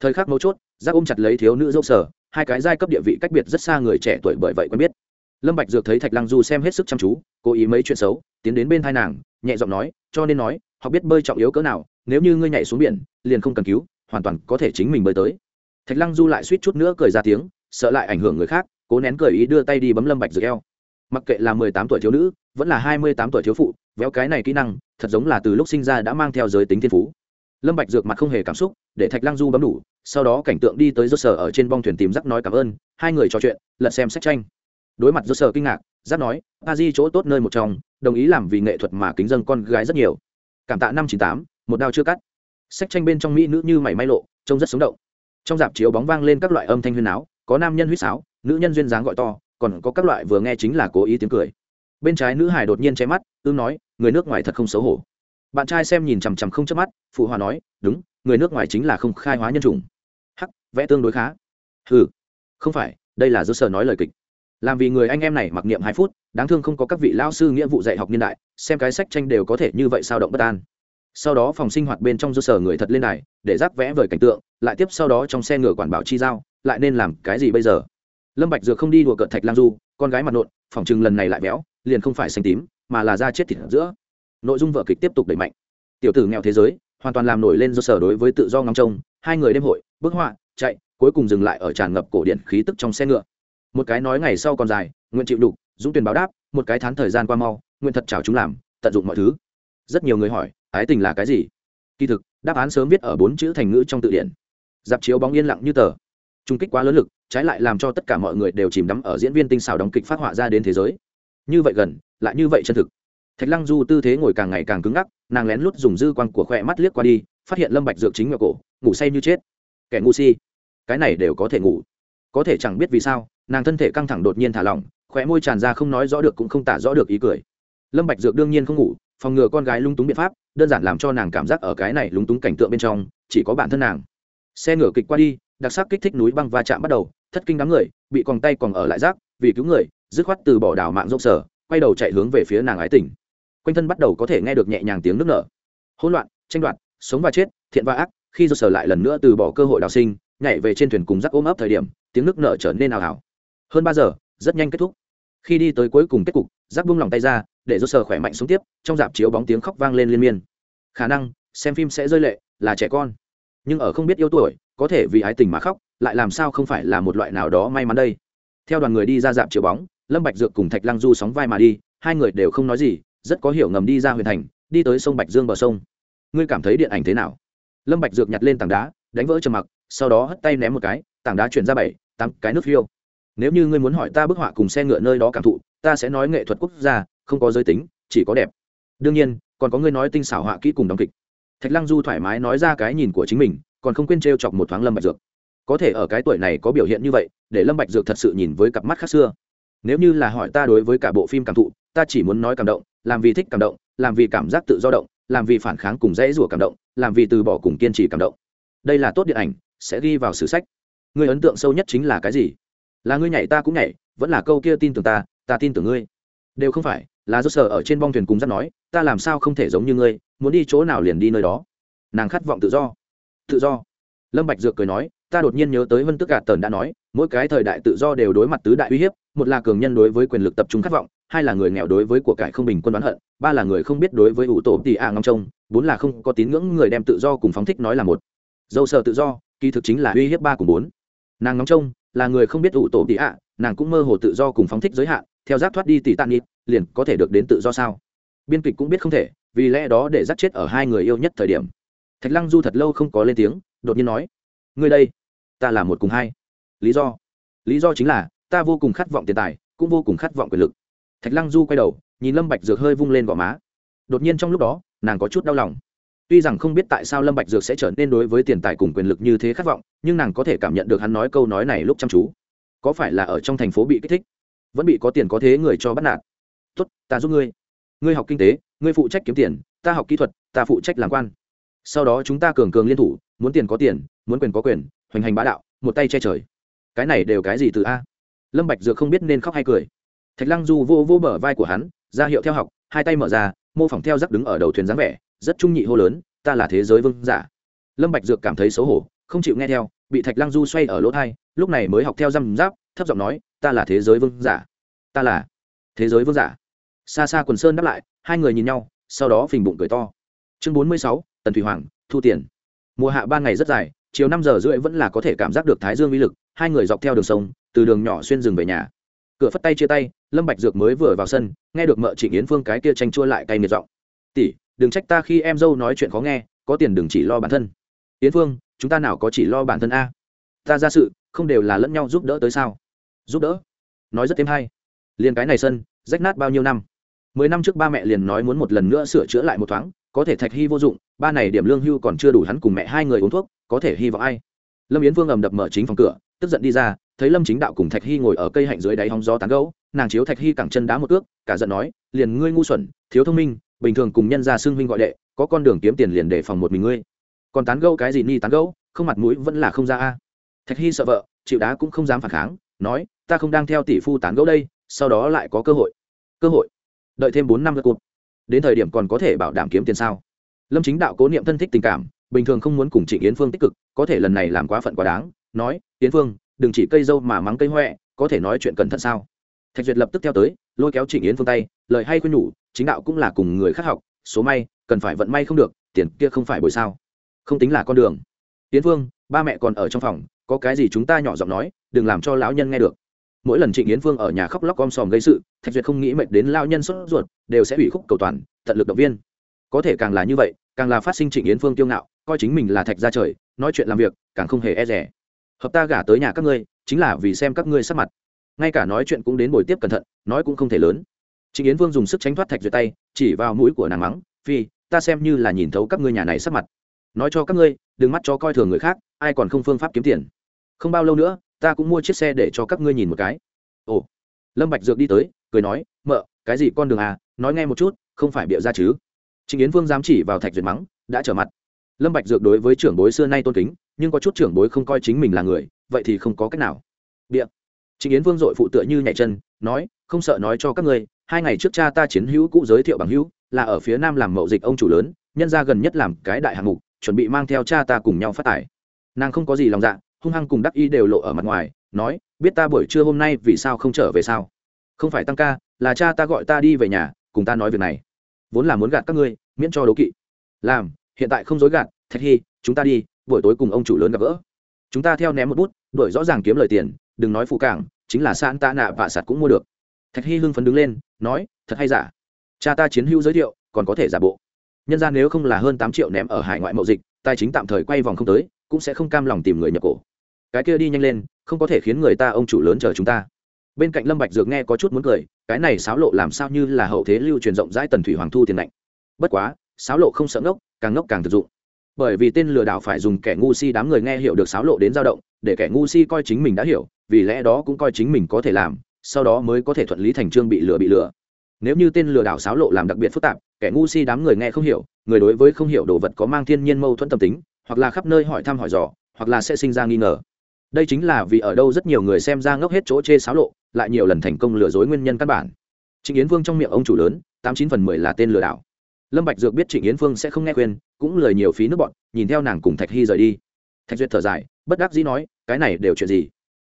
Thời khắc mấu chốt, giác ôm chặt lấy thiếu nữ dâu sở hai cái giai cấp địa vị cách biệt rất xa người trẻ tuổi bởi vậy quen biết. Lâm bạch dược thấy thạch lăng du xem hết sức chăm chú, cố ý mấy chuyện xấu, tiến đến bên thai nàng, nhẹ giọng nói, cho nên nói họ biết bơi trọng yếu cỡ nào, nếu như ngươi nhảy xuống biển, liền không cần cứu, hoàn toàn có thể chính mình bơi tới. Thạch lăng du lại suýt chút nữa cười ra tiếng, sợ lại ảnh hưởng người khác, cố nén cười ý đưa tay đi bấm lâm bạch dược eo. Mặc kệ là mười tám tuổi thiếu nữ, vẫn là hai mươi tám tuổi thiếu phụ, véo cái này kỹ năng, thật giống là từ lúc sinh ra đã mang theo giới tính thiên phú lâm bạch dược mặt không hề cảm xúc, để thạch lăng du bấm đủ, sau đó cảnh tượng đi tới rốt sở ở trên bong thuyền tìm rắc nói cảm ơn, hai người trò chuyện, lật xem sách tranh. Đối mặt rốt sở kinh ngạc rắc nói, a di chỗ tốt nơi một trong, đồng ý làm vì nghệ thuật mà kính dân con gái rất nhiều. Cảm tạ năm chín tám, một đao chưa cắt. Sách tranh bên trong mỹ nữ như mảy may lộ, trông rất sống động. Trong dạp chiếu bóng vang lên các loại âm thanh huyên áo có nam nhân huýt sáo, nữ nhân duyên dáng gọi to, còn có các loại vừa nghe chính là cố ý tiếng cười. Bên trái nữ hải đột nhiên che mắt ương nói, người nước ngoài thật không xấu hổ bạn trai xem nhìn chằm chằm không chớp mắt, phụ hòa nói, đúng, người nước ngoài chính là không khai hóa nhân chủng. Hắc, vẽ tương đối khá. Ừ không phải, đây là do sở nói lời kịch. Làm vì người anh em này mặc niệm hai phút, đáng thương không có các vị lao sư nghĩa vụ dạy học niên đại, xem cái sách tranh đều có thể như vậy sao động bất an. Sau đó phòng sinh hoạt bên trong do sở người thật lên đài, để rác vẽ vời cảnh tượng, lại tiếp sau đó trong xe ngựa quản bảo chi giao, lại nên làm cái gì bây giờ? Lâm bạch dược không đi đùa cợt thạch lang du, con gái mặt nộn, phòng chừng lần này lại béo, liền không phải xanh tím, mà là da chết thịt giữa nội dung vở kịch tiếp tục đẩy mạnh. Tiểu tử nghèo thế giới, hoàn toàn làm nổi lên do sở đối với tự do ngắm trông, hai người đêm hội, bức họa, chạy, cuối cùng dừng lại ở tràn ngập cổ điện khí tức trong xe ngựa. Một cái nói ngày sau còn dài, nguyện chịu đục, dũng tuyển báo đáp, một cái thán thời gian qua mau, nguyện thật chào chúng làm, tận dụng mọi thứ. Rất nhiều người hỏi, ái tình là cái gì? Kỳ thực, đáp án sớm viết ở bốn chữ thành ngữ trong tự điển dạp chiếu bóng yên lặng như tờ. Trung kích quá lớn lực, trái lại làm cho tất cả mọi người đều chìm đắm ở diễn viên tinh xảo đóng kịch phát họa ra đến thế giới. Như vậy gần, lại như vậy chân thực thạch lăng du tư thế ngồi càng ngày càng cứng ngắc, nàng lén lút dùng dư quang của khoe mắt liếc qua đi, phát hiện lâm bạch dược chính ngựa cổ, ngủ say như chết. Kẻ ngu si. Cái này đều có thể ngủ. Có thể chẳng biết vì sao, nàng thân thể căng thẳng đột nhiên thả lỏng, khóe môi tràn ra không nói rõ được cũng không tả rõ được ý cười. Lâm bạch dược đương nhiên không ngủ, phòng ngừa con gái lung túng biện pháp, đơn giản làm cho nàng cảm giác ở cái này lung túng cảnh tượng bên trong, chỉ có bản thân nàng. Xe ngựa kịch qua đi, đặc sắc kích thích núi băng va chạm bắt đầu, thất kinh đám người, bị còn tay còn ở lại rác, vì cứu người, dứt khoát từ bỏ đảo mạng rộng sở, quay đầu chạy hướng về phía nàng ái tỉnh quanh thân bắt đầu có thể nghe được nhẹ nhàng tiếng nước nở. Hỗn loạn, tranh đoạt, sống và chết, thiện và ác, khi do sở lại lần nữa từ bỏ cơ hội đào sinh, nhảy về trên thuyền cùng rắc ôm ấp thời điểm, tiếng nước nở trở nên ảo ảo hơn ba giờ, rất nhanh kết thúc. Khi đi tới cuối cùng kết cục, rắc buông lòng tay ra, để do sở khỏe mạnh xuống tiếp, trong dạp chiếu bóng tiếng khóc vang lên liên miên. Khả năng, xem phim sẽ rơi lệ, là trẻ con. Nhưng ở không biết yêu tuổi, có thể vì ái tình mà khóc, lại làm sao không phải là một loại nào đó may mắn đây? Theo đoàn người đi ra dạp chiếu bóng, lâm bạch dược cùng thạch lăng du sóng vai mà đi, hai người đều không nói gì rất có hiểu ngầm đi ra huyện thành, đi tới sông bạch dương bờ sông. Ngươi cảm thấy điện ảnh thế nào? Lâm bạch dược nhặt lên tảng đá, đánh vỡ trầm mặc, sau đó hất tay ném một cái, tảng đá chuyển ra bảy, tám cái nước phiêu. Nếu như ngươi muốn hỏi ta bức họa cùng xe ngựa nơi đó cảm thụ, ta sẽ nói nghệ thuật quốc gia, không có giới tính, chỉ có đẹp. Đương nhiên, còn có ngươi nói tinh xảo họa kỹ cùng đóng kịch. Thạch lăng du thoải mái nói ra cái nhìn của chính mình, còn không quên t chọc một thoáng lâm bạch dược. Có thể ở cái tuổi này có biểu hiện như vậy, để lâm bạch dược thật sự nhìn với cặp mắt khác xưa. Nếu như là hỏi ta đối với cả bộ phim cảm thụ, ta chỉ muốn nói cảm động làm vì thích cảm động, làm vì cảm giác tự do động, làm vì phản kháng cùng dễ rủa cảm động, làm vì từ bỏ cùng kiên trì cảm động. Đây là tốt điện ảnh, sẽ ghi vào sử sách. Người ấn tượng sâu nhất chính là cái gì? Là ngươi nhảy ta cũng nhảy, vẫn là câu kia tin tưởng ta ta tin tưởng ngươi. Đều không phải, là do sở ở trên bong thuyền cùng dắt nói, ta làm sao không thể giống như ngươi, muốn đi chỗ nào liền đi nơi đó. Nàng khát vọng tự do. Tự do. Lâm bạch dược cười nói, ta đột nhiên nhớ tới vân tức gạt tần đã nói, mỗi cái thời đại tự do đều đối mặt tứ đại uy hiếp, một là cường nhân đối với quyền lực tập trung khát vọng hai là người nghèo đối với của cải không bình quân đoán hận, ba là người không biết đối với ủ tổ tỉ ạ ngong trông, bốn là không có tín ngưỡng người đem tự do cùng phóng thích nói là một. Dâu sợ tự do, kỳ thực chính là uy hiếp ba cùng bốn. Nàng ngóng trông, là người không biết ủ tổ tỉ ạ, nàng cũng mơ hồ tự do cùng phóng thích giới hạn, theo giác thoát đi tỷ tàn nhịp, liền có thể được đến tự do sao? Biên kịch cũng biết không thể, vì lẽ đó để giác chết ở hai người yêu nhất thời điểm. Thạch lăng du thật lâu không có lên tiếng, đột nhiên nói, ngươi đây, ta là một cùng hai. Lý do lý do chính là, ta vô cùng khát vọng tiền tài, cũng vô cùng khát vọng quyền lực thạch lăng du quay đầu, nhìn lâm bạch dược hơi vung lên gò má. Đột nhiên trong lúc đó, nàng có chút đau lòng. Tuy rằng không biết tại sao lâm bạch dược sẽ trở nên đối với tiền tài cùng quyền lực như thế khát vọng, nhưng nàng có thể cảm nhận được hắn nói câu nói này lúc chăm chú. Có phải là ở trong thành phố bị kích thích? Vẫn bị có tiền có thế người cho bắt nạt. Tốt, ta giúp ngươi. Ngươi học kinh tế, ngươi phụ trách kiếm tiền, ta học kỹ thuật, ta phụ trách làm quan. Sau đó chúng ta cường cường liên thủ, muốn tiền có tiền, muốn quyền có quyền, hoành hành bá đạo, một tay che trời. Cái này đều cái gì từ a? Lâm bạch dược không biết nên khóc hay cười thạch lăng du vô vô bờ vai của hắn, ra hiệu theo học, hai tay mở ra, mô phỏng theo giắc đứng ở đầu thuyền dáng vẻ, rất trung nhị hô lớn, ta là thế giới vương giả. Lâm bạch dược cảm thấy xấu hổ, không chịu nghe theo, bị thạch lăng du xoay ở lỗ thai, lúc này mới học theo răm giáp, thấp giọng nói, ta là thế giới vương giả. Ta là thế giới vương giả. Xa xa quần sơn đáp lại, hai người nhìn nhau, sau đó phình bụng cười to. Chương bốn mươi sáu, tần thủy hoàng, thu tiền. Mùa hạ ba ngày rất dài, chiều năm giờ rưỡi vẫn là có thể cảm giác được thái dương uy lực, hai người dọc theo đường sông, từ đường nhỏ xuyên rừng về nhà cửa phất tay chia tay, lâm bạch dược mới vừa vào sân, nghe được mợ trịnh yến phương cái kia tranh chua lại cay nghiệt giọng. Tỷ, đừng trách ta khi em dâu nói chuyện khó nghe, có tiền đừng chỉ lo bản thân. Yến phương, chúng ta nào có chỉ lo bản thân a? Ta ra sự, không đều là lẫn nhau giúp đỡ tới sao? Giúp đỡ? Nói rất thêm hay. Liền cái này sân, rách nát bao nhiêu năm? Mười năm trước ba mẹ liền nói muốn một lần nữa sửa chữa lại một thoáng, có thể thạch hy vô dụng, ba này điểm lương hưu còn chưa đủ hắn cùng mẹ hai người uống thuốc, có thể hy vọng ai? Lâm yến vương ầm đập mở chính phòng cửa, tức giận đi ra thấy lâm chính đạo cùng thạch hy ngồi ở cây hạnh dưới đáy hóng gió tán gấu nàng chiếu thạch hy cẳng chân đá một ước cả giận nói, liền ngươi ngu xuẩn, thiếu thông minh, bình thường cùng nhân gia xưng huynh gọi đệ, có con đường kiếm tiền liền để phòng một mình ngươi. Còn tán gấu cái gì ni tán gấu không mặt mũi vẫn là không ra a. Thạch hy sợ vợ, chịu đá cũng không dám phản kháng, nói, ta không đang theo tỷ phu tán gấu đây, sau đó lại có cơ hội. Cơ hội. Đợi thêm bốn năm nữa cụt đến thời điểm còn có thể bảo đảm kiếm tiền sao? Lâm chính đạo cố niệm thân thích tình cảm, bình thường không muốn cùng trịnh yến phương tích cực, có thể lần này làm quá phận quá đáng, nói, yến phương đừng chỉ cây dâu mà mắng cây huệ có thể nói chuyện cẩn thận sao? Thạch duyệt lập tức theo tới, lôi kéo trịnh yến phương tay, lời hay khuyên nhủ, chính đạo cũng là cùng người khác học, số may, cần phải vận may không được, tiền kia không phải bồi sao. Không tính là con đường. Yến phương ba mẹ còn ở trong phòng, có cái gì chúng ta nhỏ giọng nói, đừng làm cho lão nhân nghe được. Mỗi lần trịnh yến phương ở nhà khóc lóc om sòm gây sự, thạch duyệt không nghĩ mệt đến lao nhân sốt ruột, đều sẽ bị khúc cầu toàn, tận lực động viên. Có thể càng là như vậy, càng là phát sinh trịnh yến phương kiêu ngạo, coi chính mình là thạch ra trời, nói chuyện làm việc, càng không hề e rẻ hợp ta gả tới nhà các ngươi, chính là vì xem các ngươi sắc mặt. Ngay cả nói chuyện cũng đến buổi tiếp cẩn thận, nói cũng không thể lớn. Trịnh yến vương dùng sức tránh thoát thạch duyệt tay, chỉ vào mũi của nàng mắng, phi, ta xem như là nhìn thấu các ngươi nhà này sắc mặt. Nói cho các ngươi, đừng mắt cho coi thường người khác, ai còn không phương pháp kiếm tiền. Không bao lâu nữa, ta cũng mua chiếc xe để cho các ngươi nhìn một cái. Ồ. Lâm bạch dược đi tới, cười nói, mợ, cái gì con đường à nói nghe một chút, không phải bịa ra chứ. Trịnh yến vương dám chỉ vào thạch duyệt mắng, đã trở mặt lâm bạch dược đối với trưởng bối xưa nay tôn kính, nhưng có chút trưởng bối không coi chính mình là người, vậy thì không có cách nào. Bịa. Trịnh yến vương dội phụ tựa như nhảy chân, nói, không sợ nói cho các ngươi, hai ngày trước cha ta chiến hữu cũ giới thiệu bằng hữu, là ở phía nam làm mậu dịch ông chủ lớn, nhân gia gần nhất làm cái đại hạng mục, chuẩn bị mang theo cha ta cùng nhau phát tài. Nàng không có gì lòng dạ hung hăng cùng đắc y đều lộ ở mặt ngoài, nói, biết ta buổi trưa hôm nay vì sao không trở về sao? Không phải tăng ca, là cha ta gọi ta đi về nhà, cùng ta nói việc này. Vốn là muốn gạt các ngươi, miễn cho đố kỵ. Làm hiện tại không dối gạt, thạch hy, chúng ta đi, buổi tối cùng ông chủ lớn gặp gỡ. Chúng ta theo ném một bút, đuổi rõ ràng kiếm lời tiền, đừng nói phụ cảng, chính là san ta nạ và sạt cũng mua được. Thạch hy hưng phấn đứng lên, nói, thật hay giả? Cha ta chiến hữu giới thiệu, còn có thể giả bộ. Nhân ra nếu không là hơn tám triệu ném ở hải ngoại mậu dịch, tài chính tạm thời quay vòng không tới, cũng sẽ không cam lòng tìm người nhập cổ. Cái kia đi nhanh lên, không có thể khiến người ta ông chủ lớn chờ chúng ta. Bên cạnh lâm bạch dược nghe có chút muốn cười, cái này sáo lộ làm sao như là hậu thế lưu truyền rộng rãi tần thủy hoàng thu tiền lạnh bất quá sáo lộ không sợ ngốc càng ngốc càng thực dụng. Bởi vì tên lừa đảo phải dùng kẻ ngu si đám người nghe hiểu được xáo lộ đến dao động, để kẻ ngu si coi chính mình đã hiểu, vì lẽ đó cũng coi chính mình có thể làm, sau đó mới có thể thuận lý thành trương bị lừa bị lừa. Nếu như tên lừa đảo xáo lộ làm đặc biệt phức tạp, kẻ ngu si đám người nghe không hiểu, người đối với không hiểu đồ vật có mang thiên nhiên mâu thuẫn tâm tính, hoặc là khắp nơi hỏi thăm hỏi dò, hoặc là sẽ sinh ra nghi ngờ. Đây chính là vì ở đâu rất nhiều người xem ra ngốc hết chỗ chê xáo lộ, lại nhiều lần thành công lừa dối nguyên nhân căn bản. Chính yến vương trong miệng ông chủ lớn, tám chín phần mười là tên lừa đảo lâm bạch dược biết trịnh yến phương sẽ không nghe khuyên, cũng lời nhiều phí nước bọn, nhìn theo nàng cùng thạch hy rời đi. Thạch duyệt thở dài, bất đắc dĩ nói, cái này đều chuyện gì?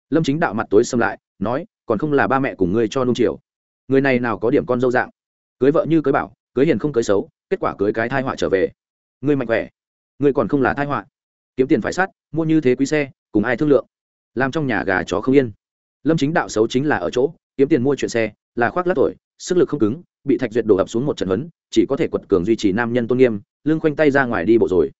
Lâm chính đạo mặt tối xâm lại, nói, còn không là ba mẹ cùng ngươi cho nung chiều. Người này nào có điểm con dâu dạng? Cưới vợ như cưới bảo, cưới hiền không cưới xấu, kết quả cưới cái thai họa trở về. Ngươi mạnh khỏe, ngươi còn không là thai họa. Kiếm tiền phải sát mua như thế quý xe, cùng ai thương lượng? Làm trong nhà gà chó không yên. Lâm chính đạo xấu chính là ở chỗ, kiếm tiền mua chuyện xe, là khoác lát tuổi sức lực không cứng, bị thạch duyệt đổ ập xuống một trận huấn, chỉ có thể quật cường duy trì nam nhân tôn nghiêm lương khoanh tay ra ngoài đi bộ rồi.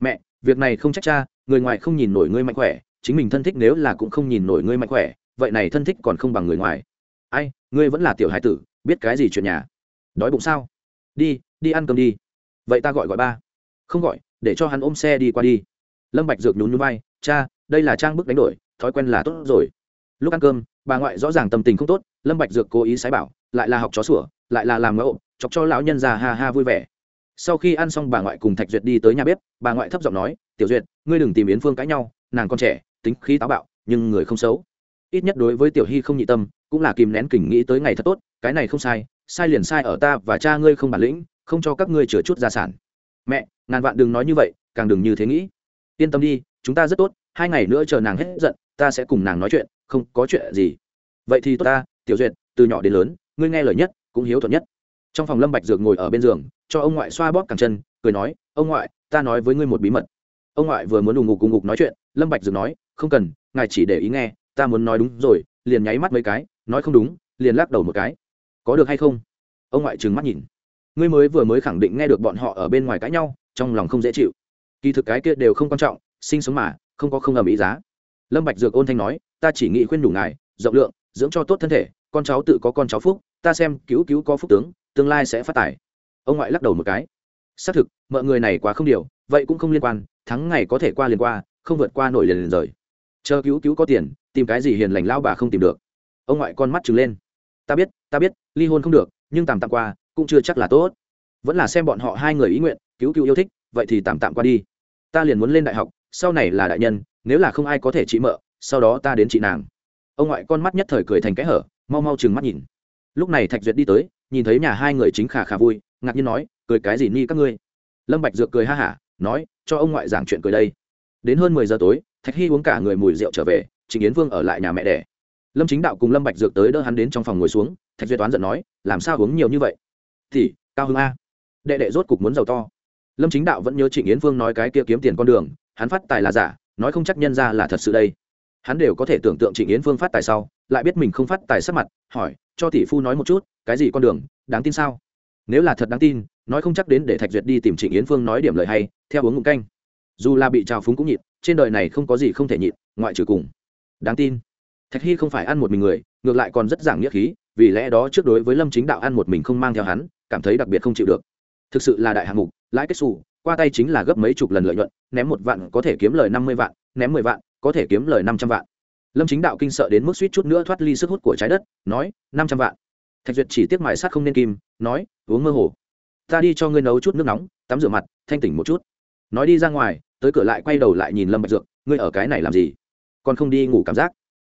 Mẹ, việc này không trách cha, người ngoài không nhìn nổi ngươi mạnh khỏe, chính mình thân thích nếu là cũng không nhìn nổi ngươi mạnh khỏe, vậy này thân thích còn không bằng người ngoài. Ai, ngươi vẫn là tiểu hải tử, biết cái gì chuyện nhà? Đói bụng sao? Đi đi ăn cơm đi. Vậy ta gọi gọi ba. Không gọi, để cho hắn ôm xe đi qua đi. Lâm bạch dược nhún nhún vai, cha, đây là trang bức đánh đổi, thói quen là tốt rồi. Lúc ăn cơm, bà ngoại rõ ràng tâm tình không tốt, lâm bạch dược cố ý sái bảo lại là học chó sủa, lại là làm ngẫu, chọc cho lão nhân già ha ha vui vẻ. Sau khi ăn xong bà ngoại cùng thạch duyệt đi tới nhà bếp, bà ngoại thấp giọng nói, tiểu duyệt, ngươi đừng tìm yến phương cãi nhau, nàng con trẻ, tính khí táo bạo, nhưng người không xấu. Ít nhất đối với tiểu hy không nhị tâm, cũng là kìm nén kỉnh nghĩ tới ngày thật tốt, cái này không sai sai liền sai ở ta và cha ngươi không bản lĩnh, không cho các ngươi chừa chút gia sản. Mẹ, ngàn vạn đừng nói như vậy, càng đừng như thế nghĩ. Yên tâm đi, chúng ta rất tốt, hai ngày nữa chờ nàng hết giận, ta sẽ cùng nàng nói chuyện, không có chuyện gì. Vậy thì tốt ta, tiểu duyệt, từ nhỏ đến lớn ngươi nghe lời nhất, cũng hiếu thuận nhất. Trong phòng lâm bạch dược ngồi ở bên giường, cho ông ngoại xoa bóp cẳng chân, cười nói, ông ngoại, ta nói với ngươi một bí mật. Ông ngoại vừa muốn đùng ngục cùng ngục nói chuyện, lâm bạch dược nói, không cần, ngài chỉ để ý nghe, ta muốn nói đúng rồi, liền nháy mắt mấy cái, nói không đúng, liền lắc đầu một cái. Có được hay không? Ông ngoại trừng mắt nhìn. Ngươi mới vừa mới khẳng định nghe được bọn họ ở bên ngoài cãi nhau, trong lòng không dễ chịu. Kỳ thực cái kia đều không quan trọng, sinh sống mà, không có không ầm ý giá. Lâm bạch dược ôn thanh nói, ta chỉ nghĩ khuyên đủ ngài, rộng lượng dưỡng cho tốt thân thể, con cháu tự có con cháu phúc, ta xem cứu cứu có phúc tướng, tương lai sẽ phát tài. Ông ngoại lắc đầu một cái. Xác thực, mọi người này quá không điều, vậy cũng không liên quan, thắng ngày có thể qua liền qua, không vượt qua nổi liền liền rời. Chờ cứu cứu có tiền, tìm cái gì hiền lành lao bà không tìm được. Ông ngoại con mắt trừng lên. Ta biết ta biết, ly hôn không được, nhưng tạm tạm qua, cũng chưa chắc là tốt. Vẫn là xem bọn họ hai người ý nguyện, cứu cứu yêu thích, vậy thì tạm tạm qua đi. Ta liền muốn lên đại học, sau này là đại nhân, nếu là không ai có thể trị mợ, sau đó ta đến chị nàng ông ngoại con mắt nhất thời cười thành cái hở, mau mau chừng mắt nhìn. Lúc này thạch duyệt đi tới, nhìn thấy nhà hai người chính khả khả vui, ngạc nhiên nói, cười cái gì ni các ngươi? Lâm bạch dược cười ha hả, nói, cho ông ngoại giảng chuyện cười đây. Đến hơn mười giờ tối, thạch hy uống cả người mùi rượu trở về trịnh yến vương ở lại nhà mẹ đẻ. Lâm chính đạo cùng lâm bạch dược tới đỡ hắn đến trong phòng ngồi xuống, thạch duyệt toán giận nói, làm sao uống nhiều như vậy? Thì, cao hưng a. Đệ đệ rốt cục muốn giàu to. Lâm chính đạo vẫn nhớ trịnh yến vương nói cái kia kiếm tiền con đường, hắn phát tài là giả, nói không chắc nhân ra là thật sự đây hắn đều có thể tưởng tượng trịnh yến vương phát tài sau, lại biết mình không phát tài sắc mặt, hỏi, cho tỷ phu nói một chút, cái gì con đường, đáng tin sao? Nếu là thật đáng tin, nói không chắc đến để thạch duyệt đi tìm trịnh yến phương nói điểm lời hay, theo uống ngụm canh. Dù là bị trào phúng cũng nhịn, trên đời này không có gì không thể nhịn, ngoại trừ cùng. Đáng tin. Thạch hy không phải ăn một mình người, ngược lại còn rất giảng nghĩa khí, vì lẽ đó trước đối với lâm chính đạo ăn một mình không mang theo hắn, cảm thấy đặc biệt không chịu được. Thực sự là đại hạng mục, lãi kết xù, qua tay chính là gấp mấy chục lần lợi nhuận, ném một vạn có thể kiếm lời năm mươi vạn, ném mười vạn có thể kiếm lời năm trăm vạn. Lâm chính đạo kinh sợ đến mức suýt chút nữa thoát ly sức hút của trái đất, nói, năm trăm vạn. Thạch duyệt chỉ tiếc mài sát không nên kim, nói, uống mơ hồ. Ta đi cho ngươi nấu chút nước nóng, tắm rửa mặt, thanh tỉnh một chút. Nói đi ra ngoài, tới cửa lại quay đầu lại nhìn lâm bạch dược, ngươi ở cái này làm gì? Còn không đi ngủ cảm giác.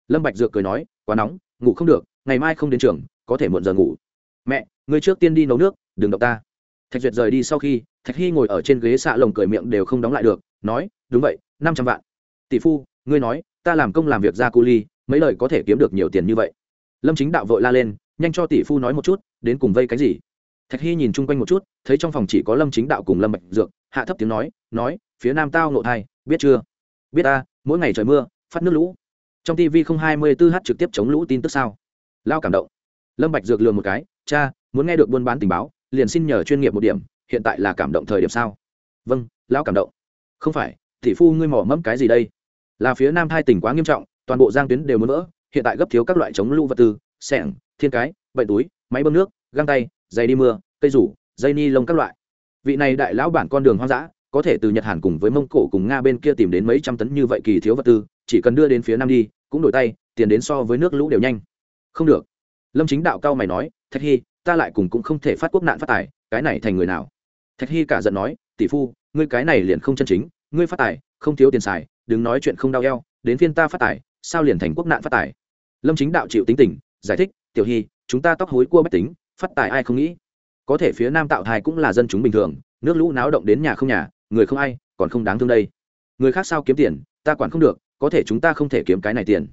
Lâm bạch dược cười nói, quá nóng, ngủ không được, ngày mai không đến trường, có thể muộn giờ ngủ. Mẹ, ngươi trước tiên đi nấu nước, đừng động ta. Thạch duyệt rời đi sau khi, thạch hy ngồi ở trên ghế xạ lồng cười miệng đều không đóng lại được, nói, đúng vậy, năm trăm vạn. Tỷ phu ngươi nói, ta làm công làm việc ra cu ly, mấy lời có thể kiếm được nhiều tiền như vậy. Lâm chính đạo vội la lên, nhanh cho tỷ phu nói một chút, đến cùng vây cái gì? Thạch hy nhìn chung quanh một chút, thấy trong phòng chỉ có lâm chính đạo cùng lâm bạch dược, hạ thấp tiếng nói nói, phía nam tao nộ thai, biết chưa? Biết ta, mỗi ngày trời mưa, phát nước lũ. Trong tv không hai mươi bốn h trực tiếp chống lũ tin tức sao? Lao cảm động. Lâm bạch dược lừa một cái, cha, muốn nghe được buôn bán tình báo, liền xin nhờ chuyên nghiệp một điểm, hiện tại là cảm động thời điểm sao? Vâng lão cảm động. Không phải, tỷ phu ngươi mỏ mẫm cái gì đây? Là phía nam thai tỉnh quá nghiêm trọng, toàn bộ giang tuyến đều muốn vỡ, hiện tại gấp thiếu các loại chống lũ vật tư, sẻng, thiên cái bệnh túi, máy bơm nước, găng tay, giày đi mưa, cây rủ, dây ni lông các loại. Vị này đại lão bản con đường hoang dã, có thể từ nhật hàn cùng với mông cổ cùng nga bên kia tìm đến mấy trăm tấn như vậy kỳ thiếu vật tư, chỉ cần đưa đến phía nam đi, cũng đổi tay, tiền đến so với nước lũ đều nhanh. Không được. Lâm chính đạo cao mày nói, thạch hy, ta lại cùng cũng không thể phát quốc nạn phát tài, cái này thành người nào? Thạch hy cả giận nói, tỷ phu, ngươi cái này liền không chân chính, ngươi phát tài, không thiếu tiền xài đừng nói chuyện không đau eo, đến phiên ta phát tài, sao liền thành quốc nạn phát tài? Lâm chính đạo chịu tính tình, giải thích, tiểu hy, chúng ta tóc hối cua bách tính, phát tài ai không nghĩ? Có thể phía nam tạo thai cũng là dân chúng bình thường, nước lũ náo động đến nhà không nhà, người không ai, còn không đáng thương đây. Người khác sao kiếm tiền, ta quản không được, có thể chúng ta không thể kiếm cái này tiền.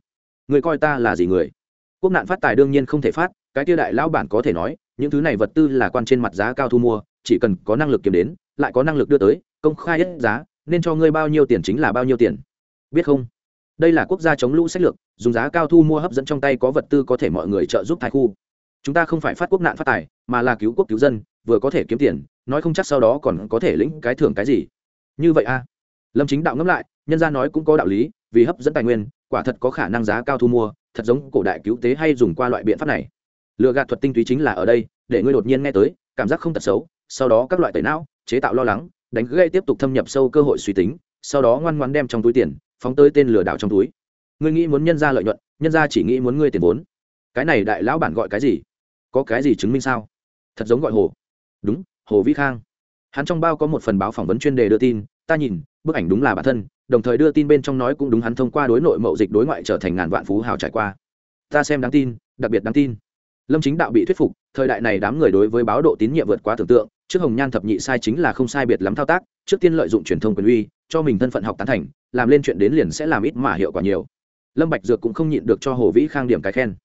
Người coi ta là gì người? Quốc nạn phát tài đương nhiên không thể phát, cái tiêu đại lão bản có thể nói, những thứ này vật tư là quan trên mặt giá cao thu mua, chỉ cần có năng lực kiếm đến, lại có năng lực đưa tới, công khai hết giá nên cho ngươi bao nhiêu tiền chính là bao nhiêu tiền. Biết không? Đây là quốc gia chống lũ sách lược, dùng giá cao thu mua hấp dẫn trong tay có vật tư có thể mọi người trợ giúp thái khu. Chúng ta không phải phát quốc nạn phát tài, mà là cứu quốc cứu dân, vừa có thể kiếm tiền, nói không chắc sau đó còn có thể lĩnh cái thưởng cái gì. Như vậy a à? lâm chính đạo ngẫm lại, nhân gia nói cũng có đạo lý, vì hấp dẫn tài nguyên, quả thật có khả năng giá cao thu mua, thật giống cổ đại cứu tế hay dùng qua loại biện pháp này. Lừa gạt thuật tinh túy chính là ở đây, để ngươi đột nhiên nghe tới, cảm giác không tật xấu, sau đó các loại tẩy não, chế tạo lo lắng đánh gây tiếp tục thâm nhập sâu cơ hội suy tính, sau đó ngoan ngoan đem trong túi tiền, phóng tới tên lừa đảo trong túi. Ngươi nghĩ muốn nhân ra lợi nhuận, nhân ra chỉ nghĩ muốn ngươi tiền vốn. Cái này đại lão bản gọi cái gì? Có cái gì chứng minh sao? Thật giống gọi hồ. Đúng, hồ vĩ khang. Hắn trong bao có một phần báo phỏng vấn chuyên đề đưa tin, ta nhìn, bức ảnh đúng là bản thân, đồng thời đưa tin bên trong nói cũng đúng hắn thông qua đối nội mậu dịch đối ngoại trở thành ngàn vạn phú hào trải qua. Ta xem đáng tin, đặc biệt đáng tin. Lâm chính đạo bị thuyết phục, thời đại này đám người đối với báo độ tín nhiệm vượt quá tưởng tượng trước hồng nhan thập nhị sai chính là không sai biệt lắm thao tác, trước tiên lợi dụng truyền thông quyền uy, cho mình thân phận học tán thành, làm lên chuyện đến liền sẽ làm ít mà hiệu quả nhiều. Lâm bạch dược cũng không nhịn được cho hồ vĩ khang điểm cái khen.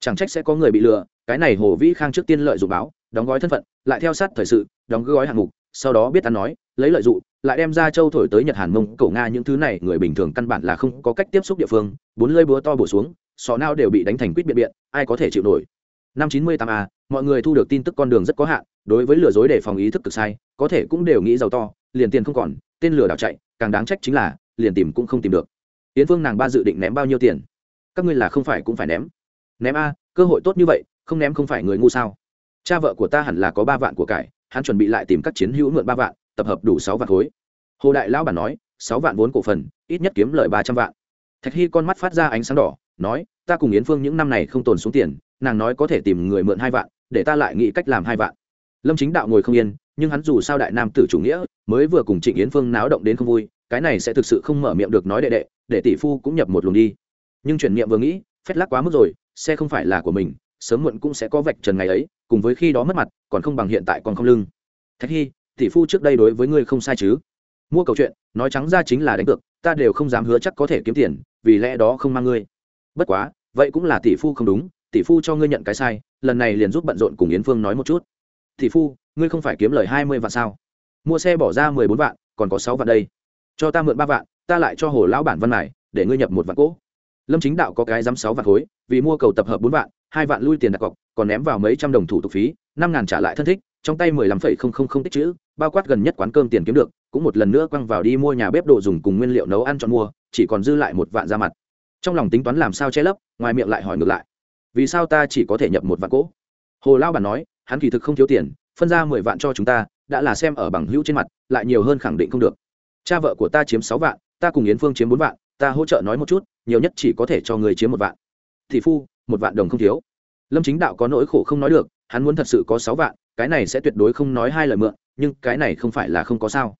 Chẳng trách sẽ có người bị lừa, cái này hồ vĩ khang trước tiên lợi dụng báo, đóng gói thân phận, lại theo sát thời sự, đóng gói hạng mục, sau đó biết ăn nói, lấy lợi dụng, lại đem ra châu thổi tới nhật hàn mông, cổ nga những thứ này, người bình thường căn bản là không có cách tiếp xúc địa phương, bốn lơi búa to bổ xuống, sọ nao đều bị đánh thành quýt biện biện, ai có thể chịu nổi năm chín mươi tám a, mọi người thu được tin tức con đường rất có hạn, đối với lừa dối để phòng ý thức cực sai, có thể cũng đều nghĩ giàu to, liền tiền không còn, tên lừa đảo chạy, càng đáng trách chính là, liền tìm cũng không tìm được. Yến phương nàng ba dự định ném bao nhiêu tiền? Các ngươi là không phải cũng phải ném. Ném a, cơ hội tốt như vậy, không ném không phải người ngu sao? Cha vợ của ta hẳn là có ba vạn của cải, hắn chuẩn bị lại tìm các chiến hữu mượn ba vạn, tập hợp đủ sáu vạn khối. Hồ đại lão bản nói, sáu vạn vốn cổ phần, ít nhất kiếm lời ba trăm vạn. Thạch hy con mắt phát ra ánh sáng đỏ, nói, ta cùng yến phương những năm này không tồn xuống tiền nàng nói có thể tìm người mượn hai vạn, để ta lại nghĩ cách làm hai vạn. Lâm chính đạo ngồi không yên, nhưng hắn dù sao đại nam tử chủ nghĩa, mới vừa cùng trịnh yến phương náo động đến không vui, cái này sẽ thực sự không mở miệng được nói đệ đệ, để tỷ phu cũng nhập một luồng đi. Nhưng chuyển miệng vừa nghĩ phét lắc quá mức rồi xe không phải là của mình, sớm muộn cũng sẽ có vạch trần ngày ấy, cùng với khi đó mất mặt, còn không bằng hiện tại còn không lưng. Thạch hy tỷ phu trước đây đối với ngươi không sai chứ? Mua câu chuyện, nói trắng ra chính là đánh cược, ta đều không dám hứa chắc có thể kiếm tiền, vì lẽ đó không mang ngươi. Bất quá, vậy cũng là tỷ phu không đúng tỷ phu cho ngươi nhận cái sai, lần này liền giúp bận rộn cùng yến phương nói một chút. Tỷ phu, ngươi không phải kiếm lời hai mươi vạn sao? Mua xe bỏ ra mười bốn vạn, còn có sáu vạn đây. Cho ta mượn ba vạn, ta lại cho hồ lão bản văn này để ngươi nhập một vạn cỗ. Lâm chính đạo có cái dám sáu vạn khối, vì mua cầu tập hợp bốn vạn, hai vạn lui tiền đặt cọc, còn ném vào mấy trăm đồng thủ tục phí, năm ngàn trả lại thân thích, trong tay mười lăm phẩy không không không tích chữ, bao quát gần nhất quán cơm tiền kiếm được, cũng một lần nữa quăng vào đi mua nhà bếp đồ dùng cùng nguyên liệu nấu ăn chọn mua, chỉ còn dư lại một vạn ra mặt. Trong lòng tính toán làm sao che lấp, ngoài miệng lại hỏi ngược lại vì sao ta chỉ có thể nhập một vạn cỗ? Hồ lao bản nói, hắn kỳ thực không thiếu tiền, phân ra mười vạn cho chúng ta, đã là xem ở bằng hữu trên mặt, lại nhiều hơn khẳng định không được. Cha vợ của ta chiếm sáu vạn, ta cùng yến phương chiếm bốn vạn, ta hỗ trợ nói một chút, nhiều nhất chỉ có thể cho người chiếm một vạn. Thị phu, một vạn đồng không thiếu. Lâm chính đạo có nỗi khổ không nói được, hắn muốn thật sự có sáu vạn, cái này sẽ tuyệt đối không nói hai lời mượn, nhưng cái này không phải là không có sao.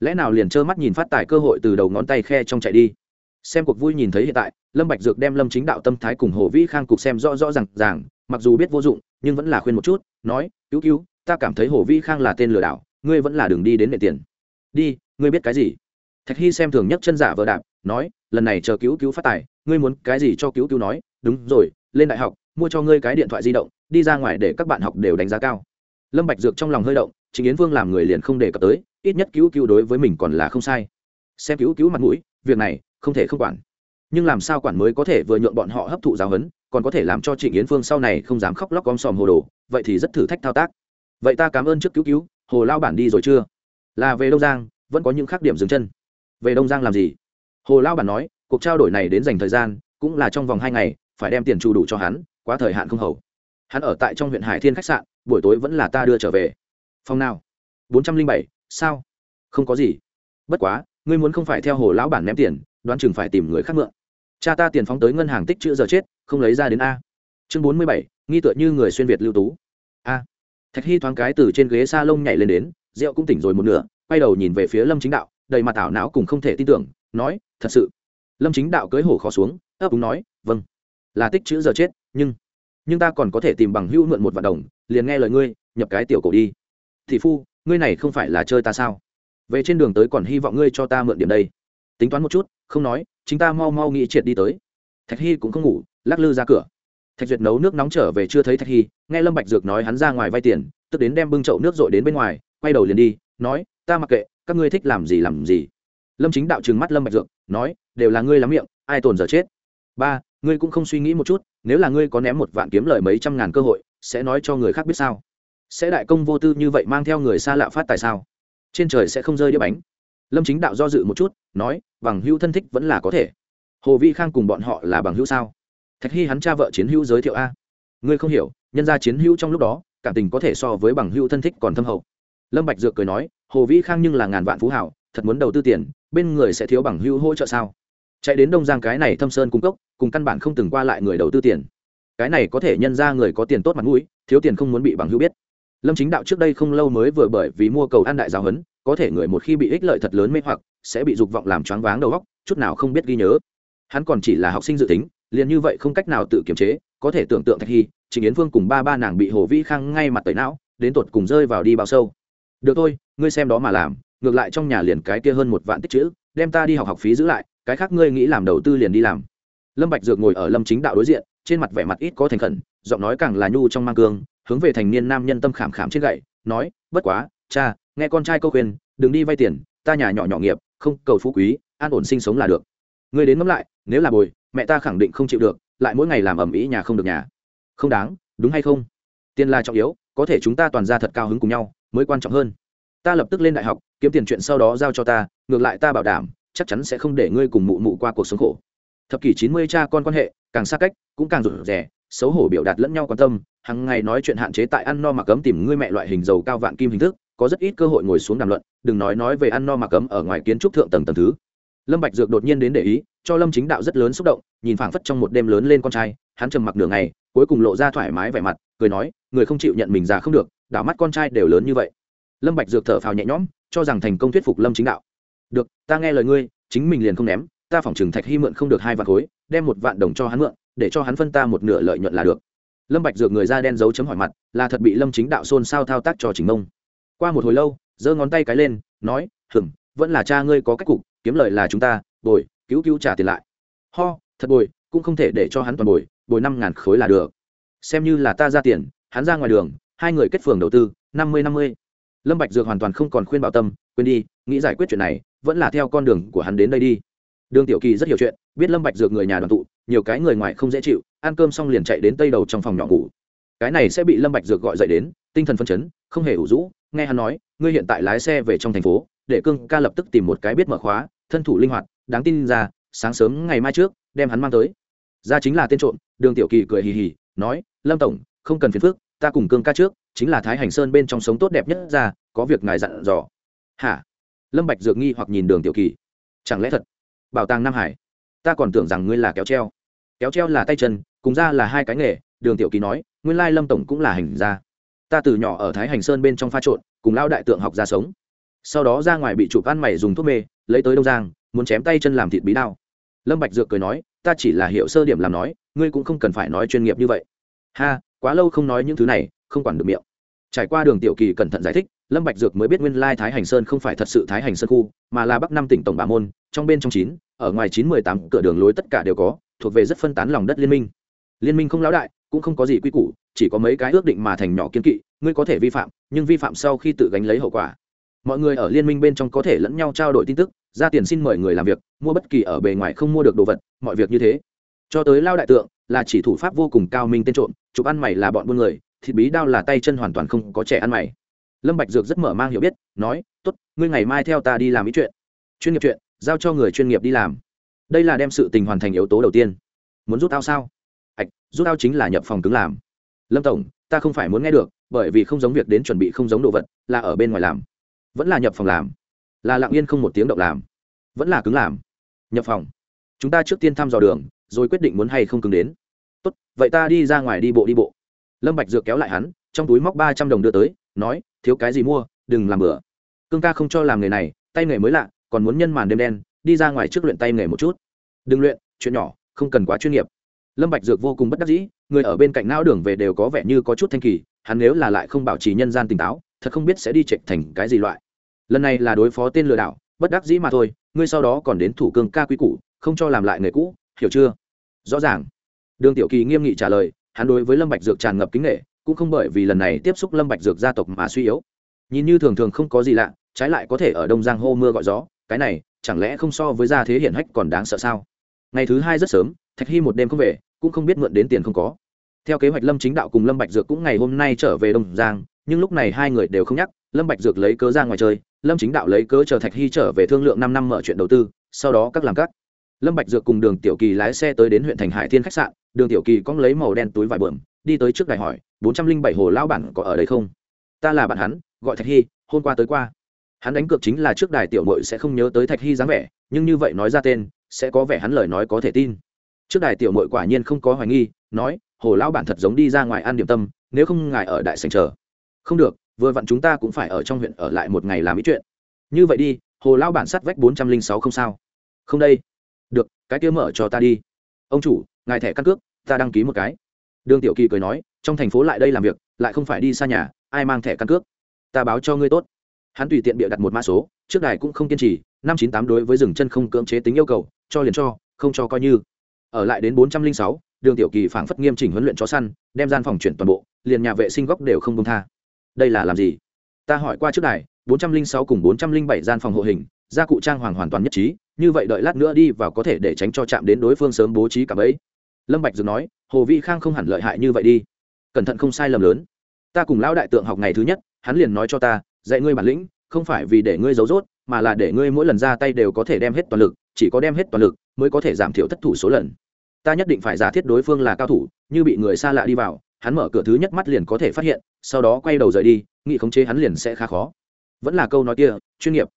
Lẽ nào liền trơ mắt nhìn phát tài cơ hội từ đầu ngón tay khe trong chạy đi? Xem cuộc vui nhìn thấy hiện tại, lâm bạch dược đem lâm chính đạo tâm thái cùng hồ vĩ khang cục xem rõ rõ ràng ràng, mặc dù biết vô dụng, nhưng vẫn là khuyên một chút, nói, cứu cứu, ta cảm thấy hồ vĩ khang là tên lừa đảo, ngươi vẫn là đường đi đến nệ tiền. Đi, ngươi biết cái gì? Thạch hy xem thường nhất chân giả vờ đạp, nói, lần này chờ cứu cứu phát tài, ngươi muốn cái gì cho cứu cứu nói, đúng rồi, lên đại học, mua cho ngươi cái điện thoại di động, đi ra ngoài để các bạn học đều đánh giá cao. Lâm bạch dược trong lòng hơi động chính yến vương làm người liền không để cập tới, ít nhất cứu cứu đối với mình còn là không sai. Xem cứu cứu mặt mũi việc này không thể không quản. Nhưng làm sao quản mới có thể vừa nhượng bọn họ hấp thụ giáo huấn, còn có thể làm cho trịnh yến phương sau này không dám khóc lóc gom sòm hồ đồ, vậy thì rất thử thách thao tác. Vậy ta cảm ơn trước cứu cứu, hồ lao bản đi rồi chưa? Là về đông giang, vẫn có những khác điểm dừng chân. Về đông giang làm gì? Hồ lao bản nói, cuộc trao đổi này đến dành thời gian, cũng là trong vòng hai ngày, phải đem tiền trù đủ cho hắn, quá thời hạn không hầu. Hắn ở tại trong huyện hải thiên khách sạn, buổi tối vẫn là ta đưa trở về. Phòng nào? Bốn trăm linh bảy, sao? Không có gì. Bất quá ngươi muốn không phải theo hồ lão bản ném tiền, đoán chừng phải tìm người khác mượn. Cha ta tiền phóng tới ngân hàng tích chữ giờ chết, không lấy ra đến a. Chương bốn mươi bảy, nghi tựa như người xuyên việt lưu tú. A. Thạch hy thoáng cái từ trên ghế s a lông nhảy lên đến, rượu cũng tỉnh rồi một nửa, quay đầu nhìn về phía lâm chính đạo, đầy mặt ảo não cùng không thể tin tưởng, nói, thật sự. Lâm chính đạo cưới hổ khó xuống, ấp úng nói vâng là tích chữ giờ chết, nhưng nhưng ta còn có thể tìm bằng hữu mượn một vạn đồng, liền nghe lời ngươi, nhập cái tiểu cổ đi. Thị phu, ngươi này không phải là chơi ta sao? Về trên đường tới còn hy vọng ngươi cho ta mượn điểm đây. Tính toán một chút, không nói, chính ta mau mau nghĩ triệt đi tới. Thạch hy cũng không ngủ, lắc lư ra cửa. Thạch duyệt nấu nước nóng trở về chưa thấy thạch hy, nghe lâm bạch dược nói hắn ra ngoài vay tiền, tức đến đem bưng chậu nước dội đến bên ngoài, quay đầu liền đi, nói, ta mặc kệ, các ngươi thích làm gì làm gì. Lâm chính đạo trừng mắt lâm bạch dược, nói, đều là ngươi lắm miệng, ai tồn giờ chết? Ba, ngươi cũng không suy nghĩ một chút, nếu là ngươi có ném một vạn kiếm lời mấy trăm ngàn cơ hội, sẽ nói cho người khác biết sao? Sẽ đại công vô tư như vậy mang theo người xa lạ phát tài sao? Trên trời sẽ không rơi đĩa bánh. Lâm chính đạo do dự một chút, nói, bằng hữu thân thích vẫn là có thể. Hồ vi khang cùng bọn họ là bằng hữu sao? Thạch hy hắn cha vợ chiến hữu giới thiệu a. Ngươi không hiểu, nhân ra chiến hữu trong lúc đó, cảm tình có thể so với bằng hữu thân thích còn thâm hậu. Lâm bạch dược cười nói, hồ vĩ khang nhưng là ngàn vạn phú hảo, thật muốn đầu tư tiền, bên người sẽ thiếu bằng hữu hỗ trợ sao? Chạy đến đông giang cái này thâm sơn cung cấp cùng căn bản không từng qua lại người đầu tư tiền. Cái này có thể nhân ra người có tiền tốt mặt mũi, thiếu tiền không muốn bị bằng hữu biết lâm chính đạo trước đây không lâu mới vừa bởi vì mua cầu ăn đại giáo huấn, có thể người một khi bị ích lợi thật lớn mê hoặc sẽ bị dục vọng làm choáng váng đầu óc chút nào không biết ghi nhớ. Hắn còn chỉ là học sinh dự tính liền như vậy không cách nào tự kiềm chế có thể tưởng tượng thạch hy trịnh yến phương cùng ba ba nàng bị hồ vĩ khang ngay mặt tẩy não đến tột cùng rơi vào đi bao sâu. Được thôi ngươi xem đó mà làm ngược lại trong nhà liền cái kia hơn một vạn tích chữ đem ta đi học học phí giữ lại cái khác ngươi nghĩ làm đầu tư liền đi làm. Lâm bạch dược ngồi ở lâm chính đạo đối diện trên mặt vẻ mặt ít có thành khẩn giọng nói càng là nhu trong mang cương hướng về thành niên nam nhân tâm khảm khảm trên gậy, nói, bất quá, cha, nghe con trai câu khuyên, đừng đi vay tiền, ta nhà nhỏ nhỏ nghiệp, không cầu phú quý, an ổn sinh sống là được. Ngươi đến ngẫm lại, nếu là bồi, mẹ ta khẳng định không chịu được, lại mỗi ngày làm ẩm ĩ nhà không được nhà. Không đáng, đúng hay không? Tiền là trọng yếu, có thể chúng ta toàn ra thật cao hứng cùng nhau, mới quan trọng hơn. Ta lập tức lên đại học, kiếm tiền chuyện sau đó giao cho ta, ngược lại ta bảo đảm, chắc chắn sẽ không để ngươi cùng mụ mụ qua cuộc sống khổ. Thập kỷ chín mươi cha con quan hệ càng xa cách, cũng càng rủi rẻ xấu hổ biểu đạt lẫn nhau quan tâm hàng ngày nói chuyện hạn chế tại ăn no mặc cấm tìm ngươi mẹ loại hình dầu cao vạn kim hình thức, có rất ít cơ hội ngồi xuống đàm luận, đừng nói nói về ăn no mặc cấm ở ngoài kiến trúc thượng tầng tầng thứ. Lâm bạch dược đột nhiên đến để ý, cho lâm chính đạo rất lớn xúc động, nhìn phảng phất trong một đêm lớn lên con trai, hắn trầm mặc nửa ngày, cuối cùng lộ ra thoải mái vẻ mặt, cười nói, người không chịu nhận mình già không được, đảo mắt con trai đều lớn như vậy. Lâm bạch dược thở phào nhẹ nhõm, cho rằng thành công thuyết phục lâm chính đạo. Được, ta nghe lời ngươi, chính mình liền không ném, ta phỏng chừng thạch hy mượn không được hai vạn khối, đem một vạn đồng cho hắn mượn để cho hắn phân ta một nửa lợi nhuận là được. Lâm bạch dược người da đen dấu chấm hỏi mặt, là thật bị lâm chính đạo xôn xao thao tác cho chính mông. Qua một hồi lâu, giơ ngón tay cái lên, nói hừm vẫn là cha ngươi có cách cục, kiếm lời là chúng ta, bồi, cứu cứu trả tiền lại. Ho, thật bồi, cũng không thể để cho hắn toàn bồi bồi năm ngàn khối là được. Xem như là ta ra tiền, hắn ra ngoài đường, hai người kết phường đầu tư, năm mươi năm mươi. Lâm bạch dược hoàn toàn không còn khuyên bảo tâm, quên đi, nghĩ giải quyết chuyện này, vẫn là theo con đường của hắn đến đây đi đường tiểu kỳ rất hiểu chuyện, biết lâm bạch dược người nhà đoàn tụ, nhiều cái người ngoài không dễ chịu, ăn cơm xong liền chạy đến tây đầu trong phòng nhỏ ngủ. Cái này sẽ bị lâm bạch dược gọi dậy đến, tinh thần phân chấn, không hề ủ rũ, nghe hắn nói, ngươi hiện tại lái xe về trong thành phố, để cương ca lập tức tìm một cái biết mở khóa, thân thủ linh hoạt, đáng tin ra, sáng sớm ngày mai trước, đem hắn mang tới. Ra chính là tên trộm, đường tiểu kỳ cười hì hì, nói, lâm tổng, không cần phiền phức, ta cùng cương ca trước, chính là thái hành sơn bên trong sống tốt đẹp nhất ra, có việc ngài dặn dò. Hả? Lâm bạch dược nghi hoặc nhìn đường tiểu kỳ. Chẳng lẽ thật? Bảo tàng nam hải ta còn tưởng rằng ngươi là kéo treo kéo treo là tay chân cùng ra là hai cái nghề đường tiểu kỳ nói nguyên lai lâm tổng cũng là hành gia ta từ nhỏ ở thái hành sơn bên trong pha trộn cùng lao đại tượng học ra sống sau đó ra ngoài bị chụp ăn mày dùng thuốc mê lấy tới đông giang muốn chém tay chân làm thịt bí đao lâm bạch dược cười nói ta chỉ là hiểu sơ điểm làm nói ngươi cũng không cần phải nói chuyên nghiệp như vậy ha quá lâu không nói những thứ này không quản được miệng trải qua đường tiểu kỳ cẩn thận giải thích lâm bạch dược mới biết nguyên lai thái hành sơn không phải thật sự thái hành sơn khu mà là bắc năm tỉnh tổng bà môn trong bên trong chín, ở ngoài chín mười tám, cửa đường lối tất cả đều có, thuộc về rất phân tán lòng đất liên minh. Liên minh không lão đại, cũng không có gì quy củ, chỉ có mấy cái ước định mà thành nhỏ kiên kỵ, ngươi có thể vi phạm, nhưng vi phạm sau khi tự gánh lấy hậu quả. Mọi người ở liên minh bên trong có thể lẫn nhau trao đổi tin tức, ra tiền xin mời người làm việc, mua bất kỳ ở bề ngoài không mua được đồ vật, mọi việc như thế. Cho tới lao đại tượng, là chỉ thủ pháp vô cùng cao minh tên trộm, chụp ăn mày là bọn buôn người, thịt bí đao là tay chân hoàn toàn không có trẻ ăn mày. Lâm bạch dược rất mở mang hiểu biết, nói, tốt, ngươi ngày mai theo ta đi làm ý chuyện. Chuyên nghiệp chuyện giao cho người chuyên nghiệp đi làm. Đây là đem sự tình hoàn thành yếu tố đầu tiên. Muốn rút ao sao? Ạch, rút ao chính là nhập phòng cứng làm. Lâm tổng, ta không phải muốn nghe được, bởi vì không giống việc đến chuẩn bị không giống đồ vật, là ở bên ngoài làm. Vẫn là nhập phòng làm. Là lặng yên không một tiếng động làm. Vẫn là cứng làm. Nhập phòng. Chúng ta trước tiên thăm dò đường, rồi quyết định muốn hay không cứng đến. Tốt, vậy ta đi ra ngoài đi bộ đi bộ. Lâm bạch dược kéo lại hắn, trong túi móc ba trăm đồng đưa tới, nói, thiếu cái gì mua, đừng làm bừa. Cương ca không cho làm nghề này, tay nghề mới lạ còn muốn nhân màn đêm đen, đi ra ngoài trước luyện tay nghề một chút. Đừng luyện, chuyện nhỏ, không cần quá chuyên nghiệp. Lâm bạch dược vô cùng bất đắc dĩ, người ở bên cạnh não đường về đều có vẻ như có chút thanh kỳ, hắn nếu là lại không bảo trì nhân gian tỉnh táo, thật không biết sẽ đi trệch thành cái gì loại. Lần này là đối phó tên lừa đảo, bất đắc dĩ mà thôi, ngươi sau đó còn đến thủ cương ca quý cũ không cho làm lại nghề cũ, hiểu chưa? Rõ ràng. Đường tiểu kỳ nghiêm nghị trả lời, hắn đối với lâm bạch dược tràn ngập kính nghệ cũng không bởi vì lần này tiếp xúc lâm bạch dược gia tộc mà suy yếu. Nhìn như thường thường không có gì lạ, trái lại có thể ở đông giang hô mưa gọi gió cái này chẳng lẽ không so với gia thế hiển hách còn đáng sợ sao? Ngày thứ hai rất sớm, thạch hy một đêm không về, cũng không biết mượn đến tiền không có. Theo kế hoạch lâm chính đạo cùng lâm bạch dược cũng ngày hôm nay trở về đông giang, nhưng lúc này hai người đều không nhắc, lâm bạch dược lấy cớ ra ngoài chơi, lâm chính đạo lấy cớ chờ thạch hy trở về thương lượng năm năm mở chuyện đầu tư, sau đó các làm cắt lâm bạch dược cùng đường tiểu kỳ lái xe tới đến huyện thành hải thiên khách sạn, đường tiểu kỳ cong lấy màu đen túi vải bượm, đi tới trước đài hỏi, bốn trăm linh bảy hồ lão bản có ở đây không? Ta là bạn hắn, gọi thạch hy, hôm qua tới qua hắn đánh cược chính là trước đài tiểu mội sẽ không nhớ tới thạch hy dáng vẻ, nhưng như vậy nói ra tên, sẽ có vẻ hắn lời nói có thể tin. Trước đài tiểu mội quả nhiên không có hoài nghi, nói, hồ lão bản thật giống đi ra ngoài ăn điểm tâm, nếu không ngài ở đại sành chờ. Không được, vừa vặn chúng ta cũng phải ở trong huyện ở lại một ngày làm ý chuyện. Như vậy đi, hồ lão bản sắt vách bốn trăm linh sáu không sao. Không đây. Được, cái kia mở cho ta đi. Ông chủ, ngài thẻ căn cước, ta đăng ký một cái. Đường tiểu kỳ cười nói, trong thành phố lại đây làm việc, lại không phải đi xa nhà, ai mang thẻ căn cước? Ta báo cho ngươi tốt hắn tùy tiện bịa đặt một mã số, trước đài cũng không kiên trì, năm chín tám đối với dừng chân không cưỡng chế tính yêu cầu, cho liền cho, không cho coi như. Ở lại đến bốn trăm linh sáu, đường tiểu kỳ phảng phất nghiêm chỉnh huấn luyện chó săn, đem gian phòng chuyển toàn bộ, liền nhà vệ sinh góc đều không công tha. Đây là làm gì? Ta hỏi qua trước đài, bốn trăm linh sáu cùng bốn trăm linh bảy gian phòng hộ hình, gia cụ trang hoàng hoàn toàn nhất trí, như vậy đợi lát nữa đi vào có thể để tránh cho chạm đến đối phương sớm bố trí cả bẫy lâm bạch dừng nói, hồ vi khang không hẳn lợi hại như vậy đi. Cẩn thận không sai lầm lớn. Ta cùng lão đại tượng học ngày thứ nhất, hắn liền nói cho ta dạy ngươi bản lĩnh, không phải vì để ngươi giấu rốt, mà là để ngươi mỗi lần ra tay đều có thể đem hết toàn lực, chỉ có đem hết toàn lực mới có thể giảm thiểu thất thủ số lần. Ta nhất định phải giả thiết đối phương là cao thủ, như bị người xa lạ đi vào, hắn mở cửa thứ nhất mắt liền có thể phát hiện, sau đó quay đầu rời đi nghị khống chế hắn liền sẽ khá khó. Vẫn là câu nói kia, chuyên nghiệp.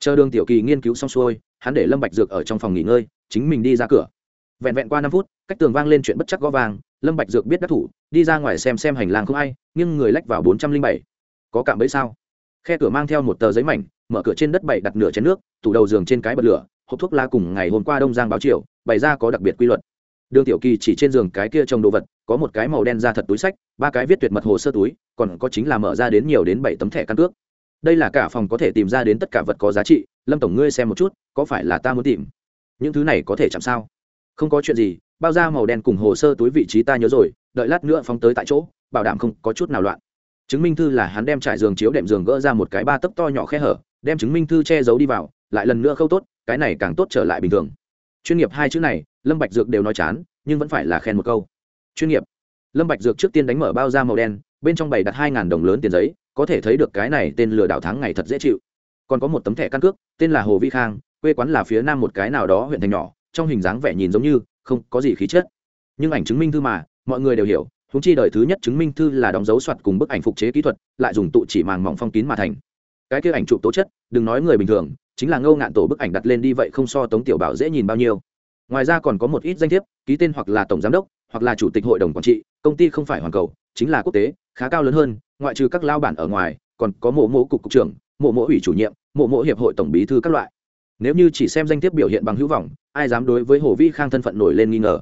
Chờ đường tiểu kỳ nghiên cứu xong xuôi, hắn để lâm bạch dược ở trong phòng nghỉ ngơi, chính mình đi ra cửa. Vẹn vẹn qua năm phút, cách tường vang lên chuyện bất chắc gõ vàng lâm bạch dược biết đắc thủ, đi ra ngoài xem xem hành lang không ai, nhưng người lách vào bốn trăm linh bảy. Có cảm bấy sao? Khe cửa mang theo một tờ giấy mảnh, mở cửa trên đất bày đặt nửa chén nước, tủ đầu giường trên cái bật lửa, hộp thuốc la cùng ngày hôm qua đông giang báo triều, bày ra có đặc biệt quy luật. Đường tiểu kỳ chỉ trên giường cái kia trồng đồ vật, có một cái màu đen ra thật túi sách, ba cái viết tuyệt mật hồ sơ túi, còn có chính là mở ra đến nhiều đến bảy tấm thẻ căn cước. Đây là cả phòng có thể tìm ra đến tất cả vật có giá trị, lâm tổng ngươi xem một chút, có phải là ta muốn tìm? Những thứ này có thể chạm sao? Không có chuyện gì, bao da màu đen cùng hồ sơ túi vị trí ta nhớ rồi, đợi lát nữa phóng tới tại chỗ, bảo đảm không có chút nào loạn chứng minh thư là hắn đem trải giường chiếu đệm giường gỡ ra một cái ba tấc to nhỏ khe hở, đem chứng minh thư che giấu đi vào, lại lần nữa khâu tốt, cái này càng tốt trở lại bình thường. Chuyên nghiệp hai chữ này, lâm bạch dược đều nói chán, nhưng vẫn phải là khen một câu. Chuyên nghiệp. Lâm bạch dược trước tiên đánh mở bao da màu đen, bên trong bày đặt hai ngàn đồng lớn tiền giấy, có thể thấy được cái này tên lừa đảo tháng ngày thật dễ chịu. Còn có một tấm thẻ căn cước, tên là hồ vi khang, quê quán là phía nam một cái nào đó huyện thành nhỏ, trong hình dáng vẻ nhìn giống như không có gì khí chất. Nhưng ảnh chứng minh thư mà, mọi người đều hiểu húng chi đời thứ nhất chứng minh thư là đóng dấu soạt cùng bức ảnh phục chế kỹ thuật, lại dùng tụ chỉ màng mỏng phong kín mà thành. Cái kia ảnh chụp tố chất, đừng nói người bình thường, chính là ngâu ngạn tổ bức ảnh đặt lên đi vậy không so tống tiểu bảo dễ nhìn bao nhiêu. Ngoài ra còn có một ít danh thiếp, ký tên hoặc là tổng giám đốc, hoặc là chủ tịch hội đồng quản trị, công ty không phải hoàn cầu, chính là quốc tế, khá cao lớn hơn, ngoại trừ các lao bản ở ngoài, còn có mộ mộ cục cục trưởng, mộ mộ ủy chủ nhiệm, mộ mộ hiệp hội tổng bí thư các loại. Nếu như chỉ xem danh thiếp biểu hiện bằng hữu vọng, ai dám đối với hồ vi khang thân phận nổi lên nghi ngờ?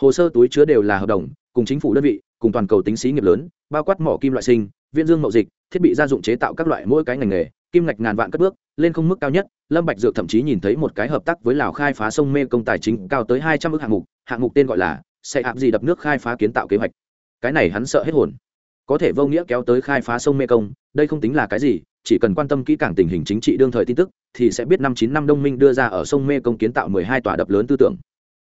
Hồ sơ túi chứa đều là hợp đồng, cùng chính phủ đơn vị cùng toàn cầu tính xí nghiệp lớn, bao quát mỏ kim loại sinh viên dương mậu dịch, thiết bị gia dụng chế tạo các loại mỗi cái ngành nghề, kim ngạch ngàn vạn cất bước, lên không mức cao nhất, lâm bạch dược thậm chí nhìn thấy một cái hợp tác với lào khai phá sông mê công tài chính cao tới hai trăm ước hạng mục hạng mục tên gọi là sẽ áp gì đập nước khai phá kiến tạo kế hoạch. Cái này hắn sợ hết hồn. Có thể vô nghĩa kéo tới khai phá sông mê công, đây không tính là cái gì, chỉ cần quan tâm kỹ càng tình hình chính trị đương thời tin tức, thì sẽ biết năm chín năm đông minh đưa ra ở sông mê công kiến tạo mười hai tòa đập lớn tư tưởng.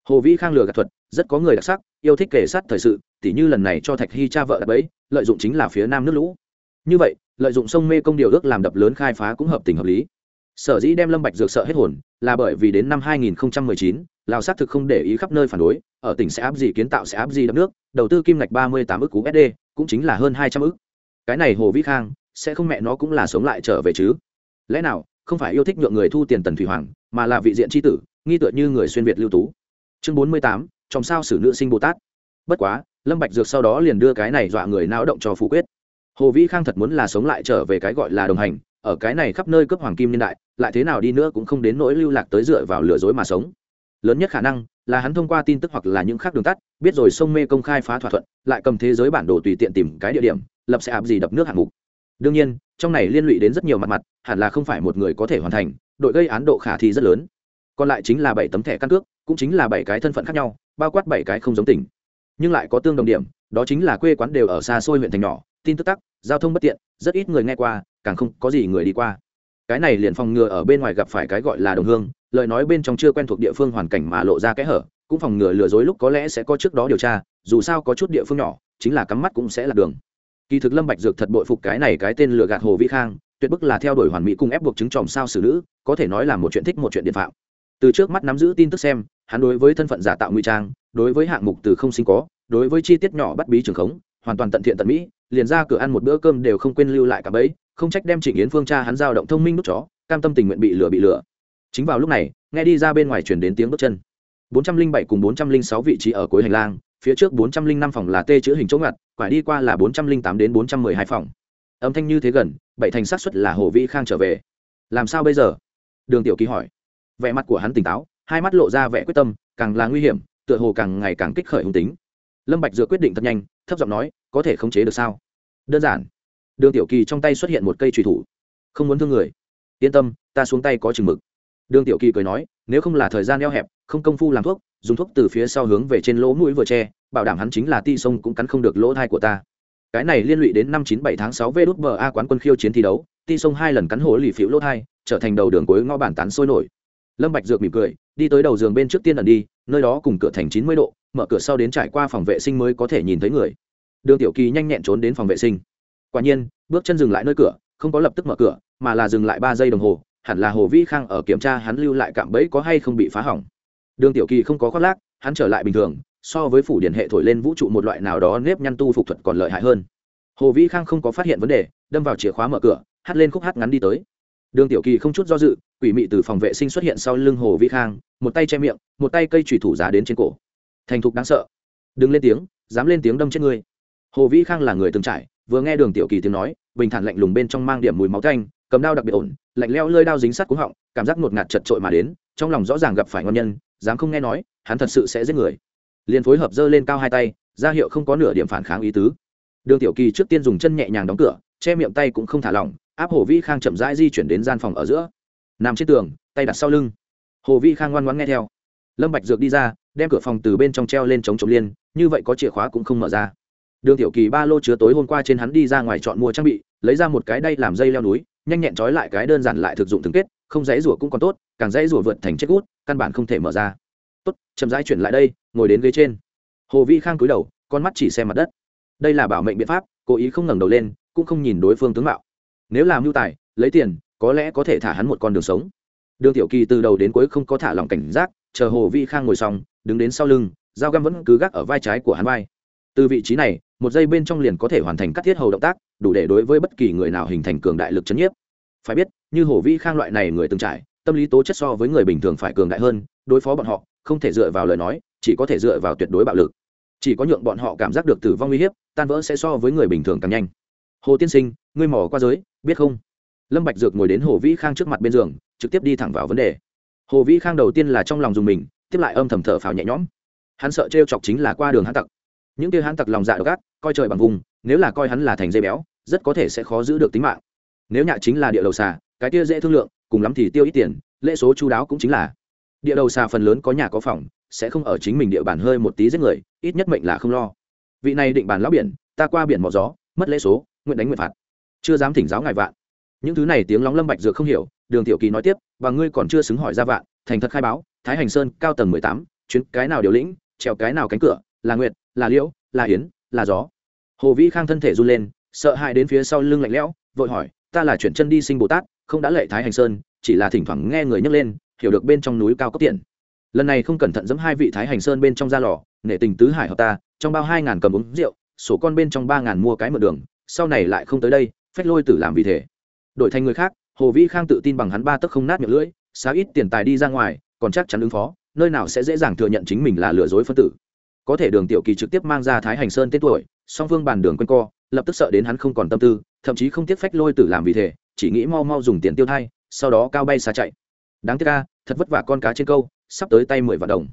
Hồ vĩ khang lừa gạt thuật, rất có người đặc sắc, yêu thích kể sát thời sự tỉ như lần này cho thạch hy cha vợ đập ấy lợi dụng chính là phía nam nước lũ. Như vậy lợi dụng sông mê công điều ước làm đập lớn khai phá cũng hợp tình hợp lý. Sở dĩ đem lâm bạch dược sợ hết hồn là bởi vì đến năm 2019, lào xác thực không để ý khắp nơi phản đối ở tỉnh sẽ áp gì kiến tạo sẽ áp gì đập nước đầu tư kim ngạch 38 ức cú sd cũng chính là hơn 200 ức. Cái này hồ vĩ khang sẽ không mẹ nó cũng là sống lại trở về chứ? Lẽ nào không phải yêu thích nhượng người thu tiền tần thủy hoàng mà là vị diện chi tử nghi tựa như người xuyên việt lưu tú? Chương bốn mươi tám trong sao xử nữ sinh bồ tát. Bất quá lâm bạch dược sau đó liền đưa cái này dọa người náo động cho phủ quyết. Hồ vĩ khang thật muốn là sống lại trở về cái gọi là đồng hành, ở cái này khắp nơi cấp hoàng kim niên đại, lại thế nào đi nữa cũng không đến nỗi lưu lạc tới dựa vào lừa dối mà sống. Lớn nhất khả năng là hắn thông qua tin tức hoặc là những khác đường tắt, biết rồi sông mê công khai phá thỏa thuận, lại cầm thế giới bản đồ tùy tiện tìm cái địa điểm, lập sẽ áp gì đập nước hạng mục. Đương nhiên, trong này liên lụy đến rất nhiều mặt mặt, hẳn là không phải một người có thể hoàn thành, đội gây án độ khả thi rất lớn. Còn lại chính là bảy tấm thẻ căn cước, cũng chính là bảy cái thân phận khác nhau, bao quát bảy cái không giống tỉnh nhưng lại có tương đồng điểm, đó chính là quê quán đều ở xa xôi huyện thành nhỏ, tin tức tắc, giao thông bất tiện, rất ít người nghe qua, càng không có gì người đi qua. Cái này liền phòng ngừa ở bên ngoài gặp phải cái gọi là đồng hương, lời nói bên trong chưa quen thuộc địa phương hoàn cảnh mà lộ ra kẽ hở, cũng phòng ngừa lừa dối lúc có lẽ sẽ có trước đó điều tra, dù sao có chút địa phương nhỏ, chính là cắm mắt cũng sẽ là đường. Kỳ thực lâm bạch dược thật bội phục cái này cái tên lừa gạt hồ vĩ khang, tuyệt bức là theo đuổi hoàn mỹ cung ép buộc chứng tròm sao xử nữ, có thể nói là một chuyện thích một chuyện điện phạm. Từ trước mắt nắm giữ tin tức xem hắn đối với thân phận giả tạo nguy trang, đối với hạng mục từ không sinh có, đối với chi tiết nhỏ bắt bí trường khống, hoàn toàn tận thiện tận mỹ, liền ra cửa ăn một bữa cơm đều không quên lưu lại cả bấy không trách đem trịnh yến phương cha hắn giao động thông minh nút chó, cam tâm tình nguyện bị lừa bị lừa. Chính vào lúc này, nghe đi ra bên ngoài truyền đến tiếng bước chân. 407 cùng 406 vị trí ở cuối hành lang, phía trước 405 phòng là tê chữ hình chỗ ngặt, quải đi qua là 408 đến 412 phòng. Âm thanh như thế gần, bảy thành xác suất là hồ vĩ khang trở về. Làm sao bây giờ? Đường tiểu ký hỏi. Vẻ mặt của hắn tỉnh táo hai mắt lộ ra vẻ quyết tâm, càng là nguy hiểm, tựa hồ càng ngày càng kích khởi hung tính. Lâm bạch dựa quyết định thật nhanh, thấp giọng nói, có thể khống chế được sao? Đơn giản. Đường tiểu kỳ trong tay xuất hiện một cây trùy thủ. Không muốn thương người. Yên tâm, ta xuống tay có chừng mực. Đường tiểu kỳ cười nói, nếu không là thời gian eo hẹp, không công phu làm thuốc, dùng thuốc từ phía sau hướng về trên lỗ mũi vừa che, bảo đảm hắn chính là ti sông cũng cắn không được lỗ thai của ta. Cái này liên lụy đến năm chín bảy tháng sáu vê đút bờ a quán quân khiêu chiến thi đấu, ti sông hai lần cắn hổ lì phiếu lỗ thai, trở thành đầu đường cuối ngõ bản tán sôi nổi lâm bạch dược mỉm cười, đi tới đầu giường bên trước tiên ẩn đi, nơi đó cùng cửa thành chín mươi độ, mở cửa sau đến trải qua phòng vệ sinh mới có thể nhìn thấy người. Đường tiểu kỳ nhanh nhẹn trốn đến phòng vệ sinh. Quả nhiên, bước chân dừng lại nơi cửa, không có lập tức mở cửa, mà là dừng lại ba giây đồng hồ, hẳn là hồ vĩ khang ở kiểm tra hắn lưu lại cạm bẫy có hay không bị phá hỏng. Đường tiểu kỳ không có khoác lác, hắn trở lại bình thường, so với phủ điện hệ thổi lên vũ trụ một loại nào đó nếp nhăn tu phục thuật còn lợi hại hơn. Hồ vĩ khang không có phát hiện vấn đề, đâm vào chìa khóa mở cửa, hắt lên khúc hát ngắn đi tới đường tiểu kỳ không chút do dự, quỷ mị từ phòng vệ sinh xuất hiện sau lưng hồ vĩ khang, một tay che miệng, một tay cây trùy thủ giá đến trên cổ. Thành thục đáng sợ. Đừng lên tiếng, dám lên tiếng đâm chết ngươi. Hồ vĩ khang là người từng trải, vừa nghe đường tiểu kỳ tiếng nói, bình thản lạnh lùng bên trong mang điểm mùi máu thanh cầm đao đặc biệt ổn, lạnh leo lơi đao dính sát cuống họng, cảm giác ngột ngạt chật trội mà đến, trong lòng rõ ràng gặp phải ngon nhân, dám không nghe nói, hắn thật sự sẽ giết người. Liền phối hợp giơ lên cao hai tay, ra hiệu không có nửa điểm phản kháng ý tứ. Đường tiểu kỳ trước tiên dùng chân nhẹ nhàng đóng cửa, che miệng tay cũng không thả lỏng áp hồ vĩ khang chậm rãi di chuyển đến gian phòng ở giữa. Nằm trên tường, tay đặt sau lưng. Hồ vĩ khang ngoan ngoãn nghe theo. Lâm bạch dược đi ra, đem cửa phòng từ bên trong treo lên chống chống liên, như vậy có chìa khóa cũng không mở ra. Đường tiểu kỳ ba lô chứa tối hôm qua trên hắn đi ra ngoài chọn mua trang bị, lấy ra một cái đay làm dây leo núi, nhanh nhẹn trói lại cái đơn giản lại thực dụng thường kết, không dãy rủa cũng còn tốt, càng dãy rủa vượt thành chết út căn bản không thể mở ra. Tốt, chậm rãi chuyển lại đây, ngồi đến ghế trên. Hồ vi khang cúi đầu, con mắt chỉ xem mặt đất. Đây là bảo mệnh biện pháp, cố ý không ngẩng đầu lên, cũng không nhìn đối phương tướng mạo nếu làm mưu tài, lấy tiền, có lẽ có thể thả hắn một con đường sống. Đường tiểu kỳ từ đầu đến cuối không có thả lòng cảnh giác, chờ hồ vi khang ngồi xong, đứng đến sau lưng, dao găm vẫn cứ gác ở vai trái của hắn vai. Từ vị trí này, một giây bên trong liền có thể hoàn thành cắt thiết hầu động tác, đủ để đối với bất kỳ người nào hình thành cường đại lực chấn nhiếp. Phải biết, như hồ vi khang loại này người từng trải, tâm lý tố chất so với người bình thường phải cường đại hơn, đối phó bọn họ, không thể dựa vào lời nói, chỉ có thể dựa vào tuyệt đối bạo lực. Chỉ có nhượng bọn họ cảm giác được tử vong uy hiếp, tan vỡ sẽ so với người bình thường càng nhanh. Hồ tiên sinh ngươi mỏ qua giới, biết không? Lâm bạch dược ngồi đến hồ vĩ khang trước mặt bên giường, trực tiếp đi thẳng vào vấn đề. Hồ vĩ khang đầu tiên là trong lòng dùng mình, tiếp lại âm thầm thở phào nhẹ nhõm. Hắn sợ trêu chọc chính là qua đường hắn tặc. Những kia hắn tặc lòng dạ độc ác, coi trời bằng vùng, nếu là coi hắn là thành dây béo, rất có thể sẽ khó giữ được tính mạng. Nếu nhạ chính là địa đầu xà, cái kia dễ thương lượng, cùng lắm thì tiêu ít tiền, lễ số chu đáo cũng chính là. Địa đầu xà phần lớn có nhà có phòng, sẽ không ở chính mình địa bàn hơi một tí giết người, ít nhất mệnh là không lo. Vị này định bàn lão biển, ta qua biển mò gió, mất lễ số, nguyện đánh nguyện phạt chưa dám thỉnh giáo ngài vạn. Những thứ này tiếng lóng lâm bạch dược không hiểu, đường tiểu kỳ nói tiếp, và ngươi còn chưa xứng hỏi ra vạn, thành thật khai báo, thái hành sơn cao tầng mười tám, chuyến cái nào điều lĩnh, trèo cái nào cánh cửa, là nguyệt, là liễu, là yến, là gió. Hồ vĩ khang thân thể run lên, sợ hãi đến phía sau lưng lạnh lẽo, vội hỏi, ta là chuyển chân đi sinh bồ tát, không đã lệ thái hành sơn, chỉ là thỉnh thoảng nghe người nhắc lên, hiểu được bên trong núi cao cấp tiện. Lần này không cẩn thận giẫm hai vị thái hành sơn bên trong ra lò, nể tình tứ hải hợp ta, trong bao hai ngàn cầm uống rượu, sổ con bên trong ba ngàn mua cái mượn đường, sau này lại không tới đây phách lôi tử làm vì thế. Đổi thành người khác, hồ vĩ khang tự tin bằng hắn ba tấc không nát miệng lưỡi, xá ít tiền tài đi ra ngoài, còn chắc chắn ứng phó, nơi nào sẽ dễ dàng thừa nhận chính mình là lừa dối phân tử. Có thể đường tiểu kỳ trực tiếp mang ra thái hành sơn tên tuổi, song phương bàn đường quanh co, lập tức sợ đến hắn không còn tâm tư, thậm chí không tiếc phách lôi tử làm vì thế, chỉ nghĩ mau mau dùng tiền tiêu thay sau đó cao bay xa chạy. Đáng tiếc ca thật vất vả con cá trên câu, sắp tới tay mười vạn đồng.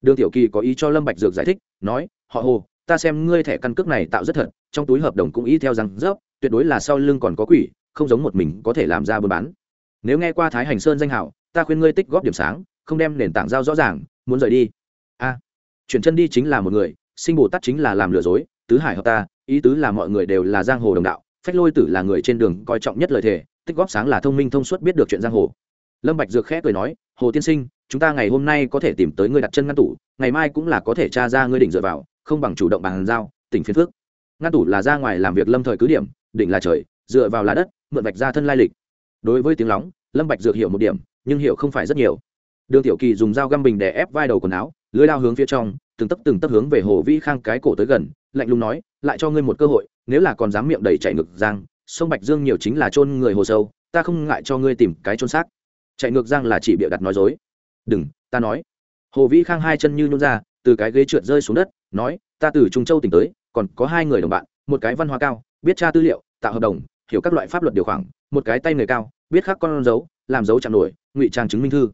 Đường tiểu kỳ có ý cho lâm bạch dược giải thích, nói, họ hồ, ta xem ngươi thẻ căn cước này tạo rất thật, trong túi hợp đồng cũng ý theo rằng rớp tuyệt đối là sau lưng còn có quỷ, không giống một mình có thể làm ra buôn bán. Nếu nghe qua thái hành sơn danh hảo ta khuyên ngươi tích góp điểm sáng, không đem nền tảng giao rõ ràng, muốn rời đi. A. À, chuyển chân đi chính là một người, sinh bồ tát chính là làm lừa dối, tứ hải hợp ta, ý tứ là mọi người đều là giang hồ đồng đạo, phách lôi tử là người trên đường coi trọng nhất lời thề, tích góp sáng là thông minh thông suốt biết được chuyện giang hồ. Lâm bạch dược khẽ cười nói, hồ tiên sinh, chúng ta ngày hôm nay có thể tìm tới ngươi đặt chân ngăn tủ, ngày mai cũng là có thể tra ra ngươi đỉnh dựa vào, không bằng chủ động bàn giao, tỉnh phiên phước ngăn tủ là ra ngoài làm việc lâm thời cứ điểm đỉnh là trời, dựa vào là đất, mượn vạch ra thân lai lịch. Đối với tiếng lóng, lâm bạch dược hiểu một điểm, nhưng hiểu không phải rất nhiều. Đường tiểu kỳ dùng dao găm bình để ép vai đầu quần áo, lưới lao hướng phía trong, từng tấc từng tấc hướng về hồ vĩ khang cái cổ tới gần, lạnh lùng nói, lại cho ngươi một cơ hội, nếu là còn dám miệng đầy chạy ngược giang, sông bạch dương nhiều chính là chôn người hồ sâu, ta không ngại cho ngươi tìm cái chôn xác. Chạy ngược giang là chỉ bịa đặt nói dối. Đừng, ta nói. Hồ vĩ khang hai chân như nhún ra, từ cái ghế trượt rơi xuống đất, nói, ta từ trung châu tỉnh tới, còn có hai người đồng bạn, một cái văn hóa cao biết tra tư liệu, tạo hợp đồng, hiểu các loại pháp luật điều khoản, một cái tay người cao, biết khắc con dấu, làm dấu chạm nổi, ngụy trang chứng minh thư.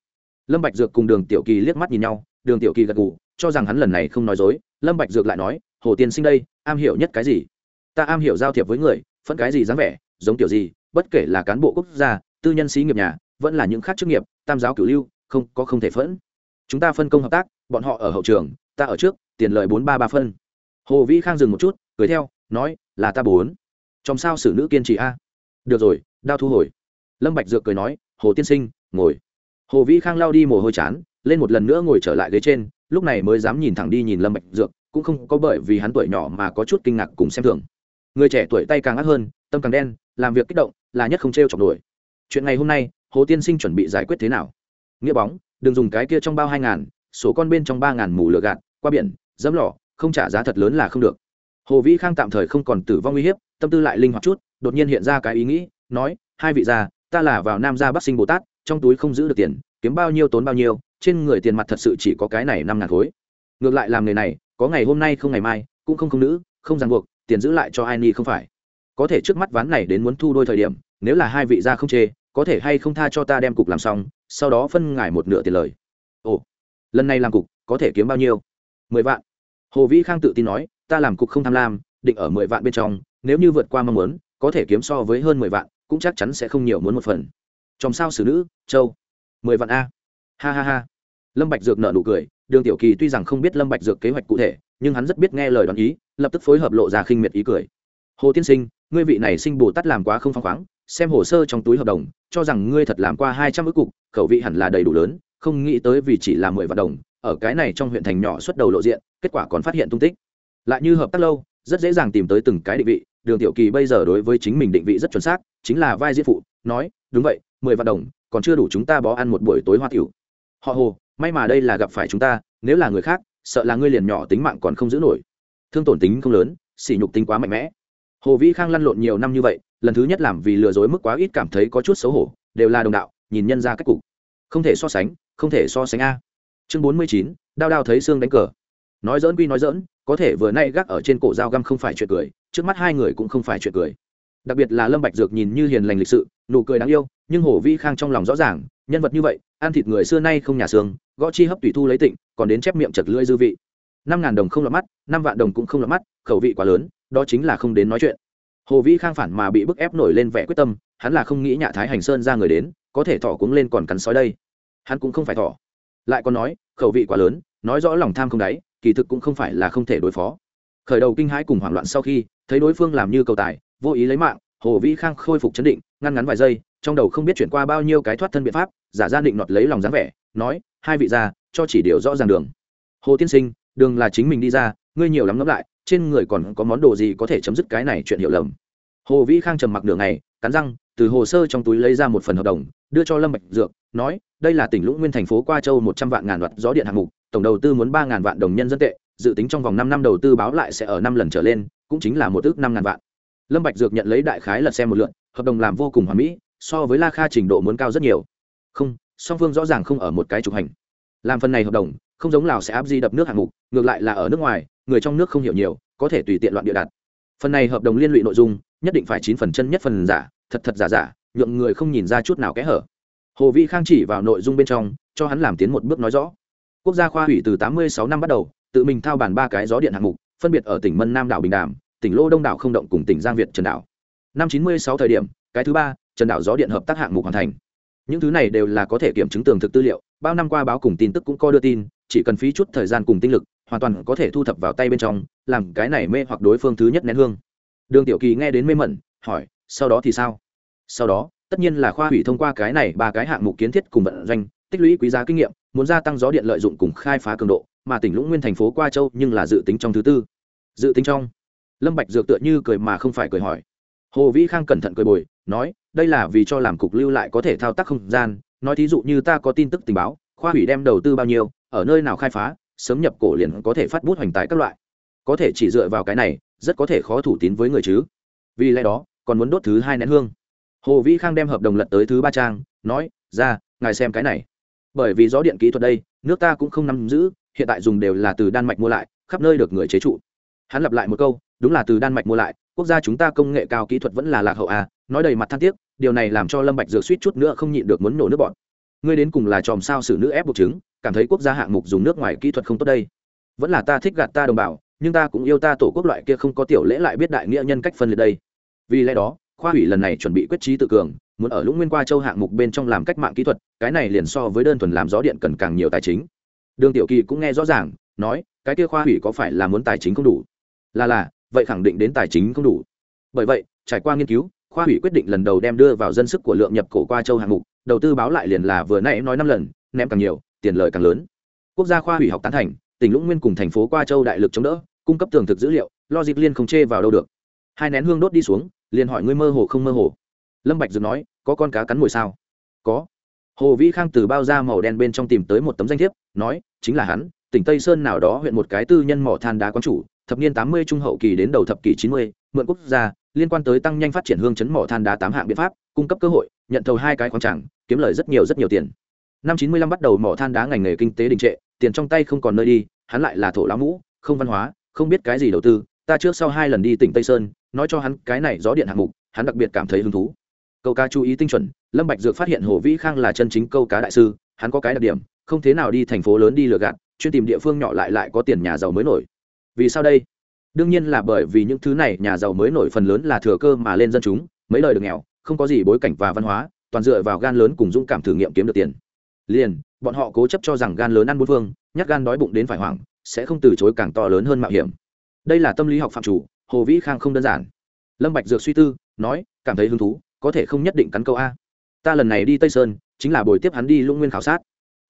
Lâm bạch dược cùng đường tiểu kỳ liếc mắt nhìn nhau, đường tiểu kỳ gật gù, cho rằng hắn lần này không nói dối. Lâm bạch dược lại nói, hồ tiên sinh đây, am hiểu nhất cái gì? Ta am hiểu giao thiệp với người phân cái gì dáng vẻ, giống kiểu gì, bất kể là cán bộ quốc gia, tư nhân sĩ nghiệp nhà, vẫn là những khác chức nghiệp, tam giáo cửu lưu, không, có không thể phẫn. Chúng ta phân công hợp tác, bọn họ ở hậu trường, ta ở trước, tiền lợi bốn ba ba phân. Hồ vĩ khang dừng một chút, cười theo, nói là ta bốn. Trong sao xử nữ kiên trì a? Được rồi, đao thu hồi. Lâm bạch dược cười nói, hồ tiên sinh, ngồi. Hồ vĩ khang lao đi mồ hôi chán, lên một lần nữa ngồi trở lại ghế trên, lúc này mới dám nhìn thẳng đi nhìn lâm bạch dược, cũng không có bởi vì hắn tuổi nhỏ mà có chút kinh ngạc cùng xem thường. Người trẻ tuổi tay càng ác hơn, tâm càng đen, làm việc kích động, là nhất không treo chọc nổi. Chuyện ngày hôm nay, hồ tiên sinh chuẩn bị giải quyết thế nào? Nghĩa bóng, đừng dùng cái kia trong bao hai ngàn số con bên trong ba ngàn mù lửa gạt, qua biển, dẫm lỏ không trả giá thật lớn là không được hồ vĩ khang tạm thời không còn tử vong uy hiếp, tâm tư lại linh hoạt chút, đột nhiên hiện ra cái ý nghĩ, nói, hai vị già ta là vào nam gia bắc sinh bồ tát, trong túi không giữ được tiền, kiếm bao nhiêu tốn bao nhiêu, trên người tiền mặt thật sự chỉ có cái này năm ngàn khối. Ngược lại làm nghề này, có ngày hôm nay không ngày mai, cũng không không nữ, không ràng buộc, tiền giữ lại cho ai ni không phải. Có thể trước mắt ván này đến muốn thu đôi thời điểm, nếu là hai vị gia không chê, có thể hay không tha cho ta đem cục làm xong, sau đó phân ngải một nửa tiền lời. Ồ, lần này làm cục, có thể kiếm bao nhiêu? Mười vạn. Hồ vĩ khang tự tin nói ta làm cục không tham lam, định ở mười vạn bên trong, nếu như vượt qua mong muốn, có thể kiếm so với hơn mười vạn, cũng chắc chắn sẽ không nhiều muốn một phần. Trong sao xử nữ, châu. Mười vạn a. Ha ha ha. Lâm bạch dược nở nụ cười, đường tiểu kỳ tuy rằng không biết lâm bạch dược kế hoạch cụ thể, nhưng hắn rất biết nghe lời đoán ý, lập tức phối hợp lộ ra khinh miệt ý cười. Hồ tiên sinh, ngươi vị này sinh bồ tát làm quá không phăng khoáng, xem hồ sơ trong túi hợp đồng, cho rằng ngươi thật làm qua hai trăm ước cục, khẩu vị hẳn là đầy đủ lớn, không nghĩ tới vì chỉ là mười vạn đồng, ở cái này trong huyện thành nhỏ xuất đầu lộ diện, kết quả còn phát hiện tung tích lại như hợp tác lâu, rất dễ dàng tìm tới từng cái định vị. Đường tiểu kỳ bây giờ đối với chính mình định vị rất chuẩn xác, chính là vai diễn phụ, nói, đúng vậy, mười vạn đồng, còn chưa đủ chúng ta bó ăn một buổi tối hoa tiểu. Họ hồ, may mà đây là gặp phải chúng ta, nếu là người khác, sợ là ngươi liền nhỏ tính mạng còn không giữ nổi. Thương tổn tính không lớn, sỉ nhục tính quá mạnh mẽ. Hồ vĩ khang lăn lộn nhiều năm như vậy, lần thứ nhất làm vì lừa dối mức quá ít cảm thấy có chút xấu hổ, đều là đồng đạo, nhìn nhân ra cách cục. Không thể so sánh, không thể so sánh a. Chương bốn mươi chín, đao đao thấy xương đánh cờ. Nói dỡn quy nói dỡn có thể vừa nay gác ở trên cổ dao găm không phải chuyện cười, trước mắt hai người cũng không phải chuyện cười. Đặc biệt là lâm bạch dược nhìn như hiền lành lịch sự, nụ cười đáng yêu, nhưng hồ vi khang trong lòng rõ ràng, nhân vật như vậy, ăn thịt người xưa nay không nhà xương, gõ chi hấp tùy thu lấy tịnh, còn đến chép miệng chật lưỡi dư vị. Năm ngàn đồng không lọt mắt, năm vạn đồng cũng không lọt mắt, khẩu vị quá lớn, đó chính là không đến nói chuyện. Hồ vi khang phản mà bị bức ép nổi lên vẻ quyết tâm, hắn là không nghĩ nhạ thái hành sơn ra người đến, có thể thỏ cuống lên còn cắn sói đây. Hắn cũng không phải thỏ lại còn nói, khẩu vị quá lớn, nói rõ lòng tham không đáy kỳ thực cũng không phải là không thể đối phó. Khởi đầu kinh hãi cùng hoảng loạn sau khi, thấy đối phương làm như cầu tài, vô ý lấy mạng, hồ vĩ khang khôi phục chấn định, ngăn ngắn vài giây, trong đầu không biết chuyển qua bao nhiêu cái thoát thân biện pháp, giả ra định nọt lấy lòng dáng vẻ, nói, hai vị ra cho chỉ điều rõ ràng đường. Hồ tiên sinh, đường là chính mình đi ra, ngươi nhiều lắm ngẫm lại, trên người còn có món đồ gì có thể chấm dứt cái này chuyện hiểu lầm? Hồ vĩ khang trầm mặc nửa ngày, cắn răng từ hồ sơ trong túi lấy ra một phần hợp đồng, đưa cho lâm bạch dược, nói, đây là tỉnh lũng nguyên thành phố qua châu một trăm vạn ngàn đoạt gió điện hạng mục, tổng đầu tư muốn ba ngàn vạn đồng nhân dân tệ, dự tính trong vòng năm năm đầu tư báo lại sẽ ở năm lần trở lên, cũng chính là một ước năm ngàn vạn. Lâm bạch dược nhận lấy đại khái lật xem một lượt, hợp đồng làm vô cùng hoàn mỹ, so với la kha trình độ muốn cao rất nhiều. Không, song phương rõ ràng không ở một cái trục hành. Làm phần này hợp đồng, không giống lào sẽ áp di đập nước hạng mục, ngược lại là ở nước ngoài, người trong nước không hiểu nhiều, có thể tùy tiện loạn địa đặt. Phần này hợp đồng liên lụy nội dung, nhất định phải chín phần chân nhất phần giả thật thật giả giả, nhượng người không nhìn ra chút nào kẽ hở. Hồ vĩ khang chỉ vào nội dung bên trong, cho hắn làm tiến một bước nói rõ. Quốc gia khoa hủy từ tám mươi sáu năm bắt đầu, tự mình thao bàn ba cái gió điện hạng mục, phân biệt ở tỉnh mân nam đảo bình đàm, tỉnh lô đông đảo không động cùng tỉnh giang việt trần đảo. Năm chín mươi sáu thời điểm, cái thứ ba, trần đảo gió điện hợp tác hạng mục hoàn thành. Những thứ này đều là có thể kiểm chứng tường thực tư liệu, bao năm qua báo cùng tin tức cũng có đưa tin, chỉ cần phí chút thời gian cùng tinh lực, hoàn toàn có thể thu thập vào tay bên trong, làm cái này mê hoặc đối phương thứ nhất nén hương. Đường tiểu kỳ nghe đến mê mẩn, hỏi, sau đó thì sao? Sau đó, tất nhiên là khoa hủy thông qua cái này ba cái hạng mục kiến thiết cùng vận doanh, tích lũy quý giá kinh nghiệm, muốn gia tăng gió điện lợi dụng cùng khai phá cường độ, mà tỉnh lũng nguyên thành phố qua châu nhưng là dự tính trong thứ tư. Dự tính trong. Lâm bạch dược tựa như cười mà không phải cười hỏi. Hồ vĩ khang cẩn thận cười bồi, nói, đây là vì cho làm cục lưu lại có thể thao tác không gian. Nói thí dụ như ta có tin tức tình báo, khoa hủy đem đầu tư bao nhiêu, ở nơi nào khai phá, sớm nhập cổ liền có thể phát bút hoành tài các loại. Có thể chỉ dựa vào cái này, rất có thể khó thủ tín với người chứ. Vì lẽ đó, còn muốn đốt thứ hai nén hương hồ vĩ khang đem hợp đồng lật tới thứ ba trang, nói, ra, ngài xem cái này. Bởi vì gió điện kỹ thuật đây, nước ta cũng không nắm giữ, hiện tại dùng đều là từ đan mạch mua lại, khắp nơi được người chế trụ. Hắn lặp lại một câu, đúng là từ đan mạch mua lại, quốc gia chúng ta công nghệ cao kỹ thuật vẫn là lạc hậu à nói đầy mặt than tiếc, điều này làm cho lâm bạch dược suýt chút nữa không nhịn được muốn nổ nước bọn. Ngươi đến cùng là tròm sao xử nữ ép buộc chứng, cảm thấy quốc gia hạng mục dùng nước ngoài kỹ thuật không tốt đây. Vẫn là ta thích gạt ta đồng bào, nhưng ta cũng yêu ta tổ quốc loại kia không có tiểu lễ lại biết đại nghĩa nhân cách phân liệt đây. Vì lẽ đó khoa hủy lần này chuẩn bị quyết trí tự cường, muốn ở lũng nguyên qua châu hạng mục bên trong làm cách mạng kỹ thuật, cái này liền so với đơn thuần làm gió điện cần càng nhiều tài chính. Đường tiểu kỳ cũng nghe rõ ràng, nói, cái kia khoa hủy có phải là muốn tài chính không đủ? Là là, vậy khẳng định đến tài chính không đủ. Bởi vậy, trải qua nghiên cứu, khoa hủy quyết định lần đầu đem đưa vào dân sức của lượng nhập cổ qua châu hạng mục, đầu tư báo lại liền là vừa nãy nói năm lần, ném càng nhiều, tiền lợi càng lớn. Quốc gia khoa hủy học tán thành, tỉnh lũng nguyên cùng thành phố qua châu đại lực chống đỡ, cung cấp tường thực dữ liệu lo liên không chê vào đâu được. Hai nén hương đốt đi xuống liền hỏi ngươi mơ hồ không mơ hồ? Lâm bạch dừng nói, có con cá cắn mồi sao? Có. Hồ vĩ khang từ bao da màu đen bên trong tìm tới một tấm danh thiếp, nói, chính là hắn, tỉnh tây sơn nào đó huyện một cái tư nhân mỏ than đá quán chủ, thập niên tám mươi trung hậu kỳ đến đầu thập kỷ chín mươi, mượn quốc gia, liên quan tới tăng nhanh phát triển hương chấn mỏ than đá tám hạng biện pháp, cung cấp cơ hội, nhận thầu hai cái khoáng tràng, kiếm lời rất nhiều rất nhiều tiền. Năm chín mươi lăm bắt đầu mỏ than đá ngành nghề kinh tế đình trệ, tiền trong tay không còn nơi đi, hắn lại là thổ lão mũ không văn hóa, không biết cái gì đầu tư, ta trước sau hai lần đi tỉnh tây sơn nói cho hắn cái này gió điện hạng mục, hắn đặc biệt cảm thấy hứng thú. Câu cá chú ý tinh chuẩn, lâm bạch dược phát hiện hồ vĩ khang là chân chính câu cá đại sư, hắn có cái đặc điểm, không thế nào đi thành phố lớn đi lừa gạt, chuyên tìm địa phương nhỏ lại lại có tiền nhà giàu mới nổi. Vì sao đây? Đương nhiên là bởi vì những thứ này nhà giàu mới nổi phần lớn là thừa cơ mà lên dân chúng, mấy lời được nghèo, không có gì bối cảnh và văn hóa, toàn dựa vào gan lớn cùng dũng cảm thử nghiệm kiếm được tiền. Liền, bọn họ cố chấp cho rằng gan lớn ăn bốn phương nhắc gan đói bụng đến phải hoảng, sẽ không từ chối càng to lớn hơn mạo hiểm. Đây là tâm lý học phạm chủ hồ vĩ khang không đơn giản. Lâm bạch dược suy tư, nói, cảm thấy hứng thú, có thể không nhất định cắn câu a. Ta lần này đi tây sơn, chính là buổi tiếp hắn đi lũng nguyên khảo sát.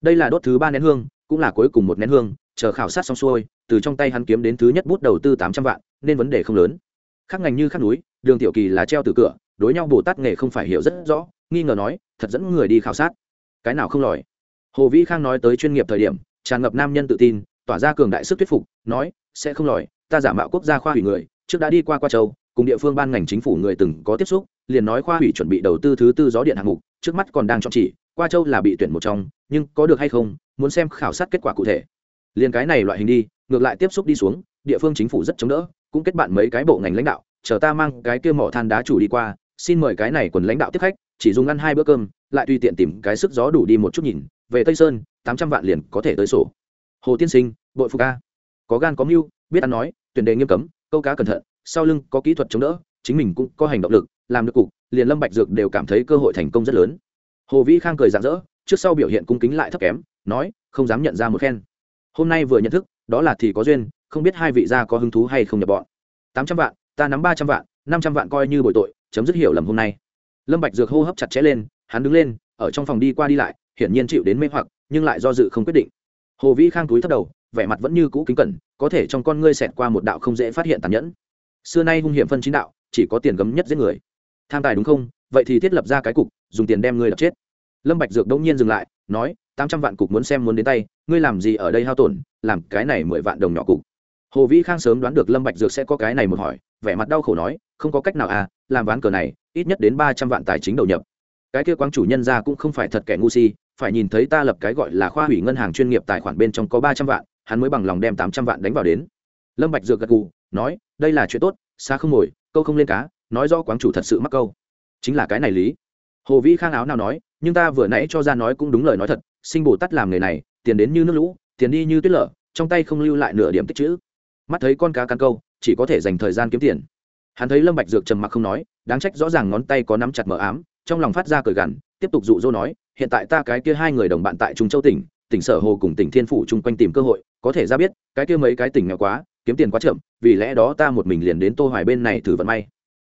Đây là đốt thứ ba nén hương, cũng là cuối cùng một nén hương, chờ khảo sát xong xuôi, từ trong tay hắn kiếm đến thứ nhất bút đầu tư tám trăm vạn, nên vấn đề không lớn. Khác ngành như khác núi, đường tiểu kỳ là treo từ cửa, đối nhau bồ tát nghề không phải hiểu rất rõ, nghi ngờ nói, thật dẫn người đi khảo sát. Cái nào không lòi? Hồ vĩ khang nói tới chuyên nghiệp thời điểm, tràn ngập nam nhân tự tin, tỏa ra cường đại sức thuyết phục, nói, sẽ không lòi, ta giả mạo quốc gia khoa hủy người trước đã đi qua qua châu, cùng địa phương ban ngành chính phủ người từng có tiếp xúc, liền nói khoa hủy chuẩn bị đầu tư thứ tư gió điện hạng mục, trước mắt còn đang chọn chỉ, qua châu là bị tuyển một trong, nhưng có được hay không, muốn xem khảo sát kết quả cụ thể. Liền cái này loại hình đi, ngược lại tiếp xúc đi xuống, địa phương chính phủ rất chống đỡ, cũng kết bạn mấy cái bộ ngành lãnh đạo, chờ ta mang cái kia mỏ than đá chủ đi qua, xin mời cái này quần lãnh đạo tiếp khách, chỉ dùng ăn hai bữa cơm, lại tùy tiện tìm cái sức gió đủ đi một chút nhìn, về tây sơn, tám trăm vạn liền có thể tới sổ. Hồ tiên sinh bội phục ca có gan có mưu, biết ăn nói, tuyển đề nghiêm cấm câu cá cẩn thận, sau lưng có kỹ thuật chống đỡ, chính mình cũng có hành động lực, làm được cục, liền lâm bạch dược đều cảm thấy cơ hội thành công rất lớn. Hồ vĩ khang cười rạng rỡ, trước sau biểu hiện cung kính lại thấp kém, nói, không dám nhận ra một khen hôm nay vừa nhận thức, đó là thì có duyên, không biết hai vị gia có hứng thú hay không nhập bọn. Tám trăm vạn, ta nắm ba trăm vạn, năm trăm vạn coi như bồi tội, chấm dứt hiểu lầm hôm nay. Lâm bạch dược hô hấp chặt chẽ lên, hắn đứng lên, ở trong phòng đi qua đi lại, hiển nhiên chịu đến mê hoặc, nhưng lại do dự không quyết định. Hồ vĩ khang túi thấp đầu, vẻ mặt vẫn như cũ kính cẩn có thể trong con ngươi xẹt qua một đạo không dễ phát hiện tàn nhẫn. Xưa nay hung hiểm phân chính đạo, chỉ có tiền gấm nhất giết người. Tham tài đúng không? Vậy thì thiết lập ra cái cục, dùng tiền đem ngươi đập chết. Lâm bạch dược đông nhiên dừng lại, nói, tám trăm vạn cục muốn xem muốn đến tay, ngươi làm gì ở đây hao tổn, làm cái này mười vạn đồng nhỏ cục. Hồ vĩ khang sớm đoán được lâm bạch dược sẽ có cái này một hỏi, vẻ mặt đau khổ nói, không có cách nào à làm ván cờ này, ít nhất đến ba trăm vạn tài chính đầu nhập. Cái kia quang chủ nhân ra cũng không phải thật kẻ ngu si, phải nhìn thấy ta lập cái gọi là khoa hủy ngân hàng chuyên nghiệp tài khoản bên trong có ba trăm vạn hắn mới bằng lòng đem tám trăm vạn đánh vào đến. Lâm bạch dược gật gù, nói, đây là chuyện tốt, xa không ngồi, câu không lên cá, nói rõ quán chủ thật sự mắc câu. Chính là cái này lý. Hồ vĩ khang áo nào nói, nhưng ta vừa nãy cho ra nói cũng đúng lời nói thật, sinh bồ tát làm nghề này, tiền đến như nước lũ, tiền đi như tuyết lở, trong tay không lưu lại nửa điểm tích chữ. Mắt thấy con cá cắn câu, chỉ có thể dành thời gian kiếm tiền. Hắn thấy lâm bạch dược trầm mặc không nói, đáng trách rõ ràng ngón tay có nắm chặt mở ám, trong lòng phát ra cười gằn, tiếp tục dụ dỗ nói, hiện tại ta cái kia hai người đồng bạn tại trung châu tỉnh tỉnh sở hồ cùng tỉnh thiên phủ chung quanh tìm cơ hội có thể ra biết, cái kia mấy cái tỉnh nghèo quá, kiếm tiền quá chậm, vì lẽ đó ta một mình liền đến tô hoài bên này thử vận may.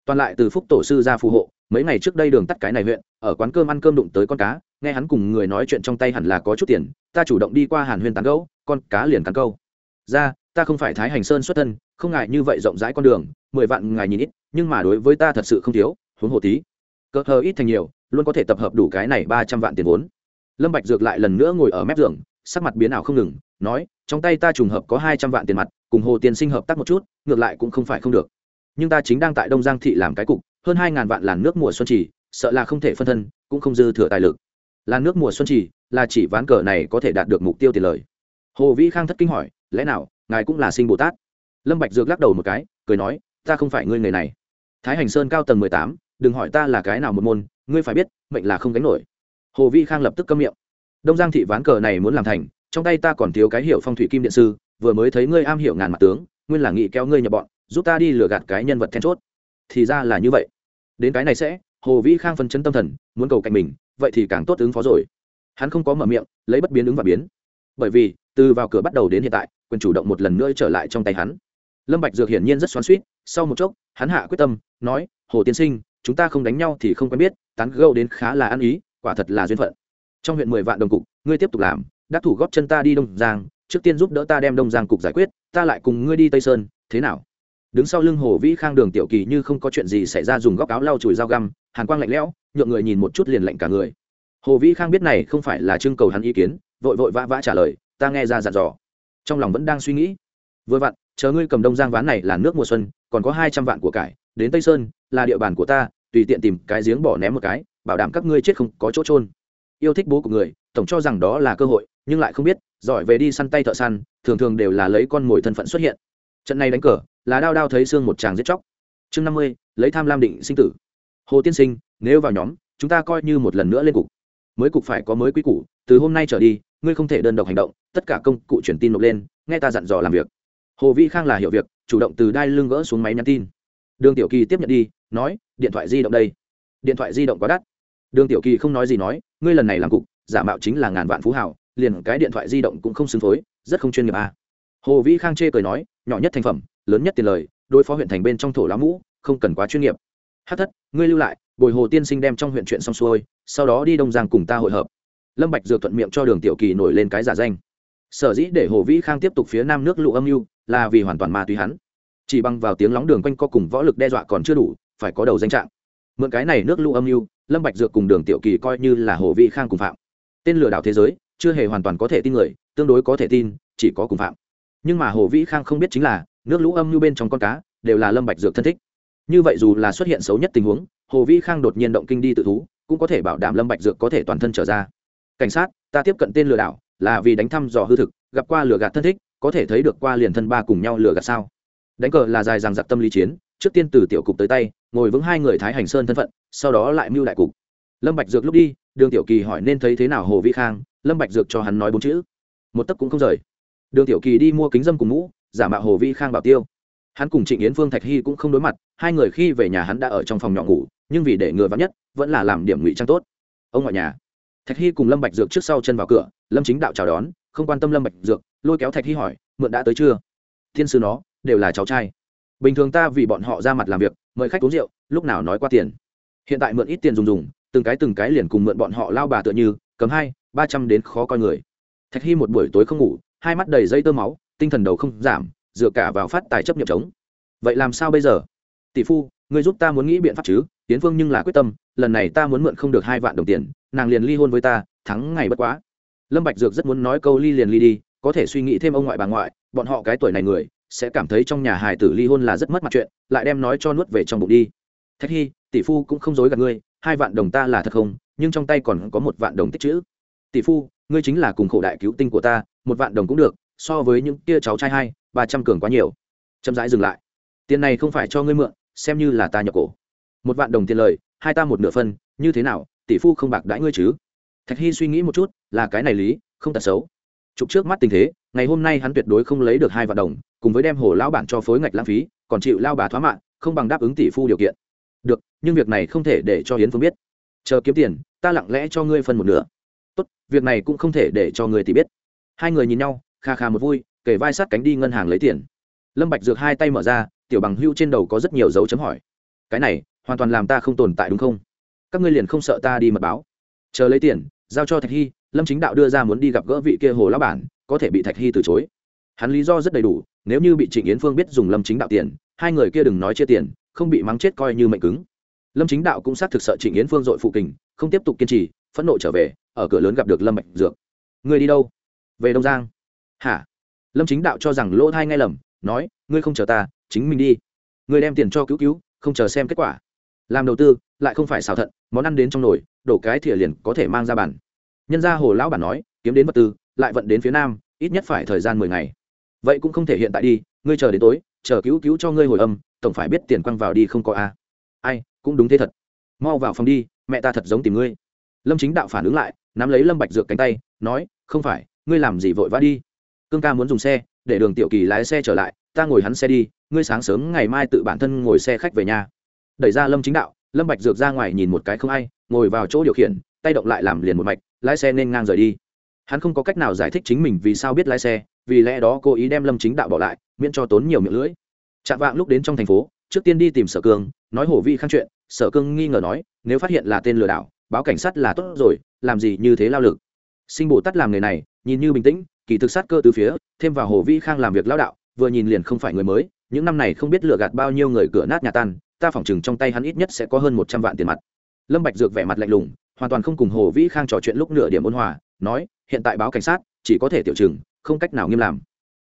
Toàn lại từ phúc tổ sư ra phù hộ, mấy ngày trước đây đường tắt cái này huyện, ở quán cơm ăn cơm đụng tới con cá, nghe hắn cùng người nói chuyện trong tay hẳn là có chút tiền, ta chủ động đi qua hàn huyên tán gẫu, con cá liền cắn câu. Ra, ta không phải thái hành sơn xuất thân, không ngại như vậy rộng rãi con đường, mười vạn ngài nhìn ít, nhưng mà đối với ta thật sự không thiếu, huống hồ tí. Cỡ hờ ít thành nhiều, luôn có thể tập hợp đủ cái này ba trăm vạn tiền vốn. Lâm bạch dược lại lần nữa ngồi ở mép giường, sắc mặt biến ảo không ngừng, nói trong tay ta trùng hợp có hai trăm vạn tiền mặt, cùng hồ tiên sinh hợp tác một chút, ngược lại cũng không phải không được. Nhưng ta chính đang tại đông giang thị làm cái cục, hơn hai ngàn vạn làn nước mùa xuân trì sợ là không thể phân thân, cũng không dư thừa tài lực. Làn nước mùa xuân trì là chỉ ván cờ này có thể đạt được mục tiêu tiền lời. Hồ vĩ khang thất kinh hỏi, lẽ nào, ngài cũng là sinh bồ tát? Lâm bạch dược lắc đầu một cái, cười nói, ta không phải ngươi người này. Thái hành sơn cao tầng mười tám, đừng hỏi ta là cái nào một môn, ngươi phải biết, mệnh là không gánh nổi. Hồ vĩ khang lập tức câm miệng, đông giang thị ván cờ này muốn làm thành trong tay ta còn thiếu cái hiệu phong thủy kim điện sư, vừa mới thấy ngươi am hiểu ngàn mặt tướng, nguyên là nghị kéo ngươi nhập bọn, giúp ta đi lừa gạt cái nhân vật then chốt. Thì ra là như vậy. Đến cái này sẽ, hồ vĩ khang phân chân tâm thần, muốn cầu cạnh mình, vậy thì càng tốt ứng phó rồi. Hắn không có mở miệng, lấy bất biến ứng và biến. Bởi vì, từ vào cửa bắt đầu đến hiện tại, quyền chủ động một lần nữa trở lại trong tay hắn. Lâm bạch dược hiển nhiên rất xoắn xuýt, sau một chốc, hắn hạ quyết tâm, nói, hồ tiên sinh, chúng ta không đánh nhau thì không quen biết, tán gẫu đến khá là ăn ý, quả thật là duyên phận. Trong huyện mười vạn đồng cục, ngươi tiếp tục làm đắc thủ góp chân ta đi đông giang, trước tiên giúp đỡ ta đem đông giang cục giải quyết, ta lại cùng ngươi đi tây sơn, thế nào? Đứng sau lưng hồ vĩ khang đường tiểu kỳ như không có chuyện gì xảy ra dùng góc áo lau chùi dao găm, hàn quang lạnh lẽo, nhượng người nhìn một chút liền lạnh cả người. Hồ vĩ khang biết này không phải là trưng cầu hắn ý kiến, vội vội vã vã trả lời, ta nghe ra dặn dò. Trong lòng vẫn đang suy nghĩ. Vừa vặn, chờ ngươi cầm đông giang ván này là nước mùa xuân, còn có hai trăm vạn của cải, đến tây sơn, là địa bàn của ta, tùy tiện tìm cái giếng bỏ ném một cái, bảo đảm các ngươi chết không có chỗ trôn yêu thích bố của người, tổng cho rằng đó là cơ hội, nhưng lại không biết, giỏi về đi săn tay thợ săn, thường thường đều là lấy con mồi thân phận xuất hiện. Trận này đánh cờ, là đao đao thấy xương một chàng giết chóc. Chương năm mươi, lấy tham lam định sinh tử. Hồ tiên sinh, nếu vào nhóm, chúng ta coi như một lần nữa lên cục. Mới cục phải có mới quy củ, từ hôm nay trở đi, ngươi không thể đơn độc hành động, tất cả công cụ truyền tin nộp lên, nghe ta dặn dò làm việc. Hồ vi khang là hiểu việc, chủ động từ đai lưng gỡ xuống máy nhắn tin. Đường tiểu kỳ tiếp nhận đi, nói, điện thoại di động đây. Điện thoại di động quá đắt đường tiểu kỳ không nói gì nói, ngươi lần này làm cục, giả mạo chính là ngàn vạn phú hảo liền cái điện thoại di động cũng không xứng phối, rất không chuyên nghiệp à. hồ vĩ khang chê cười nói, nhỏ nhất thành phẩm, lớn nhất tiền lời, đối phó huyện thành bên trong thổ lá mũ, không cần quá chuyên nghiệp. Hát thất, ngươi lưu lại, bồi hồ tiên sinh đem trong huyện chuyện xong xuôi, sau đó đi đông giang cùng ta hội hợp. Lâm bạch dược thuận miệng cho đường tiểu kỳ nổi lên cái giả danh. Sở dĩ để hồ vĩ khang tiếp tục phía nam nước lụ âm mưu, là vì hoàn toàn ma túy hắn. Chỉ bằng vào tiếng lóng đường quanh co cùng võ lực đe dọa còn chưa đủ, phải có đầu danh trạng mượn cái này nước lũ âm mưu, lâm bạch dược cùng đường tiểu kỳ coi như là hồ vi khang cùng phạm. Tên lừa đảo thế giới, chưa hề hoàn toàn có thể tin người, tương đối có thể tin, chỉ có cùng phạm. Nhưng mà hồ vĩ khang không biết chính là, nước lũ âm mưu bên trong con cá, đều là lâm bạch dược thân thích. Như vậy dù là xuất hiện xấu nhất tình huống, hồ vĩ khang đột nhiên động kinh đi tự thú, cũng có thể bảo đảm lâm bạch dược có thể toàn thân trở ra. Cảnh sát, ta tiếp cận tên lừa đảo, là vì đánh thăm dò hư thực, gặp qua lừa gạt thân thích, có thể thấy được qua liền thân ba cùng nhau lừa gạt sao? Đánh cờ là dài dằng dặc tâm lý chiến, trước tiên từ tiểu cục tới tay ngồi vững hai người thái hành sơn thân phận, sau đó lại mưu đại cục. Lâm bạch dược lúc đi, đường tiểu kỳ hỏi nên thấy thế nào hồ vĩ khang, lâm bạch dược cho hắn nói bốn chữ. Một tấc cũng không rời. Đường tiểu kỳ đi mua kính dâm cùng mũ, giả mạo hồ vĩ khang bảo tiêu. Hắn cùng trịnh yến phương thạch hy cũng không đối mặt, hai người khi về nhà hắn đã ở trong phòng nhỏ ngủ, nhưng vì để ngừa vắng nhất, vẫn là làm điểm ngụy trang tốt. Ông ngoại nhà. Thạch hy cùng lâm bạch dược trước sau chân vào cửa, lâm chính đạo chào đón, không quan tâm lâm bạch dược, lôi kéo thạch hy hỏi, mượn đã tới chưa? Thiên sư nó, đều là cháu trai. Bình thường ta vì bọn họ ra mặt làm việc mời khách uống rượu, lúc nào nói qua tiền. Hiện tại mượn ít tiền dùng dùng, từng cái từng cái liền cùng mượn bọn họ lao bà tựa như, cầm hai, ba trăm đến khó coi người. Thạch hy một buổi tối không ngủ, hai mắt đầy dây tơ máu, tinh thần đầu không giảm, dựa cả vào phát tài chấp nhập chống. Vậy làm sao bây giờ? Tỷ phu người giúp ta muốn nghĩ biện pháp chứ tiến phương nhưng là quyết tâm, lần này ta muốn mượn không được hai vạn đồng tiền, nàng liền ly hôn với ta, thắng ngày bất quá. Lâm bạch dược rất muốn nói câu ly liền ly đi, có thể suy nghĩ thêm ông ngoại bà ngoại, bọn họ cái tuổi này người sẽ cảm thấy trong nhà hài tử ly hôn là rất mất mặt chuyện, lại đem nói cho nuốt về trong bụng đi. Thạch hy, tỷ phu cũng không dối gạt ngươi, hai vạn đồng ta là thật không, nhưng trong tay còn có một vạn đồng tích chữ. Tỷ phu, ngươi chính là cùng khổ đại cứu tinh của ta, một vạn đồng cũng được, so với những kia cháu trai hai, ba trăm cường quá nhiều. Chậm rãi dừng lại. Tiền này không phải cho ngươi mượn, xem như là ta nhập cổ. Một vạn đồng tiền lời, hai ta một nửa phân, như thế nào, tỷ phu không bạc đãi ngươi chứ? Thạch hy suy nghĩ một chút, là cái này lý, không tật xấu. Chụp trước mắt tình thế ngày hôm nay hắn tuyệt đối không lấy được hai vạn đồng, cùng với đem hồ lão bản cho phối ngạch lãng phí, còn chịu lao bà thoá mạng không bằng đáp ứng tỷ phu điều kiện. Được, nhưng việc này không thể để cho hiến phương biết. Chờ kiếm tiền, ta lặng lẽ cho ngươi phân một nửa. Tốt, việc này cũng không thể để cho người tỷ biết. Hai người nhìn nhau, kha kha một vui kể vai sát cánh đi ngân hàng lấy tiền. Lâm bạch dược hai tay mở ra, tiểu bằng hưu trên đầu có rất nhiều dấu chấm hỏi. Cái này, hoàn toàn làm ta không tồn tại đúng không? Các ngươi liền không sợ ta đi mật báo. Chờ lấy tiền, giao cho thạch hy, lâm chính đạo đưa ra muốn đi gặp gỡ vị kia hồ lão bản có thể bị thạch hy từ chối. Hắn lý do rất đầy đủ, nếu như bị trịnh yến phương biết dùng lâm chính đạo tiền, hai người kia đừng nói chia tiền, không bị mắng chết coi như mệnh cứng. Lâm chính đạo cũng xác thực sợ trịnh yến phương dội phụ kình, không tiếp tục kiên trì, phẫn nộ trở về, ở cửa lớn gặp được lâm bạch dược. Người đi đâu? Về đông giang. Hả? Lâm chính đạo cho rằng lỗ thai ngay lầm, nói, ngươi không chờ ta, chính mình đi. Ngươi đem tiền cho cứu cứu, không chờ xem kết quả. Làm đầu tư, lại không phải xào thận, món ăn đến trong nồi, đổ cái thìa liền có thể mang ra bàn. Nhân gia hồ lão bản nói, kiếm đến vật tư lại vận đến phía nam, ít nhất phải thời gian mười ngày. Vậy cũng không thể hiện tại đi, ngươi chờ đến tối, chờ cứu cứu cho ngươi hồi âm, tổng phải biết tiền quăng vào đi không có a. Ai, cũng đúng thế thật. Mau vào phòng đi, mẹ ta thật giống tìm ngươi. Lâm chính đạo phản ứng lại, nắm lấy lâm bạch dược cánh tay, nói, không phải, ngươi làm gì vội vã đi. Cương ca muốn dùng xe, để đường tiểu kỳ lái xe trở lại, ta ngồi hắn xe đi, ngươi sáng sớm ngày mai tự bản thân ngồi xe khách về nhà. Đẩy ra lâm chính đạo, lâm bạch dược ra ngoài nhìn một cái không ai, ngồi vào chỗ điều khiển, tay động lại làm liền một mạch, lái xe nên ngang rời đi hắn không có cách nào giải thích chính mình vì sao biết lái xe, vì lẽ đó cố ý đem lâm chính đạo bỏ lại, miễn cho tốn nhiều miệng lưỡi. Chạm vạng lúc đến trong thành phố, trước tiên đi tìm sở cương, nói hổ vi khang chuyện, sở cương nghi ngờ nói, nếu phát hiện là tên lừa đảo, báo cảnh sát là tốt rồi, làm gì như thế lao lực. Sinh bồ tát làm nghề này, nhìn như bình tĩnh, kỳ thực sát cơ từ phía, thêm vào hồ vi khang làm việc lao đạo, vừa nhìn liền không phải người mới, những năm này không biết lừa gạt bao nhiêu người cửa nát nhà tan, ta phỏng chừng trong tay hắn ít nhất sẽ có hơn một trăm vạn tiền mặt. Lâm bạch dược vẻ mặt lạnh lùng, hoàn toàn không cùng hồ vĩ khang trò chuyện lúc nửa điểm ôn hòa nói, hiện tại báo cảnh sát, chỉ có thể tiểu trừng, không cách nào nghiêm làm.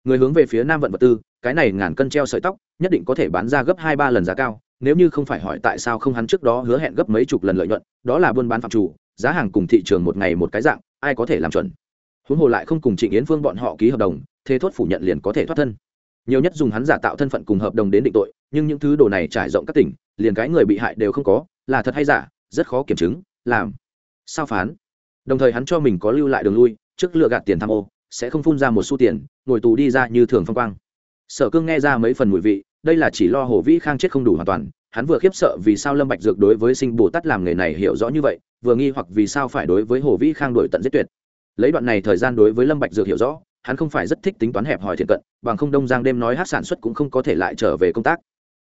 Người hướng về phía nam vận vật tư, cái này ngàn cân treo sợi tóc, nhất định có thể bán ra gấp hai ba lần giá cao, nếu như không phải hỏi tại sao không hắn trước đó hứa hẹn gấp mấy chục lần lợi nhuận, đó là buôn bán phạm chủ, giá hàng cùng thị trường một ngày một cái dạng, ai có thể làm chuẩn. Huống hồ lại không cùng trịnh yến phương bọn họ ký hợp đồng thế thốt phủ nhận liền có thể thoát thân. Nhiều nhất dùng hắn giả tạo thân phận cùng hợp đồng đến định tội, nhưng những thứ đồ này trải rộng các tỉnh, liền cái người bị hại đều không có, là thật hay giả, rất khó kiểm chứng, làm. Sao phán? Đồng thời hắn cho mình có lưu lại đường lui, trước lựa gạt tiền tham ô, sẽ không phun ra một xu tiền, ngồi tù đi ra như thường phong quang. Sở cương nghe ra mấy phần mùi vị, đây là chỉ lo hồ vĩ khang chết không đủ hoàn toàn, hắn vừa khiếp sợ vì sao lâm bạch dược đối với sinh bồ tát làm nghề này hiểu rõ như vậy, vừa nghi hoặc vì sao phải đối với hồ vĩ khang đổi tận giết tuyệt. Lấy đoạn này thời gian đối với lâm bạch dược hiểu rõ, hắn không phải rất thích tính toán hẹp hòi thiện cận, bằng không đông giang đêm nói hát sản xuất cũng không có thể lại trở về công tác.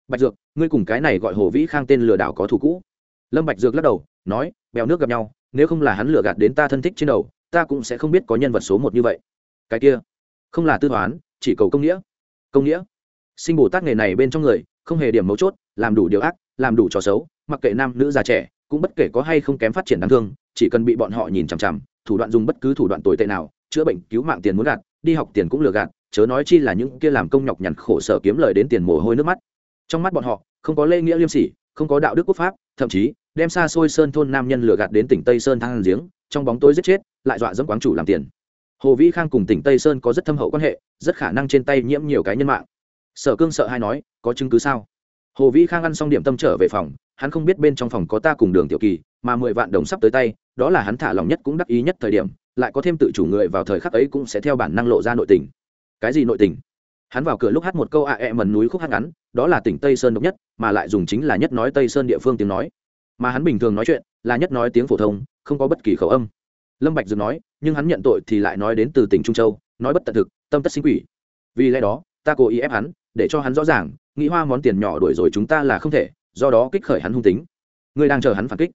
Bạch dược, ngươi cùng cái này gọi hồ vĩ khang tên lừa đảo có thủ cũ. Lâm bạch dược lắc đầu, nói, bèo nước gặp nhau nếu không là hắn lừa gạt đến ta thân thích trên đầu, ta cũng sẽ không biết có nhân vật số một như vậy. Cái kia, không là tư toán, chỉ cầu công nghĩa. Công nghĩa? Sinh bồ tát nghề này bên trong người, không hề điểm mấu chốt, làm đủ điều ác, làm đủ trò xấu, mặc kệ nam nữ già trẻ, cũng bất kể có hay không kém phát triển đáng thương, chỉ cần bị bọn họ nhìn chằm chằm, thủ đoạn dùng bất cứ thủ đoạn tồi tệ nào, chữa bệnh, cứu mạng tiền muốn gạt, đi học tiền cũng lừa gạt, chớ nói chi là những kia làm công nhọc nhằn khổ sở kiếm lời đến tiền mồ hôi nước mắt. Trong mắt bọn họ, không có lễ nghĩa liêm sỉ, không có đạo đức quốc pháp, thậm chí đem xa xôi sơn thôn nam nhân lừa gạt đến tỉnh tây sơn thang giếng, trong bóng tối giết chết, lại dọa dẫm quán chủ làm tiền. Hồ vĩ khang cùng tỉnh tây sơn có rất thâm hậu quan hệ, rất khả năng trên tay nhiễm nhiều cái nhân mạng. Sở cương sợ hay nói, có chứng cứ sao? Hồ vĩ khang ăn xong điểm tâm trở về phòng, hắn không biết bên trong phòng có ta cùng đường tiểu kỳ, mà mười vạn đồng sắp tới tay, đó là hắn thả lòng nhất cũng đắc ý nhất thời điểm, lại có thêm tự chủ người vào thời khắc ấy cũng sẽ theo bản năng lộ ra nội tình. Cái gì nội tình? Hắn vào cửa lúc hát một câu ạ à ẹ mần núi khúc hát ngắn, đó là tỉnh tây sơn độc nhất, mà lại dùng chính là nhất nói tây sơn địa phương tiếng nói mà hắn bình thường nói chuyện là nhất nói tiếng phổ thông, không có bất kỳ khẩu âm. Lâm bạch dừng nói, nhưng hắn nhận tội thì lại nói đến từ tỉnh trung châu, nói bất tận thực, tâm tất sinh quỷ. Vì lẽ đó, ta cố ý ép hắn, để cho hắn rõ ràng, nghĩ hoa món tiền nhỏ đuổi rồi chúng ta là không thể, do đó kích khởi hắn hung tính. Ngươi đang chờ hắn phản kích.